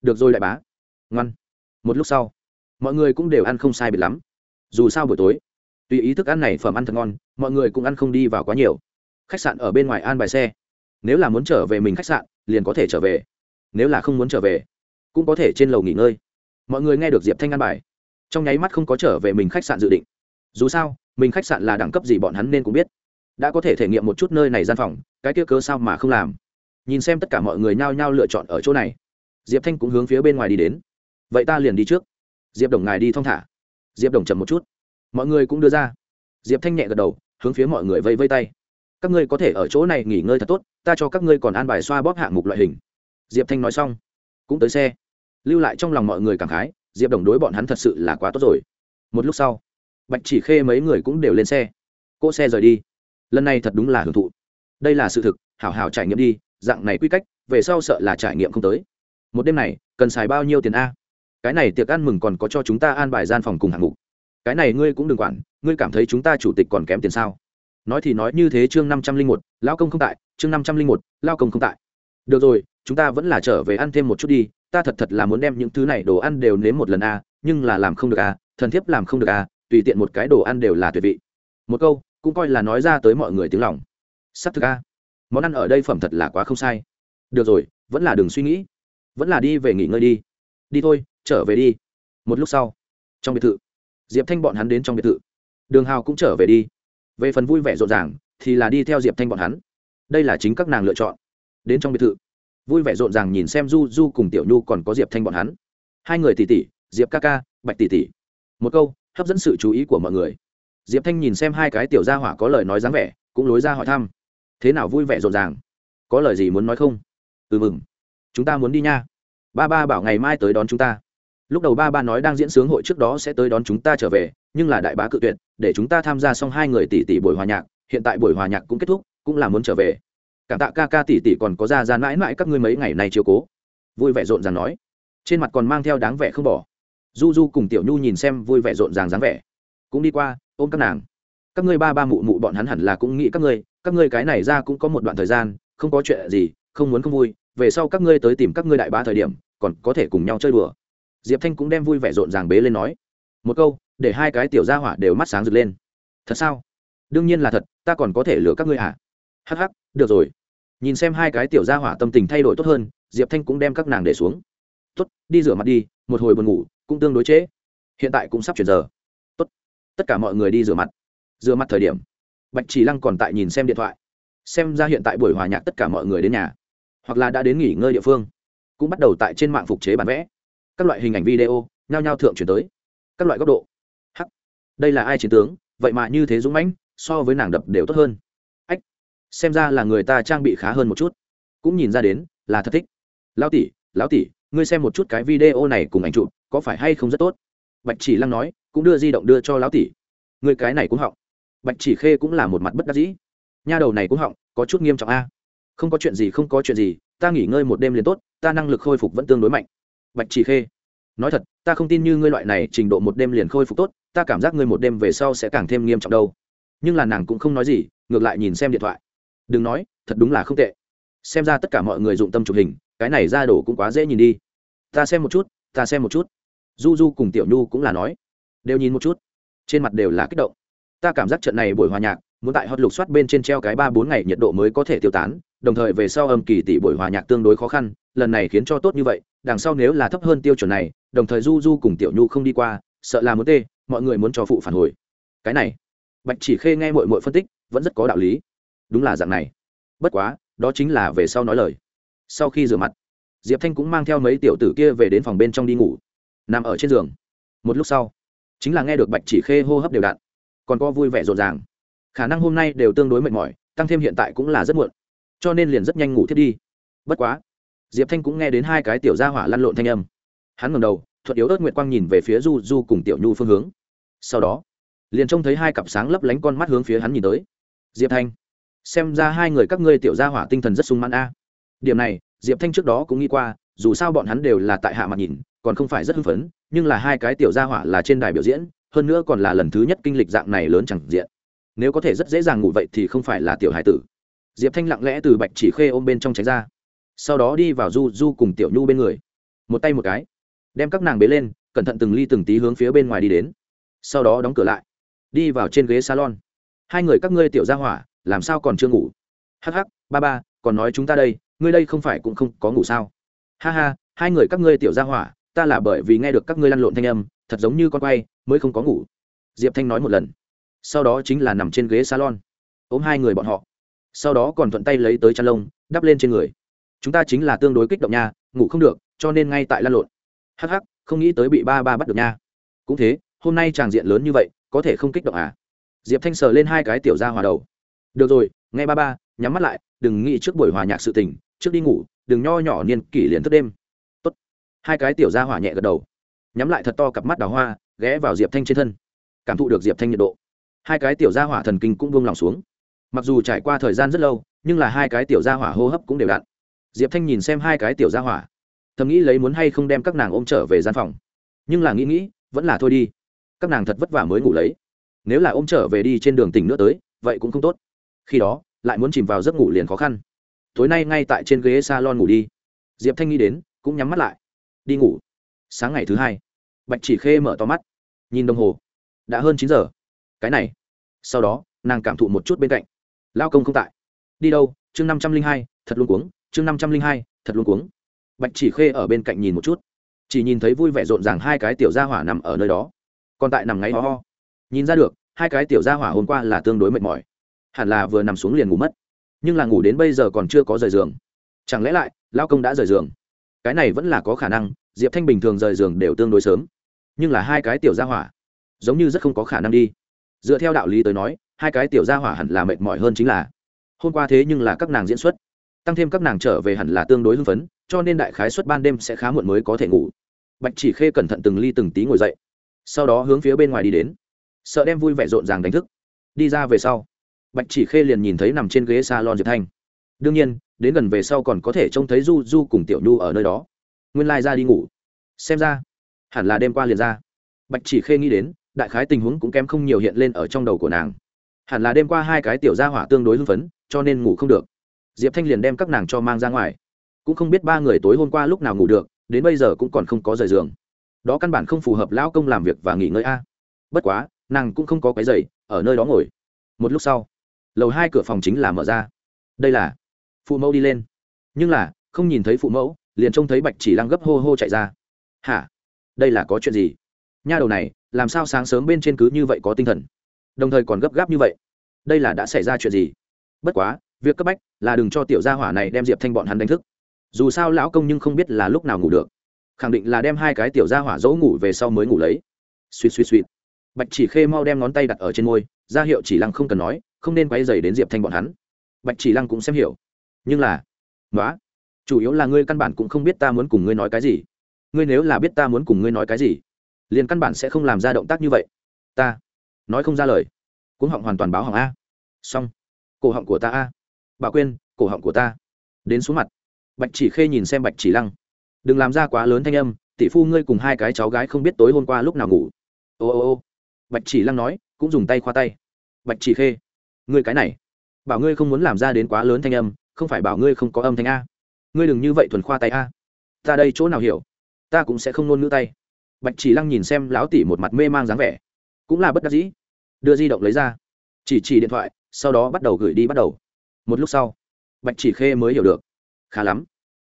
Được rồi đại bá. Ngoan. Một lúc sau, mọi người cũng đều ăn không sai biệt lắm. Dù sao buổi tối, tùy ý thức ăn này phẩm ăn thật ngon, mọi người cũng ăn không đi vào quá nhiều. Khách sạn ở bên ngoài an bài xe. Nếu là muốn trở về mình khách sạn, liền có thể trở về. Nếu là không muốn trở về, cũng có thể trên lầu nghỉ ngơi. Mọi người nghe được diệp thanh an bài, trong nháy mắt không có trở về mình khách sạn dự định. Dù sao, mình khách sạn là đẳng cấp gì bọn hắn nên cũng biết. Đã có thể thể nghiệm một chút nơi này gian phòng, cái kia cớ sao mà không làm? Nhìn xem tất cả mọi người nhao nhao lựa chọn ở chỗ này. Diệp thanh cũng hướng phía bên ngoài đi đến. Vậy ta liền đi trước. Diệp đồng ngài đi thong thả. Diệp đồng chậm một chút. Mọi người cũng đưa ra. Diệp thanh nhẹ gật đầu, hướng phía mọi người vây vây tay. Các ngươi có thể ở chỗ này nghỉ ngơi thật tốt, ta cho các ngươi còn an bài xoa bóp hạng mục loại hình. Diệp thanh nói xong, cũng tới xe. Lưu lại trong lòng mọi người cảm khái, diệp đồng đối bọn hắn thật sự là quá tốt rồi. Một lúc sau, bạch chỉ khê mấy người cũng đều lên xe. Cỗ xe rời đi. Lần này thật đúng là hưởng thụ. Đây là sự thực, hảo hảo trải nghiệm đi dạng này quy cách, về sau sợ là trải nghiệm không tới. Một đêm này, cần xài bao nhiêu tiền a? Cái này tiệc ăn mừng còn có cho chúng ta an bài gian phòng cùng hạng mục. Cái này ngươi cũng đừng quản, ngươi cảm thấy chúng ta chủ tịch còn kém tiền sao? Nói thì nói như thế chương năm trăm linh một, lao công không tại, chương năm trăm linh một, lao công không tại. Được rồi, chúng ta vẫn là trở về ăn thêm một chút đi, ta thật thật là muốn đem những thứ này đồ ăn đều nếm một lần a, nhưng là làm không được a, thần thiếp làm không được a, tùy tiện một cái đồ ăn đều là tuyệt vị. Một câu, cũng coi là nói ra tới mọi người tiếng lòng. S ắ c thực a món ăn ở đây phẩm thật là quá không sai. Được rồi, vẫn là đừng suy nghĩ. Vẫn là đi về nghỉ ngơi đi. Đi thôi, trở về đi. Một lúc sau, trong biệt thự, diệp thanh bọn hắn đến trong biệt thự. Đường hào cũng trở về đi. Về phần vui vẻ rộn ràng, thì là đi theo diệp thanh bọn hắn. Đây là chính các nàng lựa chọn. Đến trong biệt thự, vui vẻ rộn ràng nhìn xem du du cùng tiểu nhu còn có diệp thanh bọn hắn. Hai người tỷ tỷ diệp ca ca, bạch tỷ tỷ một câu, hấp dẫn sự chú ý của mọi người. Diệp thanh nhìn xem hai cái tiểu gia hỏa có lời nói dáng vẻ, cũng lối ra hỏi thăm thế nào vui vẻ rộn ràng? Có lời gì muốn nói không? Ừ mừng. Chúng ta muốn đi nha. Ba ba bảo ngày mai tới đón chúng ta. Lúc đầu ba ba nói đang diễn sướng hội trước đó sẽ tới đón chúng ta trở về, nhưng là đại bá cự tuyệt, để chúng ta tham gia xong hai người tỷ tỷ buổi hòa nhạc, hiện tại buổi hòa nhạc cũng kết thúc, cũng là muốn trở về. Cảm tạ ca ca tỷ tỷ còn có ra ra mãi mãi các ngươi mấy ngày nay chiều cố. Vui vẻ rộn ràng nói. Trên mặt còn mang theo đáng vẻ không bỏ. Du du cùng tiểu nhu nhìn xem vui vẻ rộn ràng dáng vẻ. Cũng đi qua, ôm các nàng các ngươi ba ba mụ mụ bọn hắn hẳn là cũng nghĩ các ngươi các ngươi cái này ra cũng có một đoạn thời gian, không có chuyện gì, không muốn không vui, về sau các ngươi tới tìm các ngươi đại ba thời điểm, còn có thể cùng nhau chơi đùa. Diệp thanh cũng đem vui vẻ rộn ràng bế lên nói, một câu, để hai cái tiểu gia hỏa đều mắt sáng rực lên. Thật sao? Đương nhiên là thật, ta còn có thể lừa các ngươi à hắc hắc, được rồi. Nhìn xem hai cái tiểu gia hỏa tâm tình thay đổi tốt hơn, diệp thanh cũng đem các nàng để xuống. Tốt, đi rửa mặt đi, một hồi buồn ngủ, cũng tương đối chế. hiện tại cũng sắp chuyển giờ. Tốt, tất cả mọi người đi rửa mặt dựa mặt thời điểm, bạch chỉ lăng còn tại nhìn xem điện thoại. Xem ra hiện tại buổi hòa nhạc tất cả mọi người đến nhà, hoặc là đã đến nghỉ ngơi địa phương, cũng bắt đầu tại trên mạng phục chế bản vẽ. Các loại hình ảnh video, nhao nhao thượng chuyển tới. Các loại góc độ. Hắc, đây là ai chiến tướng? Vậy mà như thế dũng mãnh, so với nàng đập đều tốt hơn. Ách, xem ra là người ta trang bị khá hơn một chút. Cũng nhìn ra đến, là thật thích. Lão tỷ lão tỷ, ngươi xem một chút cái video này cùng ảnh chụp, có phải hay không rất tốt? Bạch chỉ lăng nói, cũng đưa di động đưa cho lão tỷ. Người cái này cũng họng bạch chỉ khê cũng là một mặt bất đắc dĩ. Nha đầu này cũng họng, có chút nghiêm trọng a. Không có chuyện gì, không có chuyện gì, ta nghỉ ngơi một đêm liền tốt, ta năng lực khôi phục vẫn tương đối mạnh. Bạch chỉ khê, nói thật, ta không tin như ngươi loại này trình độ một đêm liền khôi phục tốt, ta cảm giác ngươi một đêm về sau sẽ càng thêm nghiêm trọng đâu. Nhưng là nàng cũng không nói gì, ngược lại nhìn xem điện thoại. Đừng nói, thật đúng là không tệ. Xem ra tất cả mọi người dụng tâm chụp hình, cái này ra đổ cũng quá dễ nhìn đi. Ta xem một chút, ta xem một chút. Du du cùng tiểu nhu cũng là nói, đều nhìn một chút. Trên mặt đều là kích động ta cảm giác trận này buổi hòa nhạc, muốn tại hot lục soát bên trên treo cái ba bốn ngày nhiệt độ mới có thể tiêu tán, đồng thời về sau âm kỳ tỷ buổi hòa nhạc tương đối khó khăn, lần này khiến cho tốt như vậy, đằng sau nếu là thấp hơn tiêu chuẩn này, đồng thời du du cùng tiểu nhu không đi qua, sợ là muốn tê, mọi người muốn cho phụ phản hồi. Cái này, bạch chỉ khê nghe mội mội phân tích, vẫn rất có đạo lý. Đúng là dạng này. Bất quá, đó chính là về sau nói lời. Sau khi rửa mặt, diệp thanh cũng mang theo mấy tiểu tử kia về đến phòng bên trong đi ngủ, nằm ở trên giường. Một lúc sau, chính là nghe được bạch chỉ khê hô hấp đều đặn còn có vui vẻ rộn ràng. Khả năng hôm nay đều tương đối mệt mỏi, tăng thêm hiện tại cũng là rất muộn. Cho nên liền rất nhanh ngủ thiết đi. Bất quá, diệp thanh cũng nghe đến hai cái tiểu gia hỏa lăn lộn thanh âm. Hắn ngầm đầu, thuận yếu ớt nguyệt quang nhìn về phía du du cùng tiểu nhu phương hướng. Sau đó, liền trông thấy hai cặp sáng lấp lánh con mắt hướng phía hắn nhìn tới. Diệp thanh, xem ra hai người các ngươi tiểu gia hỏa tinh thần rất sung mãn a. Điểm này, diệp thanh trước đó cũng nghĩ qua, dù sao bọn hắn đều là tại hạ mặt nhìn, còn không phải rất hưng phấn, nhưng là hai cái tiểu gia hỏa là trên đài biểu diễn hơn nữa còn là lần thứ nhất kinh lịch dạng này lớn chẳng diện. Nếu có thể rất dễ dàng ngủ vậy thì không phải là tiểu hải tử. Diệp thanh lặng lẽ từ bạch chỉ khê ôm bên trong tránh ra. Sau đó đi vào du du cùng tiểu nhu bên người. Một tay một cái, đem các nàng bế lên, cẩn thận từng ly từng tí hướng phía bên ngoài đi đến. Sau đó đóng cửa lại, đi vào trên ghế salon. Hai người các ngươi tiểu ra hỏa, làm sao còn chưa ngủ? Hắc hắc, ba ba, còn nói chúng ta đây, ngươi đây không phải cũng không có ngủ sao? Ha ha, hai người các ngươi tiểu ra hỏa, ta là bởi vì nghe được các ngươi lăn lộn thanh âm thật giống như con quay, mới không có ngủ. Diệp thanh nói một lần. Sau đó chính là nằm trên ghế salon. Ôm hai người bọn họ. Sau đó còn thuận tay lấy tới chăn lông, đắp lên trên người. Chúng ta chính là tương đối kích động nha, ngủ không được, cho nên ngay tại lan lộn. Hắc hắc, không nghĩ tới bị ba ba bắt được nha. Cũng thế, hôm nay tràng diện lớn như vậy, có thể không kích động à? Diệp thanh sờ lên hai cái tiểu ra hòa đầu. Được rồi, nghe ba ba, nhắm mắt lại, đừng nghĩ trước buổi hòa nhạc sự tình, trước đi ngủ, đừng nho nhỏ niên kỷ liền thức đêm. Tốt. hai cái tiểu ra hỏa nhẹ gật đầu nhắm lại thật to cặp mắt đào hoa, ghé vào diệp thanh trên thân. Cảm thụ được diệp thanh nhiệt độ. Hai cái tiểu gia hỏa thần kinh cũng buông lòng xuống. Mặc dù trải qua thời gian rất lâu, nhưng là hai cái tiểu gia hỏa hô hấp cũng đều đặn. Diệp thanh nhìn xem hai cái tiểu gia hỏa. Thầm nghĩ lấy muốn hay không đem các nàng ôm trở về gian phòng. Nhưng là nghĩ nghĩ, vẫn là thôi đi. Các nàng thật vất vả mới ngủ lấy. Nếu là ôm trở về đi trên đường tỉnh nữa tới, vậy cũng không tốt. Khi đó, lại muốn chìm vào giấc ngủ liền khó khăn. Tối nay ngay tại trên ghế s a lon ngủ đi. Diệp thanh nghĩ đến, cũng nhắm mắt lại. Đi ngủ sáng ngày thứ hai, bạch chỉ khê mở to mắt, nhìn đồng hồ. Đã hơn chín giờ. Cái này. Sau đó, nàng cảm thụ một chút bên cạnh. Lao công không tại. Đi đâu? Chương năm trăm linh hai, thật luôn cuống. Chương năm trăm linh hai, thật luôn cuống. Bạch chỉ khê ở bên cạnh nhìn một chút. Chỉ nhìn thấy vui vẻ rộn ràng hai cái tiểu gia hỏa nằm ở nơi đó. Còn tại nằm ngáy ho ho. Nhìn ra được, hai cái tiểu gia hỏa hôm qua là tương đối mệt mỏi. Hẳn là vừa nằm xuống liền ngủ mất. Nhưng là ngủ đến bây giờ còn chưa có rời giường. Chẳng lẽ lại, lao công đã rời giường? Cái này vẫn là có khả năng diệp thanh bình thường rời giường đều tương đối sớm, nhưng là hai cái tiểu gia hỏa giống như rất không có khả năng đi. Dựa theo đạo lý tới nói, hai cái tiểu gia hỏa hẳn là mệt mỏi hơn chính là, hôm qua thế nhưng là các nàng diễn xuất, tăng thêm các nàng trở về hẳn là tương đối hưng phấn, cho nên đại khái xuất ban đêm sẽ khá muộn mới có thể ngủ. Bạch chỉ khê cẩn thận từng ly từng tí ngồi dậy, sau đó hướng phía bên ngoài đi đến, sợ đem vui vẻ rộn ràng đánh thức. Đi ra về sau, bạch chỉ khê liền nhìn thấy nằm trên ghế s a lon diệp thanh. Đương nhiên, đến gần về sau còn có thể trông thấy du du cùng tiểu nhu ở nơi đó nguyên Lai ra đi ngủ. Xem ra, hẳn là đêm qua liền ra. Bạch chỉ khê nghĩ đến, đại khái tình huống cũng kém không nhiều hiện lên ở trong đầu của nàng. Hẳn là đêm qua hai cái tiểu gia hỏa tương đối hưng phấn, cho nên ngủ không được. Diệp thanh liền đem các nàng cho mang ra ngoài. Cũng không biết ba người tối hôm qua lúc nào ngủ được, đến bây giờ cũng còn không có rời giường. Đó căn bản không phù hợp lão công làm việc và nghỉ ngơi a. Bất quá, nàng cũng không có cái giày ở nơi đó ngồi. Một lúc sau, lầu hai cửa phòng chính là mở ra. Đây là phụ mẫu đi lên. Nhưng là, không nhìn thấy phụ mẫu liền trông thấy bạch chỉ lăng gấp hô hô chạy ra. Hả? Đây là có chuyện gì? Nha đầu này, làm sao sáng sớm bên trên cứ như vậy có tinh thần? Đồng thời còn gấp gáp như vậy. Đây là đã xảy ra chuyện gì? Bất quá, việc cấp bách là đừng cho tiểu gia hỏa này đem diệp thanh bọn hắn đánh thức. Dù sao lão công nhưng không biết là lúc nào ngủ được. Khẳng định là đem hai cái tiểu gia hỏa dỗ ngủ về sau mới ngủ lấy. Suýt suýt suýt. Bạch chỉ khê mau đem ngón tay đặt ở trên môi, ra hiệu chỉ lăng không cần nói, không nên quay dày đến diệp thanh bọn hắn. Bạch chỉ lăng cũng xem hiểu. Nhưng là nói chủ yếu là ngươi căn bản cũng không biết ta muốn cùng ngươi nói cái gì. Ngươi nếu là biết ta muốn cùng ngươi nói cái gì, liền căn bản sẽ không làm ra động tác như vậy. Ta nói không ra lời. Cuống họng hoàn toàn báo hỏng a. Xong. Cổ họng của ta a. Bà quên, cổ họng của ta. Đến xuống mặt. Bạch chỉ khê nhìn xem bạch chỉ lăng. Đừng làm ra quá lớn thanh âm, tỷ phu ngươi cùng hai cái cháu gái không biết tối hôm qua lúc nào ngủ. Ô ô ô. Bạch chỉ lăng nói, cũng dùng tay khoa tay. Bạch chỉ khê, ngươi cái này. Bảo ngươi không muốn làm ra đến quá lớn thanh âm, không phải bảo ngươi không có âm thanh a ngươi đừng như vậy thuần khoa tay a. Ta đây chỗ nào hiểu? Ta cũng sẽ không nôn ngữ tay. Bạch chỉ lăng nhìn xem lão tỷ một mặt mê mang dáng vẻ, cũng là bất đắc dĩ. Đưa di động lấy ra, chỉ chỉ điện thoại, sau đó bắt đầu gửi đi bắt đầu. Một lúc sau, bạch chỉ khê mới hiểu được. Khá lắm.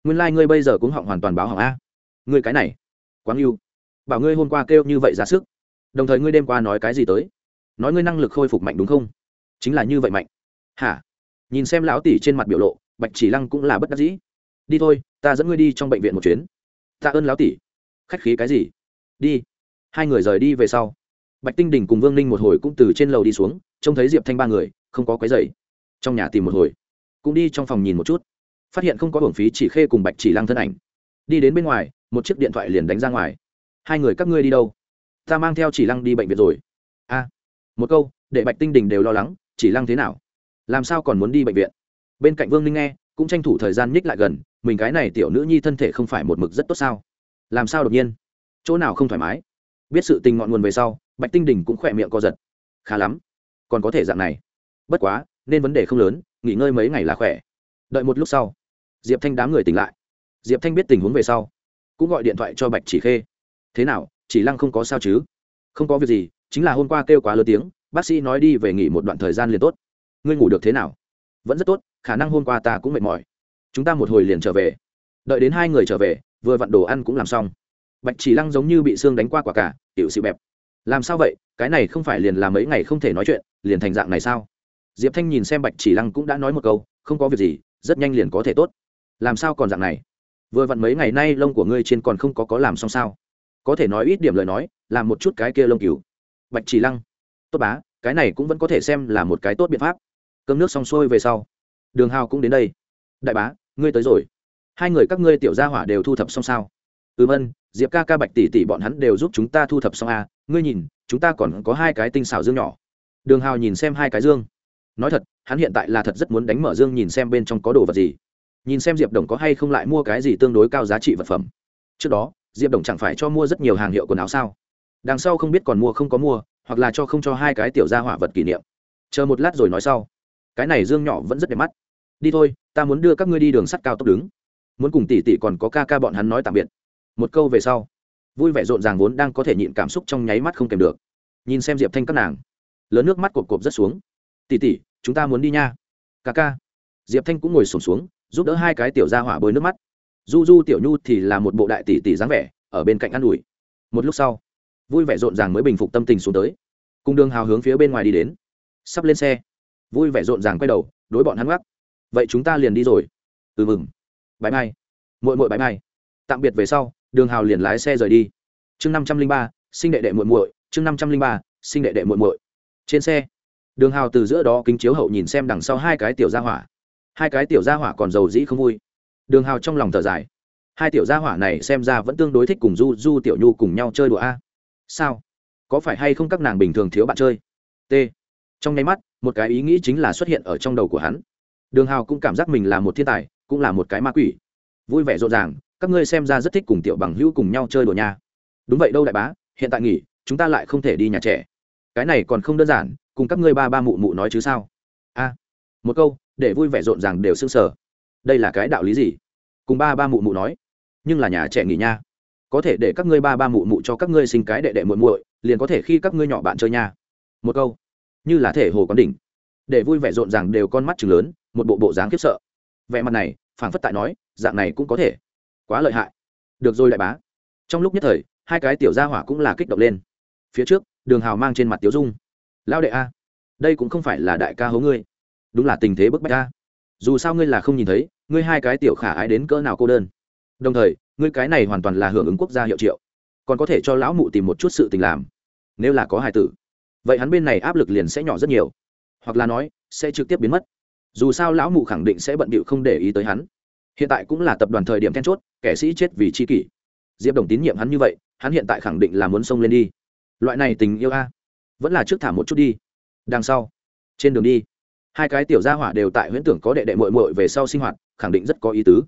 Nguyên lai、like、ngươi bây giờ cũng họng hoàn toàn báo hỏng a. Ngươi cái này quáng yêu bảo ngươi hôm qua kêu như vậy ra sức. Đồng thời ngươi đêm qua nói cái gì tới? Nói ngươi năng lực khôi phục mạnh đúng không? Chính là như vậy mạnh. Hả? Nhìn xem lão tỷ trên mặt biểu lộ, bạch chỉ lăng cũng là bất đắc dĩ đi thôi, ta dẫn ngươi đi trong bệnh viện một chuyến. Tạ ơn lão tỷ. Khách khí cái gì? Đi. Hai người rời đi về sau. Bạch tinh đình cùng vương ninh một hồi cũng từ trên lầu đi xuống, trông thấy diệp thanh ba người, không có cái giày trong nhà tìm một hồi. Cũng đi trong phòng nhìn một chút. Phát hiện không có hưởng phí chỉ khê cùng bạch chỉ lăng thân ảnh. Đi đến bên ngoài, một chiếc điện thoại liền đánh ra ngoài. Hai người, các ngươi đi đâu? Ta mang theo chỉ lăng đi bệnh viện rồi. A. Một câu, để bạch tinh đình đều lo lắng, chỉ lăng thế nào? Làm sao còn muốn đi bệnh viện? Bên cạnh vương ninh nghe cũng tranh thủ thời gian nhích lại gần, mình cái này tiểu nữ nhi thân thể không phải một mực rất tốt sao? Làm sao đột nhiên? Chỗ nào không thoải mái? Biết sự tình ngọn nguồn về sau, bạch tinh đình cũng khỏe miệng co giật. Khá lắm, còn có thể dạng này. Bất quá, nên vấn đề không lớn, nghỉ ngơi mấy ngày là khỏe. Đợi một lúc sau, diệp thanh đám người tỉnh lại. Diệp thanh biết tình huống về sau, cũng gọi điện thoại cho bạch chỉ khê. Thế nào, chỉ lăng không có sao chứ? Không có việc gì, chính là hôm qua kêu quá lớn tiếng, bác sĩ nói đi về nghỉ một đoạn thời gian liền tốt. Ngươi ngủ được thế nào? Vẫn rất tốt, khả năng hôm qua ta cũng mệt mỏi. Chúng ta một hồi liền trở về. Đợi đến hai người trở về, vừa vặn đồ ăn cũng làm xong. Bạch chỉ lăng giống như bị xương đánh qua quả cả, tiểu xịu bẹp. Làm sao vậy? Cái này không phải liền là mấy ngày không thể nói chuyện, liền thành dạng này sao? Diệp thanh nhìn xem bạch chỉ lăng cũng đã nói một câu, không có việc gì, rất nhanh liền có thể tốt. Làm sao còn dạng này? Vừa vặn mấy ngày nay lông của ngươi trên còn không có có làm xong sao? Có thể nói ít điểm lời nói, làm một chút cái kia lông cứu bạch chỉ lăng. Tốt bá, cái này cũng vẫn có thể xem là một cái tốt biện pháp cơm nước xong xuôi về sau. Đường hào cũng đến đây. Đại bá ngươi tới rồi. Hai người các ngươi tiểu gia hỏa đều thu thập xong sao? Ừm ân diệp ca ca bạch tỷ tỷ bọn hắn đều giúp chúng ta thu thập xong à, ngươi nhìn chúng ta còn có hai cái tinh xảo dương nhỏ. Đường hào nhìn xem hai cái dương. Nói thật hắn hiện tại là thật rất muốn đánh mở dương nhìn xem bên trong có đồ vật gì. Nhìn xem diệp đồng có hay không lại mua cái gì tương đối cao giá trị vật phẩm. Trước đó diệp đồng chẳng phải cho mua rất nhiều hàng hiệu quần áo sao? Đằng sau không biết còn mua không có mua hoặc là cho không cho hai cái tiểu gia hỏa vật kỷ niệm. Chờ một lát rồi nói sau cái này dương nhỏ vẫn rất đẹp mắt. Đi thôi ta muốn đưa các ngươi đi đường sắt cao tốc đứng. Muốn cùng tỷ tỷ còn có ca ca bọn hắn nói tạm biệt. Một câu về sau vui vẻ rộn ràng vốn đang có thể nhịn cảm xúc trong nháy mắt không kèm được. Nhìn xem diệp thanh các nàng lớn nước mắt cộp cộp rất xuống. Tỷ tỷ chúng ta muốn đi nha. Ca ca. Diệp thanh cũng ngồi sổm xuống, xuống giúp đỡ hai cái tiểu ra hỏa bơi nước mắt. Du du tiểu nhu thì là một bộ đại tỷ tỷ dáng vẻ ở bên cạnh ă n ủi. Một lúc sau vui vẻ rộn ràng mới bình phục tâm tình xuống tới. Cùng đường hào hướng phía bên ngoài đi đến. Sắp lên xe vui vẻ rộn ràng quay đầu, đối bọn hắn gác vậy chúng ta liền đi rồi. Ừ mừng. Bãi mai. Muội muội bãi mai. Tạm biệt về sau, đường hào liền lái xe rời đi. Chương năm trăm linh ba, sinh đệ đệ muội muội, chương năm trăm linh ba, sinh đệ đệ muội muội. Trên xe, đường hào từ giữa đó kính chiếu hậu nhìn xem đằng sau hai cái tiểu gia hỏa. Hai cái tiểu gia hỏa còn giàu dĩ không vui. Đường hào trong lòng thở dài. Hai tiểu gia hỏa này xem ra vẫn tương đối thích cùng du du, tiểu nhu cùng nhau chơi đùa a. Sao? Có phải hay không các nàng bình thường thiếu bạn chơi? T trong nháy mắt, một cái ý nghĩ chính là xuất hiện ở trong đầu của hắn. Đường hào cũng cảm giác mình là một thiên tài, cũng là một cái ma quỷ. Vui vẻ rộn ràng, các ngươi xem ra rất thích cùng tiểu bằng hữu cùng nhau chơi đùa nha. Đúng vậy đâu đại bá, hiện tại nghỉ, chúng ta lại không thể đi nhà trẻ. Cái này còn không đơn giản, cùng các ngươi ba ba mụ mụ nói chứ sao? A, một câu, để vui vẻ rộn ràng đều s ư n g đây là cái đạo lý gì? Cùng ba ba mụ mụ nói. Nhưng là nhà trẻ nghỉ nha. Có thể để các ngươi ba ba mụ mụ cho các ngươi sinh cái đệ đệ muội muội, liền có thể khi các ngươi nhỏ bạn chơi nha. Một câu như là thể hồ quán đỉnh. Để vui vẻ rộn ràng đều con mắt chừng lớn, một bộ bộ dáng khiếp sợ. Vẻ mặt này, phảng phất tại nói, dạng này cũng có thể. Quá lợi hại. Được rồi đại bá. Trong lúc nhất thời, hai cái tiểu gia hỏa cũng là kích động lên. Phía trước, đường hào mang trên mặt tiểu dung. Lao đệ a, đây cũng không phải là đại ca hố ngươi. Đúng là tình thế bức bách a. Dù sao ngươi là không nhìn thấy, ngươi hai cái tiểu khả ái đến cỡ nào cô đơn. Đồng thời, ngươi cái này hoàn toàn là hưởng ứng quốc gia hiệu triệu. Còn có thể cho lão mụ tìm một chút sự tình làm. Nếu là có hài tử vậy hắn bên này áp lực liền sẽ nhỏ rất nhiều. Hoặc là nói, sẽ trực tiếp biến mất. Dù sao lão mụ khẳng định sẽ bận bịu không để ý tới hắn. Hiện tại cũng là tập đoàn thời điểm then chốt, kẻ sĩ chết vì c h i kỷ. Diệp đồng tín nhiệm hắn như vậy, hắn hiện tại khẳng định là muốn xông lên đi. Loại này tình yêu a. Vẫn là trước thả một chút đi. Đằng sau. Trên đường đi, hai cái tiểu gia hỏa đều tại huyễn tưởng có đệ đệ mội mội về sau sinh hoạt, khẳng định rất có ý tứ.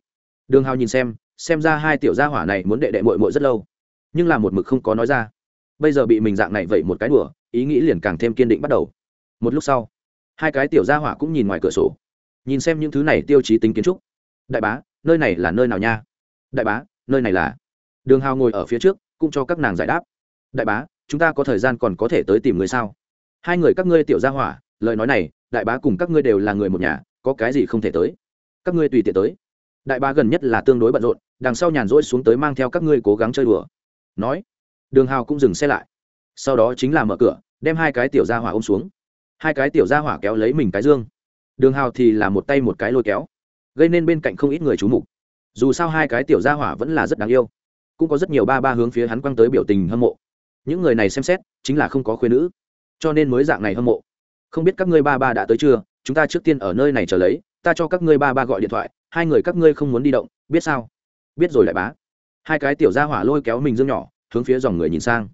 Đường hào nhìn xem xem ra hai tiểu gia hỏa này muốn đệ đệ mội mội rất lâu. Nhưng là một mực không có nói ra. Bây giờ bị mình dạng này vậy một cái đùa ý nghĩ liền càng thêm kiên định bắt đầu. Một lúc sau, hai cái tiểu gia hỏa cũng nhìn ngoài cửa sổ, nhìn xem những thứ này tiêu chí tính kiến trúc. Đại bá, nơi này là nơi nào nha? Đại bá, nơi này là? Đường hào ngồi ở phía trước, cũng cho các nàng giải đáp. Đại bá, chúng ta có thời gian còn có thể tới tìm người sao? Hai người các ngươi tiểu gia hỏa, lời nói này, đại bá cùng các ngươi đều là người một nhà, có cái gì không thể tới? Các ngươi tùy tiện tới. Đại bá gần nhất là tương đối bận rộn, đằng sau nhàn rỗi xuống tới mang theo các ngươi cố gắng chơi đùa. Nói, đường hào cũng dừng xe lại. Sau đó chính là mở cửa đem hai cái tiểu gia hỏa ôm xuống. Hai cái tiểu gia hỏa kéo lấy mình cái dương. Đường hào thì là một tay một cái lôi kéo, gây nên bên cạnh không ít người trú mục. Dù sao hai cái tiểu gia hỏa vẫn là rất đáng yêu. Cũng có rất nhiều ba ba hướng phía hắn quăng tới biểu tình hâm mộ. Những người này xem xét, chính là không có khuyên nữ. Cho nên mới dạng này hâm mộ. Không biết các ngươi ba ba đã tới chưa? Chúng ta trước tiên ở nơi này chờ lấy, ta cho các ngươi ba ba gọi điện thoại, hai người các ngươi không muốn đi động, biết sao? Biết rồi đại bá. Hai cái tiểu gia hỏa lôi kéo mình dương nhỏ, hướng phía dòng người nhìn sang.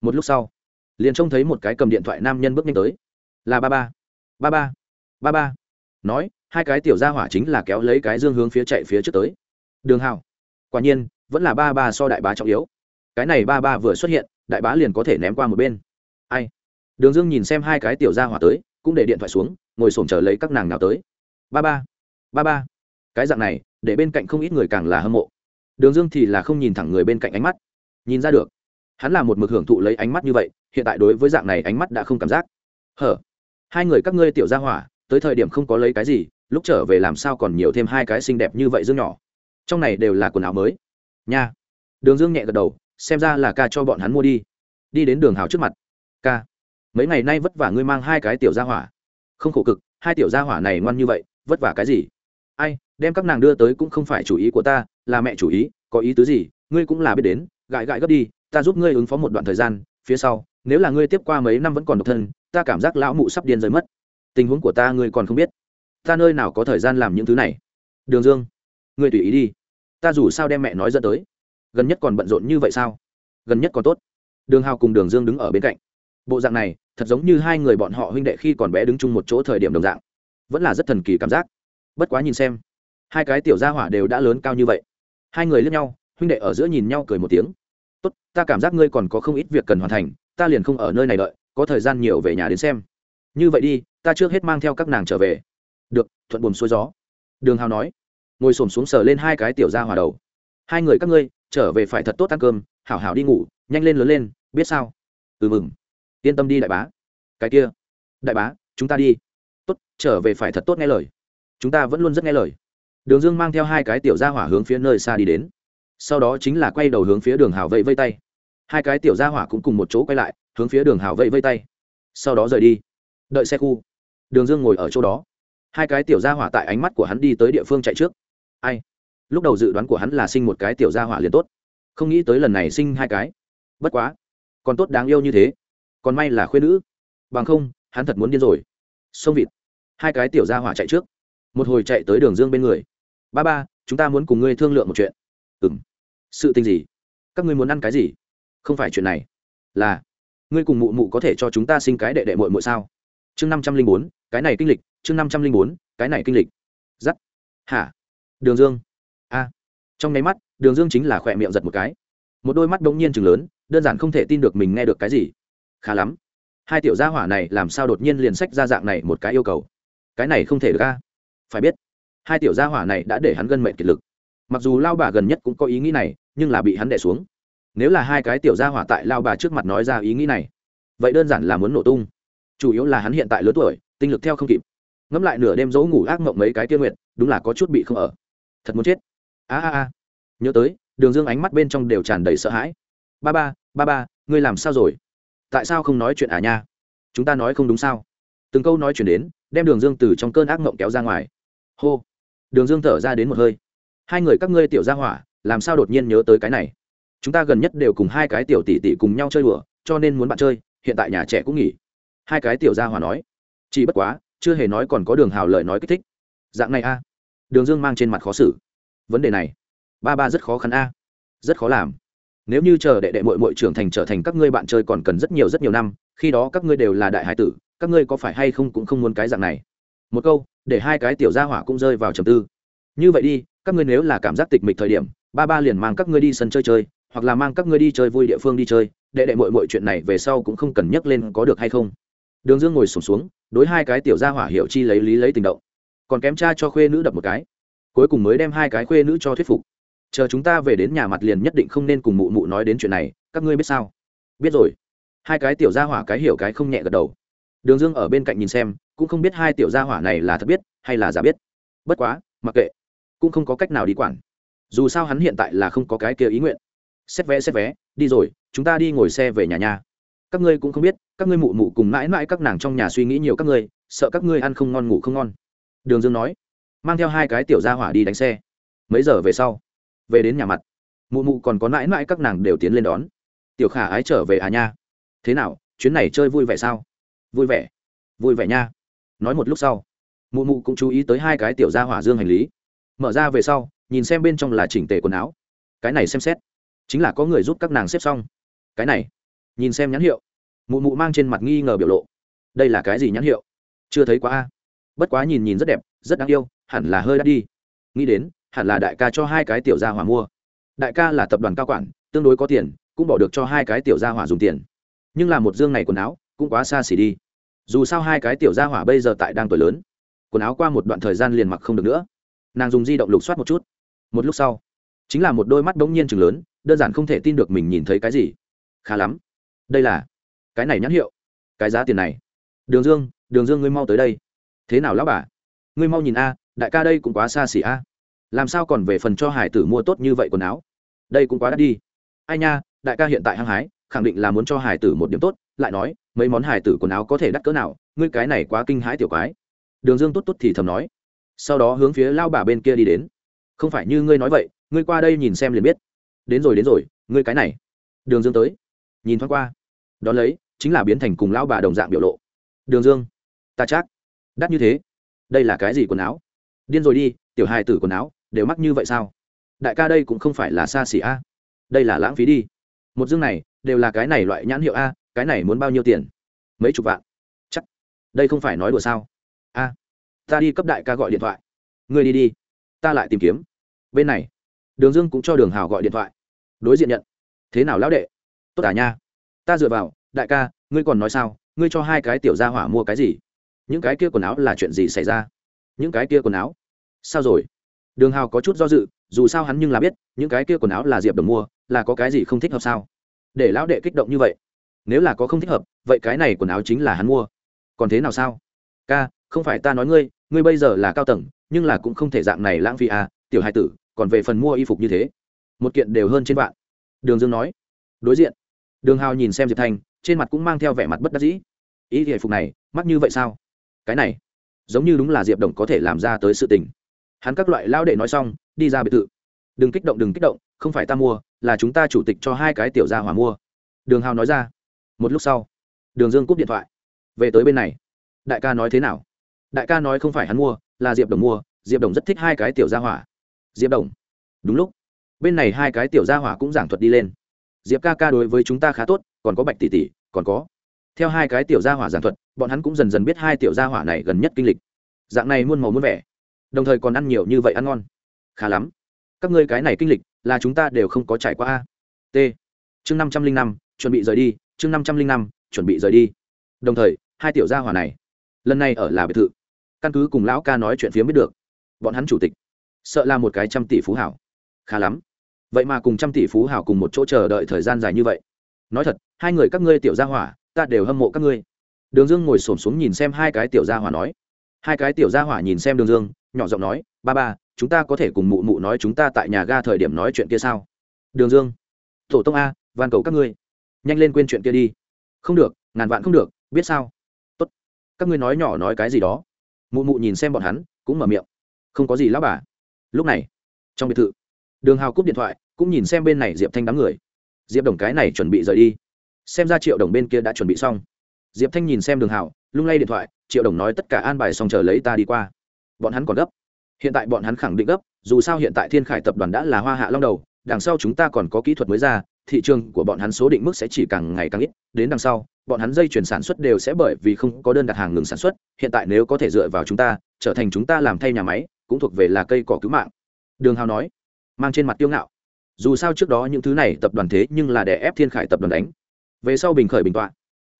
Một lúc sau liền trông thấy một cái cầm điện thoại nam nhân bước nhanh tới. Là ba ba. Ba ba. Ba ba. Nói, hai cái tiểu gia hỏa chính là kéo lấy cái dương hướng phía chạy phía trước tới. Đường hào quả nhiên, vẫn là ba ba so đại bá trọng yếu. Cái này ba ba vừa xuất hiện, đại bá liền có thể ném qua một bên. Ai? Đường dương nhìn xem hai cái tiểu gia hỏa tới, cũng để điện thoại xuống, ngồi sổm chờ lấy các nàng nào tới. Ba ba. Ba ba. Cái dạng này, để bên cạnh không ít người càng là hâm mộ. Đường dương thì là không nhìn thẳng người bên cạnh ánh mắt. Nhìn ra được hắn là một mực hưởng thụ lấy ánh mắt như vậy, hiện tại đối với dạng này ánh mắt đã không cảm giác. Hở? Hai người các ngươi tiểu gia hỏa, tới thời điểm không có lấy cái gì, lúc trở về làm sao còn nhiều thêm hai cái xinh đẹp như vậy dương nhỏ? Trong này đều là quần áo mới. Nha. Đường dương nhẹ gật đầu, xem ra là ca cho bọn hắn mua đi. Đi đến đường hào trước mặt. Ca. Mấy ngày nay vất vả ngươi mang hai cái tiểu gia hỏa. Không khổ cực, hai tiểu gia hỏa này ngoan như vậy, vất vả cái gì? Ai, đem các nàng đưa tới cũng không phải chủ ý của ta, là mẹ chủ ý, có ý tứ gì, ngươi cũng là biết đến, gãi gãi gấp đi ta giúp ngươi ứng phó một đoạn thời gian, phía sau, nếu là ngươi tiếp qua mấy năm vẫn còn độc thân, ta cảm giác lão mụ sắp điên rơi mất. Tình huống của ta ngươi còn không biết. Ta nơi nào có thời gian làm những thứ này? Đường dương, ngươi tùy ý đi. Ta dù sao đem mẹ nói dẫn tới. Gần nhất còn bận rộn như vậy sao? Gần nhất còn tốt. Đường hào cùng đường dương đứng ở bên cạnh. Bộ dạng này, thật giống như hai người bọn họ huynh đệ khi còn bé đứng chung một chỗ thời điểm đồng dạng. Vẫn là rất thần kỳ cảm giác. Bất quá nhìn xem, hai cái tiểu gia hỏa đều đã lớn cao như vậy. Hai người lướt nhau, huynh đệ ở giữa nhìn nhau cười một tiếng tốt, ta cảm giác ngươi còn có không ít việc cần hoàn thành, ta liền không ở nơi này đợi, có thời gian nhiều về nhà đến xem. Như vậy đi, ta trước hết mang theo các nàng trở về. Được, thuận buồm xuôi gió. Đường hào nói. Ngồi s ổ m xuống sờ lên hai cái tiểu ra hỏa đầu. Hai người các ngươi, trở về phải thật tốt ăn cơm, hảo hảo đi ngủ, nhanh lên lớn lên, biết sao? Ừ mừng. Yên tâm đi đại bá. Cái kia. Đại bá, chúng ta đi. Tốt, trở về phải thật tốt nghe lời. Chúng ta vẫn luôn rất nghe lời. Đường dương mang theo hai cái tiểu ra hỏa hướng phía nơi xa đi đến sau đó chính là quay đầu hướng phía đường hào vẫy vây tay. Hai cái tiểu gia hỏa cũng cùng một chỗ quay lại, hướng phía đường hào vẫy vây tay. Sau đó rời đi. Đợi xe khu. Đường dương ngồi ở chỗ đó. Hai cái tiểu gia hỏa tại ánh mắt của hắn đi tới địa phương chạy trước. Ai? Lúc đầu dự đoán của hắn là sinh một cái tiểu gia hỏa liền tốt. Không nghĩ tới lần này sinh hai cái. Bất quá. Còn tốt đáng yêu như thế. Còn may là khuyên nữ. Bằng không, hắn thật muốn điên rồi. Sông vịt. Hai cái tiểu gia hỏa chạy trước. Một hồi chạy tới đường dương bên người. Ba ba, chúng ta muốn cùng ngươi thương lượng một chuyện. Ừ m sự tình gì? Các ngươi muốn ăn cái gì? Không phải chuyện này. Là, ngươi cùng mụ mụ có thể cho chúng ta sinh cái đệ đệ mội mội sao? Chương năm trăm linh bốn, cái này kinh lịch. Chương năm trăm linh bốn, cái này kinh lịch. Giắt. Hả? Đường dương. A. Trong nháy mắt, đường dương chính là khỏe miệng giật một cái. Một đôi mắt đ ỗ n g nhiên chừng lớn, đơn giản không thể tin được mình nghe được cái gì. Khá lắm. Hai tiểu gia hỏa này làm sao đột nhiên liền sách ra dạng này một cái yêu cầu? Cái này không thể được ca phải biết, hai tiểu gia hỏa này đã để hắn gân mệnh kiệt lực mặc dù lao bà gần nhất cũng có ý nghĩ này, nhưng là bị hắn đẻ xuống. Nếu là hai cái tiểu gia hỏa tại lao bà trước mặt nói ra ý nghĩ này, vậy đơn giản là muốn nổ tung. Chủ yếu là hắn hiện tại lớn tuổi, tinh lực theo không kịp. Ngẫm lại nửa đêm dỗ ngủ ác mộng mấy cái tiên nguyện đúng là có chút bị không ở. Thật muốn chết. A a a. Nhớ tới, đường dương ánh mắt bên trong đều tràn đầy sợ hãi. Ba ba ba ba, ngươi làm sao rồi? Tại sao không nói chuyện à nha? Chúng ta nói không đúng sao? Từng câu nói chuyện đến, đem đường dương từ trong cơn ác mộng kéo ra ngoài. Hô. Đường dương thở ra đến một hơi hai người các ngươi tiểu gia hỏa, làm sao đột nhiên nhớ tới cái này? Chúng ta gần nhất đều cùng hai cái tiểu tỷ tỷ cùng nhau chơi đùa, cho nên muốn bạn chơi, hiện tại nhà trẻ cũng nghỉ. Hai cái tiểu gia hỏa nói. Chỉ bất quá, chưa hề nói còn có đường hào lời nói kích thích. Dạng này a. Đường dương mang trên mặt khó xử. Vấn đề này, ba ba rất khó khăn a. Rất khó làm. Nếu như chờ đệ đệ mội mội trưởng thành trở thành các ngươi bạn chơi còn cần rất nhiều rất nhiều năm, khi đó các ngươi đều là đại hải tử, các ngươi có phải hay không cũng không muốn cái dạng này. Một câu, để hai cái tiểu gia hỏa cũng rơi vào trầm tư. Như vậy đi các ngươi nếu là cảm giác tịch mịch thời điểm ba ba liền mang các ngươi đi sân chơi chơi hoặc là mang các ngươi đi chơi vui địa phương đi chơi đệ đệ mội mội chuyện này về sau cũng không cần nhắc lên có được hay không. Đường dương ngồi sùng xuống, xuống đối hai cái tiểu gia hỏa hiệu chi lấy lý lấy tình động. Còn kém cha cho khuê nữ đập một cái. Cuối cùng mới đem hai cái khuê nữ cho thuyết phục. Chờ chúng ta về đến nhà mặt liền nhất định không nên cùng mụ mụ nói đến chuyện này các ngươi biết sao? Biết rồi. Hai cái tiểu gia hỏa cái hiểu cái không nhẹ gật đầu. Đường dương ở bên cạnh nhìn xem cũng không biết hai tiểu gia hỏa này là thật biết hay là giả biết. Bất quá mặc kệ cũng không có cách nào đi quản. Dù sao hắn hiện tại là không có cái kia ý nguyện. Xét vé xét vé, đi rồi, chúng ta đi ngồi xe về nhà nhà các ngươi cũng không biết, các ngươi mụ mụ cùng mãi mãi các nàng trong nhà suy nghĩ nhiều các ngươi, sợ các ngươi ăn không ngon, ngủ không ngon. Đường dương nói, mang theo hai cái tiểu gia hỏa đi đánh xe. Mấy giờ về sau? Về đến nhà mặt, mụ mụ còn có mãi mãi các nàng đều tiến lên đón. Tiểu khả ái trở về à nha? Thế nào, chuyến này chơi vui vẻ sao? Vui vẻ. Vui vẻ nha. Nói một lúc sau, mụ mụ cũng chú ý tới hai cái tiểu gia hỏa dương hành lý mở ra về sau, nhìn xem bên trong là chỉnh tề quần áo. Cái này xem xét, chính là có người giúp các nàng xếp xong. Cái này, nhìn xem nhãn hiệu. Mụ mụ mang trên mặt nghi ngờ biểu lộ. Đây là cái gì nhãn hiệu? Chưa thấy quá a. Bất quá nhìn nhìn rất đẹp, rất đáng yêu, hẳn là hơi đắt đi. Nghĩ đến, hẳn là đại ca cho hai cái tiểu gia hỏa mua. Đại ca là tập đoàn cao quản, tương đối có tiền, cũng bỏ được cho hai cái tiểu gia hỏa dùng tiền. Nhưng là một dương này quần áo, cũng quá xa xỉ đi. Dù sao hai cái tiểu gia hỏa bây giờ tại đang tuổi lớn, quần áo qua một đoạn thời gian liền mặc không được nữa nàng dùng di động lục soát một chút. Một lúc sau, chính là một đôi mắt bỗng nhiên chừng lớn, đơn giản không thể tin được mình nhìn thấy cái gì. Khá lắm. Đây là cái này nhãn hiệu. Cái giá tiền này. Đường dương đường dương ngươi mau tới đây. Thế nào lão bà? Ngươi mau nhìn a, đại ca đây cũng quá xa xỉ a. Làm sao còn về phần cho hải tử mua tốt như vậy quần áo? Đây cũng quá đắt đi. Ai nha, đại ca hiện tại hăng hái, khẳng định là muốn cho hải tử một điểm tốt, lại nói, mấy món hải tử quần áo có thể đắt cỡ nào, ngươi cái này quá kinh hãi tiểu quái. Đường dương tốt tốt thì thầm nói sau đó hướng phía lao bà bên kia đi đến. Không phải như ngươi nói vậy, ngươi qua đây nhìn xem liền biết. Đến rồi đến rồi, ngươi cái này. Đường dương tới. Nhìn thoáng qua. Đón lấy, chính là biến thành cùng lao bà đồng dạng biểu lộ. Đường dương, ta chắc. Đắt như thế. Đây là cái gì quần áo? Điên rồi đi, tiểu hài tử quần áo, đều mắc như vậy sao? Đại ca đây cũng không phải là xa xỉ a. Đây là lãng phí đi. Một dương này, đều là cái này loại nhãn hiệu a, cái này muốn bao nhiêu tiền? Mấy chục vạn. Chắc. Đây không phải nói đùa sao? A ta đi cấp đại ca gọi điện thoại. Ngươi đi đi, ta lại tìm kiếm. Bên này, đường dương cũng cho đường hào gọi điện thoại. Đối diện nhận. Thế nào lão đệ? Tốt à nha. Ta dựa vào, đại ca, ngươi còn nói sao? Ngươi cho hai cái tiểu gia hỏa mua cái gì? Những cái kia quần áo là chuyện gì xảy ra? Những cái kia quần áo? Sao rồi? Đường hào có chút do dự, dù sao hắn nhưng là biết, những cái kia quần áo là diệp đồng mua, là có cái gì không thích hợp sao? Để lão đệ kích động như vậy. Nếu là có không thích hợp, vậy cái này quần áo chính là hắn mua. Còn thế nào sao? Ca, không phải ta nói ngươi ngươi bây giờ là cao tầng, nhưng là cũng không thể dạng này lãng phí à tiểu hai tử, còn về phần mua y phục như thế. Một kiện đều hơn trên vạn. Đường dương nói. Đối diện. Đường hào nhìn xem diệp thanh, trên mặt cũng mang theo vẻ mặt bất đắc dĩ. Ý thì phục này, mắc như vậy sao? Cái này, giống như đúng là diệp đồng có thể làm ra tới sự tình. Hắn các loại lao đệ nói xong, đi ra biệt thự. Đừng kích động, đừng kích động, không phải ta mua, là chúng ta chủ tịch cho hai cái tiểu gia hỏa mua. Đường hào nói ra. Một lúc sau, đường dương cúp điện thoại. Về tới bên này. Đại ca nói thế nào? Đại ca nói không phải hắn mua, là diệp đồng mua, diệp đồng rất thích hai cái tiểu gia hỏa. Diệp đồng. Đúng lúc, bên này hai cái tiểu gia hỏa cũng giảng thuật đi lên. Diệp ca ca đối với chúng ta khá tốt, còn có bạch tỷ tỷ, còn có. Theo hai cái tiểu gia hỏa giảng thuật, bọn hắn cũng dần dần biết hai tiểu gia hỏa này gần nhất kinh lịch. Dạng này muôn màu muôn vẻ, đồng thời còn ăn nhiều như vậy ăn ngon. Khá lắm. Các ngươi cái này kinh lịch, là chúng ta đều không có trải qua a. T. Chương năm trăm linh năm, chuẩn bị rời đi, chương năm trăm linh năm, chuẩn bị rời đi. Đồng thời, hai tiểu gia hỏa này, lần này ở là biệt thự căn cứ cùng lão ca nói chuyện phía biết được. Bọn hắn chủ tịch, sợ là một cái trăm tỷ phú hảo. Khá lắm. Vậy mà cùng trăm tỷ phú hảo cùng một chỗ chờ đợi thời gian dài như vậy. Nói thật, hai người các ngươi tiểu gia hỏa, ta đều hâm mộ các ngươi. Đường dương ngồi s ổ m xuống nhìn xem hai cái tiểu gia hỏa nói. Hai cái tiểu gia hỏa nhìn xem đường dương, nhỏ giọng nói, ba ba, chúng ta có thể cùng mụ mụ nói chúng ta tại nhà ga thời điểm nói chuyện kia sao? Đường dương. Tổ tông a, van cầu các ngươi. Nhanh lên quên chuyện kia đi. Không được, ngàn vạn không được, biết sao? Tốt. Các ngươi nói nhỏ nói cái gì đó mụ mụ nhìn xem bọn hắn, cũng mở miệng. Không có gì lão bà. Lúc này, trong biệt thự, đường hào cúp điện thoại, cũng nhìn xem bên này diệp thanh đám người. Diệp đồng cái này chuẩn bị rời đi. Xem ra triệu đồng bên kia đã chuẩn bị xong. Diệp thanh nhìn xem đường hào, lung lay điện thoại, triệu đồng nói tất cả an bài xong chờ lấy ta đi qua. Bọn hắn còn gấp. Hiện tại bọn hắn khẳng định gấp, dù sao hiện tại thiên khải tập đoàn đã là hoa hạ long đầu, đằng sau chúng ta còn có kỹ thuật mới ra, thị trường của bọn hắn số định mức sẽ chỉ càng ngày càng ít, đến đằng sau bọn hắn dây chuyển sản xuất đều sẽ bởi vì không có đơn đặt hàng ngừng sản xuất, hiện tại nếu có thể dựa vào chúng ta, trở thành chúng ta làm thay nhà máy, cũng thuộc về là cây cỏ cứu mạng. Đường hào nói, mang trên mặt tiêu ngạo. Dù sao trước đó những thứ này tập đoàn thế nhưng là để ép thiên khải tập đoàn đánh. Về sau bình khởi bình tọa.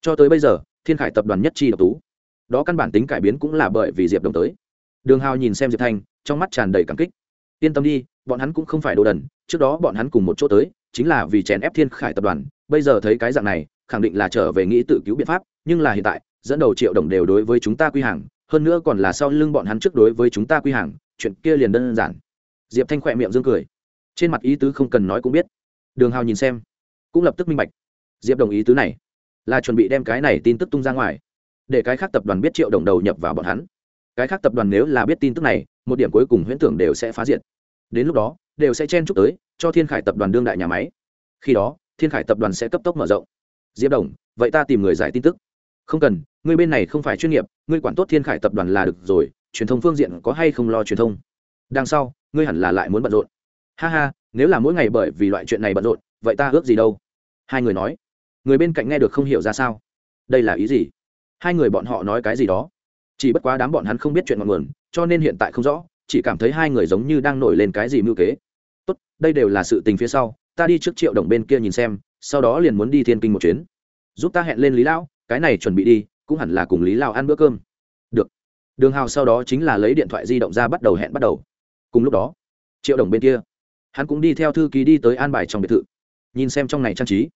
Cho tới bây giờ, thiên khải tập đoàn nhất chi độc tú. Đó căn bản tính cải biến cũng là bởi vì diệp đồng tới. Đường hào nhìn xem diệp thanh, trong mắt tràn đầy cảm kích. Yên tâm đi, bọn hắn cũng không phải đồ đần, trước đó bọn hắn cùng một chỗ tới, chính là vì chèn ép thiên khải tập đoàn, bây giờ thấy cái dạng này khẳng định là trở về nghĩ tự cứu biện pháp, nhưng là hiện tại, dẫn đầu triệu đồng đều đối với chúng ta quy hàng, hơn nữa còn là sau lưng bọn hắn trước đối với chúng ta quy hàng, chuyện kia liền đơn giản. Diệp thanh khỏe miệng dương cười. Trên mặt ý tứ không cần nói cũng biết. Đường hào nhìn xem, cũng lập tức minh bạch. Diệp đồng ý tứ này, là chuẩn bị đem cái này tin tức tung ra ngoài, để cái khác tập đoàn biết triệu đồng đầu nhập vào bọn hắn. Cái khác tập đoàn nếu là biết tin tức này, một điểm cuối cùng huyễn tưởng đều sẽ phá diệt. Đến lúc đó, đều sẽ chen chúc tới cho thiên khải tập đoàn đương đại nhà máy. Khi đó, thiên khải tập đoàn sẽ cấp tốc mở rộng diệp đồng, vậy ta tìm người giải tin tức. Không cần, ngươi bên này không phải chuyên nghiệp, ngươi quản tốt thiên khải tập đoàn là được rồi, truyền thông phương diện có hay không lo truyền thông? Đằng sau, ngươi hẳn là lại muốn bận rộn. Ha ha, nếu là mỗi ngày bởi vì loại chuyện này bận rộn, vậy ta ước gì đâu? Hai người nói. Người bên cạnh nghe được không hiểu ra sao. Đây là ý gì? Hai người bọn họ nói cái gì đó? Chỉ bất quá đám bọn hắn không biết chuyện ngọn nguồn, cho nên hiện tại không rõ, chỉ cảm thấy hai người giống như đang nổi lên cái gì mưu kế. Tốt, đây đều là sự tình phía sau, ta đi trước triệu đồng bên kia nhìn xem sau đó liền muốn đi thiên kinh một chuyến. Giúp ta hẹn lên lý lão, cái này chuẩn bị đi, cũng hẳn là cùng lý lão ăn bữa cơm. Được. Đường hào sau đó chính là lấy điện thoại di động ra bắt đầu hẹn bắt đầu. Cùng lúc đó, triệu đồng bên kia, hắn cũng đi theo thư ký đi tới an bài trong biệt thự. Nhìn xem trong này trang trí,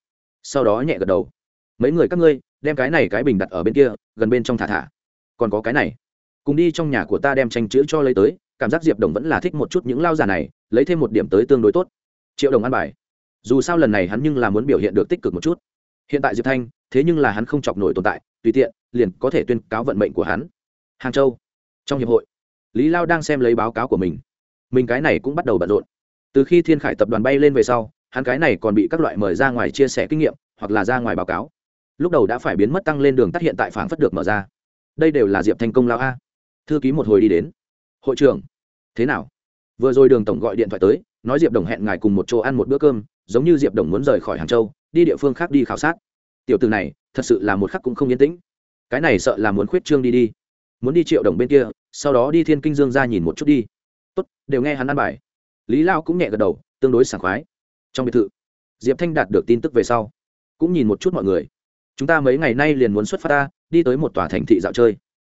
sau đó nhẹ gật đầu. Mấy người các ngươi, đem cái này cái bình đặt ở bên kia, gần bên trong thả thả. Còn có cái này. Cùng đi trong nhà của ta đem tranh chữ cho lấy tới, cảm giác diệp đồng vẫn là thích một chút những lao giả này, lấy thêm một điểm tới tương đối tốt. Triệu đồng ăn bài dù sao lần này hắn nhưng là muốn biểu hiện được tích cực một chút. Hiện tại diệp thanh, thế nhưng là hắn không chọc nổi tồn tại, tùy tiện, liền có thể tuyên cáo vận mệnh của hắn. Hàng châu, trong hiệp hội, lý lao đang xem lấy báo cáo của mình. Mình cái này cũng bắt đầu bận rộn. Từ khi thiên khải tập đoàn bay lên về sau, hắn cái này còn bị các loại mời ra ngoài chia sẻ kinh nghiệm, hoặc là ra ngoài báo cáo. Lúc đầu đã phải biến mất tăng lên đường tắt hiện tại phản phất được mở ra. Đây đều là diệp thành công lao a. Thư ký một hồi đi đến. Hội trưởng, thế nào? Vừa rồi đường tổng gọi điện thoại tới, nói diệp đồng hẹn ngài cùng một chỗ ăn một bữa cơm giống như diệp đồng muốn rời khỏi hàng châu, đi địa phương khác đi khảo sát. Tiểu từ này, thật sự là một khắc cũng không yên tĩnh. Cái này sợ là muốn khuyết trương đi đi. Muốn đi triệu đồng bên kia, sau đó đi thiên kinh dương ra nhìn một chút đi. Tốt, đều nghe hắn ăn bài. Lý lao cũng nhẹ gật đầu, tương đối sảng khoái. Trong biệt thự, diệp thanh đạt được tin tức về sau, cũng nhìn một chút mọi người. Chúng ta mấy ngày nay liền muốn xuất phát ta, đi tới một tòa thành thị dạo chơi.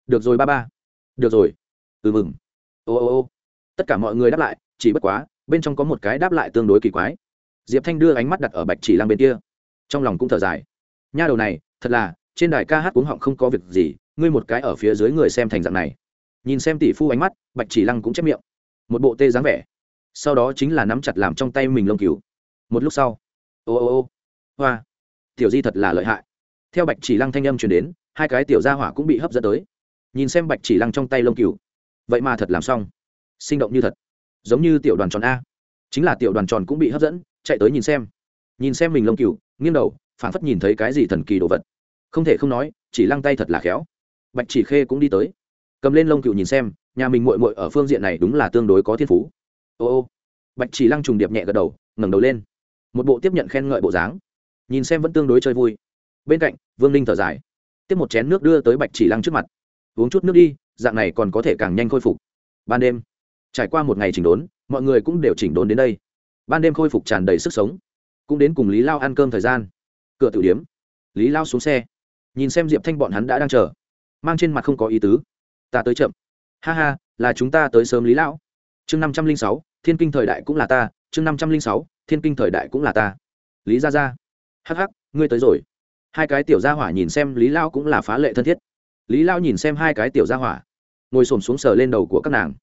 Được rồi ba ba. Được rồi. Ừ mừng. Ô ô ô. Tất cả mọi người đáp lại, chỉ bất quá, bên trong có một cái đáp lại tương đối kỳ quái diệp thanh đưa ánh mắt đặt ở bạch chỉ lăng bên kia. Trong lòng cũng thở dài. Nha đầu này, thật là, trên đài ca hát cuống họng không có việc gì, ngươi một cái ở phía dưới người xem thành dạng này. Nhìn xem tỷ phu ánh mắt, bạch chỉ lăng cũng chép miệng. Một bộ tê dáng vẻ. Sau đó chính là nắm chặt làm trong tay mình lông cứu một lúc sau, ô ô ô, hoa, tiểu di thật là lợi hại. Theo bạch chỉ lăng thanh âm chuyển đến, hai cái tiểu gia hỏa cũng bị hấp dẫn tới. Nhìn xem bạch chỉ lăng trong tay lông cừu. Vậy mà thật làm xong. Sinh động như thật. Giống như tiểu đoàn tròn a. Chính là tiểu đoàn tròn cũng bị hấp dẫn chạy tới nhìn xem. Nhìn xem mình lông cừu, nghiêng đầu phản phất nhìn thấy cái gì thần kỳ đồ vật. Không thể không nói, chỉ lăng tay thật là khéo. Bạch chỉ khê cũng đi tới. Cầm lên lông cừu nhìn xem, nhà mình muội muội ở phương diện này đúng là tương đối có thiên phú. Ô ô. Bạch chỉ lăng trùng điệp nhẹ gật đầu, ngẩng đầu lên. Một bộ tiếp nhận khen ngợi bộ dáng. Nhìn xem vẫn tương đối chơi vui. Bên cạnh, vương ninh thở dài. Tiếp một chén nước đưa tới bạch chỉ lăng trước mặt. Uống chút nước đi, dạng này còn có thể càng nhanh khôi phục. Ban đêm, trải qua một ngày chỉnh đốn, mọi người cũng đều chỉnh đốn đến đây ban đêm khôi phục tràn đầy sức sống, cũng đến cùng lý lao ăn cơm thời gian. Cửa tử điếm, lý lao xuống xe, nhìn xem diệp thanh bọn hắn đã đang chờ, mang trên mặt không có ý tứ. Ta tới chậm. Ha ha, là chúng ta tới sớm lý lão chương năm trăm linh sáu, thiên kinh thời đại cũng là ta, chương năm trăm linh sáu, thiên kinh thời đại cũng là ta. Lý ra ra hắc hắc, ngươi tới rồi. Hai cái tiểu gia hỏa nhìn xem lý lao cũng là phá lệ thân thiết. Lý lao nhìn xem hai cái tiểu gia hỏa, ngồi s ổ m xuống sờ lên đầu của các nàng.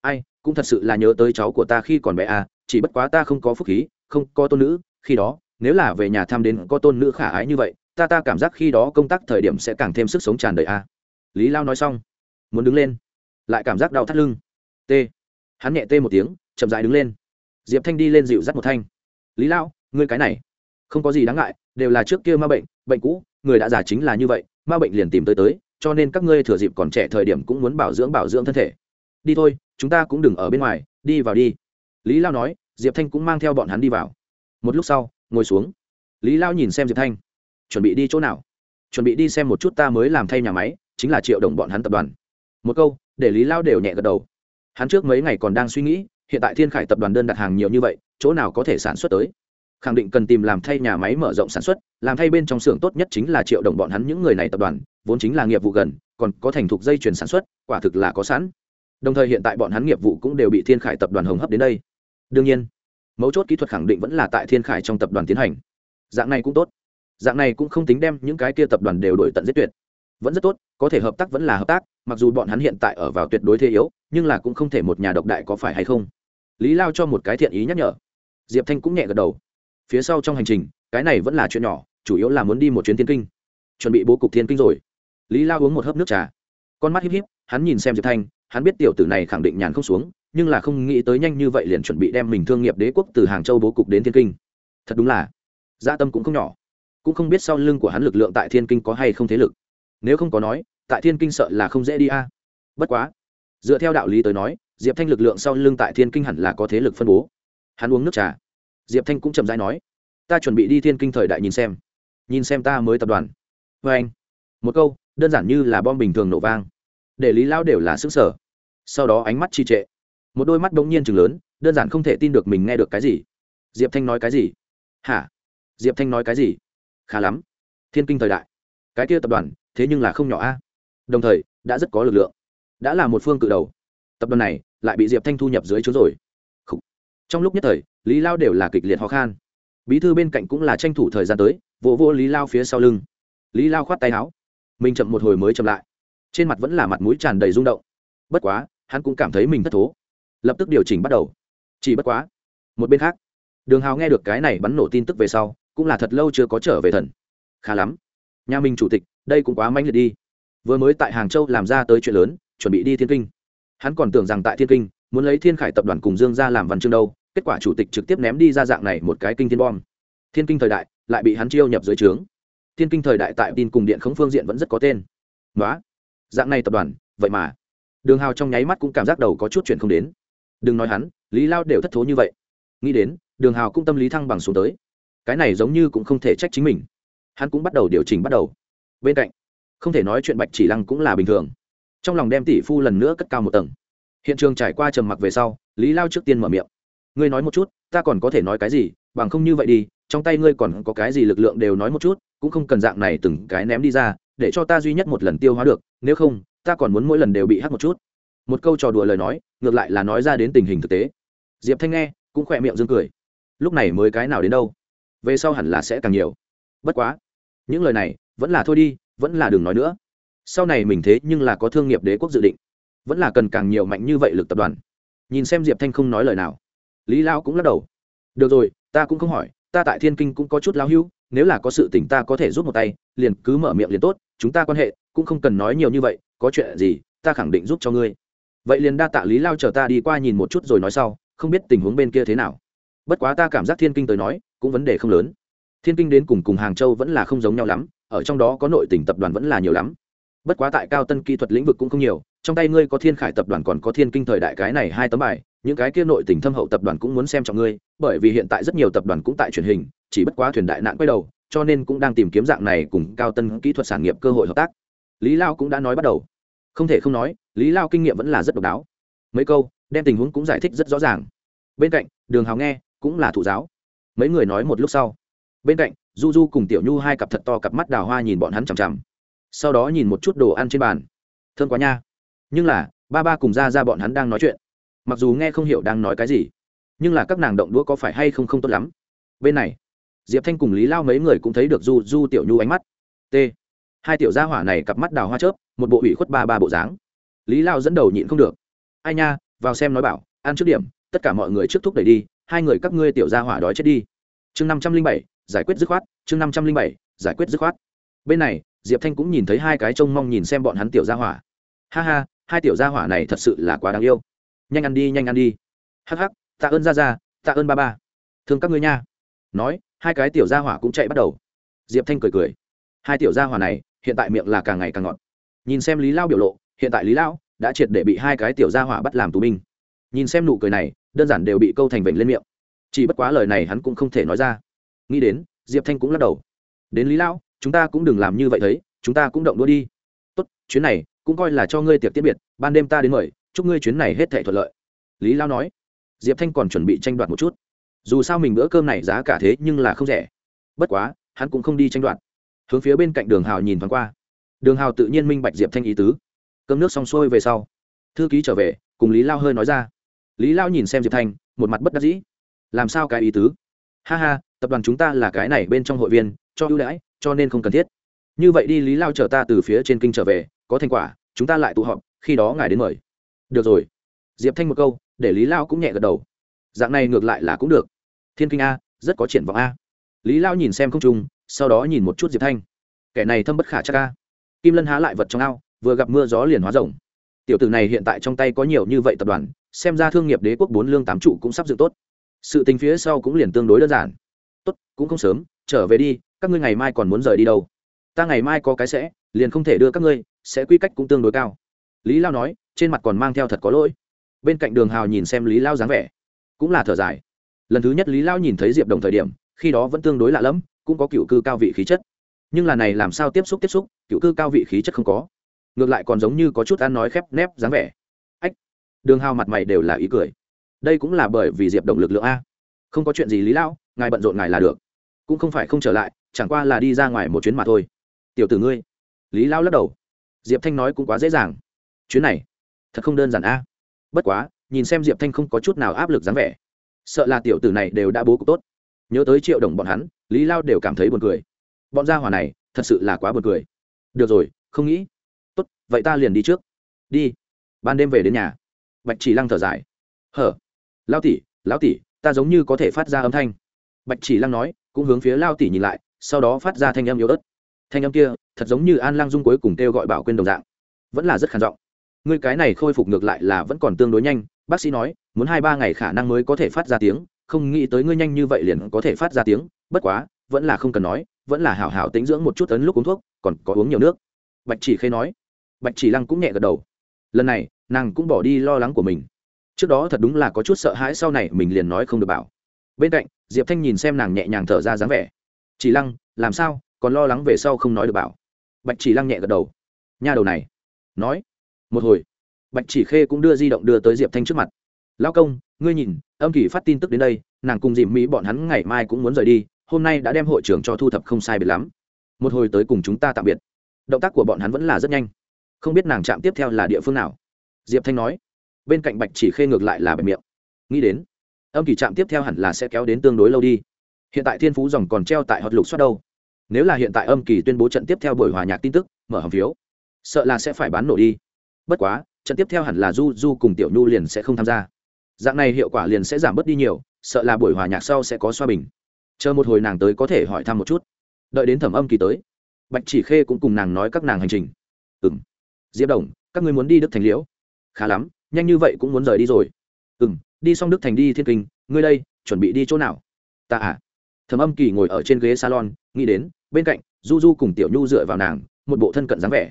Ai, cũng thật sự là nhớ tới cháu của ta khi còn bé à chỉ bất quá ta không có phúc khí, không có tôn nữ, khi đó, nếu là về nhà thăm đến có tôn nữ khả ái như vậy, ta ta cảm giác khi đó công tác thời điểm sẽ càng thêm sức sống tràn đầy à. lý lao nói xong, muốn đứng lên, lại cảm giác đau thắt lưng. T. Hắn nhẹ tê một tiếng, chậm dại đứng lên. Diệp thanh đi lên dịu dắt một thanh. Lý lao, ngươi cái này, không có gì đáng ngại, đều là trước kia ma bệnh bệnh cũ, người đã già chính là như vậy, ma bệnh liền tìm tới tới, cho nên các ngươi thừa dịp còn trẻ thời điểm cũng muốn bảo dưỡng bảo dưỡng thân thể. Đi thôi, chúng ta cũng đừng ở bên ngoài, đi vào đi lý lao nói, diệp thanh cũng mang theo bọn hắn đi vào. Một lúc sau, ngồi xuống. Lý lao nhìn xem diệp thanh. Chuẩn bị đi chỗ nào? Chuẩn bị đi xem một chút ta mới làm thay nhà máy, chính là triệu đồng bọn hắn tập đoàn. Một câu, để lý lao đều nhẹ gật đầu. Hắn trước mấy ngày còn đang suy nghĩ, hiện tại thiên khải tập đoàn đơn đặt hàng nhiều như vậy, chỗ nào có thể sản xuất tới? Khẳng định cần tìm làm thay nhà máy mở rộng sản xuất, làm thay bên trong xưởng tốt nhất chính là triệu đồng bọn hắn những người này tập đoàn, vốn chính là nghiệp vụ gần, còn có thành thục dây chuyển sản xuất, quả thực là có sẵn. Đồng thời hiện tại bọn hắn nghiệp vụ cũng đều bị thiên khải tập đoàn hồng hấp đến đây đương nhiên, mấu chốt kỹ thuật khẳng định vẫn là tại thiên khải trong tập đoàn tiến hành. Dạng này cũng tốt. Dạng này cũng không tính đem những cái kia tập đoàn đều đổi tận giết tuyệt. Vẫn rất tốt, có thể hợp tác vẫn là hợp tác, mặc dù bọn hắn hiện tại ở vào tuyệt đối thế yếu, nhưng là cũng không thể một nhà độc đại có phải hay không. Lý lao cho một cái thiện ý nhắc nhở. Diệp thanh cũng nhẹ gật đầu. Phía sau trong hành trình, cái này vẫn là chuyện nhỏ, chủ yếu là muốn đi một chuyến thiên kinh. Chuẩn bị bố cục thiên kinh rồi. Lý lao uống một hớp nước trà. Con mắt híp híp, hắn nhìn xem diệp thanh, hắn biết tiểu tử này khẳng định nhàn không xuống nhưng là không nghĩ tới nhanh như vậy liền chuẩn bị đem mình thương nghiệp đế quốc từ hàng châu bố cục đến thiên kinh. Thật đúng là gia dạ tâm cũng không nhỏ. Cũng không biết sau lưng của hắn lực lượng tại thiên kinh có hay không thế lực. Nếu không có nói, tại thiên kinh sợ là không dễ đi a. Bất quá, dựa theo đạo lý tới nói, diệp thanh lực lượng sau lưng tại thiên kinh hẳn là có thế lực phân bố. Hắn uống nước trà. Diệp thanh cũng chậm rãi nói, ta chuẩn bị đi thiên kinh thời đại nhìn xem. Nhìn xem ta mới tập đoàn. Vê anh, một câu, đơn giản như là bom bình thường nổ vang. Để lý lao đều là xứng sở sau đó ánh mắt trì trệ một đôi mắt bỗng nhiên chừng lớn, đơn giản không thể tin được mình nghe được cái gì. Diệp thanh nói cái gì? Hả? Diệp thanh nói cái gì? Khá lắm. Thiên kinh thời đại. Cái kia tập đoàn, thế nhưng là không nhỏ a. Đồng thời, đã rất có lực lượng. Đã là một phương cự đầu. Tập đoàn này lại bị diệp thanh thu nhập dưới chốn rồi. Trong lúc nhất thời, lý lao đều là kịch liệt ho khan. Bí thư bên cạnh cũng là tranh thủ thời gian tới, vỗ vỗ lý lao phía sau lưng. Lý lao khoát tay áo. Mình chậm một hồi mới chậm lại. Trên mặt vẫn là mặt mũi tràn đầy rung động. Bất quá, hắn cũng cảm thấy mình thất thố lập tức điều chỉnh bắt đầu. Chỉ bất quá, một bên khác, đường hào nghe được cái này bắn nổ tin tức về sau, cũng là thật lâu chưa có trở về thần. Khá lắm. Nhà mình chủ tịch, đây cũng quá manh liệt đi. Vừa mới tại hàng châu làm ra tới chuyện lớn, chuẩn bị đi thiên kinh. Hắn còn tưởng rằng tại thiên kinh, muốn lấy thiên khải tập đoàn cùng dương ra làm văn chương đâu, kết quả chủ tịch trực tiếp ném đi ra dạng này một cái kinh thiên bom. Thiên kinh thời đại, lại bị hắn chiêu nhập dưới trướng. Thiên kinh thời đại tại tin cùng điện khống phương diện vẫn rất có tên. Nói dạng này tập đoàn, vậy mà. Đường hào trong nháy mắt cũng cảm giác đầu có chút chuyện không đến đừng nói hắn, lý lao đều thất thố như vậy. Nghĩ đến, đường hào cũng tâm lý thăng bằng xuống tới. Cái này giống như cũng không thể trách chính mình. Hắn cũng bắt đầu điều chỉnh bắt đầu. Bên cạnh, không thể nói chuyện bạch chỉ lăng cũng là bình thường. Trong lòng đem tỷ phu lần nữa cất cao một tầng. Hiện trường trải qua trầm mặc về sau, lý lao trước tiên mở miệng. Ngươi nói một chút, ta còn có thể nói cái gì, bằng không như vậy đi, trong tay ngươi còn có cái gì lực lượng đều nói một chút, cũng không cần dạng này từng cái ném đi ra, để cho ta duy nhất một lần tiêu hóa được, nếu không, ta còn muốn mỗi lần đều bị hắt một chút một câu trò đùa lời nói, ngược lại là nói ra đến tình hình thực tế. Diệp thanh nghe, cũng khỏe miệng dương cười. Lúc này mới cái nào đến đâu? Về sau hẳn là sẽ càng nhiều. Bất quá, những lời này, vẫn là thôi đi, vẫn là đừng nói nữa. Sau này mình thế nhưng là có thương nghiệp đế quốc dự định. Vẫn là cần càng nhiều mạnh như vậy lực tập đoàn. Nhìn xem diệp thanh không nói lời nào. Lý lao cũng lắc đầu. Được rồi, ta cũng không hỏi, ta tại thiên kinh cũng có chút lao hưu, nếu là có sự tình ta có thể giúp một tay, liền cứ mở miệng liền tốt, chúng ta quan hệ, cũng không cần nói nhiều như vậy, có chuyện gì, ta khẳng định giúp cho ngươi vậy liền đa tạ lý lao chờ ta đi qua nhìn một chút rồi nói sau, không biết tình huống bên kia thế nào. Bất quá ta cảm giác thiên kinh tới nói, cũng vấn đề không lớn. Thiên kinh đến cùng cùng hàng châu vẫn là không giống nhau lắm, ở trong đó có nội tỉnh tập đoàn vẫn là nhiều lắm. Bất quá tại cao tân kỹ thuật lĩnh vực cũng không nhiều, trong tay ngươi có thiên khải tập đoàn còn có thiên kinh thời đại cái này hai tấm bài, những cái kia nội tỉnh thâm hậu tập đoàn cũng muốn xem trọng ngươi, bởi vì hiện tại rất nhiều tập đoàn cũng tại truyền hình, chỉ bất quá thuyền đại nạn quay đầu, cho nên cũng đang tìm kiếm dạng này cùng cao tân kỹ thuật sản nghiệp cơ hội hợp tác. Lý lao cũng đã nói bắt đầu không thể không nói, lý lao kinh nghiệm vẫn là rất độc đáo. Mấy câu, đem tình huống cũng giải thích rất rõ ràng. Bên cạnh, đường hào nghe, cũng là thụ giáo. Mấy người nói một lúc sau. Bên cạnh, du du cùng tiểu nhu hai cặp thật to cặp mắt đào hoa nhìn bọn hắn chằm chằm. Sau đó nhìn một chút đồ ăn trên bàn. T h ơ m quá nha. Nhưng là, ba ba cùng ra ra bọn hắn đang nói chuyện. Mặc dù nghe không hiểu đang nói cái gì, nhưng là các nàng động đũa có phải hay không không tốt lắm. Bên này, diệp thanh cùng lý lao mấy người cũng thấy được du du tiểu nhu ánh mắt. T hai tiểu gia hỏa này cặp mắt đào hoa chớp, một bộ ủy khuất ba ba bộ dáng. Lý lao dẫn đầu nhịn không được. Ai nha, vào xem nói bảo, ăn trước điểm, tất cả mọi người trước thúc đẩy đi, hai người các ngươi tiểu gia hỏa đói chết đi. Chương năm trăm linh bảy, giải quyết dứt khoát, chương năm trăm linh bảy, giải quyết dứt khoát. Bên này, diệp thanh cũng nhìn thấy hai cái trông mong nhìn xem bọn hắn tiểu gia hỏa. Ha ha, hai tiểu gia hỏa này thật sự là quá đáng yêu. Nhanh ăn đi, nhanh ăn đi. Hắc hắc, tạ ơn ra ra tạ ơn ba ba. Thương các ngươi nha. Nói, hai cái tiểu gia hỏa cũng chạy bắt đầu. Diệp thanh cười cười. Hai tiểu gia hỏa này hiện tại miệng là càng ngày càng ngọt. Nhìn xem lý lao biểu lộ, hiện tại lý lao đã triệt để bị hai cái tiểu gia hỏa bắt làm tù binh. Nhìn xem nụ cười này, đơn giản đều bị câu thành vểnh lên miệng. Chỉ bất quá lời này hắn cũng không thể nói ra. Nghĩ đến, diệp thanh cũng lắc đầu. Đến lý lão chúng ta cũng đừng làm như vậy thấy, chúng ta cũng động đua đi. Tốt, chuyến này cũng coi là cho ngươi tiệc tiết biệt, ban đêm ta đến mời, chúc ngươi chuyến này hết thể thuận lợi. Lý lao nói. Diệp thanh còn chuẩn bị tranh đoạt một chút. Dù sao mình bữa cơm này giá cả thế nhưng là không rẻ. Bất quá, hắn cũng không đi tranh đoạt hướng phía bên cạnh đường hào nhìn thoáng qua. Đường hào tự nhiên minh bạch diệp thanh ý tứ. Cơm nước xong xuôi về sau, thư ký trở về, cùng lý lao hơi nói ra. Lý lao nhìn xem diệp thanh, một mặt bất đắc dĩ. Làm sao cái ý tứ? Ha ha, tập đoàn chúng ta là cái này bên trong hội viên, cho ưu đãi, cho nên không cần thiết. Như vậy đi, lý lao chở ta từ phía trên kinh trở về, có thành quả, chúng ta lại tụ họp, khi đó ngài đến mời. Được rồi. Diệp thanh một câu, để lý lao cũng nhẹ gật đầu. Dạng này ngược lại là cũng được. Thiên kinh a, rất có triển vọng a. Lý lao nhìn xem không trung sau đó nhìn một chút diệp thanh kẻ này thâm bất khả chắc a kim lân há lại vật trong ao vừa gặp mưa gió liền hóa rồng tiểu tử này hiện tại trong tay có nhiều như vậy tập đoàn xem ra thương nghiệp đế quốc bốn lương tám trụ cũng sắp dựng tốt sự tình phía sau cũng liền tương đối đơn giản tốt cũng không sớm trở về đi các ngươi ngày mai còn muốn rời đi đâu ta ngày mai có cái sẽ liền không thể đưa các ngươi sẽ quy cách cũng tương đối cao lý lao nói trên mặt còn mang theo thật có lỗi bên cạnh đường hào nhìn xem lý lao dáng vẻ cũng là thở dài lần thứ nhất lý lao nhìn thấy diệp đồng thời điểm khi đó vẫn tương đối lạ lẫm cũng có cựu cư cao vị khí chất. Nhưng là này làm sao tiếp xúc tiếp xúc, cựu cư cao vị khí chất không có. Ngược lại còn giống như có chút ăn nói khép nép dáng vẻ. Ách, đường hào mặt mày đều là ý cười. Đây cũng là bởi vì diệp động lực lượng a. Không có chuyện gì lý lão, ngài bận rộn ngài là được. Cũng không phải không trở lại, chẳng qua là đi ra ngoài một chuyến mà thôi. Tiểu tử ngươi. Lý lão lắc đầu. Diệp thanh nói cũng quá dễ dàng. Chuyến này, thật không đơn giản a. Bất quá, nhìn xem diệp thanh không có chút nào áp lực dáng vẻ. Sợ là tiểu tử này đều đã bố cục tốt nhớ tới triệu đồng bọn hắn, lý lao đều cảm thấy buồn cười. Bọn gia hỏa này, thật sự là quá buồn cười. Được rồi, không nghĩ. Tốt, vậy ta liền đi trước. Đi. Ban đêm về đến nhà. Bạch chỉ lăng thở dài. Hở? Lao tỷ lão tỷ, ta giống như có thể phát ra âm thanh. Bạch chỉ lăng nói, cũng hướng phía lao tỷ nhìn lại, sau đó phát ra thanh âm yếu ớt. Thanh âm kia, thật giống như an lang dung cuối cùng kêu gọi bảo quên đồng dạng. Vẫn là rất khản giọng. Ngươi cái này khôi phục ngược lại là vẫn còn tương đối nhanh. Bác sĩ nói, muốn hai ba ngày khả năng mới có thể phát ra tiếng không nghĩ tới ngươi nhanh như vậy liền có thể phát ra tiếng, bất quá, vẫn là không cần nói, vẫn là hảo hảo tính dưỡng một chút ấn lúc uống thuốc, còn có uống nhiều nước. Bạch chỉ khê nói. Bạch chỉ lăng cũng nhẹ gật đầu. Lần này, nàng cũng bỏ đi lo lắng của mình. Trước đó thật đúng là có chút sợ hãi sau này mình liền nói không được bảo. Bên cạnh, diệp thanh nhìn xem nàng nhẹ nhàng thở ra dáng vẻ. Chỉ lăng, làm sao? Còn lo lắng về sau không nói được bảo? Bạch chỉ lăng nhẹ gật đầu. Nha đầu này. Nói. Một hồi, bạch chỉ khê cũng đưa di động đưa tới diệp thanh trước mặt. Lao công ngươi nhìn, âm kỳ phát tin tức đến đây, nàng cùng dìm mỹ bọn hắn ngày mai cũng muốn rời đi, hôm nay đã đem hội trưởng cho thu thập không sai biệt lắm. Một hồi tới cùng chúng ta tạm biệt. Động tác của bọn hắn vẫn là rất nhanh. Không biết nàng chạm tiếp theo là địa phương nào. Diệp thanh nói. Bên cạnh bạch chỉ khê ngược lại là bạch miệng. Nghĩ đến, âm kỳ chạm tiếp theo hẳn là sẽ kéo đến tương đối lâu đi. Hiện tại thiên phú dòng còn treo tại hot lục xoát đâu. Nếu là hiện tại âm kỳ tuyên bố trận tiếp theo buổi hòa nhạc tin tức, mở hầm phiếu, sợ là sẽ phải bán nổ đi. Bất quá, trận tiếp theo hẳn là du du cùng tiểu nhu liền sẽ không tham gia dạng này hiệu quả liền sẽ giảm bớt đi nhiều, sợ là buổi hòa nhạc sau sẽ có xoa bình. Chờ một hồi nàng tới có thể hỏi thăm một chút. Đợi đến thẩm âm kỳ tới, bạch chỉ khê cũng cùng nàng nói các nàng hành trình. Ừ m diệp đồng, các người muốn đi đức thành liễu? Khá lắm, nhanh như vậy cũng muốn rời đi rồi. Ừ m đi xong đức thành đi thiên kinh, ngươi đây, chuẩn bị đi chỗ nào? Ta à. Thẩm âm kỳ ngồi ở trên ghế salon, nghĩ đến, bên cạnh, du du cùng tiểu nhu dựa vào nàng, một bộ thân cận dáng vẻ.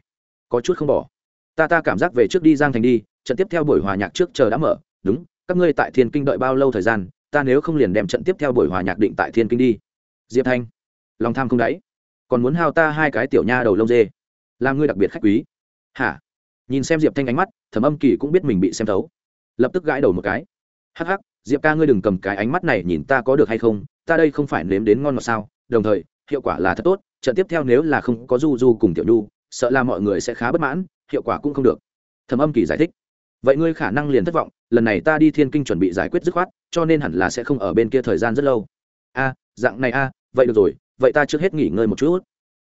Có chút không bỏ. Ta ta cảm giác về trước đi giang thành đi, trận tiếp theo buổi hòa nhạc trước chờ đã mở, đúng các ngươi tại thiên kinh đợi bao lâu thời gian, ta nếu không liền đem trận tiếp theo buổi hòa nhạc định tại thiên kinh đi. Diệp thanh, lòng tham không đáy. Còn muốn hao ta hai cái tiểu nha đầu lông dê. Làm ngươi đặc biệt khách quý. Hả? Nhìn xem diệp thanh ánh mắt thẩm âm kỳ cũng biết mình bị xem thấu. Lập tức gãi đầu một cái. Hắc hắc, diệp ca ngươi đừng cầm cái ánh mắt này nhìn ta có được hay không? Ta đây không phải nếm đến ngon ngọt sao? Đồng thời, hiệu quả là thật tốt. Trận tiếp theo nếu là không có du du cùng tiểu nhu, sợ là mọi người sẽ khá bất mãn, hiệu quả cũng không được. Thẩm âm kỳ giải thích vậy ngươi khả năng liền thất vọng, lần này ta đi thiên kinh chuẩn bị giải quyết dứt khoát, cho nên hẳn là sẽ không ở bên kia thời gian rất lâu. A, dạng này a, vậy được rồi, vậy ta trước hết nghỉ ngơi một chút.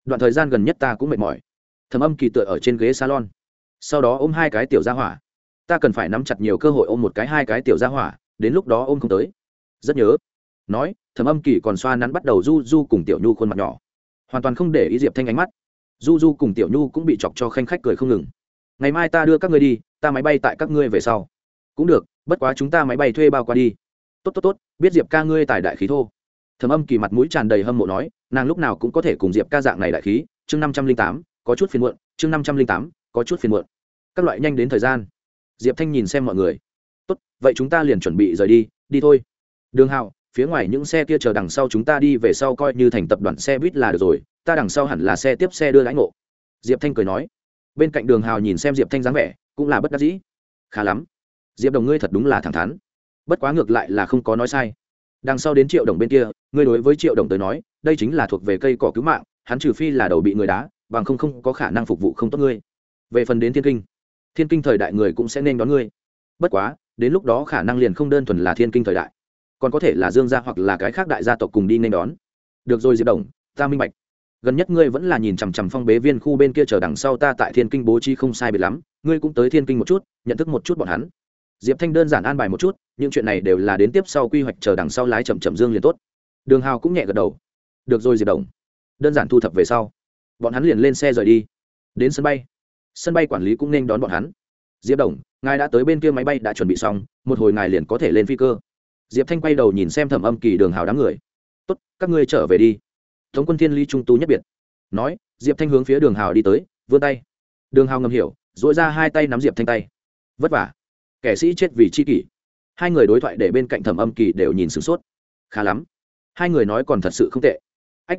Đoạn thời gian gần nhất ta cũng mệt mỏi. Thầm âm kỳ tựa ở trên ghế salon. Sau đó ôm hai cái tiểu ra hỏa. Ta cần phải nắm chặt nhiều cơ hội ôm một cái hai cái tiểu ra hỏa, đến lúc đó ôm không tới. Rất nhớ. Nói thầm âm kỳ còn xoa nắn bắt đầu du du cùng tiểu nhu khuôn mặt nhỏ. Hoàn toàn không để ý diệp thanh ánh mắt. Du du cùng tiểu nhu cũng bị chọc cho khanh khách cười không ngừng ngày mai ta đưa các ngươi đi, ta máy bay tại các ngươi về sau. Cũng được, bất quá chúng ta máy bay thuê bao qua đi. Tốt tốt tốt, biết diệp ca ngươi tài đại khí thô. Thầm âm kỳ mặt mũi tràn đầy hâm mộ nói, nàng lúc nào cũng có thể cùng diệp ca dạng này đại khí, chương năm trăm linh tám, có chút phiền muộn, chương năm trăm linh tám, có chút phiền muộn. Các loại nhanh đến thời gian. Diệp thanh nhìn xem mọi người. Tốt, vậy chúng ta liền chuẩn bị rời đi đi thôi. Đường hào phía ngoài những xe kia chờ đằng sau chúng ta đi về sau coi như thành tập đoàn xe buýt là được rồi, ta đằng sau hẳn là xe tiếp xe đưa lãnh ngộ. Diệp thanh cười nói bên cạnh đường hào nhìn xem diệp thanh dáng vẻ, cũng là bất đắc dĩ. Khá lắm. Diệp đồng ngươi thật đúng là thẳng thắn. Bất quá ngược lại là không có nói sai. Đằng sau đến triệu đồng bên kia, ngươi đối với triệu đồng tới nói, đây chính là thuộc về cây cỏ cứu mạng, hắn trừ phi là đầu bị người đá, bằng không không có khả năng phục vụ không tốt ngươi. Về phần đến thiên kinh thiên kinh thời đại người cũng sẽ nên đón ngươi. Bất quá, đến lúc đó khả năng liền không đơn thuần là thiên kinh thời đại. Còn có thể là dương gia hoặc là cái khác đại gia tộc cùng đi nên đón. Được rồi diệp đồng, ta minh bạch gần nhất ngươi vẫn là nhìn chằm chằm phong bế viên khu bên kia chờ đằng sau ta tại thiên kinh bố trí không sai biệt lắm, ngươi cũng tới thiên kinh một chút, nhận thức một chút bọn hắn. Diệp thanh đơn giản an bài một chút, những chuyện này đều là đến tiếp sau quy hoạch chờ đằng sau lái chậm chậm dương liền tốt. Đường hào cũng nhẹ gật đầu. Được rồi, diệp đồng. Đơn giản thu thập về sau, bọn hắn liền lên xe rời đi. Đến sân bay. Sân bay quản lý cũng nên đón bọn hắn. Diệp đồng, ngài đã tới bên kia máy bay đã chuẩn bị xong, một hồi ngài liền có thể lên phi cơ. Diệp thanh quay đầu nhìn xem thẩm âm kỳ đường hào đám người. Tốt, các ngươi trở về đi thống quân thiên ly trung tú nhất biệt. Nói, diệp thanh hướng phía đường hào đi tới, vươn tay. Đường hào ngầm hiểu dội ra hai tay nắm diệp thanh tay. Vất vả. Kẻ sĩ chết vì chi kỷ. Hai người đối thoại để bên cạnh thẩm âm kỳ đều nhìn sửng sốt. Khá lắm. Hai người nói còn thật sự không tệ. Ách.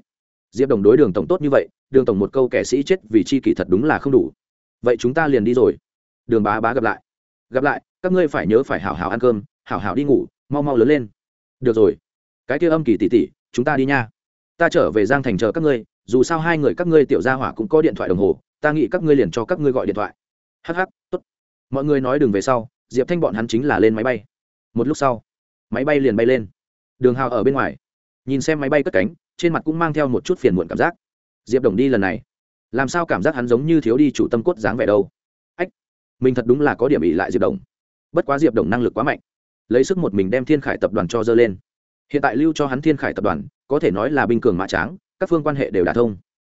Diệp đồng đối đường tổng tốt như vậy, đường tổng một câu kẻ sĩ chết vì chi kỷ thật đúng là không đủ. Vậy chúng ta liền đi rồi. Đường bá bá gặp lại. Gặp lại, các ngươi phải nhớ phải hảo hảo ăn cơm, hảo hảo đi ngủ, mau mau lớn lên. Được rồi. Cái kia âm kỳ tỉ tỉ chúng ta đi nha ta trở về giang thành chờ các ngươi, dù sao hai người các ngươi tiểu gia hỏa cũng có điện thoại đồng hồ, ta nghĩ các ngươi liền cho các ngươi gọi điện thoại. Hh tốt. Mọi người nói đừng về sau, diệp thanh bọn hắn chính là lên máy bay. Một lúc sau, máy bay liền bay lên. Đường hào ở bên ngoài, nhìn xem máy bay cất cánh, trên mặt cũng mang theo một chút phiền muộn cảm giác. Diệp đồng đi lần này, làm sao cảm giác hắn giống như thiếu đi chủ tâm cốt dáng vẻ đâu? Ách, mình thật đúng là có điểm ỉ lại diệp đồng. Bất quá diệp đồng năng lực quá mạnh, lấy sức một mình đem thiên khải tập đoàn cho dơ lên. Hiện tại lưu cho hắn thiên khải tập đoàn có thể nói là binh cường mã tráng, các phương quan hệ đều đả thông.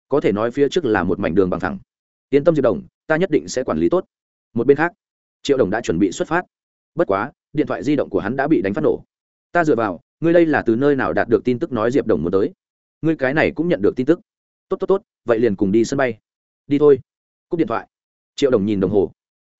Có thể nói phía trước là một mảnh đường bằng thẳng. Yên tâm diệp đồng, ta nhất định sẽ quản lý tốt. Một bên khác, triệu đồng đã chuẩn bị xuất phát. Bất quá, điện thoại di động của hắn đã bị đánh phát nổ. Ta dựa vào, ngươi đây là từ nơi nào đạt được tin tức nói diệp đồng muốn tới? Ngươi cái này cũng nhận được tin tức. Tốt tốt tốt, vậy liền cùng đi sân bay. Đi thôi. Cúp điện thoại. Triệu đồng nhìn đồng hồ.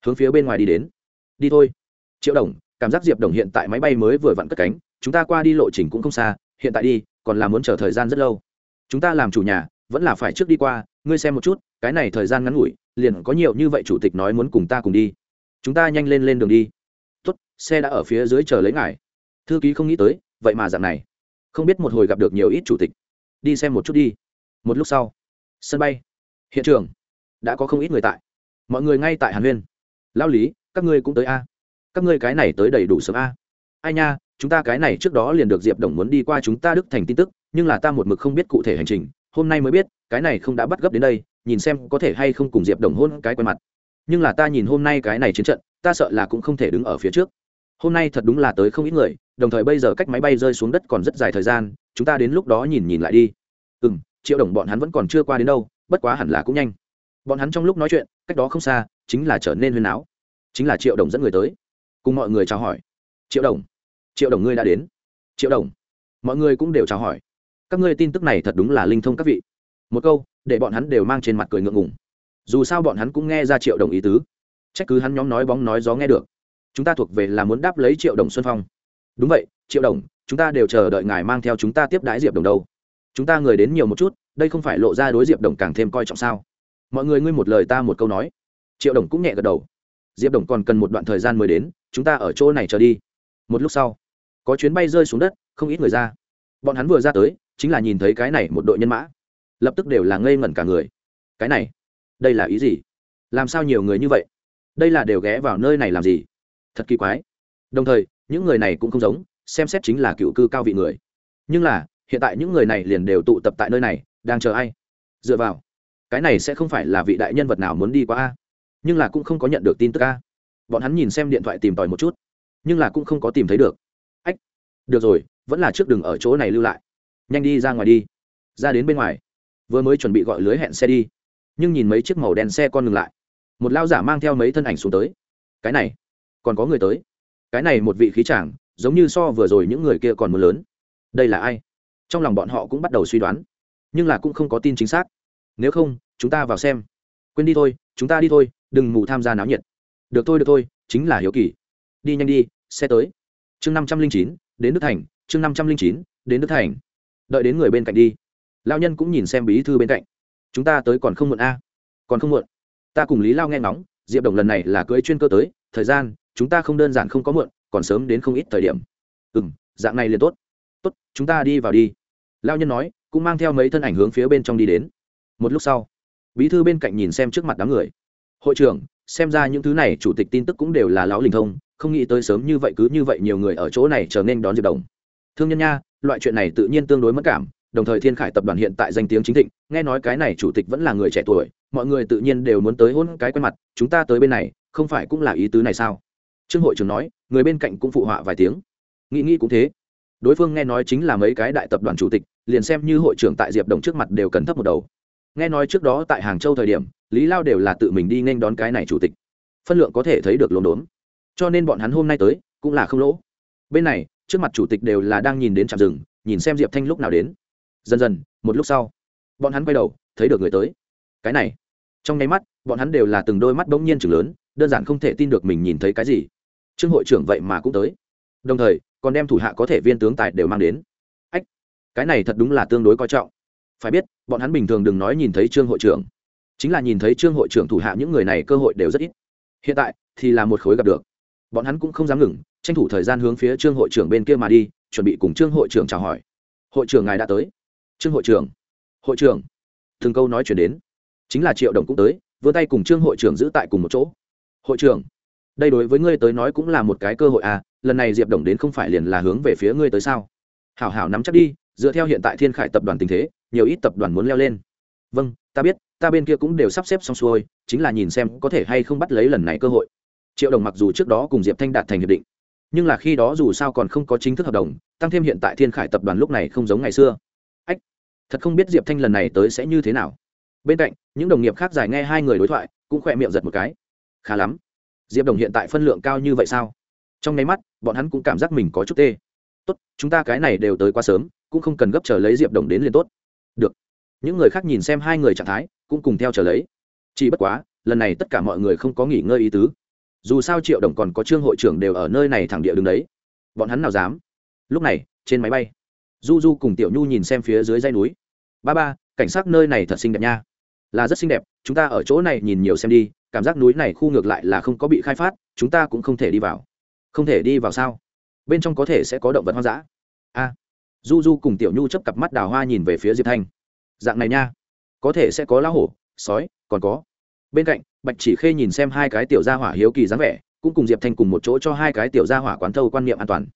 Hướng phía bên ngoài đi đến. Đi thôi. Triệu đồng, cảm giác diệp đồng hiện tại máy bay mới vừa vặn cất cánh, chúng ta qua đi lộ trình cũng không xa, hiện tại đi còn là muốn chờ thời gian rất lâu. Chúng ta làm chủ nhà, vẫn là phải trước đi qua, ngươi xem một chút, cái này thời gian ngắn ngủi, liền có nhiều như vậy chủ tịch nói muốn cùng ta cùng đi. Chúng ta nhanh lên lên đường đi. Tốt, xe đã ở phía dưới chờ lấy ngài. Thư ký không nghĩ tới, vậy mà dạng này. Không biết một hồi gặp được nhiều ít chủ tịch. Đi xem một chút đi. Một lúc sau, sân bay. Hiện trường, đã có không ít người tại. Mọi người ngay tại hàn huyên. Lao lý, các ngươi cũng tới a. Các ngươi cái này tới đầy đủ sớm a. Ai nha chúng ta cái này trước đó liền được diệp đồng muốn đi qua chúng ta đức thành tin tức, nhưng là ta một mực không biết cụ thể hành trình, hôm nay mới biết, cái này không đã bắt gấp đến đây, nhìn xem có thể hay không cùng diệp đồng hôn cái quen mặt. Nhưng là ta nhìn hôm nay cái này chiến trận, ta sợ là cũng không thể đứng ở phía trước. Hôm nay thật đúng là tới không ít người, đồng thời bây giờ cách máy bay rơi xuống đất còn rất dài thời gian, chúng ta đến lúc đó nhìn nhìn lại đi. Ừ m triệu đồng bọn hắn vẫn còn chưa qua đến đâu, bất quá hẳn là cũng nhanh. Bọn hắn trong lúc nói chuyện, cách đó không xa, chính là trở nên huyên áo chính là triệu đồng dẫn người tới. Cùng mọi người chào hỏi. Triệu đồng triệu đồng ngươi đã đến. Triệu đồng, mọi người cũng đều chào hỏi. Các ngươi tin tức này thật đúng là linh thông các vị. Một câu, để bọn hắn đều mang trên mặt cười ngượng ngùng. Dù sao bọn hắn cũng nghe ra triệu đồng ý tứ. Trách cứ hắn nhóm nói bóng nói gió nghe được. Chúng ta thuộc về là muốn đáp lấy triệu đồng xuân phong. Đúng vậy, triệu đồng, chúng ta đều chờ đợi ngài mang theo chúng ta tiếp đái diệp đồng đâu. Chúng ta người đến nhiều một chút, đây không phải lộ ra đối diệp đồng càng thêm coi trọng sao? Mọi người ngươi một lời ta một câu nói. Triệu đồng cũng nhẹ gật đầu. Diệp đồng còn cần một đoạn thời gian mới đến, chúng ta ở chỗ này chờ đi. Một lúc sau có chuyến bay rơi xuống đất, không ít người ra. Bọn hắn vừa ra tới, chính là nhìn thấy cái này một đội nhân mã. Lập tức đều là ngây ngẩn cả người. Cái này, đây là ý gì? Làm sao nhiều người như vậy? Đây là đều ghé vào nơi này làm gì? Thật kỳ quái. Đồng thời, những người này cũng không giống, xem xét chính là cựu cư cao vị người. Nhưng là, hiện tại những người này liền đều tụ tập tại nơi này, đang chờ ai? Dựa vào, cái này sẽ không phải là vị đại nhân vật nào muốn đi qua a? Nhưng là cũng không có nhận được tin tức a. Bọn hắn nhìn xem điện thoại tìm tòi một chút, nhưng là cũng không có tìm thấy được được rồi, vẫn là trước đường ở chỗ này lưu lại. Nhanh đi ra ngoài đi. Ra đến bên ngoài. Vừa mới chuẩn bị gọi lưới hẹn xe đi, nhưng nhìn mấy chiếc màu đen xe con ngừng lại. Một lao giả mang theo mấy thân ảnh xuống tới. Cái này, còn có người tới. Cái này một vị khí chàng, giống như so vừa rồi những người kia còn mưa lớn. Đây là ai? Trong lòng bọn họ cũng bắt đầu suy đoán, nhưng là cũng không có tin chính xác. Nếu không, chúng ta vào xem. Quên đi thôi, chúng ta đi thôi, đừng mù tham gia náo nhiệt. Được thôi được thôi, chính là hiếu kỳ. Đi nhanh đi, xe tới. Chương năm trăm linh chín đến đức thành, chương năm trăm linh chín, đến đức thành. Đợi đến người bên cạnh đi. Lao nhân cũng nhìn xem bí thư bên cạnh. Chúng ta tới còn không muộn a. Còn không muộn. Ta cùng lý lao nghe ngóng, diệp đồng lần này là cưới chuyên cơ tới, thời gian, chúng ta không đơn giản không có muộn, còn sớm đến không ít thời điểm. Ừ m dạng này liền tốt. Tốt, chúng ta đi vào đi. Lao nhân nói, cũng mang theo mấy thân ảnh hướng phía bên trong đi đến. Một lúc sau, bí thư bên cạnh nhìn xem trước mặt đám người. Hội trưởng, xem ra những thứ này chủ tịch tin tức cũng đều là lão linh thông không nghĩ tới sớm như vậy cứ như vậy nhiều người ở chỗ này trở nên đón diệp đồng. Thương nhân nha, loại chuyện này tự nhiên tương đối mất cảm, đồng thời thiên khải tập đoàn hiện tại danh tiếng chính thịnh, nghe nói cái này chủ tịch vẫn là người trẻ tuổi, mọi người tự nhiên đều muốn tới hôn cái quen mặt, chúng ta tới bên này, không phải cũng là ý tứ này sao? Trương hội trưởng nói, người bên cạnh cũng phụ họa vài tiếng. Nghĩ nghĩ cũng thế. Đối phương nghe nói chính là mấy cái đại tập đoàn chủ tịch, liền xem như hội trưởng tại diệp đồng trước mặt đều cần thấp một đầu. Nghe nói trước đó tại hàng châu thời điểm, lý lao đều là tự mình đi nên đón cái này chủ tịch. Phân lượng có thể thấy được lồn đốn cho nên bọn hắn hôm nay tới cũng là không lỗ. Bên này, trước mặt chủ tịch đều là đang nhìn đến trạm rừng nhìn xem diệp thanh lúc nào đến. Dần dần, một lúc sau, bọn hắn quay đầu, thấy được người tới. Cái này, trong nháy mắt, bọn hắn đều là từng đôi mắt bỗng nhiên chừng lớn, đơn giản không thể tin được mình nhìn thấy cái gì. Trương hội trưởng vậy mà cũng tới. Đồng thời, còn đem thủ hạ có thể viên tướng tài đều mang đến. Ách, cái này thật đúng là tương đối coi trọng. Phải biết, bọn hắn bình thường đừng nói nhìn thấy trương hội trưởng. Chính là nhìn thấy trương hội trưởng thủ hạ những người này cơ hội đều rất ít. Hiện tại thì là một khối gặp được bọn hắn cũng không dám ngừng, tranh thủ thời gian hướng phía trương hội trưởng bên kia mà đi, chuẩn bị cùng trương hội trưởng chào hỏi. Hội trưởng ngài đã tới. Trương hội trưởng. Hội trưởng. Thường câu nói chuyển đến. Chính là triệu đồng cũng tới vươn tay cùng trương hội trưởng giữ tại cùng một chỗ. Hội trưởng, đây đối với ngươi tới nói cũng là một cái cơ hội à lần này diệp đồng đến không phải liền là hướng về phía ngươi tới sao? Hảo hảo nắm chắc đi, dựa theo hiện tại thiên khải tập đoàn tình thế, nhiều ít tập đoàn muốn leo lên. Vâng ta biết, ta bên kia cũng đều sắp xếp xong xuôi, chính là nhìn xem có thể hay không bắt lấy lần này cơ hội triệu đồng mặc dù trước đó cùng diệp thanh đạt thành hiệp định nhưng là khi đó dù sao còn không có chính thức hợp đồng tăng thêm hiện tại thiên khải tập đoàn lúc này không giống ngày xưa ách thật không biết diệp thanh lần này tới sẽ như thế nào bên cạnh những đồng nghiệp khác giải nghe hai người đối thoại cũng khỏe miệng giật một cái khá lắm diệp đồng hiện tại phân lượng cao như vậy sao trong nháy mắt bọn hắn cũng cảm giác mình có chút tê tốt chúng ta cái này đều tới quá sớm cũng không cần gấp chờ lấy diệp đồng đến liền tốt được những người khác nhìn xem hai người trạng thái cũng cùng theo chờ lấy chỉ bất quá lần này tất cả mọi người không có nghỉ ngơi ý tứ dù sao triệu đồng còn có trương hội trưởng đều ở nơi này thẳng địa đứng đấy. Bọn hắn nào dám? Lúc này, trên máy bay, du du cùng tiểu nhu nhìn xem phía dưới dây núi. Ba ba, cảnh sát nơi này thật xinh đẹp nha. Là rất xinh đẹp, chúng ta ở chỗ này nhìn nhiều xem đi, cảm giác núi này khu ngược lại là không có bị khai phát, chúng ta cũng không thể đi vào. Không thể đi vào sao? Bên trong có thể sẽ có động vật hoang dã. A. Du du cùng tiểu nhu chấp cặp mắt đào hoa nhìn về phía diệp thanh. Dạng này nha. Có thể sẽ có lá hổ, sói, còn có bên cạnh, bạch chỉ khê nhìn xem hai cái tiểu gia hỏa hiếu kỳ dáng vẻ, cũng cùng diệp thanh cùng một chỗ cho hai cái tiểu gia hỏa quán thâu quan niệm an toàn.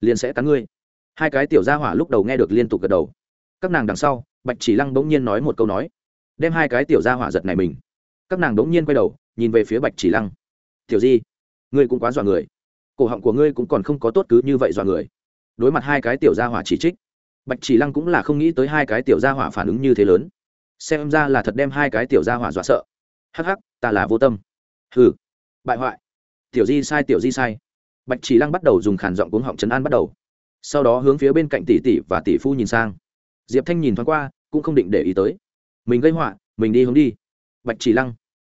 Liền sẽ cắn ngươi. Hai cái tiểu gia hỏa lúc đầu nghe được liên tục gật đầu. Các nàng đằng sau, bạch chỉ lăng bỗng nhiên nói một câu nói. Đem hai cái tiểu gia hỏa giật này mình. Các nàng bỗng nhiên quay đầu, nhìn về phía bạch chỉ lăng. Tiểu di, ngươi cũng quá dọa người. Cổ họng của ngươi cũng còn không có tốt cứ như vậy dọa người. Đối mặt hai cái tiểu gia hỏa chỉ trích, bạch chỉ lăng cũng là không nghĩ tới hai cái tiểu gia hỏa phản ứng như thế lớn. Xem ra là thật đem hai cái tiểu gia hỏa dọa sợ hắc hắc, ta là vô tâm. Hừ. Bại hoại. Tiểu di sai, tiểu di sai. Bạch chỉ lăng bắt đầu dùng khản giọng cuống họng trấn an bắt đầu. Sau đó hướng phía bên cạnh tỷ tỷ và tỷ phu nhìn sang. Diệp thanh nhìn thoáng qua, cũng không định để ý tới. Mình gây họa, mình đi hướng đi. Bạch chỉ lăng.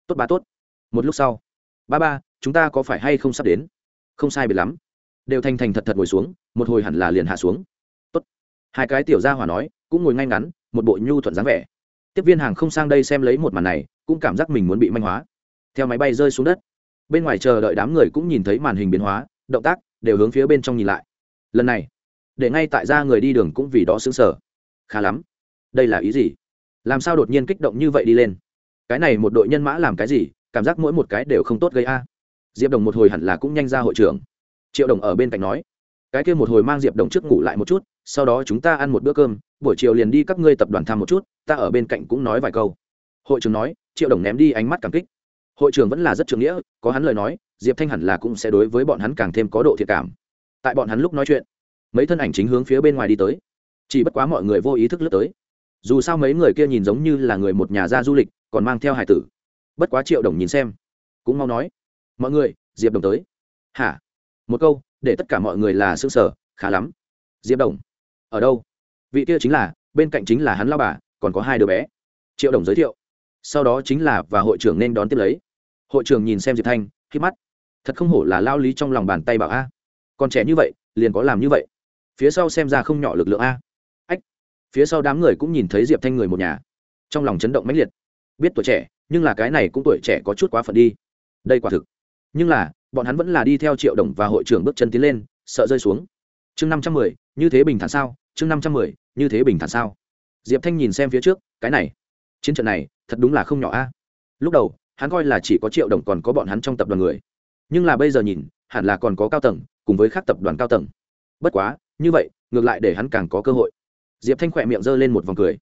Tốt ba tốt. Một lúc sau. Ba ba, chúng ta có phải hay không sắp đến? Không sai biệt lắm. Đều thành thành thật thật ngồi xuống, một hồi hẳn là liền hạ xuống. Tốt. Hai cái tiểu gia hỏa nói, cũng ngồi ngay ngắn, một bộ nhu thuận dáng vẻ tiếp viên hàng không sang đây xem lấy một màn này, cũng cảm giác mình muốn bị manh hóa. Theo máy bay rơi xuống đất, bên ngoài chờ đợi đám người cũng nhìn thấy màn hình biến hóa, động tác đều hướng phía bên trong nhìn lại. Lần này, để ngay tại ra người đi đường cũng vì đó xứng sở khá lắm. Đây là ý gì? Làm sao đột nhiên kích động như vậy đi lên? Cái này một đội nhân mã làm cái gì? Cảm giác mỗi một cái đều không tốt gây a. Diệp đồng một hồi hẳn là cũng nhanh ra hội trưởng. Triệu đồng ở bên cạnh nói. Cái kia một hồi mang diệp đồng trước ngủ lại một chút sau đó chúng ta ăn một bữa cơm, buổi chiều liền đi các ngươi tập đoàn thăm một chút, ta ở bên cạnh cũng nói vài câu. Hội trưởng nói, triệu đồng ném đi ánh mắt cảm kích. Hội trưởng vẫn là rất trưởng nghĩa, có hắn lời nói, diệp thanh hẳn là cũng sẽ đối với bọn hắn càng thêm có độ thiệt cảm. Tại bọn hắn lúc nói chuyện, mấy thân ảnh chính hướng phía bên ngoài đi tới. Chỉ bất quá mọi người vô ý thức lướt tới. Dù sao mấy người kia nhìn giống như là người một nhà ra du lịch, còn mang theo hải tử. Bất quá triệu đồng nhìn xem, cũng mau nói, mọi người, diệp đồng tới. Hả? Một câu, để tất cả mọi người là s ư ơ n g sở khá lắm. Diệp đồng ở đâu? Vị kia chính là, bên cạnh chính là hắn lao bà, còn có hai đứa bé. Triệu đồng giới thiệu. Sau đó chính là và hội trưởng nên đón tiếp lấy. Hội trưởng nhìn xem diệp thanh khi mắt. Thật không hổ là lao lý trong lòng bàn tay bảo a. Còn trẻ như vậy, liền có làm như vậy. Phía sau xem ra không nhỏ lực lượng a. Ách. Phía sau đám người cũng nhìn thấy diệp thanh người một nhà. Trong lòng chấn động mãnh liệt. Biết tuổi trẻ, nhưng là cái này cũng tuổi trẻ có chút quá phận đi. Đây quả thực. Nhưng là, bọn hắn vẫn là đi theo triệu đồng và hội trưởng bước chân tiến lên, sợ rơi xuống. Chương năm trăm mười, như thế bình thản sao? Chương năm trăm mười, như thế bình thản sao? Diệp thanh nhìn xem phía trước, cái này, chiến trận này, thật đúng là không nhỏ a. Lúc đầu, hắn coi là chỉ có triệu đồng còn có bọn hắn trong tập đoàn người. Nhưng là bây giờ nhìn, hẳn là còn có cao tầng, cùng với các tập đoàn cao tầng. Bất quá, như vậy, ngược lại để hắn càng có cơ hội. Diệp thanh khỏe miệng g ơ lên một vòng cười.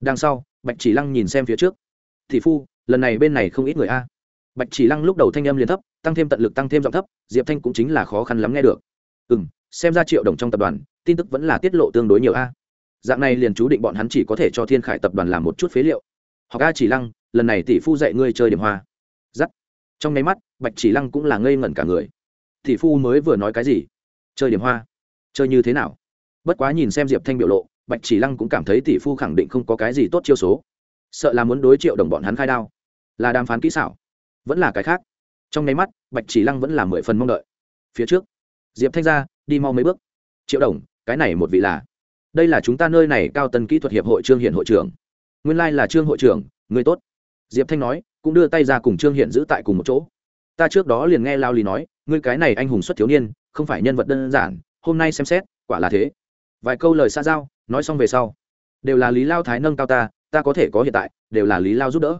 Đằng sau, bạch chỉ lăng nhìn xem phía trước. Thị phu, lần này bên này không ít người a. Bạch chỉ lăng lúc đầu thanh âm liền thấp, tăng thêm tận lực tăng thêm giọng thấp, diệp thanh cũng chính là khó khăn lắm nghe được. Ừ m xem ra triệu đồng trong tập đoàn, tin tức vẫn là tiết lộ tương đối nhiều a. Dạng này liền chú định bọn hắn chỉ có thể cho thiên khải tập đoàn làm một chút phế liệu. Hoặc a chỉ lăng, lần này tỷ phu dạy ngươi chơi điểm hoa. Giắt. Trong nháy mắt, bạch chỉ lăng cũng là ngây ngẩn cả người. Tỷ phu mới vừa nói cái gì? Chơi điểm hoa. Chơi như thế nào? Bất quá nhìn xem diệp thanh biểu lộ, bạch chỉ lăng cũng cảm thấy tỷ phu khẳng định không có cái gì tốt chiêu số. Sợ là muốn đối triệu đồng bọn hắn khai đao. Là đàm phán kỹ xảo. Vẫn là cái khác. Trong nháy mắt, bạch chỉ lăng vẫn là mười phần mong đợi. Phía trước diệp thanh ra đi mau mấy bước. Triệu đồng, cái này một vị là? Đây là chúng ta nơi này cao tân kỹ thuật hiệp hội trương hiển hội trưởng. Nguyên lai là trương hội trưởng, người tốt. Diệp thanh nói, cũng đưa tay ra cùng trương hiển giữ tại cùng một chỗ. Ta trước đó liền nghe lao lý nói, ngươi cái này anh hùng xuất thiếu niên, không phải nhân vật đơn giản, hôm nay xem xét, quả là thế. Vài câu lời xa giao, nói xong về sau. Đều là lý lao thái nâng cao ta ta có thể có hiện tại, đều là lý lao giúp đỡ.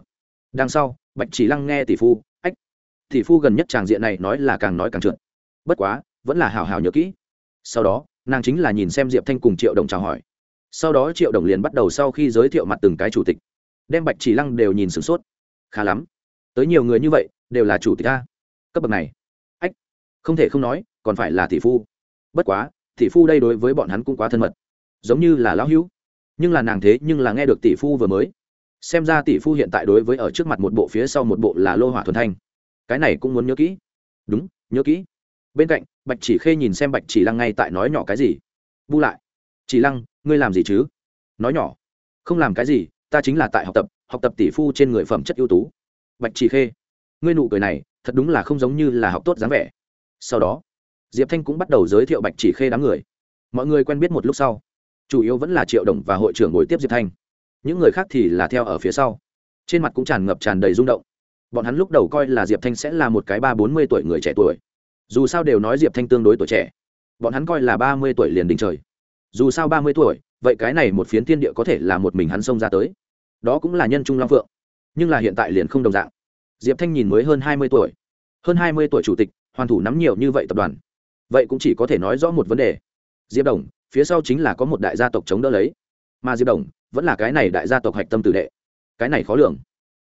Đằng sau, bạch chỉ lăng nghe tỷ phu, ách, tỷ phu gần nhất tràng diện này nói là càng nói càng trượt. Bất quá vẫn là hào hào nhớ kỹ. Sau đó, nàng chính là nhìn xem diệp thanh cùng triệu đồng chào hỏi. Sau đó triệu đồng liền bắt đầu sau khi giới thiệu mặt từng cái chủ tịch. Đem bạch chỉ lăng đều nhìn sửng sốt. Khá lắm. Tới nhiều người như vậy, đều là chủ tịch a. Cấp bậc này. Ách, không thể không nói, còn phải là tỷ phu. Bất quá, tỷ phu đây đối với bọn hắn cũng quá thân mật. Giống như là lão hữu. Nhưng là nàng thế nhưng là nghe được tỷ phu vừa mới. Xem ra tỷ phu hiện tại đối với ở trước mặt một bộ, phía sau một bộ là lô hỏa thuần thanh. Cái này cũng muốn nhớ kỹ. Đúng, nhớ kỹ bên cạnh, bạch chỉ khê nhìn xem bạch chỉ lăng ngay tại nói nhỏ cái gì. Bu lại, chỉ lăng, ngươi làm gì chứ? Nói nhỏ, không làm cái gì, ta chính là tại học tập học tập tỷ phu trên người phẩm chất ưu tú. Bạch chỉ khê, ngươi nụ cười này, thật đúng là không giống như là học tốt dáng vẻ. Sau đó, diệp thanh cũng bắt đầu giới thiệu bạch chỉ khê đám người. Mọi người quen biết một lúc sau, chủ yếu vẫn là triệu đồng và hội trưởng ngồi tiếp diệp thanh. Những người khác thì là theo ở phía sau. Trên mặt cũng tràn ngập tràn đầy rung động. Bọn hắn lúc đầu coi là diệp thanh sẽ là một cái ba bốn mươi tuổi người trẻ tuổi dù sao đều nói diệp thanh tương đối tuổi trẻ bọn hắn coi là ba mươi tuổi liền đình trời dù sao ba mươi tuổi vậy cái này một phiến thiên địa có thể là một mình hắn xông ra tới đó cũng là nhân trung long phượng nhưng là hiện tại liền không đồng dạng diệp thanh nhìn mới hơn hai mươi tuổi hơn hai mươi tuổi chủ tịch hoàn thủ nắm nhiều như vậy tập đoàn vậy cũng chỉ có thể nói rõ một vấn đề diệp đồng phía sau chính là có một đại gia tộc chống đỡ lấy mà diệp đồng vẫn là cái này đại gia tộc hạch tâm tử đệ cái này khó lường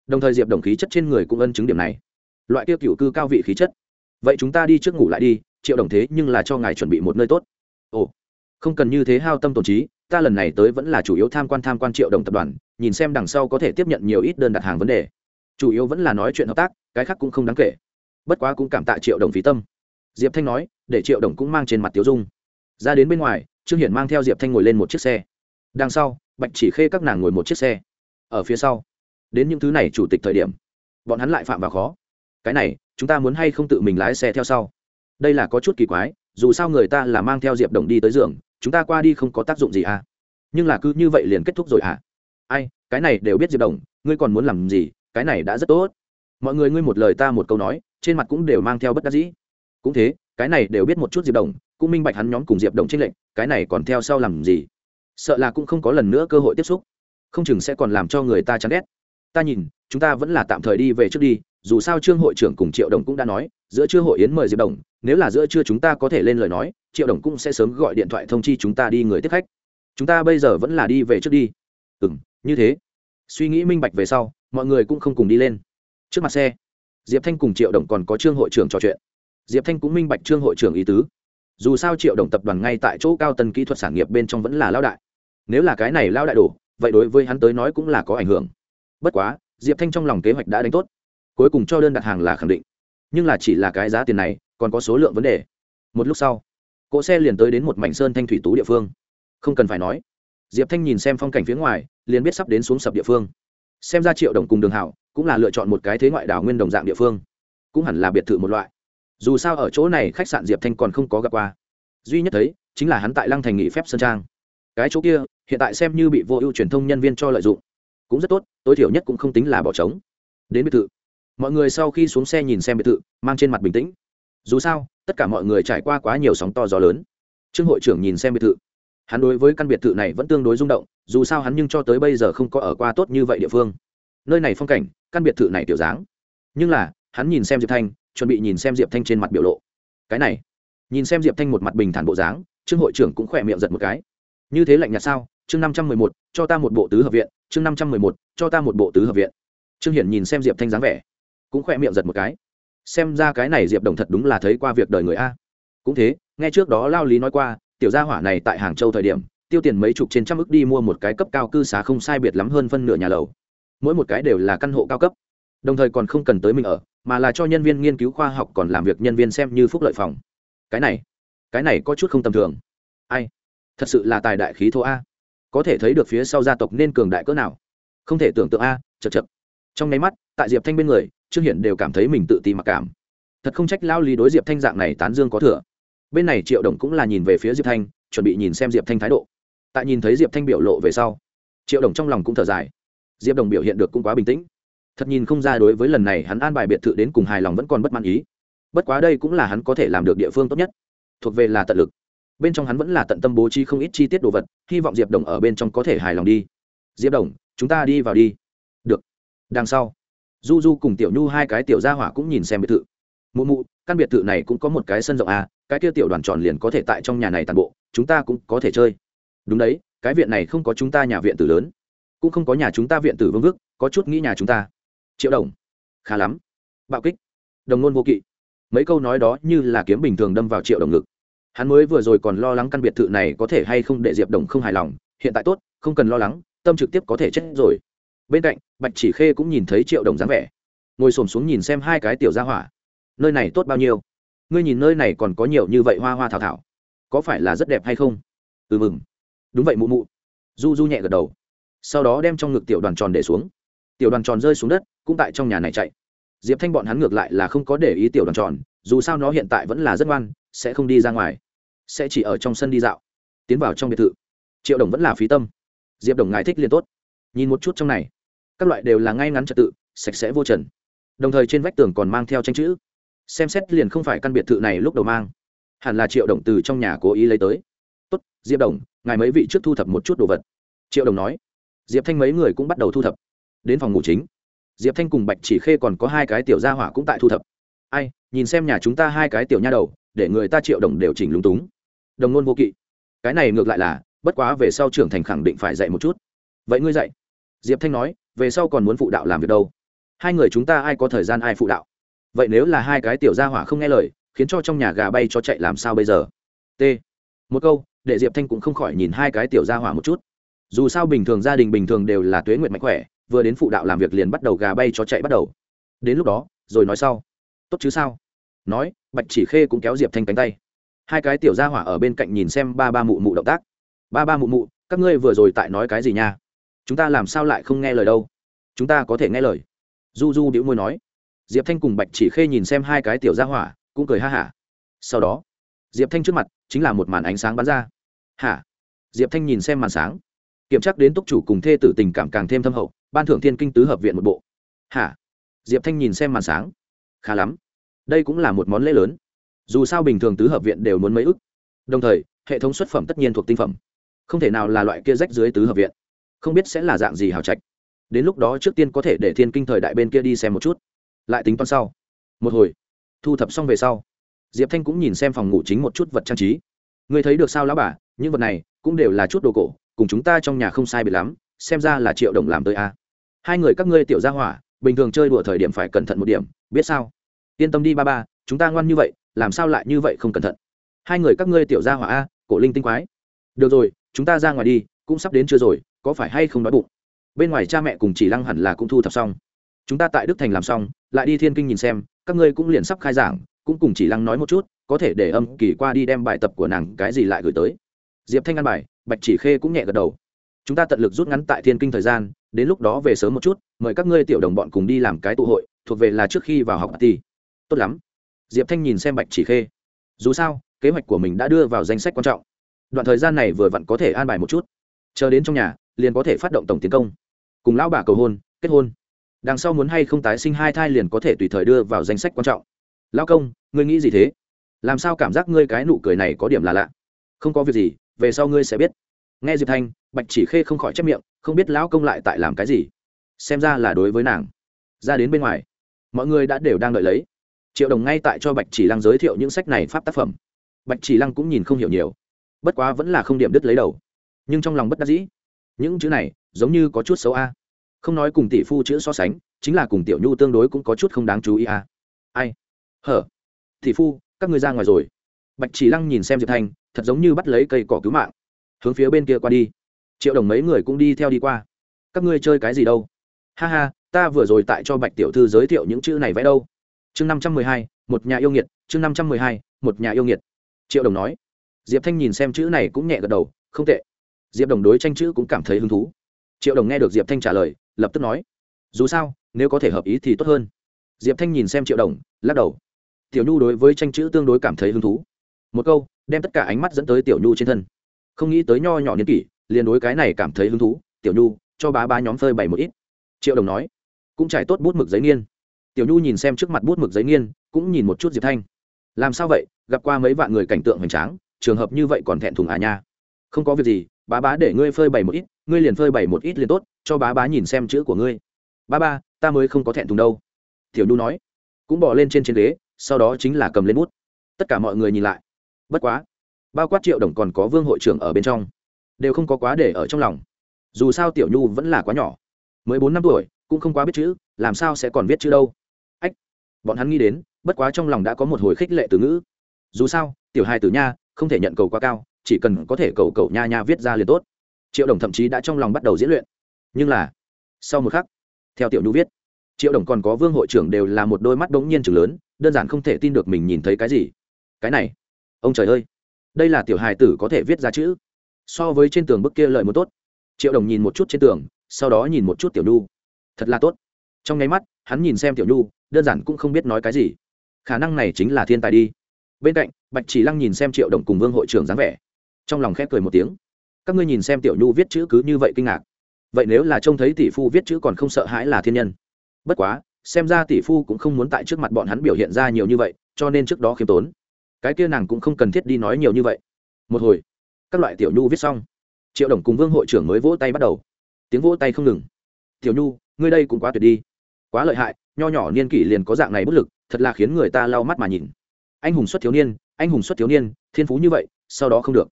đồng thời diệp đồng khí chất trên người cũng ân chứng điểm này loại kia cựu cư cao vị khí chất vậy chúng ta đi trước ngủ lại đi, triệu đồng thế nhưng là cho ngài chuẩn bị một nơi tốt. Ồ, không cần như thế hao tâm tổn trí, ta lần này tới vẫn là chủ yếu tham quan tham quan triệu đồng tập đoàn, nhìn xem đằng sau có thể tiếp nhận nhiều ít đơn đặt hàng vấn đề. Chủ yếu vẫn là nói chuyện hợp tác, cái khác cũng không đáng kể. Bất quá cũng cảm tạ triệu đồng phí tâm. Diệp thanh nói, để triệu đồng cũng mang trên mặt tiếu dung. Ra đến bên ngoài, trương hiển mang theo diệp thanh ngồi lên một chiếc xe. Đằng sau, bạch chỉ khê các nàng ngồi một chiếc xe. Ở phía sau, đến những thứ này chủ tịch thời điểm, bọn hắn lại phạm vào khó cái này, chúng ta muốn hay không tự mình lái xe theo sau? Đây là có chút kỳ quái, dù sao người ta là mang theo diệp đồng đi tới giường, chúng ta qua đi không có tác dụng gì à? Nhưng là cứ như vậy liền kết thúc rồi à? Ai, cái này đều biết diệp đồng, ngươi còn muốn làm gì? Cái này đã rất tốt. Mọi người ngươi một lời ta một câu nói, trên mặt cũng đều mang theo bất đắc dĩ. Cũng thế, cái này đều biết một chút diệp đồng, cũng minh bạch hắn nhóm cùng diệp đồng trên lệnh cái này còn theo sau làm gì? Sợ là cũng không có lần nữa cơ hội tiếp xúc. Không chừng sẽ còn làm cho người ta chán ghét. Ta nhìn, chúng ta vẫn là tạm thời đi về trước đi dù sao trương hội trưởng cùng triệu đồng cũng đã nói, giữa trưa hội yến mời diệp đồng, nếu là giữa trưa chúng ta có thể lên lời nói, triệu đồng cũng sẽ sớm gọi điện thoại thông chi chúng ta đi người tiếp khách. Chúng ta bây giờ vẫn là đi về trước đi. Ừ m như thế. Suy nghĩ minh bạch về sau, mọi người cũng không cùng đi lên. Trước mặt xe, diệp thanh cùng triệu đồng còn có trương hội trưởng trò chuyện. Diệp thanh cũng minh bạch trương hội trưởng ý tứ. Dù sao triệu đồng tập đoàn ngay tại chỗ cao tân kỹ thuật sản nghiệp bên trong vẫn là lao đại. Nếu là cái này lao đại đổ, vậy đối với hắn tới nói cũng là có ảnh hưởng. Bất quá, diệp thanh trong lòng kế hoạch đã đánh tốt cuối cùng cho đơn đặt hàng là khẳng định. Nhưng là chỉ là cái giá tiền này, còn có số lượng vấn đề. Một lúc sau, cỗ xe liền tới đến một mảnh sơn thanh thủy tú địa phương. Không cần phải nói. Diệp thanh nhìn xem phong cảnh phía ngoài, liền biết sắp đến xuống sập địa phương. Xem ra triệu đồng cùng đường hảo cũng là lựa chọn một cái thế ngoại đảo nguyên đồng dạng địa phương. Cũng hẳn là biệt thự một loại. Dù sao ở chỗ này khách sạn diệp thanh còn không có gặp qua. Duy nhất thấy, chính là hắn tại lăng thành nghỉ phép sơn trang. Cái chỗ kia, hiện tại xem như bị vô ưu truyền thông nhân viên cho lợi dụng. Cũng rất tốt, tối thiểu nhất cũng không tính là bỏ trống. Đến biệt thự mọi người sau khi xuống xe nhìn xem biệt thự, mang trên mặt bình tĩnh. Dù sao, tất cả mọi người trải qua quá nhiều sóng to gió lớn. Trương hội trưởng nhìn xem biệt thự. Hắn đối với căn biệt thự này vẫn tương đối rung động, dù sao hắn nhưng cho tới bây giờ không có ở qua tốt như vậy địa phương. Nơi này phong cảnh, căn biệt thự này tiểu dáng. Nhưng là, hắn nhìn xem diệp thanh, chuẩn bị nhìn xem diệp thanh trên mặt biểu lộ. Cái này, nhìn xem diệp thanh một mặt bình thản bộ dáng, trương hội trưởng cũng khỏe miệng giật một cái. Như thế lạnh nhạt sao? Chương năm trăm mười một, cho ta một bộ tứ hợp viện, chương năm trăm mười một, cho ta một bộ tứ hợp viện. Trương hiển nhìn xem diệp thanh dáng vẻ cũng khỏe miệng giật một cái. Xem ra cái này diệp đồng thật đúng là thấy qua việc đời người a. Cũng thế, nghe trước đó lao lý nói qua, tiểu gia hỏa này tại hàng châu thời điểm, tiêu tiền mấy chục trên trăm ức đi mua một cái cấp cao cư xá không sai biệt lắm hơn phân nửa nhà lầu. Mỗi một cái đều là căn hộ cao cấp. Đồng thời còn không cần tới mình ở, mà là cho nhân viên nghiên cứu khoa học còn làm việc nhân viên xem như phúc lợi phòng. Cái này cái này có chút không tầm thường. Ai? Thật sự là tài đại khí thô a. Có thể thấy được phía sau gia tộc nên cường đại cỡ nào. Không thể tưởng tượng a chật chật trong nháy mắt, tại diệp thanh bên người trương hiển đều cảm thấy mình tự ti mặc cảm. Thật không trách lao lý đối diệp thanh dạng này tán dương có thừa. Bên này triệu đồng cũng là nhìn về phía diệp thanh, chuẩn bị nhìn xem diệp thanh thái độ. Tại nhìn thấy diệp thanh biểu lộ về sau, triệu đồng trong lòng cũng thở dài. Diệp đồng biểu hiện được cũng quá bình tĩnh. Thật nhìn không ra đối với lần này hắn an bài biệt thự đến cùng hài lòng vẫn còn bất mãn ý. Bất quá đây cũng là hắn có thể làm được địa phương tốt nhất. Thuộc về là tận lực. Bên trong hắn vẫn là tận tâm bố trí không ít chi tiết đồ vật, hy vọng diệp đồng ở bên trong có thể hài lòng đi. Diệp đồng, chúng ta đi vào đi. Được. Đằng sau du du cùng tiểu nhu hai cái tiểu gia hỏa cũng nhìn xem biệt thự. Mụ mụ, căn biệt thự này cũng có một cái sân rộng à cái kia tiểu đoàn tròn liền có thể tại trong nhà này toàn bộ, chúng ta cũng có thể chơi. Đúng đấy, cái viện này không có chúng ta nhà viện tử lớn, cũng không có nhà chúng ta viện tử vương vức, có chút nghĩ nhà chúng ta. Triệu đồng. Khá lắm. Bạo kích. Đồng nôn vô kỵ. Mấy câu nói đó như là kiếm bình thường đâm vào triệu đồng ngực. Hắn mới vừa rồi còn lo lắng căn biệt thự này có thể hay không để diệp đồng không hài lòng, hiện tại tốt, không cần lo lắng, tâm trực tiếp có thể chết rồi bên cạnh, bạch chỉ khê cũng nhìn thấy triệu đồng dáng vẻ. Ngồi s ổ m xuống nhìn xem hai cái tiểu ra hỏa. Nơi này tốt bao nhiêu? Ngươi nhìn nơi này còn có nhiều như vậy hoa hoa thảo thảo. Có phải là rất đẹp hay không? Ừ mừng. Đúng vậy mụ mụ. Du du nhẹ gật đầu. Sau đó đem trong ngực tiểu đoàn tròn để xuống. Tiểu đoàn tròn rơi xuống đất, cũng tại trong nhà này chạy. Diệp thanh bọn hắn ngược lại là không có để ý tiểu đoàn tròn, dù sao nó hiện tại vẫn là rất ngoan, sẽ không đi ra ngoài. Sẽ chỉ ở trong sân đi dạo. Tiến vào trong biệt thự. Triệu đồng vẫn là phí tâm. Diệp đồng ngài thích liền tốt. Nhìn một chút trong này các loại đều là ngay ngắn trật tự, sạch sẽ vô trần. Đồng thời trên vách tường còn mang theo tranh chữ. Xem xét liền không phải căn biệt thự này lúc đầu mang. Hẳn là triệu đồng từ trong nhà cố ý lấy tới. Tốt, diệp đồng, ngài mấy vị trước thu thập một chút đồ vật. Triệu đồng nói. Diệp thanh mấy người cũng bắt đầu thu thập. Đến phòng ngủ chính, diệp thanh cùng bạch chỉ khê còn có hai cái tiểu gia hỏa cũng tại thu thập. Ai, nhìn xem nhà chúng ta hai cái tiểu nha đầu, để người ta triệu đồng đều chỉnh lúng túng. Đồng nôn vô kỵ. Cái này ngược lại là, bất quá về sau trưởng thành khẳng định phải dạy một chút. Vậy ngươi dạy? Diệp thanh nói về sau còn muốn phụ đạo làm việc đâu. Hai người chúng ta ai có thời gian ai phụ đạo? Vậy nếu là hai cái tiểu gia hỏa không nghe lời, khiến cho trong nhà gà bay cho chạy làm sao bây giờ? T. Một câu để diệp thanh cũng không khỏi nhìn hai cái tiểu gia hỏa một chút. Dù sao bình thường gia đình bình thường đều là tuế nguyện mạnh khỏe, vừa đến phụ đạo làm việc liền bắt đầu gà bay cho chạy bắt đầu. Đến lúc đó, rồi nói sau. Tốt chứ sao? Nói, bạch chỉ khê cũng kéo diệp thanh cánh tay. Hai cái tiểu gia hỏa ở bên cạnh nhìn xem ba ba mụ mụ động tác. Ba ba mụ mụ, các ngươi vừa rồi tại nói cái gì nha? Chúng ta làm sao lại không nghe lời đâu? Chúng ta có thể nghe lời. Du du đĩu môi nói. Diệp thanh cùng bạch chỉ khê nhìn xem hai cái tiểu gia hỏa, cũng cười ha hả. Sau đó, diệp thanh trước mặt chính là một màn ánh sáng bắn ra. Hả? Diệp thanh nhìn xem màn sáng. Kiểm tra đến túc chủ cùng thê tử tình cảm càng thêm thâm hậu, ban thưởng thiên kinh tứ hợp viện một bộ. Hả? Diệp thanh nhìn xem màn sáng. Khá lắm. Đây cũng là một món lễ lớn. Dù sao bình thường tứ hợp viện đều muốn mấy ức. Đồng thời, hệ thống xuất phẩm tất nhiên thuộc tinh phẩm. Không thể nào là loại kia rách dưới tứ hợp viện không biết sẽ là dạng gì hào trạch. Đến lúc đó trước tiên có thể để thiên kinh thời đại bên kia đi xem một chút. Lại tính toán sau. Một hồi. Thu thập xong về sau, diệp thanh cũng nhìn xem phòng ngủ chính một chút vật trang trí. Người thấy được sao lão bà? Những vật này cũng đều là chút đồ cổ, cùng chúng ta trong nhà không sai bị lắm, xem ra là triệu đồng làm tới a. Hai người các ngươi tiểu gia hỏa, bình thường chơi đùa thời điểm phải cẩn thận một điểm, biết sao? Yên tâm đi ba ba, chúng ta ngoan như vậy, làm sao lại như vậy không cẩn thận? Hai người các ngươi tiểu gia hỏa a, cổ linh tinh quái. Được rồi, chúng ta ra ngoài đi, cũng sắp đến chưa rồi có phải hay không đói bụng? Bên ngoài cha mẹ cùng chỉ lăng hẳn là cũng thu thập xong. Chúng ta tại đức thành làm xong, lại đi thiên kinh nhìn xem, các ngươi cũng liền sắp khai giảng, cũng cùng chỉ lăng nói một chút, có thể để âm kỳ qua đi đem bài tập của nàng cái gì lại gửi tới. Diệp thanh ăn bài, bạch chỉ khê cũng nhẹ gật đầu. Chúng ta tận lực rút ngắn tại thiên kinh thời gian, đến lúc đó về sớm một chút, mời các ngươi tiểu đồng bọn cùng đi làm cái tụ hội, thuộc về là trước khi vào học ti tốt lắm. Diệp thanh nhìn xem bạch chỉ khê. Dù sao, kế hoạch của mình đã đưa vào danh sách quan trọng. Đoạn thời gian này vừa vặn có thể an bài một chút. Chờ đến trong nhà liền có thể phát động tổng tiến công. Cùng lão bà cầu hôn, kết hôn. Đằng sau muốn hay không tái sinh hai thai liền có thể tùy thời đưa vào danh sách quan trọng. Lão công, ngươi nghĩ gì thế? Làm sao cảm giác ngươi cái nụ cười này có điểm là lạ? Không có việc gì, về sau ngươi sẽ biết. Nghe diệp thanh, bạch chỉ khê không khỏi chép miệng, không biết lão công lại tại làm cái gì. Xem ra là đối với nàng. Ra đến bên ngoài, mọi người đã đều đang đợi lấy. Triệu đồng ngay tại cho bạch chỉ lăng giới thiệu những sách này pháp tác phẩm. Bạch chỉ lăng cũng nhìn không hiểu nhiều. Bất quá vẫn là không điểm đứt lấy đầu. Nhưng trong lòng bất đắc dĩ những chữ này giống như có chút xấu a. Không nói cùng tỷ phu chữ so sánh, chính là cùng tiểu nhu tương đối cũng có chút không đáng chú ý a. Ai? Hở? Tỷ phu, các ngươi ra ngoài rồi. Bạch chỉ lăng nhìn xem diệp thanh, thật giống như bắt lấy cây cỏ cứu mạng. Hướng phía bên kia qua đi. Triệu đồng mấy người cũng đi theo đi qua. Các ngươi chơi cái gì đâu? Ha ha, ta vừa rồi tại cho bạch tiểu thư giới thiệu những chữ này vẽ đâu? Chương năm trăm mười hai, một nhà yêu nghiệt, chương năm trăm mười hai, một nhà yêu nghiệt. Triệu đồng nói. Diệp thanh nhìn xem chữ này cũng nhẹ gật đầu, không tệ diệp đồng đối tranh chữ cũng cảm thấy hứng thú triệu đồng nghe được diệp thanh trả lời lập tức nói dù sao nếu có thể hợp ý thì tốt hơn diệp thanh nhìn xem triệu đồng lắc đầu tiểu nhu đối với tranh chữ tương đối cảm thấy hứng thú một câu đem tất cả ánh mắt dẫn tới tiểu nhu trên thân không nghĩ tới nho nhỏ niên kỷ liền đối cái này cảm thấy hứng thú tiểu nhu cho bá ba nhóm phơi bày một ít triệu đồng nói cũng trải tốt bút mực giấy nghiên tiểu nhu nhìn xem trước mặt bút mực giấy nghiên cũng nhìn một chút diệp thanh làm sao vậy gặp qua mấy vạn người cảnh tượng hoành tráng trường hợp như vậy còn thẹn thùng à nha không có việc gì bá bá để ngươi phơi bày một ít, ngươi liền phơi bày một ít liền tốt, cho bá bá nhìn xem chữ của ngươi. Ba ba ta mới không có thẹn thùng đâu. Tiểu nhu nói, cũng bỏ lên trên trên ghế, sau đó chính là cầm lên bút. Tất cả mọi người nhìn lại. Bất quá, bao quát triệu đồng còn có vương hội trưởng ở bên trong, đều không có quá để ở trong lòng. Dù sao tiểu nhu vẫn là quá nhỏ. Mới bốn năm tuổi, cũng không quá biết chữ, làm sao sẽ còn viết chữ đâu. Ách, bọn hắn nghĩ đến, bất quá trong lòng đã có một hồi khích lệ từ ngữ. Dù sao, tiểu hai tử nha, không thể nhận cầu quá cao chỉ cần có thể cầu cầu nha nha viết ra liền tốt. Triệu đồng thậm chí đã trong lòng bắt đầu diễn luyện. Nhưng là, sau một khắc, theo tiểu nhu viết, triệu đồng còn có vương hội trưởng đều là một đôi mắt đ ố n g nhiên chừng lớn, đơn giản không thể tin được mình nhìn thấy cái gì. Cái này, ông trời ơi, đây là tiểu hài tử có thể viết ra chữ. So với trên tường bức kia lợi một tốt. Triệu đồng nhìn một chút trên tường, sau đó nhìn một chút tiểu nhu. Thật là tốt. Trong nháy mắt, hắn nhìn xem tiểu nhu, đơn giản cũng không biết nói cái gì. Khả năng này chính là thiên tài đi. Bên cạnh, bạch chỉ lăng nhìn xem triệu đồng cùng vương hội trưởng dáng vẻ trong lòng khép cười một tiếng. Các ngươi nhìn xem tiểu nhu viết chữ cứ như vậy kinh ngạc. Vậy nếu là trông thấy tỷ phu viết chữ còn không sợ hãi là thiên nhân? Bất quá, xem ra tỷ phu cũng không muốn tại trước mặt bọn hắn biểu hiện ra nhiều như vậy, cho nên trước đó khiêm tốn. Cái kia nàng cũng không cần thiết đi nói nhiều như vậy. Một hồi, các loại tiểu nhu viết xong, triệu đồng cùng vương hội trưởng mới vỗ tay bắt đầu. Tiếng vỗ tay không ngừng. Tiểu nhu, ngươi đây cũng quá tuyệt đi. Quá lợi hại, nho nhỏ niên kỷ liền có dạng này bất lực, thật là khiến người ta lau mắt mà nhìn. Anh hùng xuất thiếu niên, anh hùng xuất thiếu niên, thiên phú như vậy, sau đó không được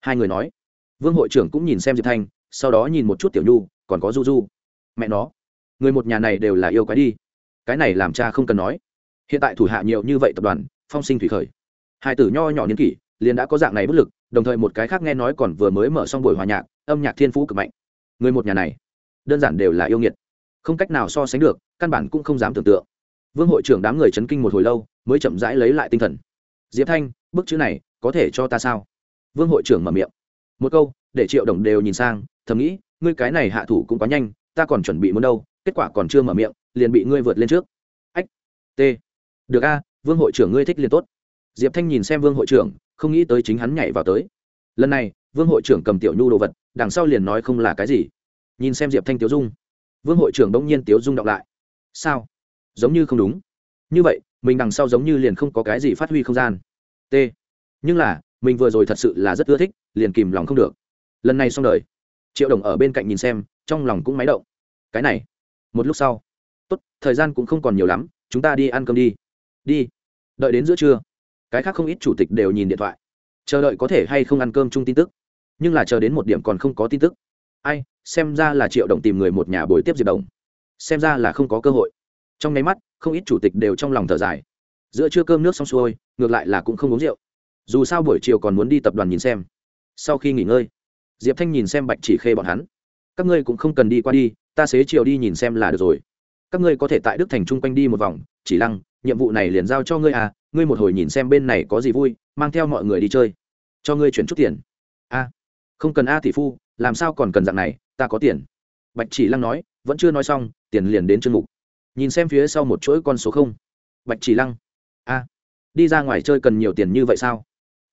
hai người nói. Vương hội trưởng cũng nhìn xem diệp thanh, sau đó nhìn một chút tiểu nhu, còn có du du. Mẹ nó, người một nhà này đều là yêu quái đi. Cái này làm cha không cần nói. Hiện tại thủ hạ nhiều như vậy tập đoàn, phong sinh thủy khởi. Hai tử nho nhỏ niên kỷ, liền đã có dạng này bất lực, đồng thời một cái khác nghe nói còn vừa mới mở xong buổi hòa nhạc, âm nhạc thiên phú cực mạnh. Người một nhà này, đơn giản đều là yêu nghiệt. Không cách nào so sánh được, căn bản cũng không dám tưởng tượng. Vương hội trưởng đám người chấn kinh một hồi lâu, mới chậm rãi lấy lại tinh thần. Diệp thanh, bức chữ này có thể cho ta sao? Vương hội trưởng mở miệng. Một câu, để triệu đồng đều nhìn sang, thầm nghĩ, ngươi cái này hạ thủ cũng quá nhanh, ta còn chuẩn bị muốn đâu, kết quả còn chưa mở miệng, liền bị ngươi vượt lên trước. Ách, t. Được a, vương hội trưởng ngươi thích liền tốt. Diệp thanh nhìn xem vương hội trưởng, không nghĩ tới chính hắn nhảy vào tới. Lần này, vương hội trưởng cầm tiểu nhu đồ vật, đằng sau liền nói không là cái gì. Nhìn xem diệp thanh tiếu dung, vương hội trưởng đông nhiên tiếu dung đọc lại. Sao? Giống như không đúng. Như vậy, mình đằng sau giống như liền không có cái gì phát huy không gian. T. Nhưng là mình vừa rồi thật sự là rất ưa thích, liền kìm lòng không được. Lần này xong đời. Triệu đồng ở bên cạnh nhìn xem, trong lòng cũng máy động. Cái này, một lúc sau. Tốt, thời gian cũng không còn nhiều lắm, chúng ta đi ăn cơm đi. Đi. Đợi đến giữa trưa, cái khác không ít chủ tịch đều nhìn điện thoại. Chờ đợi có thể hay không ăn cơm chung tin tức. Nhưng là chờ đến một điểm còn không có tin tức. Ai, xem ra là triệu đồng tìm người một nhà buổi tiếp diệp đồng. Xem ra là không có cơ hội. Trong nháy mắt, không ít chủ tịch đều trong lòng thở dài. Giữa trưa cơm nước xong xuôi, ngược lại là cũng không uống rượu dù sao buổi chiều còn muốn đi tập đoàn nhìn xem. Sau khi nghỉ ngơi, diệp thanh nhìn xem bạch chỉ khê bọn hắn. Các ngươi cũng không cần đi qua đi, ta xế chiều đi nhìn xem là được rồi. Các ngươi có thể tại đức thành chung quanh đi một vòng, chỉ lăng, nhiệm vụ này liền giao cho ngươi à ngươi một hồi nhìn xem bên này có gì vui, mang theo mọi người đi chơi. Cho ngươi chuyển chút tiền. A không cần a tỷ phu, làm sao còn cần dạng này, ta có tiền. Bạch chỉ lăng nói, vẫn chưa nói xong, tiền liền đến chương mục. Nhìn xem phía sau một chuỗi con số không. Bạch chỉ lăng a đi ra ngoài chơi cần nhiều tiền như vậy sao?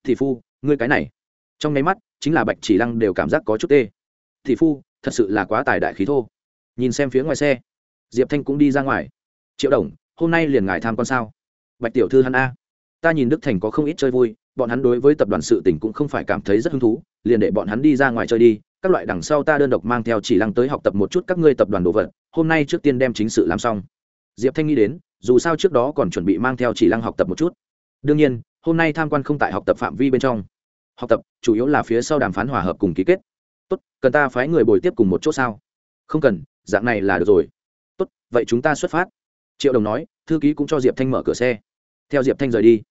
Thì phu, ngươi cái này. Trong nháy mắt, chính là bạch chỉ lăng đều cảm giác có chút tê. Thì phu, thật sự là quá tài đại khí thô. Nhìn xem phía ngoài xe, diệp thanh cũng đi ra ngoài. Triệu đồng, hôm nay liền ngài tham con sao? Bạch tiểu thư hắn a. Ta nhìn đức thành có không ít chơi vui, bọn hắn đối với tập đoàn sự tỉnh cũng không phải cảm thấy rất hứng thú, liền để bọn hắn đi ra ngoài chơi đi. Các loại đằng sau ta đơn độc mang theo chỉ lăng tới học tập một chút các ngươi tập đoàn đồ vật, hôm nay trước tiên đem chính sự làm xong. Diệp thanh nghĩ đến, dù sao trước đó còn chuẩn bị mang theo chỉ lăng học tập một chút. Đương nhiên hôm nay tham quan không tại học tập phạm vi bên trong. Học tập, chủ yếu là phía sau đàm phán hòa hợp cùng ký kết. Tốt, cần ta phái người bồi tiếp cùng một chỗ sao? Không cần, dạng này là được rồi. Tốt, vậy chúng ta xuất phát. Triệu đồng nói, thư ký cũng cho diệp thanh mở cửa xe. Theo diệp thanh rời đi.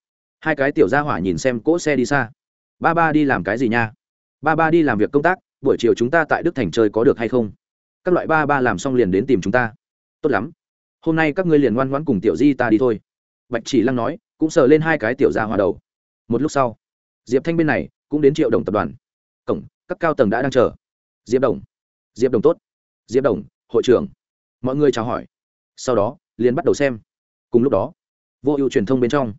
Hai cái tiểu gia hỏa nhìn xem cỗ xe đi xa. Ba ba đi làm cái gì nha? Ba ba đi làm việc công tác, buổi chiều chúng ta tại đức thành chơi có được hay không? Các loại ba ba làm xong liền đến tìm chúng ta. Tốt lắm. Hôm nay các ngươi liền ngoan ngoãn cùng tiểu di ta đi thôi. Bạch chỉ lăng nói cũng sờ lên hai cái tiểu gia hòa đầu. Một lúc sau, diệp thanh bên này cũng đến triệu đồng tập đoàn. Cổng, các cao tầng đã đang chờ. Diệp đồng diệp đồng tốt. Diệp đồng, hội trưởng. Mọi người chào hỏi. Sau đó, liền bắt đầu xem. Cùng lúc đó, vô ưu truyền thông bên trong.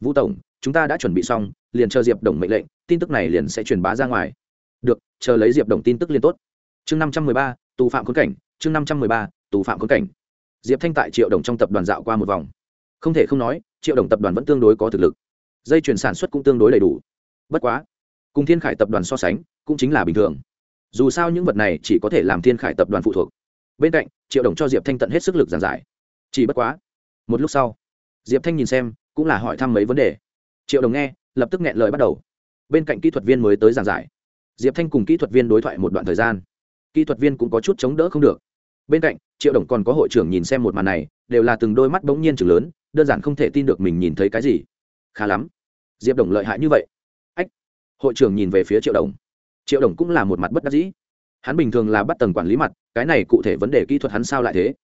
Vũ tổng, chúng ta đã chuẩn bị xong, liền chờ diệp đồng mệnh lệnh, tin tức này liền sẽ truyền bá ra ngoài. Được, chờ lấy diệp đồng tin tức liên tốt. Chương năm trăm mười ba, tù phạm khốn cảnh. Chương năm trăm mười ba, tù phạm khốn cảnh. Diệp thanh tại triệu đồng trong tập đoàn dạo qua một vòng không thể không nói, triệu đồng tập đoàn vẫn tương đối có thực lực. Dây chuyển sản xuất cũng tương đối đầy đủ. Bất quá, cùng thiên khải tập đoàn so sánh, cũng chính là bình thường. Dù sao những vật này chỉ có thể làm thiên khải tập đoàn phụ thuộc. Bên cạnh, triệu đồng cho diệp thanh tận hết sức lực giảng giải. Chỉ bất quá, một lúc sau, diệp thanh nhìn xem, cũng là hỏi thăm mấy vấn đề. Triệu đồng nghe, lập tức nghẹn lời bắt đầu. Bên cạnh kỹ thuật viên mới tới giảng giải. Diệp thanh cùng kỹ thuật viên đối thoại một đoạn thời gian. Kỹ thuật viên cũng có chút chống đỡ không được. Bên cạnh, triệu đồng còn có hội trưởng nhìn xem một màn này, đều là từng đôi mắt bỗng nhiên chừng lớn đơn giản không thể tin được mình nhìn thấy cái gì. Khá lắm. Diệp đồng lợi hại như vậy. Ách. Hội trưởng nhìn về phía triệu đồng. Triệu đồng cũng là một mặt bất đắc dĩ. Hắn bình thường là bắt tầng quản lý mặt, cái này cụ thể vấn đề kỹ thuật hắn sao lại thế?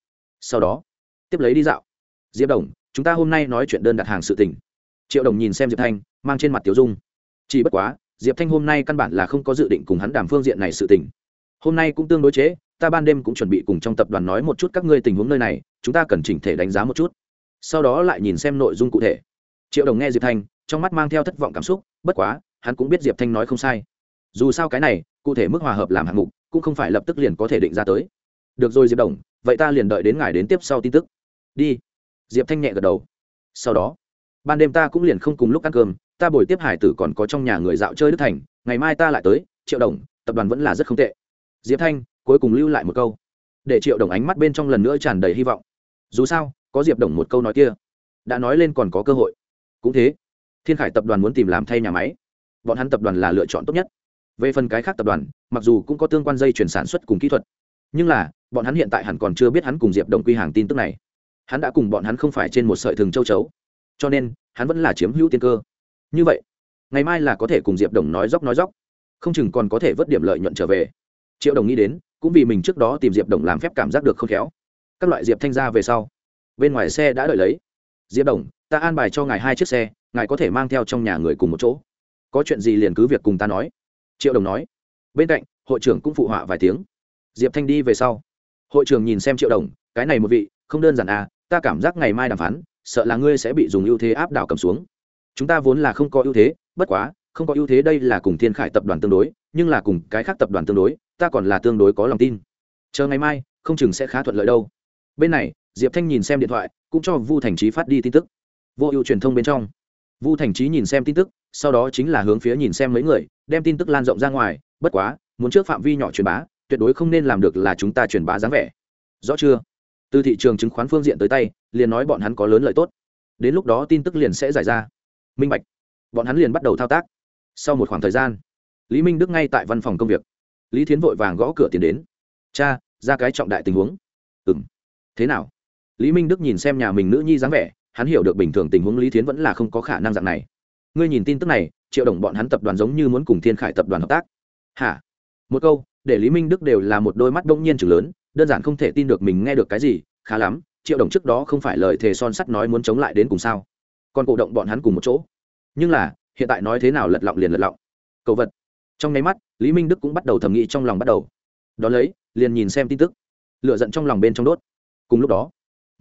Sau đó, tiếp lấy đi dạo. Diệp đồng, chúng ta hôm nay nói chuyện đơn đặt hàng sự tình. Triệu đồng nhìn xem diệp thanh, mang trên mặt tiểu dung. Chỉ bất quá, diệp thanh hôm nay căn bản là không có dự định cùng hắn đàm phương diện này sự tình. Hôm nay cũng tương đối chế ta ban đêm cũng chuẩn bị cùng trong tập đoàn nói một chút các ngươi tình huống nơi này, chúng ta cần chỉnh thể đánh giá một chút sau đó lại nhìn xem nội dung cụ thể. Triệu đồng nghe diệp thanh, trong mắt mang theo thất vọng cảm xúc, bất quá, hắn cũng biết diệp thanh nói không sai. Dù sao cái này, cụ thể mức hòa hợp làm hạng mục, cũng không phải lập tức liền có thể định ra tới. Được rồi diệp đồng, vậy ta liền đợi đến ngài đến tiếp sau tin tức. Đi. Diệp thanh nhẹ gật đầu. Sau đó, ban đêm ta cũng liền không cùng lúc ăn cơm, ta bồi tiếp hải tử còn có trong nhà người dạo chơi đức thành, ngày mai ta lại tới, triệu đồng, tập đoàn vẫn là rất không tệ. Diệp thanh, cuối cùng lưu lại một câu. Để triệu đồng ánh mắt bên trong lần nữa tràn đầy hy vọng. Dù sao có diệp đồng một câu nói kia. Đã nói lên còn có cơ hội. Cũng thế, thiên khải tập đoàn muốn tìm làm thay nhà máy. Bọn hắn tập đoàn là lựa chọn tốt nhất. Về phần cái khác tập đoàn, mặc dù cũng có tương quan dây chuyển sản xuất cùng kỹ thuật, nhưng là, bọn hắn hiện tại hẳn còn chưa biết hắn cùng diệp đồng quy hàng tin tức này. Hắn đã cùng bọn hắn không phải trên một sợi thừng châu chấu. Cho nên, hắn vẫn là chiếm hữu tiên cơ. Như vậy, ngày mai là có thể cùng diệp đồng nói dóc nói dóc không chừng còn có thể vớt điểm lợi nhuận trở về. Triệu đồng nghĩ đến, cũng vì mình trước đó tìm diệp đồng làm phép cảm giác được không khéo. Các loại diệp thanh ra về sau bên ngoài xe đã đợi lấy. Diệp đồng, ta an bài cho ngài hai chiếc xe, ngài có thể mang theo trong nhà người cùng một chỗ. Có chuyện gì liền cứ việc cùng ta nói. Triệu đồng nói. Bên cạnh, hội trưởng cũng phụ họa vài tiếng. Diệp thanh đi về sau. Hội trưởng nhìn xem triệu đồng, cái này một vị, không đơn giản à ta cảm giác ngày mai đàm phán, sợ là ngươi sẽ bị dùng ưu thế áp đảo cầm xuống. Chúng ta vốn là không có ưu thế, bất quá, không có ưu thế đây là cùng thiên khải tập đoàn tương đối, nhưng là cùng cái khác tập đoàn tương đối, ta còn là tương đối có lòng tin. Chờ ngày mai, không chừng sẽ khá thuận lợi đâu. Bên này diệp thanh nhìn xem điện thoại, cũng cho vu thành trí phát đi tin tức. Vô ưu truyền thông bên trong. Vu thành trí nhìn xem tin tức, sau đó chính là hướng phía nhìn xem mấy người, đem tin tức lan rộng ra ngoài, bất quá, muốn trước phạm vi nhỏ truyền bá, tuyệt đối không nên làm được là chúng ta truyền bá dáng vẻ. Rõ chưa? Từ thị trường chứng khoán phương diện tới tay, liền nói bọn hắn có lớn lợi tốt. Đến lúc đó tin tức liền sẽ giải ra. Minh bạch. Bọn hắn liền bắt đầu thao tác. Sau một khoảng thời gian, lý minh đức ngay tại văn phòng công việc. Lý thiến vội vàng gõ cửa tiến đến. Cha, ra cái trọng đại tình huống. Ừ m thế nào? Lý minh đức nhìn xem nhà mình nữ nhi dáng vẻ, hắn hiểu được bình thường tình huống lý thiến vẫn là không có khả năng dạng này. Ngươi nhìn tin tức này, triệu đồng bọn hắn tập đoàn giống như muốn cùng thiên khải tập đoàn hợp tác. Hả? Một câu, để lý minh đức đều là một đôi mắt bỗng nhiên chừng lớn, đơn giản không thể tin được mình nghe được cái gì, khá lắm, triệu đồng trước đó không phải lời thề son sắt nói muốn chống lại đến cùng sao. Còn cổ động bọn hắn cùng một chỗ. Nhưng là, hiện tại nói thế nào lật lọng liền lật lọng. Cầu vật. Trong nháy mắt, lý minh đức cũng bắt đầu thầm nghĩ trong lòng bắt đầu. Đón lấy, liền nhìn xem tin tức. Lựa giận trong lòng bên trong đốt. Cùng lúc đó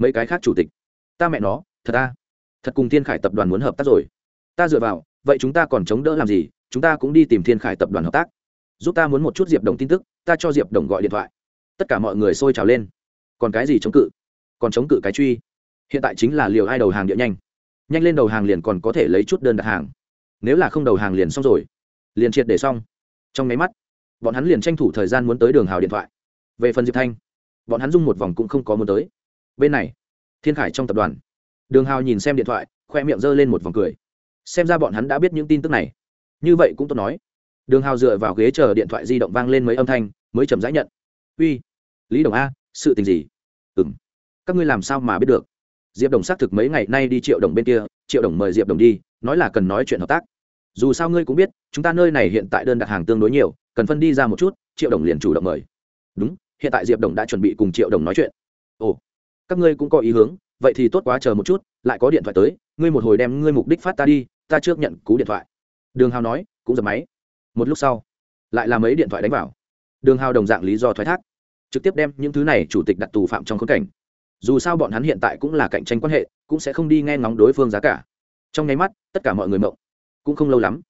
mấy cái khác chủ tịch. Ta mẹ nó, thật ta. Thật cùng thiên khải tập đoàn muốn hợp tác rồi. Ta dựa vào, vậy chúng ta còn chống đỡ làm gì? Chúng ta cũng đi tìm thiên khải tập đoàn hợp tác. Giúp ta muốn một chút diệp đồng tin tức, ta cho diệp đồng gọi điện thoại. Tất cả mọi người sôi trào lên. Còn cái gì chống cự? Còn chống cự cái truy? Hiện tại chính là liều ai đầu hàng địa nhanh. Nhanh lên đầu hàng liền còn có thể lấy chút đơn đặt hàng. Nếu là không đầu hàng liền xong rồi. Liền triệt để xong. Trong máy mắt, bọn hắn liền tranh thủ thời gian muốn tới đường hào điện thoại. Về phần diệp thanh, bọn hắn dung một vòng cũng không có muốn tới bên này, thiên khải trong tập đoàn. Đường hào nhìn xem điện thoại, khoe miệng g ơ lên một vòng cười. Xem ra bọn hắn đã biết những tin tức này. Như vậy cũng tốt nói. Đường hào dựa vào ghế chờ điện thoại di động vang lên mấy âm thanh, mới chậm rãi nhận. Uy, lý đồng a, sự tình gì? Ừ m các ngươi làm sao mà biết được? Diệp đồng xác thực mấy ngày nay đi triệu đồng bên kia, triệu đồng mời diệp đồng đi, nói là cần nói chuyện hợp tác. Dù sao ngươi cũng biết, chúng ta nơi này hiện tại đơn đặt hàng tương đối nhiều, cần phân đi ra một chút, triệu đồng liền chủ động mời. Đúng, hiện tại diệp đồng đã chuẩn bị cùng triệu đồng nói chuyện. Ồ các ngươi cũng có ý hướng, vậy thì tốt quá chờ một chút, lại có điện thoại tới, ngươi một hồi đem ngươi mục đích phát ta đi, ta trước nhận cú điện thoại. Đường hào nói, cũng dập máy. Một lúc sau, lại là mấy điện thoại đánh vào. Đường hào đồng dạng lý do thoái thác, trực tiếp đem những thứ này chủ tịch đặt tù phạm trong khốn cảnh. Dù sao bọn hắn hiện tại cũng là cạnh tranh quan hệ, cũng sẽ không đi nghe ngóng đối phương giá cả. Trong nháy mắt, tất cả mọi người mộng, cũng không lâu lắm,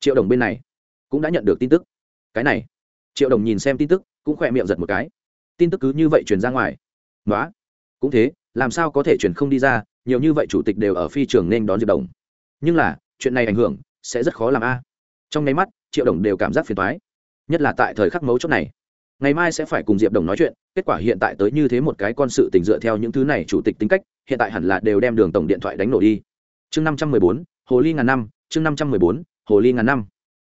triệu đồng bên này cũng đã nhận được tin tức. Cái này, triệu đồng nhìn xem tin tức, cũng khỏe miệng giật một cái. Tin tức cứ như vậy truyền ra ngoài. Nói cũng thế, làm sao có thể chuyển không đi ra, nhiều như vậy chủ tịch đều ở phi trường nên đón diệp đồng. Nhưng là, chuyện này ảnh hưởng, sẽ rất khó làm a. Trong nháy mắt, triệu đồng đều cảm giác phiền toái. Nhất là tại thời khắc mấu chốt này. Ngày mai sẽ phải cùng diệp đồng nói chuyện, kết quả hiện tại tới như thế một cái con sự tình dựa theo những thứ này chủ tịch tính cách, hiện tại hẳn là đều đem đường tổng điện thoại đánh nổ đi. Chương năm trăm mười bốn, hồ ly ngàn năm, chương năm trăm mười bốn, hồ ly ngàn năm.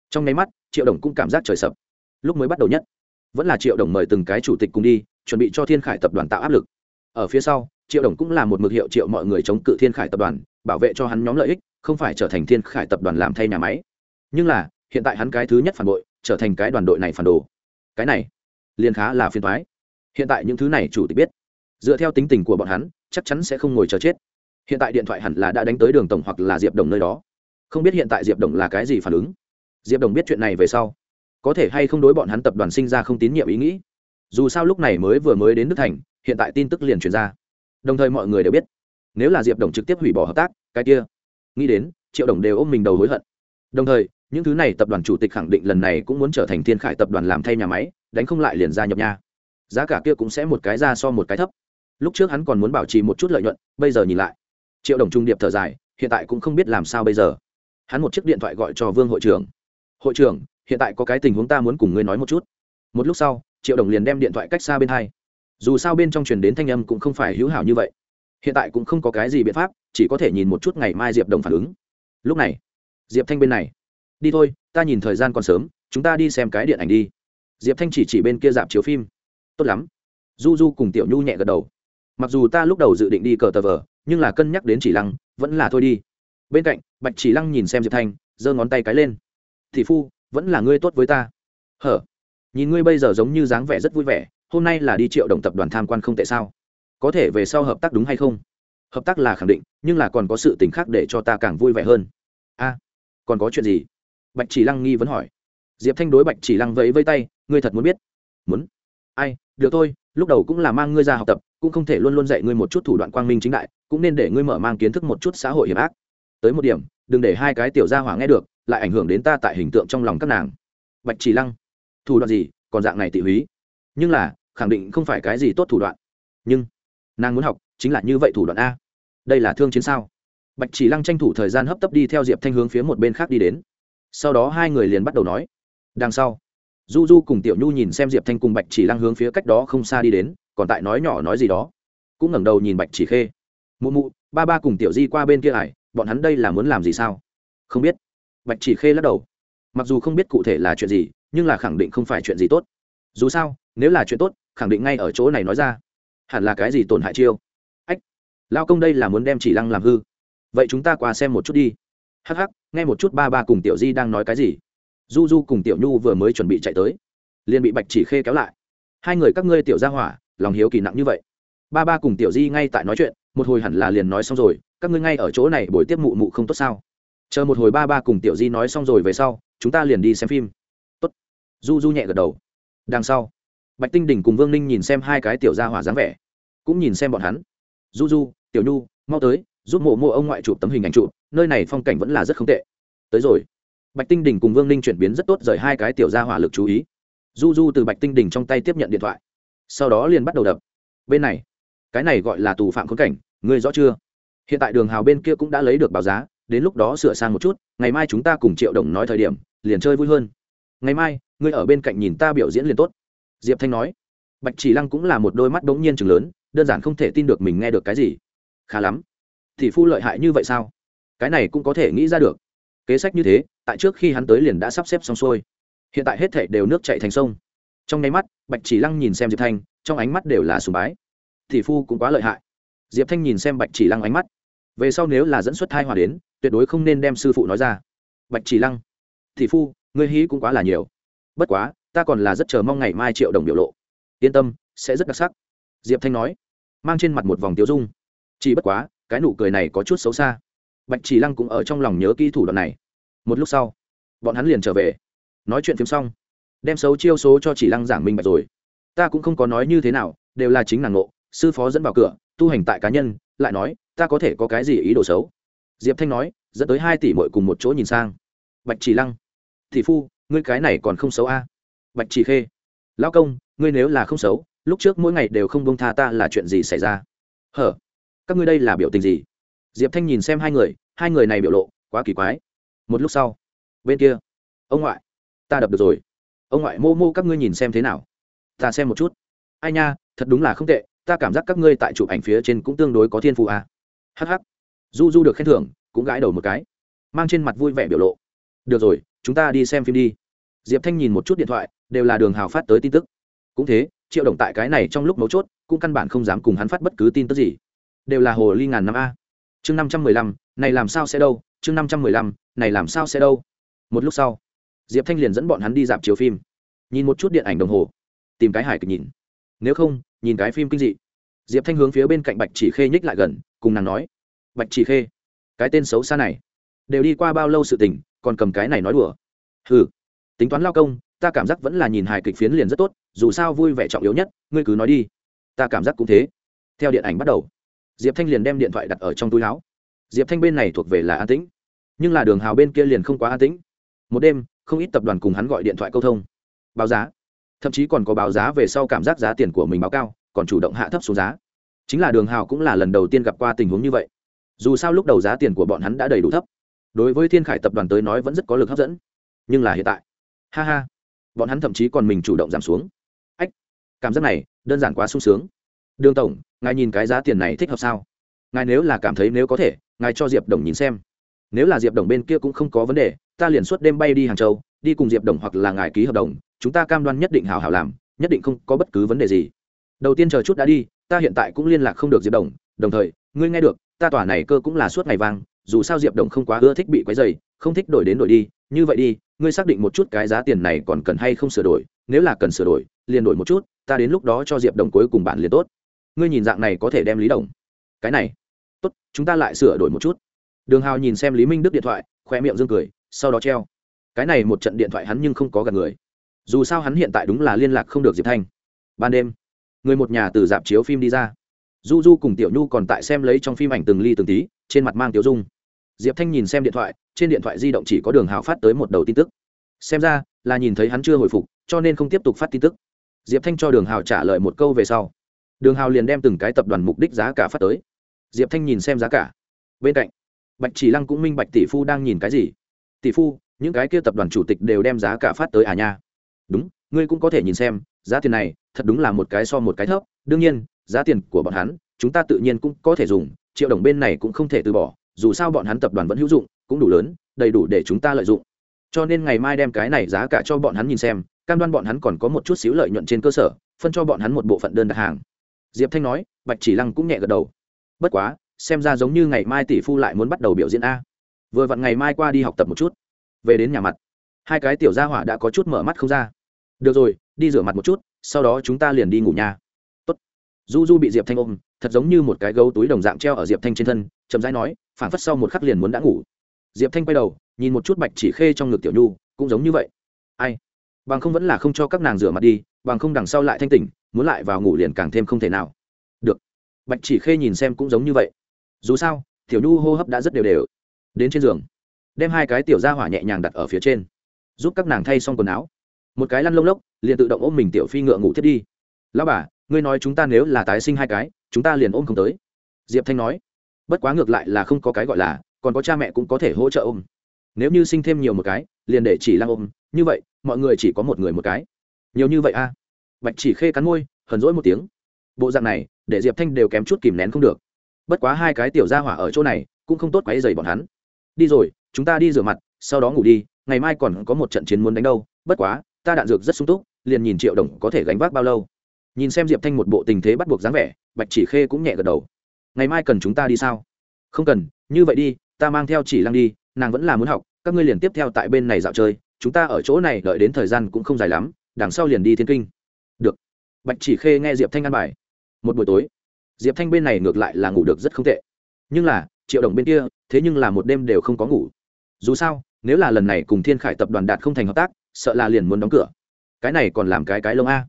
Trong nháy mắt, triệu đồng cũng cảm giác trời sập. Lúc mới bắt đầu nhất, vẫn là triệu đồng mời từng cái chủ tịch cùng đi, chuẩn bị cho thiên khải tập đoàn tạo áp lực ở phía sau, triệu đồng cũng là một mực hiệu triệu mọi người chống cự thiên khải tập đoàn, bảo vệ cho hắn nhóm lợi ích, không phải trở thành thiên khải tập đoàn làm thay nhà máy. Nhưng là, hiện tại hắn cái thứ nhất phản bội, trở thành cái đoàn đội này phản đồ. Cái này, liền khá là phiền thoái hiện tại những thứ này chủ tịch biết. Dựa theo tính tình của bọn hắn, chắc chắn sẽ không ngồi chờ chết. Hiện tại điện thoại hẳn là đã đánh tới đường tổng hoặc là diệp đồng nơi đó. Không biết hiện tại diệp đồng là cái gì phản ứng. Diệp đồng biết chuyện này về sau, có thể hay không đối bọn hắn tập đoàn sinh ra không tín nhiệm ý nghĩ. Dù sao lúc này mới vừa mới đến đức thành hiện tại tin tức liền truyền ra. Đồng thời mọi người đều biết, nếu là diệp đồng trực tiếp hủy bỏ hợp tác, cái kia, nghĩ đến, triệu đồng đều ôm mình đầu hối hận. Đồng thời, những thứ này tập đoàn chủ tịch khẳng định lần này cũng muốn trở thành thiên khải tập đoàn làm thay nhà máy, đánh không lại liền ra nhập nha. Giá cả kia cũng sẽ một cái ra so một cái thấp. Lúc trước hắn còn muốn bảo trì một chút lợi nhuận, bây giờ nhìn lại. Triệu đồng trung điệp thở dài, hiện tại cũng không biết làm sao bây giờ. Hắn một chiếc điện thoại gọi cho vương hội trưởng. Hội trưởng, hiện tại có cái tình huống ta muốn cùng ngươi nói một chút. Một lúc sau, triệu đồng liền đem điện thoại cách xa bên hai dù sao bên trong truyền đến thanh âm cũng không phải hữu hảo như vậy. Hiện tại cũng không có cái gì biện pháp, chỉ có thể nhìn một chút ngày mai diệp đồng phản ứng. Lúc này, diệp thanh bên này. Đi thôi, ta nhìn thời gian còn sớm, chúng ta đi xem cái điện ảnh đi. Diệp thanh chỉ chỉ bên kia dạp chiếu phim. Tốt lắm. Du du cùng tiểu nhu nhẹ gật đầu. Mặc dù ta lúc đầu dự định đi cờ tờ vờ, nhưng là cân nhắc đến chỉ lăng, vẫn là thôi đi. Bên cạnh, bạch chỉ lăng nhìn xem diệp thanh, giơ ngón tay cái lên. Thì phu, vẫn là ngươi tốt với ta. Hở? Nhìn ngươi bây giờ giống như dáng vẻ rất vui vẻ hôm nay là đi triệu đồng tập đoàn tham quan không tệ sao? Có thể về sau hợp tác đúng hay không? Hợp tác là khẳng định, nhưng là còn có sự tình khác để cho ta càng vui vẻ hơn. A, còn có chuyện gì? Bạch chỉ lăng nghi vẫn hỏi. Diệp thanh đối bạch chỉ lăng vẫy vây tay, ngươi thật muốn biết? Muốn. Ai, được thôi, lúc đầu cũng là mang ngươi ra học tập, cũng không thể luôn luôn dạy ngươi một chút thủ đoạn quang minh chính đại, cũng nên để ngươi mở mang kiến thức một chút xã hội hiểm ác. Tới một điểm, đừng để hai cái tiểu gia hỏa nghe được, lại ảnh hưởng đến ta tại hình tượng trong lòng các nàng. Bạch chỉ lăng, thủ đoạn gì, còn dạng này tị húy? Nhưng là khẳng định không phải cái gì tốt thủ đoạn. Nhưng, nàng muốn học chính là như vậy thủ đoạn a. Đây là thương chiến sao? Bạch chỉ lăng tranh thủ thời gian hấp tấp đi theo diệp thanh hướng phía một bên khác đi đến. Sau đó hai người liền bắt đầu nói. Đằng sau, du du cùng tiểu nhu nhìn xem diệp thanh cùng bạch chỉ lăng hướng phía cách đó không xa đi đến, còn tại nói nhỏ nói gì đó. Cũng ngẩng đầu nhìn bạch chỉ khê. Mụ mụ, ba ba cùng tiểu di qua bên kia ải, bọn hắn đây là muốn làm gì sao? Không biết. Bạch chỉ khê lắc đầu. Mặc dù không biết cụ thể là chuyện gì, nhưng là khẳng định không phải chuyện gì tốt. Dù sao, nếu là chuyện tốt khẳng định ngay ở chỗ này nói ra. Hẳn là cái gì tổn hại chiêu? Ách, lao công đây là muốn đem chỉ lăng làm hư. Vậy chúng ta qua xem một chút đi. Hắc hắc, nghe một chút ba ba cùng tiểu di đang nói cái gì. Du du cùng tiểu nhu vừa mới chuẩn bị chạy tới, liền bị bạch chỉ khê kéo lại. Hai người các ngươi tiểu ra hỏa, lòng hiếu kỳ nặng như vậy. Ba ba cùng tiểu di ngay tại nói chuyện, một hồi hẳn là liền nói xong rồi, các ngươi ngay ở chỗ này buổi tiếp mụ mụ không tốt sao? Chờ một hồi ba ba cùng tiểu di nói xong rồi về sau, chúng ta liền đi xem phim. Tốt. Du du nhẹ gật đầu. Đằng sau bạch tinh đỉnh cùng vương ninh nhìn xem hai cái tiểu gia hỏa dáng vẻ, cũng nhìn xem bọn hắn. Du du tiểu nhu, mau tới, giúp mộ mộ ông ngoại chụp tấm hình ảnh chụp, nơi này phong cảnh vẫn là rất không tệ. Tới rồi. Bạch tinh đỉnh cùng vương ninh chuyển biến rất tốt rời hai cái tiểu gia hỏa lực chú ý. Du du từ bạch tinh đỉnh trong tay tiếp nhận điện thoại, sau đó liền bắt đầu đập. Bên này, cái này gọi là tù phạm khốn cảnh, ngươi rõ chưa? Hiện tại đường hào bên kia cũng đã lấy được báo giá, đến lúc đó sửa sang một chút, ngày mai chúng ta cùng triệu đồng nói thời điểm, liền chơi vui hơn. Ngày mai, ngươi ở bên cạnh nhìn ta biểu diễn liền tốt diệp thanh nói. Bạch chỉ lăng cũng là một đôi mắt bỗng nhiên chừng lớn, đơn giản không thể tin được mình nghe được cái gì. Khá lắm. Thì phu lợi hại như vậy sao? Cái này cũng có thể nghĩ ra được. Kế sách như thế, tại trước khi hắn tới liền đã sắp xếp xong xuôi. Hiện tại hết thảy đều nước chạy thành sông. Trong nháy mắt, bạch chỉ lăng nhìn xem diệp thanh, trong ánh mắt đều là sùng bái. Thì phu cũng quá lợi hại. Diệp thanh nhìn xem bạch chỉ lăng ánh mắt. Về sau nếu là dẫn xuất thai hòa đến, tuyệt đối không nên đem sư phụ nói ra. Bạch chỉ lăng, thì phu, ngươi hí cũng quá là nhiều. Bất quá ta còn là rất chờ mong ngày mai triệu đồng biểu lộ. Yên tâm, sẽ rất đặc sắc. Diệp thanh nói, mang trên mặt một vòng tiêu dung. Chỉ bất quá, cái nụ cười này có chút xấu xa. Bạch chỉ lăng cũng ở trong lòng nhớ kỹ thủ đoạn này. Một lúc sau, bọn hắn liền trở về. Nói chuyện phim xong, đem xấu chiêu số cho chỉ lăng giảng minh bạch rồi. Ta cũng không có nói như thế nào, đều là chính nàng ngộ, sư phó dẫn vào cửa, tu hành tại cá nhân, lại nói, ta có thể có cái gì ý đồ xấu? Diệp thanh nói, dẫn tới hai tỷ mội cùng một chỗ nhìn sang. Bạch chỉ lăng thị phu, ngươi cái này còn không xấu a? Bạch chỉ khê. Lão công, ngươi nếu là không xấu, lúc trước mỗi ngày đều không bông tha ta là chuyện gì xảy ra? Hở? Các ngươi đây là biểu tình gì? Diệp thanh nhìn xem hai người hai người này biểu lộ, quá kỳ quái. Một lúc sau, bên kia, ông ngoại, ta đập được rồi. Ông ngoại mô mô các ngươi nhìn xem thế nào? Ta xem một chút. Ai nha, thật đúng là không tệ, ta cảm giác các ngươi tại chụp ảnh phía trên cũng tương đối có thiên phụ à. hh du du được khen thưởng, cũng gãi đầu một cái, mang trên mặt vui vẻ biểu lộ. Được rồi, chúng ta đi xem phim đi diệp thanh nhìn một chút điện thoại, đều là đường hào phát tới tin tức. Cũng thế, triệu đồng tại cái này trong lúc mấu chốt, cũng căn bản không dám cùng hắn phát bất cứ tin tức gì. Đều là hồ ly ngàn năm a. Chương năm trăm mười lăm, này làm sao sẽ đâu? Chương năm trăm mười lăm, này làm sao sẽ đâu? Một lúc sau, diệp thanh liền dẫn bọn hắn đi dạp chiếu phim. Nhìn một chút điện ảnh đồng hồ. Tìm cái hải kịch nhìn. Nếu không, nhìn cái phim kinh dị. Diệp thanh hướng phía bên cạnh bạch chỉ khê nhích lại gần, cùng nàng nói, bạch chỉ khê, cái tên xấu xa này, đều đi qua bao lâu sự tình, còn cầm cái này nói đùa? Hừ tính toán lao công, ta cảm giác vẫn là nhìn hài kịch phiến liền rất tốt, dù sao vui vẻ trọng yếu nhất, ngươi cứ nói đi. Ta cảm giác cũng thế. Theo điện ảnh bắt đầu, diệp thanh liền đem điện thoại đặt ở trong túi áo. Diệp thanh bên này thuộc về là an tĩnh, nhưng là đường hào bên kia liền không quá an tĩnh. Một đêm, không ít tập đoàn cùng hắn gọi điện thoại câu thông, báo giá. Thậm chí còn có báo giá về sau cảm giác giá tiền của mình báo cao, còn chủ động hạ thấp xuống giá. Chính là đường hào cũng là lần đầu tiên gặp qua tình huống như vậy. Dù sao lúc đầu giá tiền của bọn hắn đã đầy đủ thấp. Đối với thiên khải tập đoàn tới nói vẫn rất có lực hấp dẫn, nhưng là hiện tại ha ha. Bọn hắn thậm chí còn mình chủ động giảm xuống. Ách, cảm giác này, đơn giản quá sung sướng. Đường tổng, ngài nhìn cái giá tiền này thích hợp sao? Ngài nếu là cảm thấy nếu có thể, ngài cho diệp đồng nhìn xem. Nếu là diệp đồng bên kia cũng không có vấn đề, ta liền suốt đêm bay đi hàng châu, đi cùng diệp đồng hoặc là ngài ký hợp đồng, chúng ta cam đoan nhất định hào hào làm, nhất định không có bất cứ vấn đề gì. Đầu tiên chờ chút đã đi, ta hiện tại cũng liên lạc không được diệp đồng đồng thời, ngươi nghe được, ta tỏa này cơ cũng là suốt ngày vang, dù sao diệp đồng không quá ưa thích bị quấy dày không thích đổi đến đổi đi, như vậy đi ngươi xác định một chút cái giá tiền này còn cần hay không sửa đổi, nếu là cần sửa đổi, liền đổi một chút, ta đến lúc đó cho diệp đồng cuối cùng bạn liền tốt. Ngươi nhìn dạng này có thể đem lý đồng. Cái này. Tốt, chúng ta lại sửa đổi một chút. Đường hào nhìn xem lý minh đức điện thoại khoe miệng dương cười, sau đó treo. Cái này một trận điện thoại hắn nhưng không có gặp người. Dù sao hắn hiện tại đúng là liên lạc không được diệp thanh. Ban đêm, người một nhà từ dạp chiếu phim đi ra. Du du cùng tiểu nhu còn tại xem lấy trong phim ảnh từng ly từng tí, trên mặt mang tiểu dung diệp thanh nhìn xem điện thoại, trên điện thoại di động chỉ có đường hào phát tới một đầu tin tức. Xem ra, là nhìn thấy hắn chưa hồi phục, cho nên không tiếp tục phát tin tức. Diệp thanh cho đường hào trả lời một câu về sau. Đường hào liền đem từng cái tập đoàn mục đích giá cả phát tới. Diệp thanh nhìn xem giá cả. Bên cạnh, bạch chỉ lăng cũng minh bạch tỷ phu đang nhìn cái gì. Tỷ phu, những cái kia tập đoàn chủ tịch đều đem giá cả phát tới à nha. Đúng, ngươi cũng có thể nhìn xem, giá tiền này thật đúng là một cái so một cái thấp. Đương nhiên, giá tiền của bọn hắn, chúng ta tự nhiên cũng có thể dùng, triệu đồng bên này cũng không thể từ bỏ dù sao bọn hắn tập đoàn vẫn hữu dụng, cũng đủ lớn, đầy đủ để chúng ta lợi dụng. Cho nên ngày mai đem cái này giá cả cho bọn hắn nhìn xem, cam đoan bọn hắn còn có một chút xíu lợi nhuận trên cơ sở, phân cho bọn hắn một bộ phận đơn đặt hàng. Diệp thanh nói, bạch chỉ lăng cũng nhẹ gật đầu. Bất quá, xem ra giống như ngày mai tỷ phu lại muốn bắt đầu biểu diễn a. Vừa vặn ngày mai qua đi học tập một chút. Về đến nhà mặt, hai cái tiểu gia hỏa đã có chút mở mắt không ra. Được rồi, đi rửa mặt một chút, sau đó chúng ta liền đi ngủ nhà Tốt. du du bị diệp thanh ôm thật giống như một cái gấu túi đồng dạng treo ở diệp thanh trên thân, chậm rãi nói phản phất sau một khắc liền muốn đã ngủ. Diệp thanh quay đầu, nhìn một chút bạch chỉ khê trong ngực tiểu nhu, cũng giống như vậy. Ai? Bằng không vẫn là không cho các nàng rửa mặt đi, bằng không đằng sau lại thanh tỉnh, muốn lại vào ngủ liền càng thêm không thể nào. Được. Bạch chỉ khê nhìn xem cũng giống như vậy. Dù sao, tiểu nhu hô hấp đã rất đều đều. Đến trên giường, đem hai cái tiểu ra hỏa nhẹ nhàng đặt ở phía trên, giúp các nàng thay xong quần áo. Một cái lăn lông lốc, liền tự động ôm mình tiểu phi ngựa ngủ thiết đi. Lão bà, ngươi nói chúng ta nếu là tái sinh hai cái chúng ta liền ôm không tới. Diệp thanh nói, bất quá ngược lại là không có cái gọi là, còn có cha mẹ cũng có thể hỗ trợ ôm. Nếu như sinh thêm nhiều một cái, liền để chỉ lăng ôm, như vậy, mọi người chỉ có một người một cái. Nhiều như vậy a. Bạch chỉ khê cắn môi, hờn rỗi một tiếng. Bộ dạng này, để diệp thanh đều kém chút kìm nén không được. Bất quá hai cái tiểu ra hỏa ở chỗ này, cũng không tốt quáy dày bọn hắn. Đi rồi, chúng ta đi rửa mặt, sau đó ngủ đi, ngày mai còn có một trận chiến muốn đánh đâu. Bất quá, ta đạn dược rất sung túc, liền nhìn triệu đồng có thể gánh vác bao lâu nhìn xem diệp thanh một bộ tình thế bắt buộc dáng vẻ, bạch chỉ khê cũng nhẹ gật đầu. Ngày mai cần chúng ta đi sao? Không cần, như vậy đi, ta mang theo chỉ lăng đi, nàng vẫn là muốn học, các ngươi liền tiếp theo tại bên này dạo chơi, chúng ta ở chỗ này đợi đến thời gian cũng không dài lắm, đằng sau liền đi thiên kinh. Được. Bạch chỉ khê nghe diệp thanh ăn bài. Một buổi tối, diệp thanh bên này ngược lại là ngủ được rất không tệ. Nhưng là, triệu đồng bên kia, thế nhưng là một đêm đều không có ngủ. Dù sao, nếu là lần này cùng thiên khải tập đoàn đạt không thành hợp tác, sợ là liền muốn đóng cửa. Cái này còn làm cái cái lông a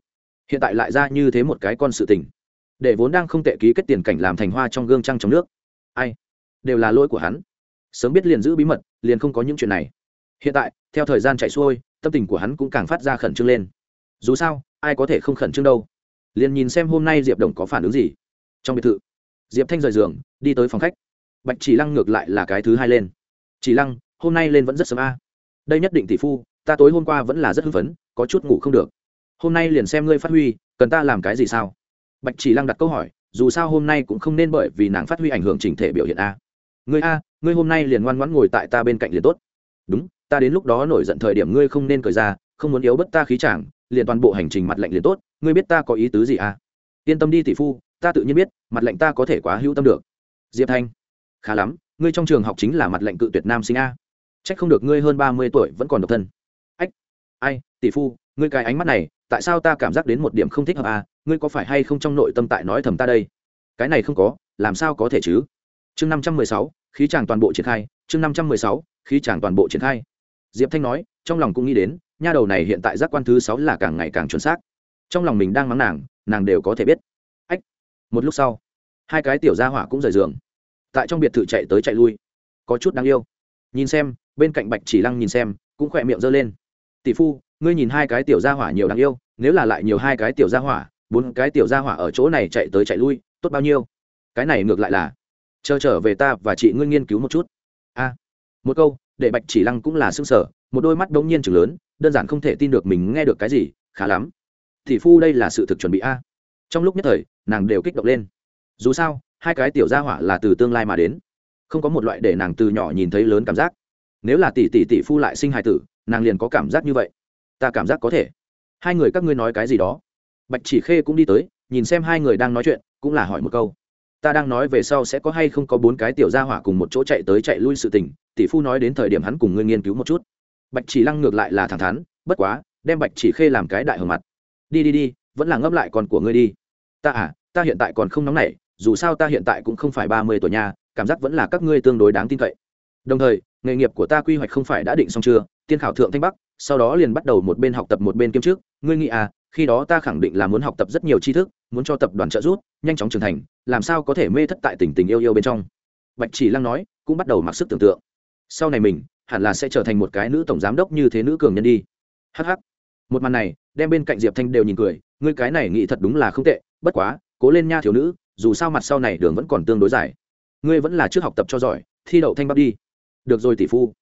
hiện tại lại ra như thế một cái con sự tình. Để vốn đang không tệ ký kết tiền cảnh làm thành hoa trong gương trăng trong nước. Ai? Đều là lỗi của hắn. Sớm biết liền giữ bí mật, liền không có những chuyện này. Hiện tại, theo thời gian chạy xuôi, tâm tình của hắn cũng càng phát ra khẩn trương lên. Dù sao, ai có thể không khẩn trương đâu? Liền nhìn xem hôm nay diệp đồng có phản ứng gì. Trong biệt thự, diệp thanh rời giường, đi tới phòng khách. Bạch chỉ lăng ngược lại là cái thứ hai lên. Chỉ lăng, hôm nay lên vẫn rất sớm a. Đây nhất định tỷ phu, ta tối hôm qua vẫn là rất hưng phấn, có chút ngủ không được hôm nay liền xem ngươi phát huy, cần ta làm cái gì sao? Bạch chỉ lăng đặt câu hỏi, dù sao hôm nay cũng không nên bởi vì nàng phát huy ảnh hưởng chỉnh thể biểu hiện a. Ngươi a, ngươi hôm nay liền ngoan ngoãn ngồi tại ta bên cạnh liền tốt. Đúng, ta đến lúc đó nổi giận thời điểm ngươi không nên cởi ra, không muốn yếu bất ta khí chàng, liền toàn bộ hành trình mặt lạnh liền tốt, ngươi biết ta có ý tứ gì à yên tâm đi tỷ phu, ta tự nhiên biết, mặt lạnh ta có thể quá hữu tâm được. Diệp thanh, khá lắm, ngươi trong trường học chính là mặt lạnh cự tuyệt nam sinh a. C không được ngươi hơn ba mươi tuổi vẫn còn độc thân. Ách, ai, tỷ phu, ngươi cái ánh mắt này tại sao ta cảm giác đến một điểm không thích hợp à? Ngươi có phải hay không trong nội tâm tại nói thầm ta đây? Cái này không có, làm sao có thể chứ? Chương năm trăm mười sáu, khí chàng toàn bộ triển khai, chương năm trăm mười sáu, khí chàng toàn bộ triển khai. Diệp thanh nói, trong lòng cũng nghĩ đến, nha đầu này hiện tại giác quan thứ sáu là càng ngày càng chuẩn xác. Trong lòng mình đang mắng nàng nàng đều có thể biết. Ách, một lúc sau, hai cái tiểu gia hỏa cũng rời giường. Tại trong biệt thự chạy tới chạy lui. Có chút đáng yêu. Nhìn xem, bên cạnh bạch chỉ lăng nhìn xem, cũng khỏe miệng giơ lên tỷ phu, ngươi nhìn hai cái tiểu gia hỏa nhiều đáng yêu, nếu là lại nhiều hai cái tiểu gia hỏa, bốn cái tiểu gia hỏa ở chỗ này chạy tới chạy lui, tốt bao nhiêu? Cái này ngược lại là, chờ trở về ta và chị ngươi nghiên cứu một chút. A, một câu, để bạch chỉ lăng cũng là xương sở một đôi mắt đống nhiên chừng lớn, đơn giản không thể tin được mình nghe được cái gì, khá lắm. Tỷ phu, đây là sự thực chuẩn bị a. Trong lúc nhất thời, nàng đều kích động lên. Dù sao, hai cái tiểu gia hỏa là từ tương lai mà đến. Không có một loại để nàng từ nhỏ nhìn thấy lớn cảm giác. Nếu là tỷ tỷ tỷ phu lại sinh hài tử nàng liền có cảm giác như vậy. Ta cảm giác có thể. Hai người các ngươi nói cái gì đó? Bạch chỉ khê cũng đi tới, nhìn xem hai người đang nói chuyện, cũng là hỏi một câu. Ta đang nói về sau sẽ có hay không có bốn cái tiểu gia hỏa cùng một chỗ chạy tới chạy lui sự tình, tỷ phu nói đến thời điểm hắn cùng ngươi nghiên cứu một chút. Bạch chỉ lăng ngược lại là thẳng thắn, bất quá, đem bạch chỉ khê làm cái đại hở mặt. Đi đi đi, vẫn là ngấp lại con của ngươi đi. Ta à ta hiện tại còn không nóng nảy, dù sao ta hiện tại cũng không phải ba mươi tuổi nhà cảm giác vẫn là các ngươi tương đối đáng tin cậy. Đồng thời, nghề nghiệp của ta quy hoạch không phải đã định xong chưa? Tiên khảo thượng thanh bắc, sau đó liền bắt đầu một bên học tập một bên kiêm trước ngươi nghĩ à khi đó ta khẳng định là muốn học tập rất nhiều tri thức, muốn cho tập đoàn trợ giúp, nhanh chóng trưởng thành, làm sao có thể mê thất tại tình tình yêu yêu bên trong. Bạch chỉ lăng nói, cũng bắt đầu mặc sức tưởng tượng. Sau này mình, hẳn là sẽ trở thành một cái nữ tổng giám đốc như thế nữ cường nhân đi. Hh một màn này, đem bên cạnh diệp thanh đều nhìn cười, ngươi cái này nghĩ thật đúng là không tệ, bất quá, cố lên nha thiếu nữ, dù sao mặt sau này đường vẫn còn tương đối dài. Ngươi vẫn là trước học tập cho giỏi, thi đậu thanh bắc đi. Được rồi tỷ phu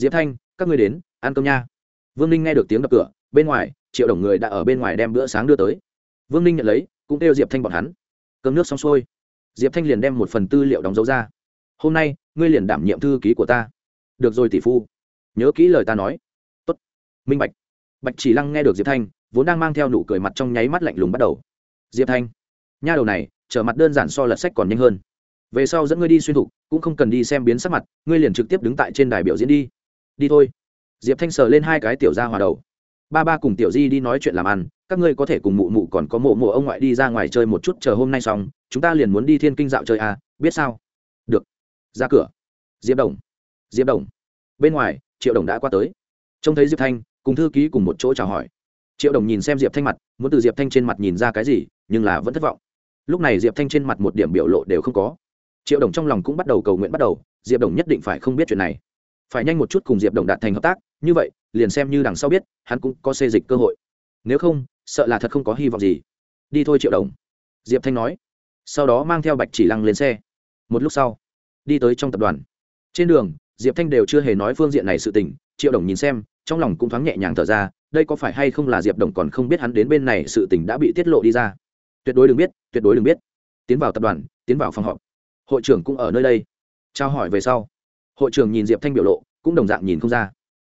diệp thanh, các ngươi đến, ăn cơm nha. Vương ninh nghe được tiếng đập cửa, bên ngoài, triệu đồng người đã ở bên ngoài đem bữa sáng đưa tới. Vương ninh nhận lấy, cũng kêu diệp thanh bọn hắn. Cơm nước xong xuôi, diệp thanh liền đem một phần tư liệu đóng dấu ra. Hôm nay, ngươi liền đảm nhiệm thư ký của ta. Được rồi, tỷ phu. Nhớ kỹ lời ta nói. Tốt. Minh bạch. Bạch chỉ lăng nghe được diệp thanh, vốn đang mang theo nụ cười mặt trong nháy mắt lạnh lùng bắt đầu. Diệp thanh. Nha đầu này, trở mặt đơn giản so lật sách còn nhanh hơn. Về sau dẫn ngươi đi xuyên thục, cũng không cần đi xem biến sắc mặt, ngươi liền trực tiếp đứng tại trên đài biểu diễn đi đi thôi. Diệp thanh sờ lên hai cái tiểu ra hòa đầu. Ba ba cùng tiểu di đi nói chuyện làm ăn, các ngươi có thể cùng mụ mụ còn có mộ mộ ông ngoại đi ra ngoài chơi một chút, chờ hôm nay xong, chúng ta liền muốn đi thiên kinh dạo chơi à biết sao? Được. Ra cửa. Diệp đồng. Diệp đồng. Bên ngoài, triệu đồng đã qua tới. Trông thấy diệp thanh, cùng thư ký cùng một chỗ chào hỏi. Triệu đồng nhìn xem diệp thanh mặt, muốn từ diệp thanh trên mặt nhìn ra cái gì, nhưng là vẫn thất vọng. Lúc này diệp thanh trên mặt một điểm biểu lộ đều không có. Triệu đồng trong lòng cũng bắt đầu cầu nguyện bắt đầu, diệp đồng nhất định phải không biết chuyện này phải nhanh một chút cùng diệp đồng đạt thành hợp tác, như vậy, liền xem như đằng sau biết, hắn cũng có xê dịch cơ hội. Nếu không, sợ là thật không có hy vọng gì. Đi thôi triệu đồng. Diệp thanh nói. Sau đó mang theo bạch chỉ lăng lên xe. Một lúc sau, đi tới trong tập đoàn. Trên đường, diệp thanh đều chưa hề nói phương diện này sự tình, triệu đồng nhìn xem, trong lòng cũng thoáng nhẹ nhàng thở ra, đây có phải hay không là diệp đồng còn không biết hắn đến bên này sự tình đã bị tiết lộ đi ra. Tuyệt đối đừng biết, tuyệt đối đừng biết. Tiến vào tập đoàn, tiến vào phòng họp. Hội trưởng cũng ở nơi đây. Trao hỏi về sau hội trưởng nhìn diệp thanh biểu lộ cũng đồng dạng nhìn không ra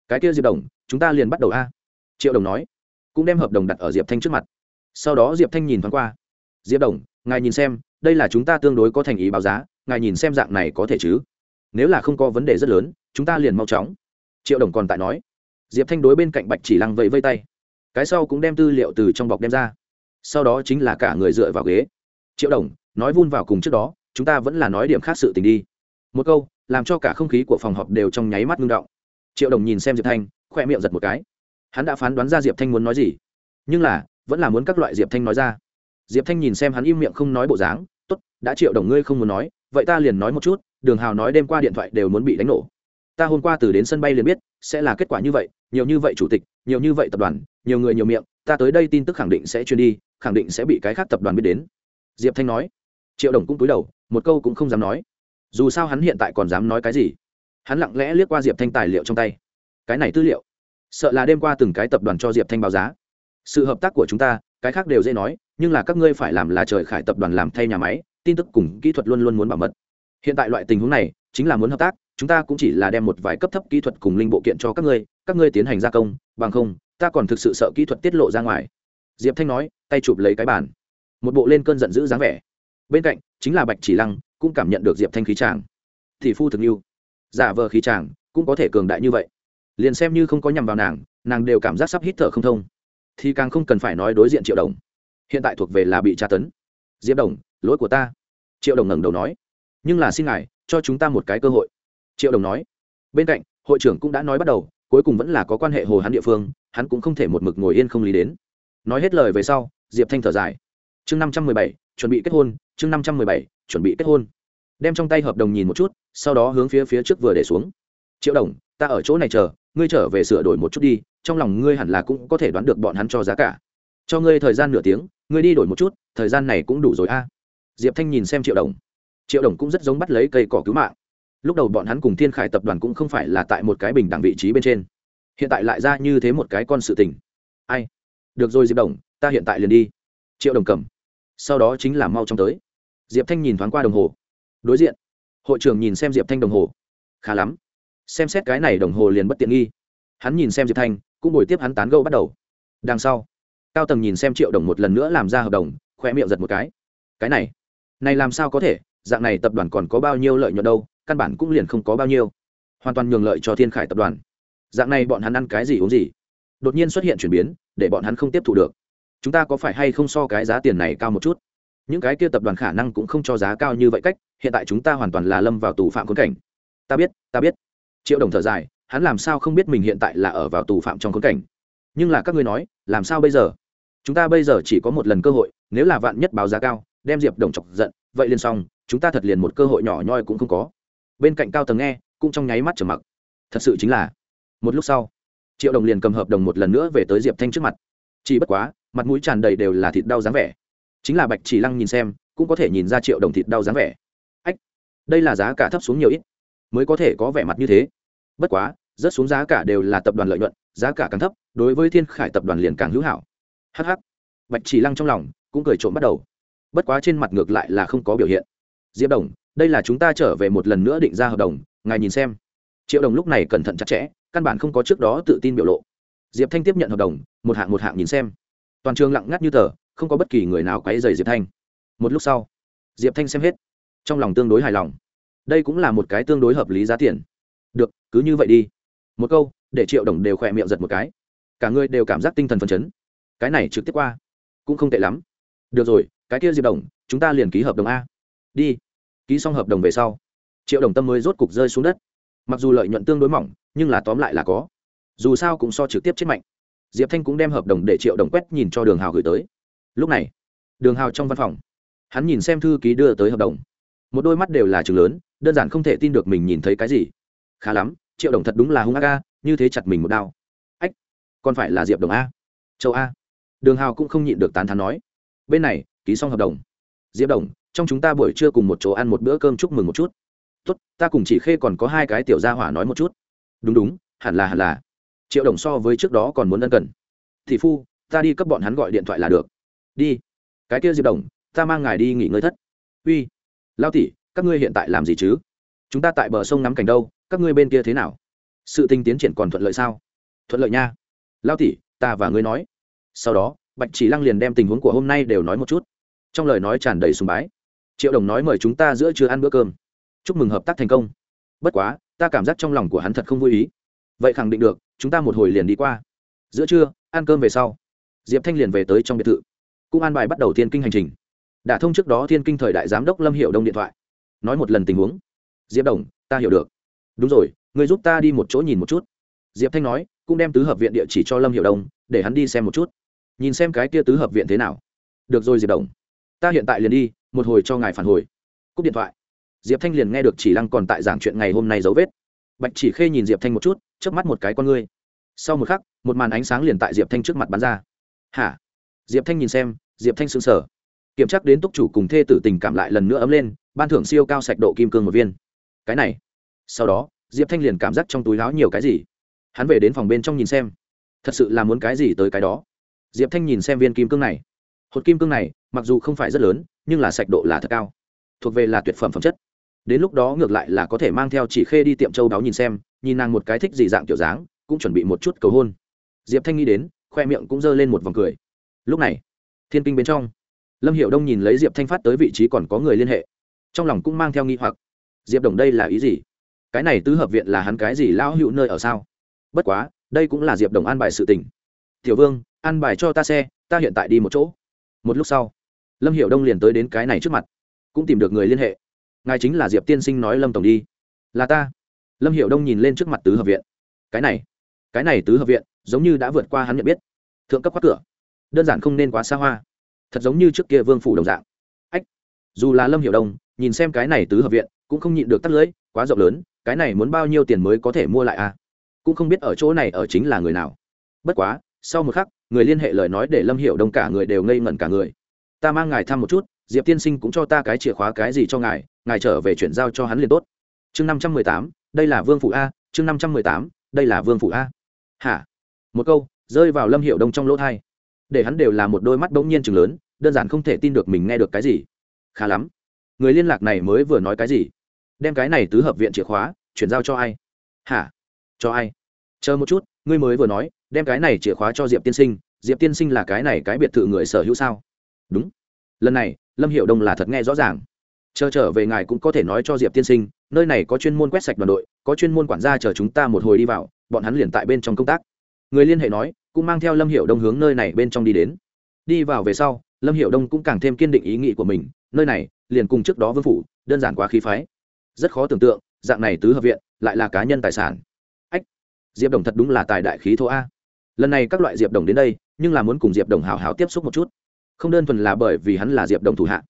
cái kia diệp đồng chúng ta liền bắt đầu a triệu đồng nói cũng đem hợp đồng đặt ở diệp thanh trước mặt sau đó diệp thanh nhìn thoáng qua diệp đồng ngài nhìn xem đây là chúng ta tương đối có thành ý báo giá ngài nhìn xem dạng này có thể chứ nếu là không có vấn đề rất lớn chúng ta liền mau chóng triệu đồng còn tại nói diệp thanh đối bên cạnh bạch chỉ lăng vẫy vây tay cái sau cũng đem tư liệu từ trong bọc đem ra sau đó chính là cả người dựa vào ghế triệu đồng nói vun vào cùng trước đó chúng ta vẫn là nói điểm khác sự tình đi một câu làm cho cả không khí của phòng họp đều trong nháy mắt ngưng động. Triệu đồng nhìn xem diệp thanh khoe miệng giật một cái. Hắn đã phán đoán ra diệp thanh muốn nói gì, nhưng là, vẫn là muốn các loại diệp thanh nói ra. Diệp thanh nhìn xem hắn im miệng không nói bộ dáng t ố t đã triệu đồng ngươi không muốn nói, vậy ta liền nói một chút, đường hào nói đêm qua điện thoại đều muốn bị đánh nổ. Ta hôm qua từ đến sân bay liền biết, sẽ là kết quả như vậy, nhiều như vậy chủ tịch, nhiều như vậy tập đoàn, nhiều người nhiều miệng, ta tới đây tin tức khẳng định sẽ truyền đi, khẳng định sẽ bị cái khác tập đoàn biết đến. Diệp thanh nói. Triệu đồng cũng cúi đầu, một câu cũng không dám nói dù sao hắn hiện tại còn dám nói cái gì? Hắn lặng lẽ liếc qua diệp thanh tài liệu trong tay. Cái này tư liệu, sợ là đêm qua từng cái tập đoàn cho diệp thanh báo giá. Sự hợp tác của chúng ta, cái khác đều dễ nói, nhưng là các ngươi phải làm là trời khải tập đoàn làm thay nhà máy, tin tức cùng kỹ thuật luôn luôn muốn bảo mật. Hiện tại loại tình huống này, chính là muốn hợp tác, chúng ta cũng chỉ là đem một vài cấp thấp kỹ thuật cùng linh bộ kiện cho các ngươi các ngươi tiến hành gia công, bằng không, ta còn thực sự sợ kỹ thuật tiết lộ ra ngoài. Diệp thanh nói, tay chụp lấy cái bàn. Một bộ lên cơn giận dữ dáng vẻ. Bên cạnh, chính là bạch chỉ lăng cũng cảm nhận được diệp thanh khí tràng thì phu thực như, giả vờ khí tràng cũng có thể cường đại như vậy. Liền xem như không có nhằm vào nàng nàng đều cảm giác sắp hít thở không thông. Thì càng không cần phải nói đối diện triệu đồng. Hiện tại thuộc về là bị tra tấn. Diệp đồng lỗi của ta. Triệu đồng ngẩng đầu nói. Nhưng là xin ngài cho chúng ta một cái cơ hội. Triệu đồng nói. Bên cạnh hội trưởng cũng đã nói bắt đầu cuối cùng vẫn là có quan hệ hồ hắn địa phương hắn cũng không thể một mực ngồi yên không lý đến. Nói hết lời về sau diệp thanh thở dài. Chương năm trăm mười bảy chuẩn bị kết hôn chương năm trăm mười bảy chuẩn bị kết hôn. Đem trong tay hợp đồng nhìn một chút, sau đó hướng phía phía trước vừa để xuống. Triệu đồng, ta ở chỗ này chờ, ngươi trở về sửa đổi một chút đi, trong lòng ngươi hẳn là cũng có thể đoán được bọn hắn cho giá cả. Cho ngươi thời gian nửa tiếng, ngươi đi đổi một chút, thời gian này cũng đủ rồi a. À. Diệp thanh nhìn xem triệu đồng. Triệu đồng cũng rất giống bắt lấy cây cỏ cứu mạng. Lúc đầu bọn hắn cùng thiên khải tập đoàn cũng không phải là tại một cái bình đẳng vị trí bên trên. Hiện tại lại ra như thế một cái con sự tình. Ai? Được rồi diệp đồng, ta hiện tại liền đi. Triệu đồng cầm. Sau đó chính là mau trong tới diệp thanh nhìn thoáng qua đồng hồ. Đối diện. Hội trưởng nhìn xem diệp thanh đồng hồ. Khá lắm. Xem xét cái này đồng hồ liền bất tiện nghi. Hắn nhìn xem diệp thanh, cũng buổi tiếp hắn tán gâu bắt đầu. Đằng sau. Cao tầng nhìn xem triệu đồng một lần nữa làm ra hợp đồng khoe miệng giật một cái. Cái này. Này làm sao có thể? Dạng này tập đoàn còn có bao nhiêu lợi nhuận đâu? Căn bản cũng liền không có bao nhiêu. Hoàn toàn nhường lợi cho thiên khải tập đoàn. Dạng này bọn hắn ăn cái gì uống gì? Đột nhiên xuất hiện chuyển biến, để bọn hắn không tiếp thu được. Chúng ta có phải hay không so cái giá tiền này cao một chút? Những cái kia tập đoàn khả năng cũng không cho giá cao như vậy cách, hiện tại chúng ta hoàn toàn là lâm vào tù phạm khốn cảnh. Ta biết ta biết. Triệu đồng thở dài, hắn làm sao không biết mình hiện tại là ở vào tù phạm trong khốn cảnh? Nhưng là các ngươi nói, làm sao bây giờ? Chúng ta bây giờ chỉ có một lần cơ hội, nếu là vạn nhất báo giá cao, đem diệp đồng chọc giận, vậy liền xong, chúng ta thật liền một cơ hội nhỏ nhoi cũng không có. Bên cạnh cao tầng nghe, cũng trong nháy mắt trở mặc. Thật sự chính là, một lúc sau, triệu đồng liền cầm hợp đồng một lần nữa về tới diệp thanh trước mặt. Chỉ bất quá, mặt mũi tràn đầy đều là thịt đau dáng vẻ chính là bạch chỉ lăng nhìn xem, cũng có thể nhìn ra triệu đồng thịt đau dáng vẻ. Ách, đây là giá cả thấp xuống nhiều ít, mới có thể có vẻ mặt như thế. Bất quá rất xuống giá cả đều là tập đoàn lợi nhuận, giá cả càng thấp, đối với thiên khải tập đoàn liền càng hữu hảo. Hh bạch chỉ lăng trong lòng cũng cười trộm bắt đầu. Bất quá trên mặt ngược lại là không có biểu hiện. Diệp đồng, đây là chúng ta trở về một lần nữa định ra hợp đồng, ngài nhìn xem. Triệu đồng lúc này cẩn thận chặt chẽ, căn bản không có trước đó tự tin biểu lộ. Diệp thanh tiếp nhận hợp đồng, một hạng một hạng nhìn xem. Toàn trường lặng ngắt như tờ không có bất kỳ người nào quấy rầy diệp thanh. Một lúc sau, diệp thanh xem hết, trong lòng tương đối hài lòng. Đây cũng là một cái tương đối hợp lý giá tiền. Được, cứ như vậy đi. Một câu, để triệu đồng đều khỏe miệng giật một cái. Cả người đều cảm giác tinh thần phấn chấn. Cái này trực tiếp qua, cũng không tệ lắm. Được rồi, cái kia diệp đồng, chúng ta liền ký hợp đồng a. Đi. Ký xong hợp đồng về sau, triệu đồng tâm mới rốt cục rơi xuống đất. Mặc dù lợi nhuận tương đối mỏng, nhưng là tóm lại là có. Dù sao cũng so trực tiếp chết mạnh. Diệp thanh cũng đem hợp đồng để triệu đồng quét nhìn cho đường hào gửi tới lúc này đường hào trong văn phòng hắn nhìn xem thư ký đưa tới hợp đồng. Một đôi mắt đều là chừng lớn đơn giản không thể tin được mình nhìn thấy cái gì. Khá lắm triệu đồng thật đúng là hung ác ga, như thế chặt mình một đao. Ách còn phải là diệp đồng a. Châu a. Đường hào cũng không nhịn được tán thán nói. Bên này ký xong hợp đồng. Diệp đồng trong chúng ta buổi trưa cùng một chỗ ăn một bữa cơm chúc mừng một chút. Tốt ta cùng chỉ khê còn có hai cái tiểu gia hỏa nói một chút. Đúng đúng hẳn là hẳn là. Triệu đồng so với trước đó còn muốn ân cần. Thị phu ta đi cấp bọn hắn gọi điện thoại là được đi. Cái kia diệp đồng, ta mang ngài đi nghỉ ngơi thất. Uy, lao tỷ, các ngươi hiện tại làm gì chứ? Chúng ta tại bờ sông nắm cảnh đâu, các ngươi bên kia thế nào? Sự tình tiến triển còn thuận lợi sao? Thuận lợi nha. Lao tỷ, ta và ngươi nói. Sau đó, bạch chỉ lăng liền đem tình huống của hôm nay đều nói một chút. Trong lời nói tràn đầy sùng bái. Triệu đồng nói mời chúng ta giữa chưa ăn bữa cơm. Chúc mừng hợp tác thành công. Bất quá, ta cảm giác trong lòng của hắn thật không vui ý. Vậy khẳng định được, chúng ta một hồi liền đi qua. Giữa trưa, ăn cơm về sau. Diệp thanh liền về tới trong biệt thự cũng an bài bắt đầu thiên kinh hành trình. Đã thông trước đó thiên kinh thời đại giám đốc lâm hiệu đông điện thoại. Nói một lần tình huống. Diệp đồng, ta hiểu được. Đúng rồi người giúp ta đi một chỗ nhìn một chút. Diệp thanh nói, cũng đem tứ hợp viện địa chỉ cho lâm hiệu đông, để hắn đi xem một chút. Nhìn xem cái kia tứ hợp viện thế nào. Được rồi diệp đồng. Ta hiện tại liền đi, một hồi cho ngài phản hồi. Cúp điện thoại. Diệp thanh liền nghe được chỉ lăng còn tại giảng chuyện ngày hôm nay dấu vết. Bạch chỉ khê nhìn diệp thanh một chút trước mắt một cái con ngươi. Sau một khắc, một màn ánh sáng liền tại diệp thanh trước mặt bắn ra. Hả? Diệp thanh nhìn xem, diệp thanh sững sờ. Kiểm tra đến túc chủ cùng thê tử tình cảm lại lần nữa ấm lên, ban thưởng siêu cao sạch độ kim cương một viên. Cái này. Sau đó, diệp thanh liền cảm giác trong túi láo nhiều cái gì. Hắn về đến phòng bên trong nhìn xem. Thật sự là muốn cái gì tới cái đó. Diệp thanh nhìn xem viên kim cương này. Hột kim cương này, mặc dù không phải rất lớn, nhưng là sạch độ là thật cao. Thuộc về là tuyệt phẩm phẩm chất. Đến lúc đó ngược lại là có thể mang theo chỉ khê đi tiệm châu đáo nhìn xem, nhìn nàng một cái thích gì dạng kiểu dáng, cũng chuẩn bị một chút cầu hôn. Diệp thanh nghĩ đến, khoe miệng cũng giơ lên một vòng cười lúc này, thiên kinh bên trong, lâm hiệu đông nhìn lấy diệp thanh phát tới vị trí còn có người liên hệ. Trong lòng cũng mang theo nghi hoặc. Diệp đồng đây là ý gì? Cái này tứ hợp viện là hắn cái gì lão hữu nơi ở sao? Bất quá, đây cũng là diệp đồng an bài sự tình. Tiểu vương, an bài cho ta xe, ta hiện tại đi một chỗ. Một lúc sau, lâm hiệu đông liền tới đến cái này trước mặt, cũng tìm được người liên hệ. Ngài chính là diệp tiên sinh nói lâm tổng đi. Là ta. Lâm hiệu đông nhìn lên trước mặt tứ hợp viện. Cái này cái này tứ hợp viện, giống như đã vượt qua hắn nhận biết. Thượng cấp khóa cửa đơn giản không nên quá xa hoa. Thật giống như trước kia vương phủ đồng dạng. Ách, dù là lâm hiểu đông, nhìn xem cái này tứ hợp viện, cũng không nhịn được tắt lưỡi quá rộng lớn, cái này muốn bao nhiêu tiền mới có thể mua lại à? Cũng không biết ở chỗ này ở chính là người nào. Bất quá, sau một khắc, người liên hệ lời nói để lâm hiểu đông cả người đều ngây ngẩn cả người. Ta mang ngài thăm một chút, diệp tiên sinh cũng cho ta cái chìa khóa cái gì cho ngài ngài trở về chuyển giao cho hắn liền tốt. Chương năm trăm mười tám, đây là vương phủ a, chương năm trăm mười tám, đây là vương phủ a. Hả? Một câu, rơi vào lâm hiệu đông trong lỗ thai để hắn đều là một đôi mắt bỗng nhiên chừng lớn, đơn giản không thể tin được mình nghe được cái gì. Khá lắm. Người liên lạc này mới vừa nói cái gì? Đem cái này tứ hợp viện chìa khóa, chuyển giao cho ai? Hả? Cho ai? Chờ một chút, ngươi mới vừa nói, đem cái này chìa khóa cho diệp tiên sinh, diệp tiên sinh là cái này cái biệt thự người sở hữu sao? Đúng. Lần này, lâm hiệu đông là thật nghe rõ ràng. Chờ trở về ngài cũng có thể nói cho diệp tiên sinh, nơi này có chuyên môn quét sạch đoàn đội, có chuyên môn quản gia chờ chúng ta một hồi đi vào, bọn hắn liền tại bên trong công tác. Người liên hệ nói cũng mang theo lâm hiệu đông hướng nơi này bên trong đi đến. Đi vào về sau, lâm hiệu đông cũng càng thêm kiên định ý nghĩ của mình, nơi này, liền cùng trước đó vương phủ, đơn giản quá khí phái. Rất khó tưởng tượng, dạng này tứ hợp viện, lại là cá nhân tài sản. Ách, diệp đồng thật đúng là tài đại khí thô a. Lần này các loại diệp đồng đến đây, nhưng là muốn cùng diệp đồng hào hào tiếp xúc một chút. Không đơn thuần là bởi vì hắn là diệp đồng thủ hạ,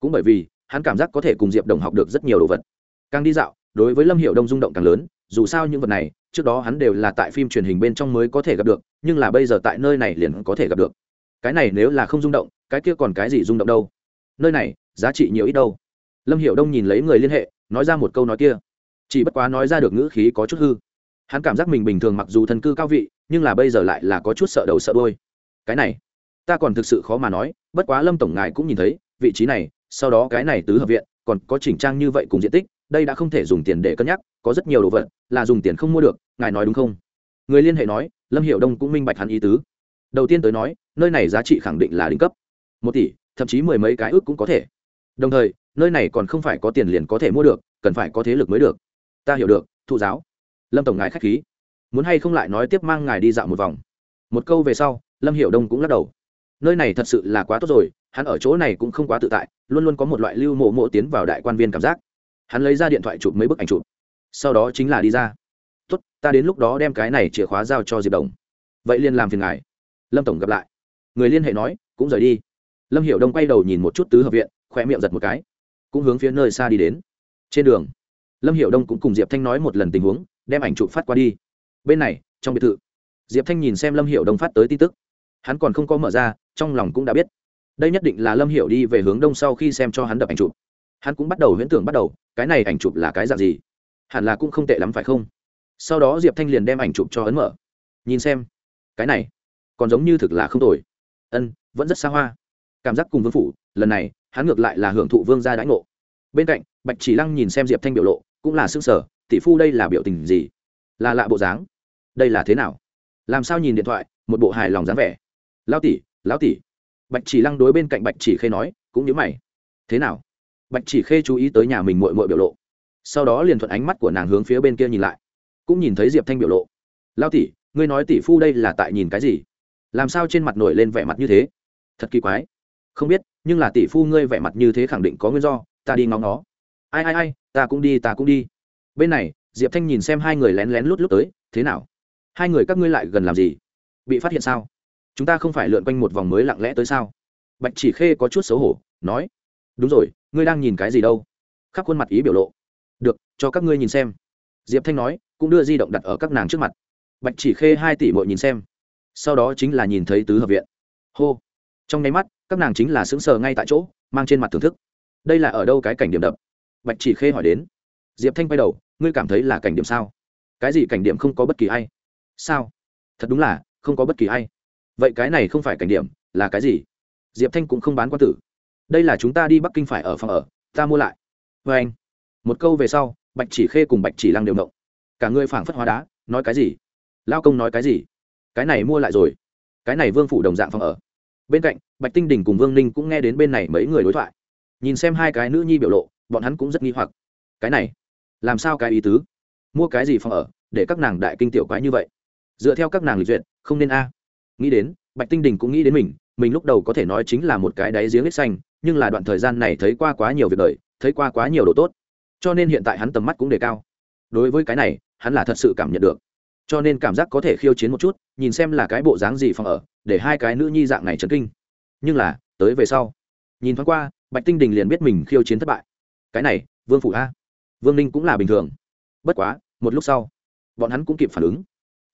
cũng bởi vì hắn cảm giác có thể cùng diệp đồng học được rất nhiều đồ vật. Càng đi dạo, đối với lâm hiệu đông rung động càng lớn, dù sao những vật này trước đó hắn đều là tại phim truyền hình bên trong mới có thể gặp được, nhưng là bây giờ tại nơi này liền có thể gặp được. Cái này nếu là không rung động, cái kia còn cái gì rung động đâu? Nơi này, giá trị nhiều ít đâu? Lâm hiệu đông nhìn lấy người liên hệ, nói ra một câu nói kia. Chỉ bất quá nói ra được ngữ khí có chút hư. Hắn cảm giác mình bình thường mặc dù thần cư cao vị, nhưng là bây giờ lại là có chút sợ đầu sợ đôi cái này, ta còn thực sự khó mà nói, bất quá lâm tổng ngài cũng nhìn thấy, vị trí này, sau đó cái này tứ hợp viện, còn có chỉnh trang như vậy cùng diện tích đây đã không thể dùng tiền để cân nhắc, có rất nhiều đồ vật là dùng tiền không mua được, ngài nói đúng không? Người liên hệ nói, lâm hiệu đông cũng minh bạch hắn ý tứ. Đầu tiên tới nói, nơi này giá trị khẳng định là đỉnh cấp. Một tỷ, thậm chí mười mấy cái ước cũng có thể. Đồng thời, nơi này còn không phải có tiền liền có thể mua được, cần phải có thế lực mới được. Ta hiểu được, thụ giáo. Lâm tổng ngài k h á c h khí. Muốn hay không lại nói tiếp mang ngài đi dạo một vòng. Một câu về sau, lâm hiệu đông cũng lắc đầu. Nơi này thật sự là quá tốt rồi, hắn ở chỗ này cũng không quá tự tại, luôn luôn có một loại lưu mộ mộ tiến vào đại quan viên cảm giác hắn lấy ra điện thoại chụp mấy bức ảnh chụp. Sau đó chính là đi ra. Tốt, ta đến lúc đó đem cái này chìa khóa giao cho diệp đồng. Vậy liền làm phiền ngài. Lâm tổng gặp lại. Người liên hệ nói, cũng rời đi. Lâm hiểu đông quay đầu nhìn một chút tứ hợp viện khoe miệng giật một cái. Cũng hướng phía nơi xa đi đến. Trên đường, lâm hiểu đông cũng cùng diệp thanh nói một lần tình huống, đem ảnh chụp phát qua đi. Bên này, trong biệt thự, diệp thanh nhìn xem lâm hiểu đông phát tới tin tức. Hắn còn không có mở ra, trong lòng cũng đã biết. Đây nhất định là lâm hiểu đi về hướng đông sau khi xem cho hắn đập ảnh chụp hắn cũng bắt đầu huyễn tưởng bắt đầu, cái này ảnh chụp là cái dạng gì? Hẳn là cũng không tệ lắm phải không? Sau đó diệp thanh liền đem ảnh chụp cho ấn mở. Nhìn xem, cái này còn giống như thực là không tồi. Ân, vẫn rất xa hoa. Cảm giác cùng vương phủ, lần này, hắn ngược lại là hưởng thụ vương gia đãi ngộ. Bên cạnh, bạch chỉ lăng nhìn xem diệp thanh biểu lộ, cũng là s ư ơ n g sở tỷ phu đây là biểu tình gì? Là lạ bộ dáng. Đây là thế nào? Làm sao nhìn điện thoại, một bộ hài lòng dáng vẻ? Lao tỷ, lão tỷ. Bạch chỉ lăng đối bên cạnh bạch chỉ khê nói, cũng nhớ mày. Thế nào? Bạch chỉ khê chú ý tới nhà mình mội mội biểu lộ. Sau đó liền thuận ánh mắt của nàng hướng phía bên kia nhìn lại. Cũng nhìn thấy diệp thanh biểu lộ. Lao tỷ, ngươi nói tỷ phu đây là tại nhìn cái gì? Làm sao trên mặt nổi lên vẻ mặt như thế? Thật kỳ quái. Không biết, nhưng là tỷ phu ngươi vẻ mặt như thế khẳng định có nguyên do, ta đi ngóng nó. Ai ai ai, ta cũng đi, ta cũng đi. Bên này, diệp thanh nhìn xem hai người lén lén lút lút tới. Thế nào? Hai người các ngươi lại gần làm gì? Bị phát hiện sao? Chúng ta không phải lượn quanh một vòng mới lặng lẽ tới sao? Bạch chỉ khê có chút xấu hổ, nói. Đúng rồi ngươi đang nhìn cái gì đâu? Khắp khuôn mặt ý biểu lộ. Được, cho các ngươi nhìn xem. Diệp thanh nói, cũng đưa di động đặt ở các nàng trước mặt. Bạch chỉ khê hai tỷ mội nhìn xem. Sau đó chính là nhìn thấy tứ hợp viện. Hô. Trong nháy mắt, các nàng chính là sững sờ ngay tại chỗ, mang trên mặt thưởng thức. Đây là ở đâu cái cảnh điểm đập? Bạch chỉ khê hỏi đến. Diệp thanh quay đầu, ngươi cảm thấy là cảnh điểm sao? Cái gì cảnh điểm không có bất kỳ a i sao? Thật đúng là, không có bất kỳ a i vậy cái này không phải cảnh điểm, là cái gì? Diệp thanh cũng không bán quan tử đây là chúng ta đi bắc kinh phải ở phòng ở, ta mua lại. Vê anh. Một câu về sau, bạch chỉ khê cùng bạch chỉ lăng đều động. Cả người phảng phất hóa đá, nói cái gì? Lao công nói cái gì? Cái này mua lại rồi. Cái này vương phủ đồng dạng phòng ở. Bên cạnh, bạch tinh đình cùng vương ninh cũng nghe đến bên này mấy người đối thoại. Nhìn xem hai cái nữ nhi biểu lộ, bọn hắn cũng rất nghi hoặc. Cái này, làm sao cái ý tứ? Mua cái gì phòng ở, để các nàng đại kinh tiểu quái như vậy? Dựa theo các nàng lịch duyệt, không nên a. Nghĩ đến, bạch tinh đình cũng nghĩ đến mình mình lúc đầu có thể nói chính là một cái đáy giếng ít xanh nhưng là đoạn thời gian này thấy qua quá nhiều việc đời, thấy qua quá nhiều đồ tốt. Cho nên hiện tại hắn tầm mắt cũng đề cao. Đối với cái này, hắn là thật sự cảm nhận được. Cho nên cảm giác có thể khiêu chiến một chút, nhìn xem là cái bộ dáng gì phòng ở, để hai cái nữ nhi dạng này chấn kinh. Nhưng là, tới về sau. Nhìn thoáng qua, bạch tinh đình liền biết mình khiêu chiến thất bại. Cái này, vương phủ a. Vương ninh cũng là bình thường. Bất quá, một lúc sau, bọn hắn cũng kịp phản ứng.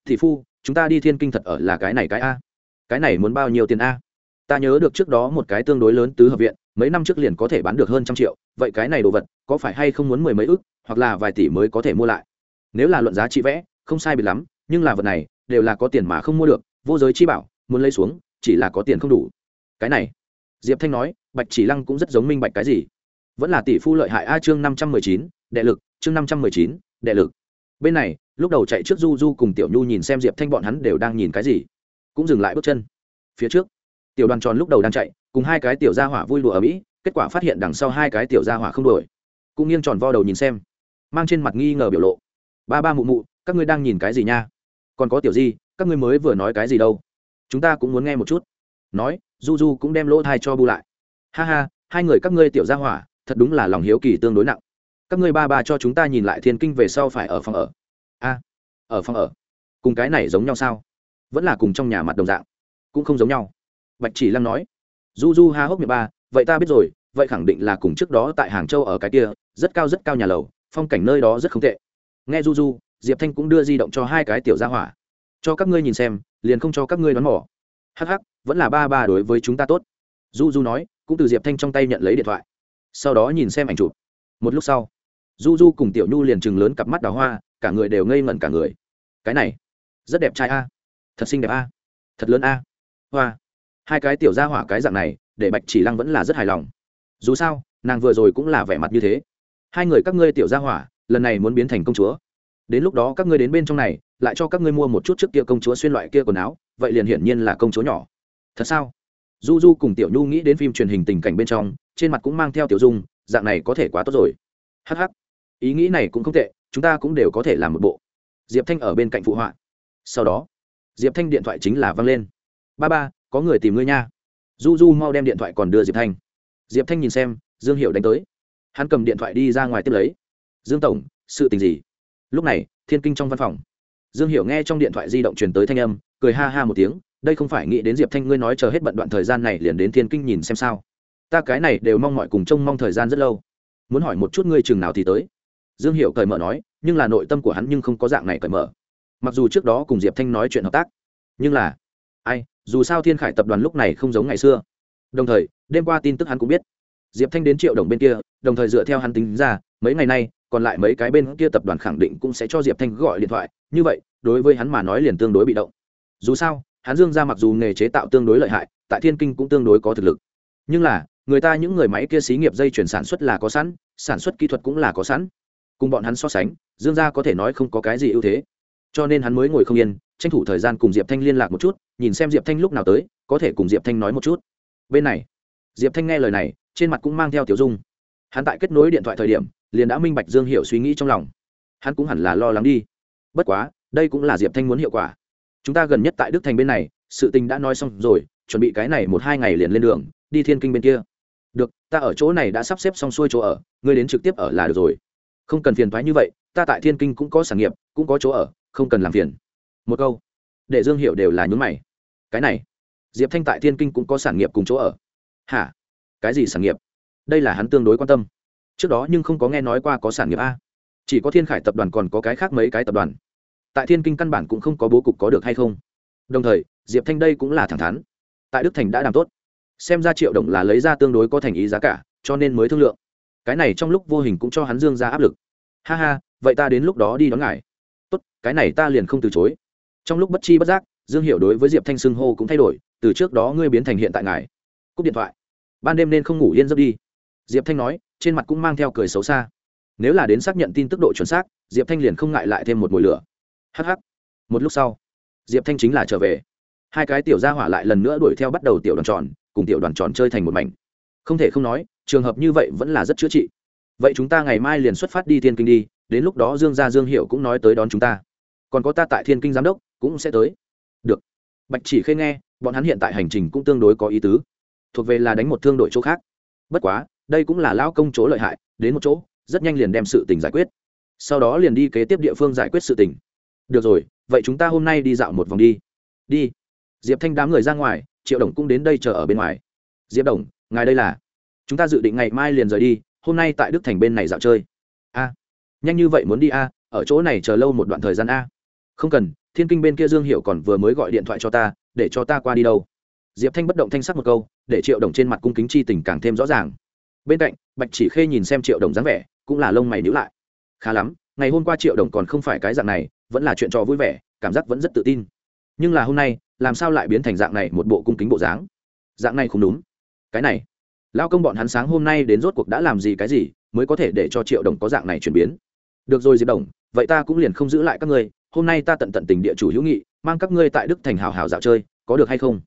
Thị phu, chúng ta đi thiên kinh thật ở là cái này cái a. Cái này muốn bao nhiêu tiền a? Ta nhớ được trước đó một cái tương đối lớn tứ hợp viện mấy năm trước liền có thể bán được hơn trăm triệu, vậy cái này đồ vật có phải hay không muốn mười mấy ức, hoặc là vài tỷ mới có thể mua lại? Nếu là luận giá trị vẽ, không sai biệt lắm, nhưng là vật này đều là có tiền mà không mua được, vô giới chi bảo, muốn lấy xuống, chỉ là có tiền không đủ. Cái này, diệp thanh nói, bạch chỉ lăng cũng rất giống minh bạch cái gì. Vẫn là tỷ phu lợi hại a chương năm trăm mười chín, đệ lực, chương năm trăm mười chín, đệ lực. Bên này, lúc đầu chạy trước du du cùng tiểu nhu nhìn xem diệp thanh bọn hắn đều đang nhìn cái gì. Cũng dừng lại bước chân. Phía trước, tiểu đoàn tròn lúc đầu đang chạy cùng hai cái tiểu gia hỏa vui đùa ở mỹ, kết quả phát hiện đằng sau hai cái tiểu gia hỏa không đổi cũng nghiêng tròn vo đầu nhìn xem, mang trên mặt nghi ngờ biểu lộ. Ba ba mụ mụ, các ngươi đang nhìn cái gì nha? Còn có tiểu gì các ngươi mới vừa nói cái gì đâu? Chúng ta cũng muốn nghe một chút. Nói, du du cũng đem lỗ thai cho bu lại. Ha ha, hai người các ngươi tiểu gia hỏa, thật đúng là lòng hiếu kỳ tương đối nặng. Các ngươi ba ba cho chúng ta nhìn lại thiên kinh về sau phải ở phòng ở. A, ở phòng ở. Cùng cái này giống nhau sao? Vẫn là cùng trong nhà mặt đồng dạng. Cũng không giống nhau. Bạch chỉ lăng nói du du ha hốc miệng ba, vậy ta biết rồi, vậy khẳng định là cùng trước đó tại hàng châu ở cái kia, rất cao rất cao nhà lầu, phong cảnh nơi đó rất không tệ. Nghe du du diệp thanh cũng đưa di động cho hai cái tiểu gia hỏa. Cho các ngươi nhìn xem, liền không cho các ngươi đón mỏ hắc hắc, vẫn là ba ba đối với chúng ta tốt. Du du nói, cũng từ diệp thanh trong tay nhận lấy điện thoại. Sau đó nhìn xem ảnh chụp. Một lúc sau du du cùng tiểu nhu liền chừng lớn cặp mắt đào hoa, cả người đều ngây ngẩn cả người. Cái này, rất đẹp trai a, thật xinh đẹp a, thật lớn a, hoa hai cái tiểu ra hỏa cái dạng này, để bạch chỉ lăng vẫn là rất hài lòng. Dù sao, nàng vừa rồi cũng là vẻ mặt như thế. Hai người các ngươi tiểu ra hỏa, lần này muốn biến thành công chúa. Đến lúc đó các ngươi đến bên trong này, lại cho các ngươi mua một chút trước kia công chúa xuyên loại kia quần áo, vậy liền hiển nhiên là công chúa nhỏ. Thật sao? Du du cùng tiểu nhu nghĩ đến phim truyền hình tình cảnh bên trong, trên mặt cũng mang theo tiểu dung, dạng này có thể quá tốt rồi. Hh ý nghĩ này cũng không tệ, chúng ta cũng đều có thể làm một bộ. Diệp thanh ở bên cạnh phụ họa. Sau đó, diệp thanh điện thoại chính là văng lên. Ba ba có người tìm ngươi nha. Du du mau đem điện thoại còn đưa diệp thanh. Diệp thanh nhìn xem, dương hiệu đánh tới. Hắn cầm điện thoại đi ra ngoài tiếp lấy. Dương tổng, sự tình gì? Lúc này, thiên kinh trong văn phòng. Dương hiệu nghe trong điện thoại di động truyền tới thanh âm, cười ha ha một tiếng, đây không phải nghĩ đến diệp thanh ngươi nói chờ hết bận đoạn thời gian này liền đến thiên kinh nhìn xem sao. Ta cái này đều mong mọi cùng trông mong thời gian rất lâu. Muốn hỏi một chút ngươi chừng nào thì tới. Dương hiệu cởi mở nói, nhưng là nội tâm của hắn nhưng không có dạng này cởi mở. Mặc dù trước đó cùng diệp thanh nói chuyện hợp tác, nhưng là, ai? Dù sao thiên khải tập đoàn lúc này không giống ngày xưa. Đồng thời, đêm qua tin tức hắn cũng biết. Diệp thanh đến triệu đồng bên kia, đồng thời dựa theo hắn tính ra, mấy ngày nay, còn lại mấy cái bên kia tập đoàn khẳng định cũng sẽ cho diệp thanh gọi điện thoại. Như vậy, đối với hắn mà nói liền tương đối bị động. Dù sao, hắn dương ra mặc dù nghề chế tạo tương đối lợi hại, tại thiên kinh cũng tương đối có thực lực. Nhưng là, người ta những người máy kia xí nghiệp dây chuyển sản xuất là có sẵn, sản xuất kỹ thuật cũng là có sẵn. Cùng bọn hắn so sánh, dương gia có thể nói không có cái gì ưu thế cho nên hắn mới ngồi không yên, tranh thủ thời gian cùng diệp thanh liên lạc một chút, nhìn xem diệp thanh lúc nào tới, có thể cùng diệp thanh nói một chút. Bên này, diệp thanh nghe lời này, trên mặt cũng mang theo tiểu dung. Hắn tại kết nối điện thoại thời điểm, liền đã minh bạch dương hiệu suy nghĩ trong lòng. Hắn cũng hẳn là lo lắng đi. Bất quá, đây cũng là diệp thanh muốn hiệu quả. Chúng ta gần nhất tại đức thành bên này, sự tình đã nói xong rồi, chuẩn bị cái này một hai ngày liền lên đường, đi thiên kinh bên kia. Được, ta ở chỗ này đã sắp xếp xong xuôi chỗ ở, ngươi đến trực tiếp ở là được rồi. Không cần phiền thoái như vậy, ta tại thiên kinh cũng có sản nghiệp, cũng có chỗ ở không cần làm phiền. Một câu. Để dương hiệu đều là nhún mày. Cái này, diệp thanh tại thiên kinh cũng có sản nghiệp cùng chỗ ở. Hả? Cái gì sản nghiệp? Đây là hắn tương đối quan tâm. Trước đó nhưng không có nghe nói qua có sản nghiệp a. Chỉ có thiên khải tập đoàn còn có cái khác mấy cái tập đoàn. Tại thiên kinh căn bản cũng không có bố cục có được hay không. Đồng thời, diệp thanh đây cũng là thẳng thắn. Tại đức thành đã làm tốt. Xem ra triệu đồng là lấy ra tương đối có thành ý giá cả, cho nên mới thương lượng. Cái này trong lúc vô hình cũng cho hắn dương ra áp lực. Ha ha, vậy ta đến lúc đó đi đón ngài cái này ta liền không từ chối. Trong lúc bất chi bất giác, dương hiểu đối với diệp thanh xưng hô cũng thay đổi, từ trước đó ngươi biến thành hiện tại ngài. Cúp điện thoại. Ban đêm nên không ngủ yên giấc đi. Diệp thanh nói, trên mặt cũng mang theo cười xấu xa. Nếu là đến xác nhận tin tức độ chuẩn xác, diệp thanh liền không ngại lại thêm một mùi lửa. Hh một lúc sau, diệp thanh chính là trở về. Hai cái tiểu gia hỏa lại lần nữa đuổi theo bắt đầu tiểu đoàn tròn, cùng tiểu đoàn tròn chơi thành một mảnh. Không thể không nói, trường hợp như vậy vẫn là rất chữa trị. Vậy chúng ta ngày mai liền xuất phát đi thiên kinh đi, đến lúc đó dương gia dương hiệu cũng nói tới đón chúng ta còn có ta tại thiên kinh giám đốc, cũng sẽ tới. Được. Bạch chỉ khê nghe, bọn hắn hiện tại hành trình cũng tương đối có ý tứ. Thuộc về là đánh một thương đội chỗ khác. Bất quá, đây cũng là lão công chỗ lợi hại, đến một chỗ, rất nhanh liền đem sự tình giải quyết. Sau đó liền đi kế tiếp địa phương giải quyết sự tình. Được rồi, vậy chúng ta hôm nay đi dạo một vòng đi. Đi. Diệp thanh đám người ra ngoài, triệu đồng cũng đến đây chờ ở bên ngoài. Diệp đồng, ngài đây là? Chúng ta dự định ngày mai liền rời đi, hôm nay tại đức thành bên này dạo chơi. A. Nhanh như vậy muốn đi a, ở chỗ này chờ lâu một đoạn thời gian a không cần, thiên kinh bên kia dương hiệu còn vừa mới gọi điện thoại cho ta, để cho ta qua đi đâu. Diệp thanh bất động thanh sắc một câu, để triệu đồng trên mặt cung kính chi tình càng thêm rõ ràng. Bên cạnh, bạch chỉ khê nhìn xem triệu đồng dáng vẻ, cũng là lông mày nhữ lại. Khá lắm, ngày hôm qua triệu đồng còn không phải cái dạng này, vẫn là chuyện trò vui vẻ, cảm giác vẫn rất tự tin. Nhưng là hôm nay, làm sao lại biến thành dạng này một bộ cung kính bộ dáng? Dạng này không đúng. Cái này lao công bọn hắn sáng hôm nay đến rốt cuộc đã làm gì cái gì, mới có thể để cho triệu đồng có dạng này chuyển biến? Được rồi diệp đồng, vậy ta cũng liền không giữ lại các ngươi hôm nay ta tận tận tình địa chủ hữu nghị, mang các ngươi tại đức thành hào hào dạo chơi, có được hay không?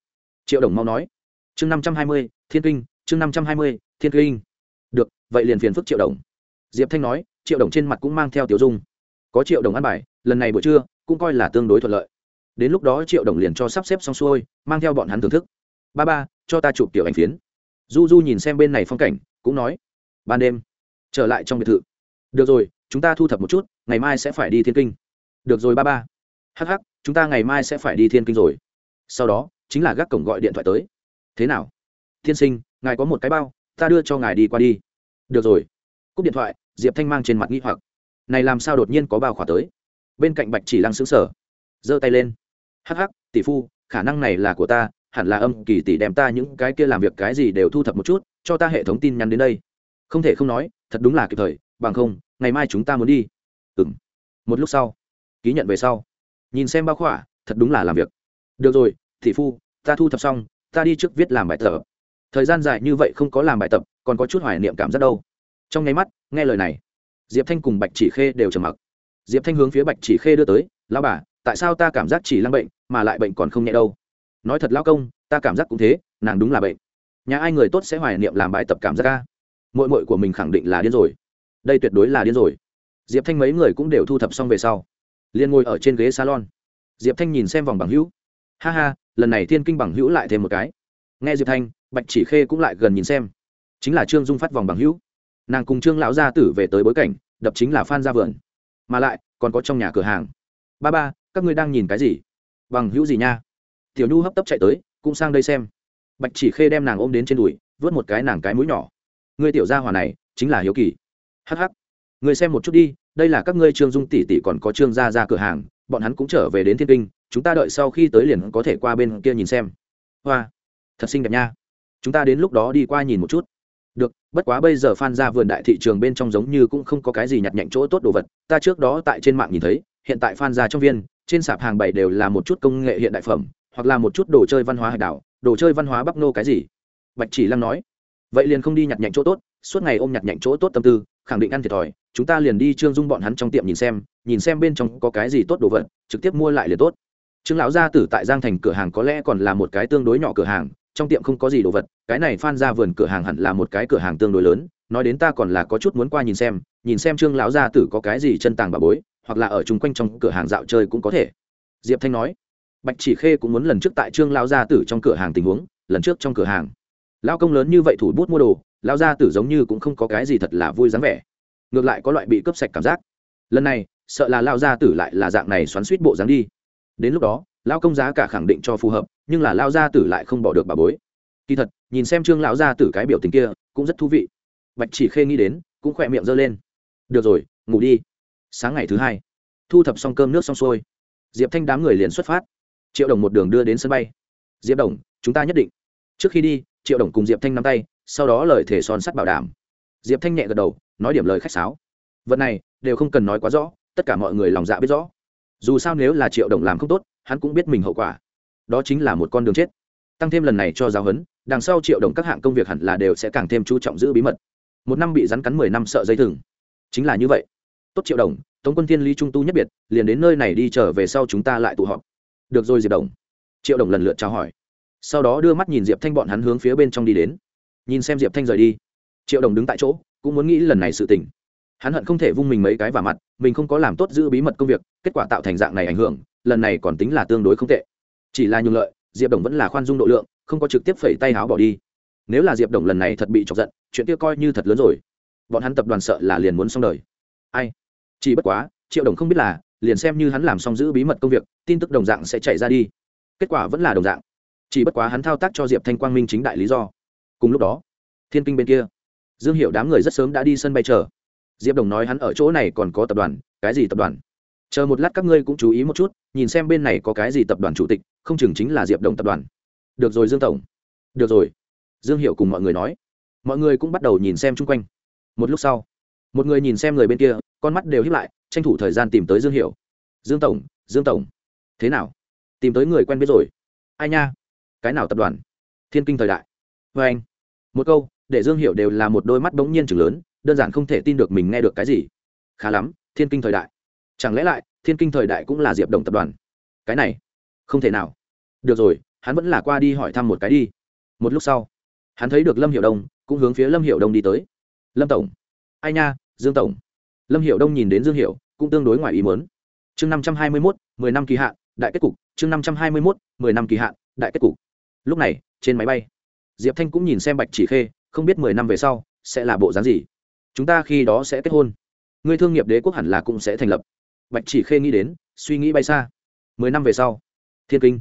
Triệu đồng mau nói. Chương năm trăm hai mươi, thiên kinh, chương năm trăm hai mươi, thiên kinh. Được, vậy liền phiền phức triệu đồng. Diệp thanh nói, triệu đồng trên mặt cũng mang theo tiểu dung. Có triệu đồng ăn bài, lần này buổi trưa, cũng coi là tương đối thuận lợi. Đến lúc đó triệu đồng liền cho sắp xếp xong xuôi, mang theo bọn hắn thưởng thức. Ba ba, cho ta chụp tiểu ảnh phiến. Du du nhìn xem bên này phong cảnh, cũng nói, ban đêm, trở lại trong biệt thự. Được rồi, chúng ta thu thập một chút, ngày mai sẽ phải đi thiên kinh được rồi, ba ba. Hh chúng ta ngày mai sẽ phải đi thiên kinh rồi. Sau đó, chính là gác cổng gọi điện thoại tới. Thế nào? Tiên sinh, ngài có một cái bao, ta đưa cho ngài đi qua đi. Được rồi. Cúp điện thoại, diệp thanh mang trên mặt nghi hoặc. Này làm sao đột nhiên có bao khỏa tới? Bên cạnh bạch chỉ lăng xứng sở giơ tay lên. Hắc hắc, tỷ phu, khả năng này là của ta, hẳn là âm kỳ tỷ đem ta những cái kia làm việc cái gì đều thu thập một chút, cho ta hệ thống tin nhắn đến đây. Không thể không nói, thật đúng là kịp thời, bằng không, ngày mai chúng ta muốn đi. Ừng một lúc sau ký nhận về sau. Nhìn xem bao khỏa, thật đúng là làm việc. Được rồi thị phu, ta thu thập xong, ta đi trước viết làm bài tập. Thời gian dài như vậy không có làm bài tập, còn có chút hoài niệm cảm giác đâu. Trong nháy mắt, nghe lời này, diệp thanh cùng bạch chỉ khê đều trầm mặc. Diệp thanh hướng phía bạch chỉ khê đưa tới lao bà, tại sao ta cảm giác chỉ lăng bệnh, mà lại bệnh còn không nhẹ đâu? Nói thật lao công, ta cảm giác cũng thế, nàng đúng là bệnh. Nhà ai người tốt sẽ hoài niệm làm bài tập cảm giác ca mội mội của mình khẳng định là điên rồi. Đây tuyệt đối là điên rồi. Diệp thanh mấy người cũng đều thu thập xong về sau liền ngồi ở trên ghế salon. Diệp thanh nhìn xem vòng bằng hữu. Ha ha, lần này thiên kinh bằng hữu lại thêm một cái. Nghe diệp thanh, bạch chỉ khê cũng lại gần nhìn xem. Chính là trương dung phát vòng bằng hữu. Nàng cùng trương lão gia tử về tới bối cảnh, đập chính là phan ra vườn. Mà lại, còn có trong nhà cửa hàng. Ba ba, các ngươi đang nhìn cái gì? Bằng hữu gì nha? Tiểu nhu hấp tấp chạy tới, cũng sang đây xem. Bạch chỉ khê đem nàng ôm đến trên đùi, vớt một cái nàng cái mũi nhỏ. Người tiểu gia hòa này, chính là hiếu kỳ. Hh người xem một chút đi đây là các ngươi trương dung tỷ tỷ còn có trương gia ra cửa hàng, bọn hắn cũng trở về đến thiên kinh, chúng ta đợi sau khi tới liền có thể qua bên kia nhìn xem. Hoa, thật xinh đẹp nha. Chúng ta đến lúc đó đi qua nhìn một chút. Được, bất quá bây giờ phan ra vườn đại thị trường bên trong giống như cũng không có cái gì nhặt nhạnh chỗ tốt đồ vật, ta trước đó tại trên mạng nhìn thấy, hiện tại phan ra trong viên, trên sạp hàng bày đều là một chút công nghệ hiện đại phẩm, hoặc là một chút đồ chơi văn hóa hải đảo, đồ chơi văn hóa bắc nô cái gì? Bạch chỉ lăng nói. Vậy liền không đi nhặt nhạnh chỗ tốt, suốt ngày ôm nhặt nhạnh chỗ tốt tâm tư, khẳng định ăn thiệt thòi chúng ta liền đi trương dung bọn hắn trong tiệm nhìn xem nhìn xem bên trong có cái gì tốt đồ vật, trực tiếp mua lại liền tốt. Trương lão gia tử tại giang thành cửa hàng có lẽ còn là một cái tương đối nhỏ cửa hàng, trong tiệm không có gì đồ vật, cái này phan ra vườn cửa hàng hẳn là một cái cửa hàng tương đối lớn, nói đến ta còn là có chút muốn qua nhìn xem nhìn xem trương lão gia tử có cái gì chân tàng bà bối, hoặc là ở chung quanh trong cửa hàng dạo chơi cũng có thể. Diệp thanh nói, bạch chỉ khê cũng muốn lần trước tại trương lão gia tử trong cửa hàng tình huống, lần trước trong cửa hàng. Lao công lớn như vậy thủ bút mua đồ lao gia tử giống như cũng không có cái gì thật là vui dáng vẻ ngược lại có loại bị cướp sạch cảm giác. Lần này, sợ là lao gia tử lại là dạng này xoắn suýt bộ dáng đi. Đến lúc đó lao công giá cả khẳng định cho phù hợp, nhưng là lao gia tử lại không bỏ được bà bối. Kỳ thật, nhìn xem trương lão gia tử cái biểu tình kia, cũng rất thú vị. Bạch chỉ khê nghĩ đến, cũng khỏe miệng giơ lên. Được rồi, ngủ đi. Sáng ngày thứ hai, thu thập xong cơm nước xong xuôi, diệp thanh đám người liền xuất phát. Triệu đồng một đường đưa đến sân bay. Diệp đồng, chúng ta nhất định. Trước khi đi, triệu đồng cùng diệp thanh nắm tay, sau đó lời thể son sắt bảo đảm. Diệp thanh nhẹ gật đầu nói điểm lời khách sáo. Vật này, đều không cần nói quá rõ, tất cả mọi người lòng dạ biết rõ. Dù sao nếu là triệu đồng làm không tốt, hắn cũng biết mình hậu quả. Đó chính là một con đường chết. Tăng thêm lần này cho giáo huấn, đằng sau triệu đồng các hạng công việc hẳn là đều sẽ càng thêm chú trọng giữ bí mật. Một năm bị rắn cắn mười năm sợ dây thừng. Chính là như vậy. Tốt triệu đồng, tống quân thiên ly trung tu nhất biệt, liền đến nơi này đi trở về sau chúng ta lại tụ họp. Được rồi diệp đồng. Triệu đồng lần lượt chào hỏi. Sau đó đưa mắt nhìn diệp thanh bọn hắn hướng phía bên trong đi đến. Nhìn xem diệp thanh rời đi. Triệu đồng đứng tại chỗ cũng muốn nghĩ lần này sự tình. Hắn hận không thể vung mình mấy cái vào mặt, mình không có làm tốt giữ bí mật công việc, kết quả tạo thành dạng này ảnh hưởng, lần này còn tính là tương đối không tệ. Chỉ là nhường lợi, diệp đồng vẫn là khoan dung độ lượng, không có trực tiếp phẩy tay háo bỏ đi. Nếu là diệp đồng lần này thật bị chọc giận, chuyện kia coi như thật lớn rồi. Bọn hắn tập đoàn sợ là liền muốn xong đời. Ai? Chỉ bất quá, triệu đồng không biết là, liền xem như hắn làm xong giữ bí mật công việc, tin tức đồng dạng sẽ chạy ra đi. Kết quả vẫn là đồng dạng. Chỉ bất quá hắn thao tác cho diệp thanh quang minh chính đại lý do. Cùng lúc đó, thiên kinh bên kia dương hiệu đám người rất sớm đã đi sân bay chờ. Diệp đồng nói hắn ở chỗ này còn có tập đoàn, cái gì tập đoàn? Chờ một lát các ngươi cũng chú ý một chút, nhìn xem bên này có cái gì tập đoàn chủ tịch, không chừng chính là diệp đồng tập đoàn. Được rồi dương tổng. Được rồi. Dương hiệu cùng mọi người nói. Mọi người cũng bắt đầu nhìn xem chung quanh. Một lúc sau, một người nhìn xem người bên kia, con mắt đều hiếp lại, tranh thủ thời gian tìm tới dương hiệu dương tổng dương tổng. Thế nào? Tìm tới người quen biết rồi. Ai nha? Cái nào tập đoàn? Thiên kinh thời đại. Vê anh. Một câu để dương hiệu đều là một đôi mắt bỗng nhiên chừng lớn, đơn giản không thể tin được mình nghe được cái gì. Khá lắm, thiên kinh thời đại. Chẳng lẽ lại, thiên kinh thời đại cũng là diệp đồng tập đoàn? Cái này, không thể nào. Được rồi, hắn vẫn là qua đi hỏi thăm một cái đi. Một lúc sau, hắn thấy được lâm hiệu đông, cũng hướng phía lâm hiệu đông đi tới. Lâm tổng. Ai nha, dương tổng. Lâm hiệu đông nhìn đến dương hiệu cũng tương đối ngoài ý mớn chương năm trăm hai mươi mốt, mười năm kỳ hạn, đại kết cục. Chương năm trăm hai mươi mốt, mười năm kỳ hạn, đại kết cục. Lúc này, trên máy bay, diệp thanh cũng nhìn xem bạch chỉ khê không biết mười năm về sau, sẽ là bộ dáng gì? Chúng ta khi đó sẽ kết hôn. Người thương nghiệp đế quốc hẳn là cũng sẽ thành lập. Bạch chỉ khê nghĩ đến, suy nghĩ bay xa. Mười năm về sau, thiên kinh,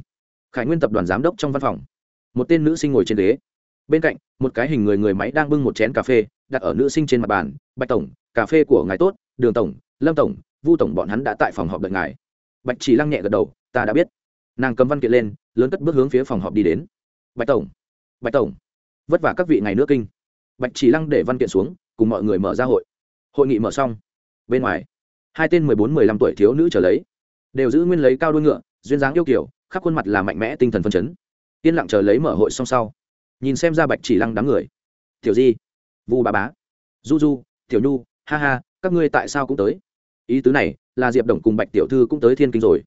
khải nguyên tập đoàn giám đốc trong văn phòng. Một tên nữ sinh ngồi trên ghế. Bên cạnh, một cái hình người người máy đang bưng một chén cà phê, đặt ở nữ sinh trên mặt bàn. Bạch tổng, cà phê của ngài tốt, đường tổng, lâm tổng, vu tổng bọn hắn đã tại phòng họp đợi ngài. Bạch chỉ lăng nhẹ gật đầu, ta đã biết. Nàng cầm văn kiện lên, lớn cất bước hướng phía phòng họp đi đến. Bạch tổng bạch tổng vất vả các vị ngày nước kinh. Bạch chỉ lăng để văn kiện xuống, cùng mọi người mở ra hội. Hội nghị mở xong, bên ngoài, hai tên mười bốn, mười lăm tuổi thiếu nữ trở lấy. Đều giữ nguyên lấy cao đôi ngựa, duyên dáng yêu kiểu khắp khuôn mặt là mạnh mẽ tinh thần phân chấn. Yên lặng chờ lấy mở hội xong sau, nhìn xem ra bạch chỉ lăng đám người. Tiểu di, vu bà bá, du du, tiểu nhu, ha ha, các ngươi tại sao cũng tới? Ý tứ này là diệp đồng cùng bạch tiểu thư cũng tới thiên kinh rồi.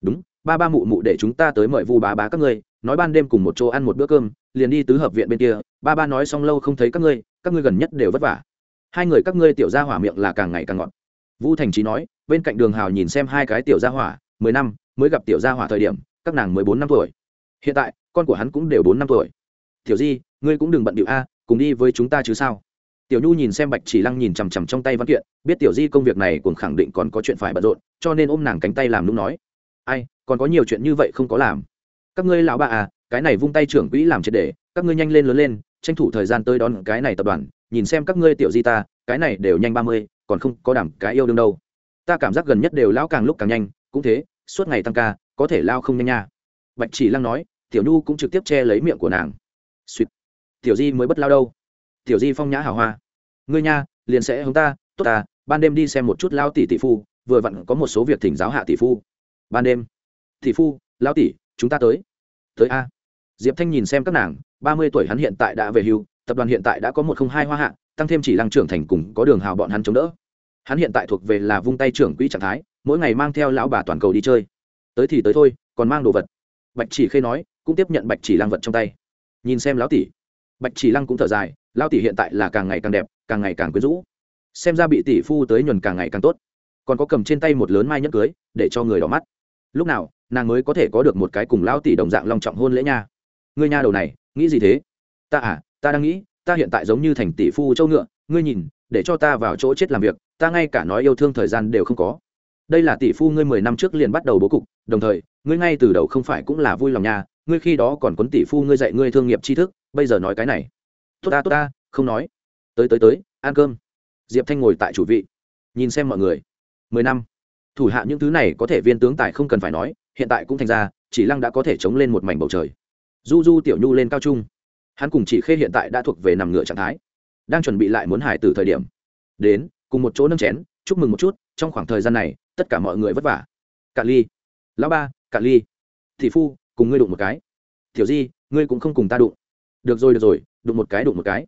Đúng, ba ba mụ mụ để chúng ta tới mời vu bá bá các ngươi, nói ban đêm cùng một chỗ ăn một bữa cơm liền đi tứ hợp viện bên kia, ba ba nói xong lâu không thấy các ngươi các ngươi gần nhất đều vất vả. Hai người các ngươi tiểu gia hỏa miệng là càng ngày càng ngọt. Vu thành trí nói, bên cạnh đường hào nhìn xem hai cái tiểu gia hỏa, mười năm, mới gặp tiểu gia hỏa thời điểm, các nàng mười bốn năm tuổi. Hiện tại, con của hắn cũng đều bốn năm tuổi. Tiểu di, ngươi cũng đừng bận điệu a, cùng đi với chúng ta chứ sao? Tiểu nhu nhìn xem bạch chỉ lăng nhìn chằm chằm trong tay văn kiện, biết tiểu di công việc này cũng khẳng định còn có chuyện phải bận rộn, cho nên ôm nàng cánh tay làm lúc nói. Ai, còn có nhiều chuyện như vậy không có làm các ngươi lão bà à cái này vung tay trưởng quỹ làm triệt để, các ngươi nhanh lên lớn lên, tranh thủ thời gian tới đón cái này tập đoàn, nhìn xem các ngươi tiểu di ta, cái này đều nhanh ba mươi, còn không có đảm cái yêu đương đâu. Ta cảm giác gần nhất đều lão càng lúc càng nhanh, cũng thế, suốt ngày tăng ca, có thể lao không nhanh nha. Bạch chỉ lăng nói, tiểu nhu cũng trực tiếp che lấy miệng của nàng. Suýt tiểu di mới bất lao đâu. Tiểu di phong nhã hào hoa. Ngươi nha, liền sẽ hướng ta, tốt ta, ban đêm đi xem một chút lao tỷ tỷ phu, vừa vặn có một số việc thỉnh giáo hạ tỷ phu. Ban đêm. Tỷ phu lao tỷ chúng ta tới. Tới a. Diệp thanh nhìn xem các nàng, ba mươi tuổi hắn hiện tại đã về hưu, tập đoàn hiện tại đã có một không hai hoa hạ, tăng thêm chỉ lăng trưởng thành cùng có đường hào bọn hắn chống đỡ. Hắn hiện tại thuộc về là vung tay trưởng quỹ trạng thái, mỗi ngày mang theo lão bà toàn cầu đi chơi. Tới thì tới thôi, còn mang đồ vật. Bạch chỉ khê nói, cũng tiếp nhận bạch chỉ lăng vật trong tay. Nhìn xem lão tỷ. Bạch chỉ lăng cũng thở dài, lão tỷ hiện tại là càng ngày càng đẹp, càng ngày càng quyến rũ. Xem ra bị tỷ phu tới nhuần càng ngày càng tốt. Còn có cầm trên tay một lớn mai nhẫn cưới, để cho người đỏ mắt. Lúc nào nàng mới có thể có được một cái cùng lão tỷ đồng dạng long trọng hôn lễ nha. Ngươi nha đầu này, nghĩ gì thế? Ta à ta đang nghĩ, ta hiện tại giống như thành tỷ phu châu ngựa, ngươi nhìn, để cho ta vào chỗ chết làm việc, ta ngay cả nói yêu thương thời gian đều không có. Đây là tỷ phu ngươi mười năm trước liền bắt đầu bố cục, đồng thời, ngươi ngay từ đầu không phải cũng là vui lòng nha. ngươi khi đó còn quấn tỷ phu ngươi dạy ngươi thương nghiệp tri thức, bây giờ nói cái này. Tốt ta tốt ta, không nói. Tới tới tới, ăn cơm. Diệp thanh ngồi tại chủ vị, nhìn xem mọi người. Mười năm. Thủ hạ những thứ này có thể viên tướng tài không cần phải nói hiện tại cũng thành ra, chỉ lăng đã có thể chống lên một mảnh bầu trời. Du du tiểu nhu lên cao trung. Hắn cùng chỉ khê hiện tại đã thuộc về nằm ngựa trạng thái, đang chuẩn bị lại muốn hải từ thời điểm. Đến, cùng một chỗ nâng chén, chúc mừng một chút, trong khoảng thời gian này, tất cả mọi người vất vả. Cạn ly. Lão ba cạn ly. Thị phu, cùng ngươi đụng một cái. Tiểu di, ngươi cũng không cùng ta đụng. Được rồi được rồi, đụng một cái, đụng một cái.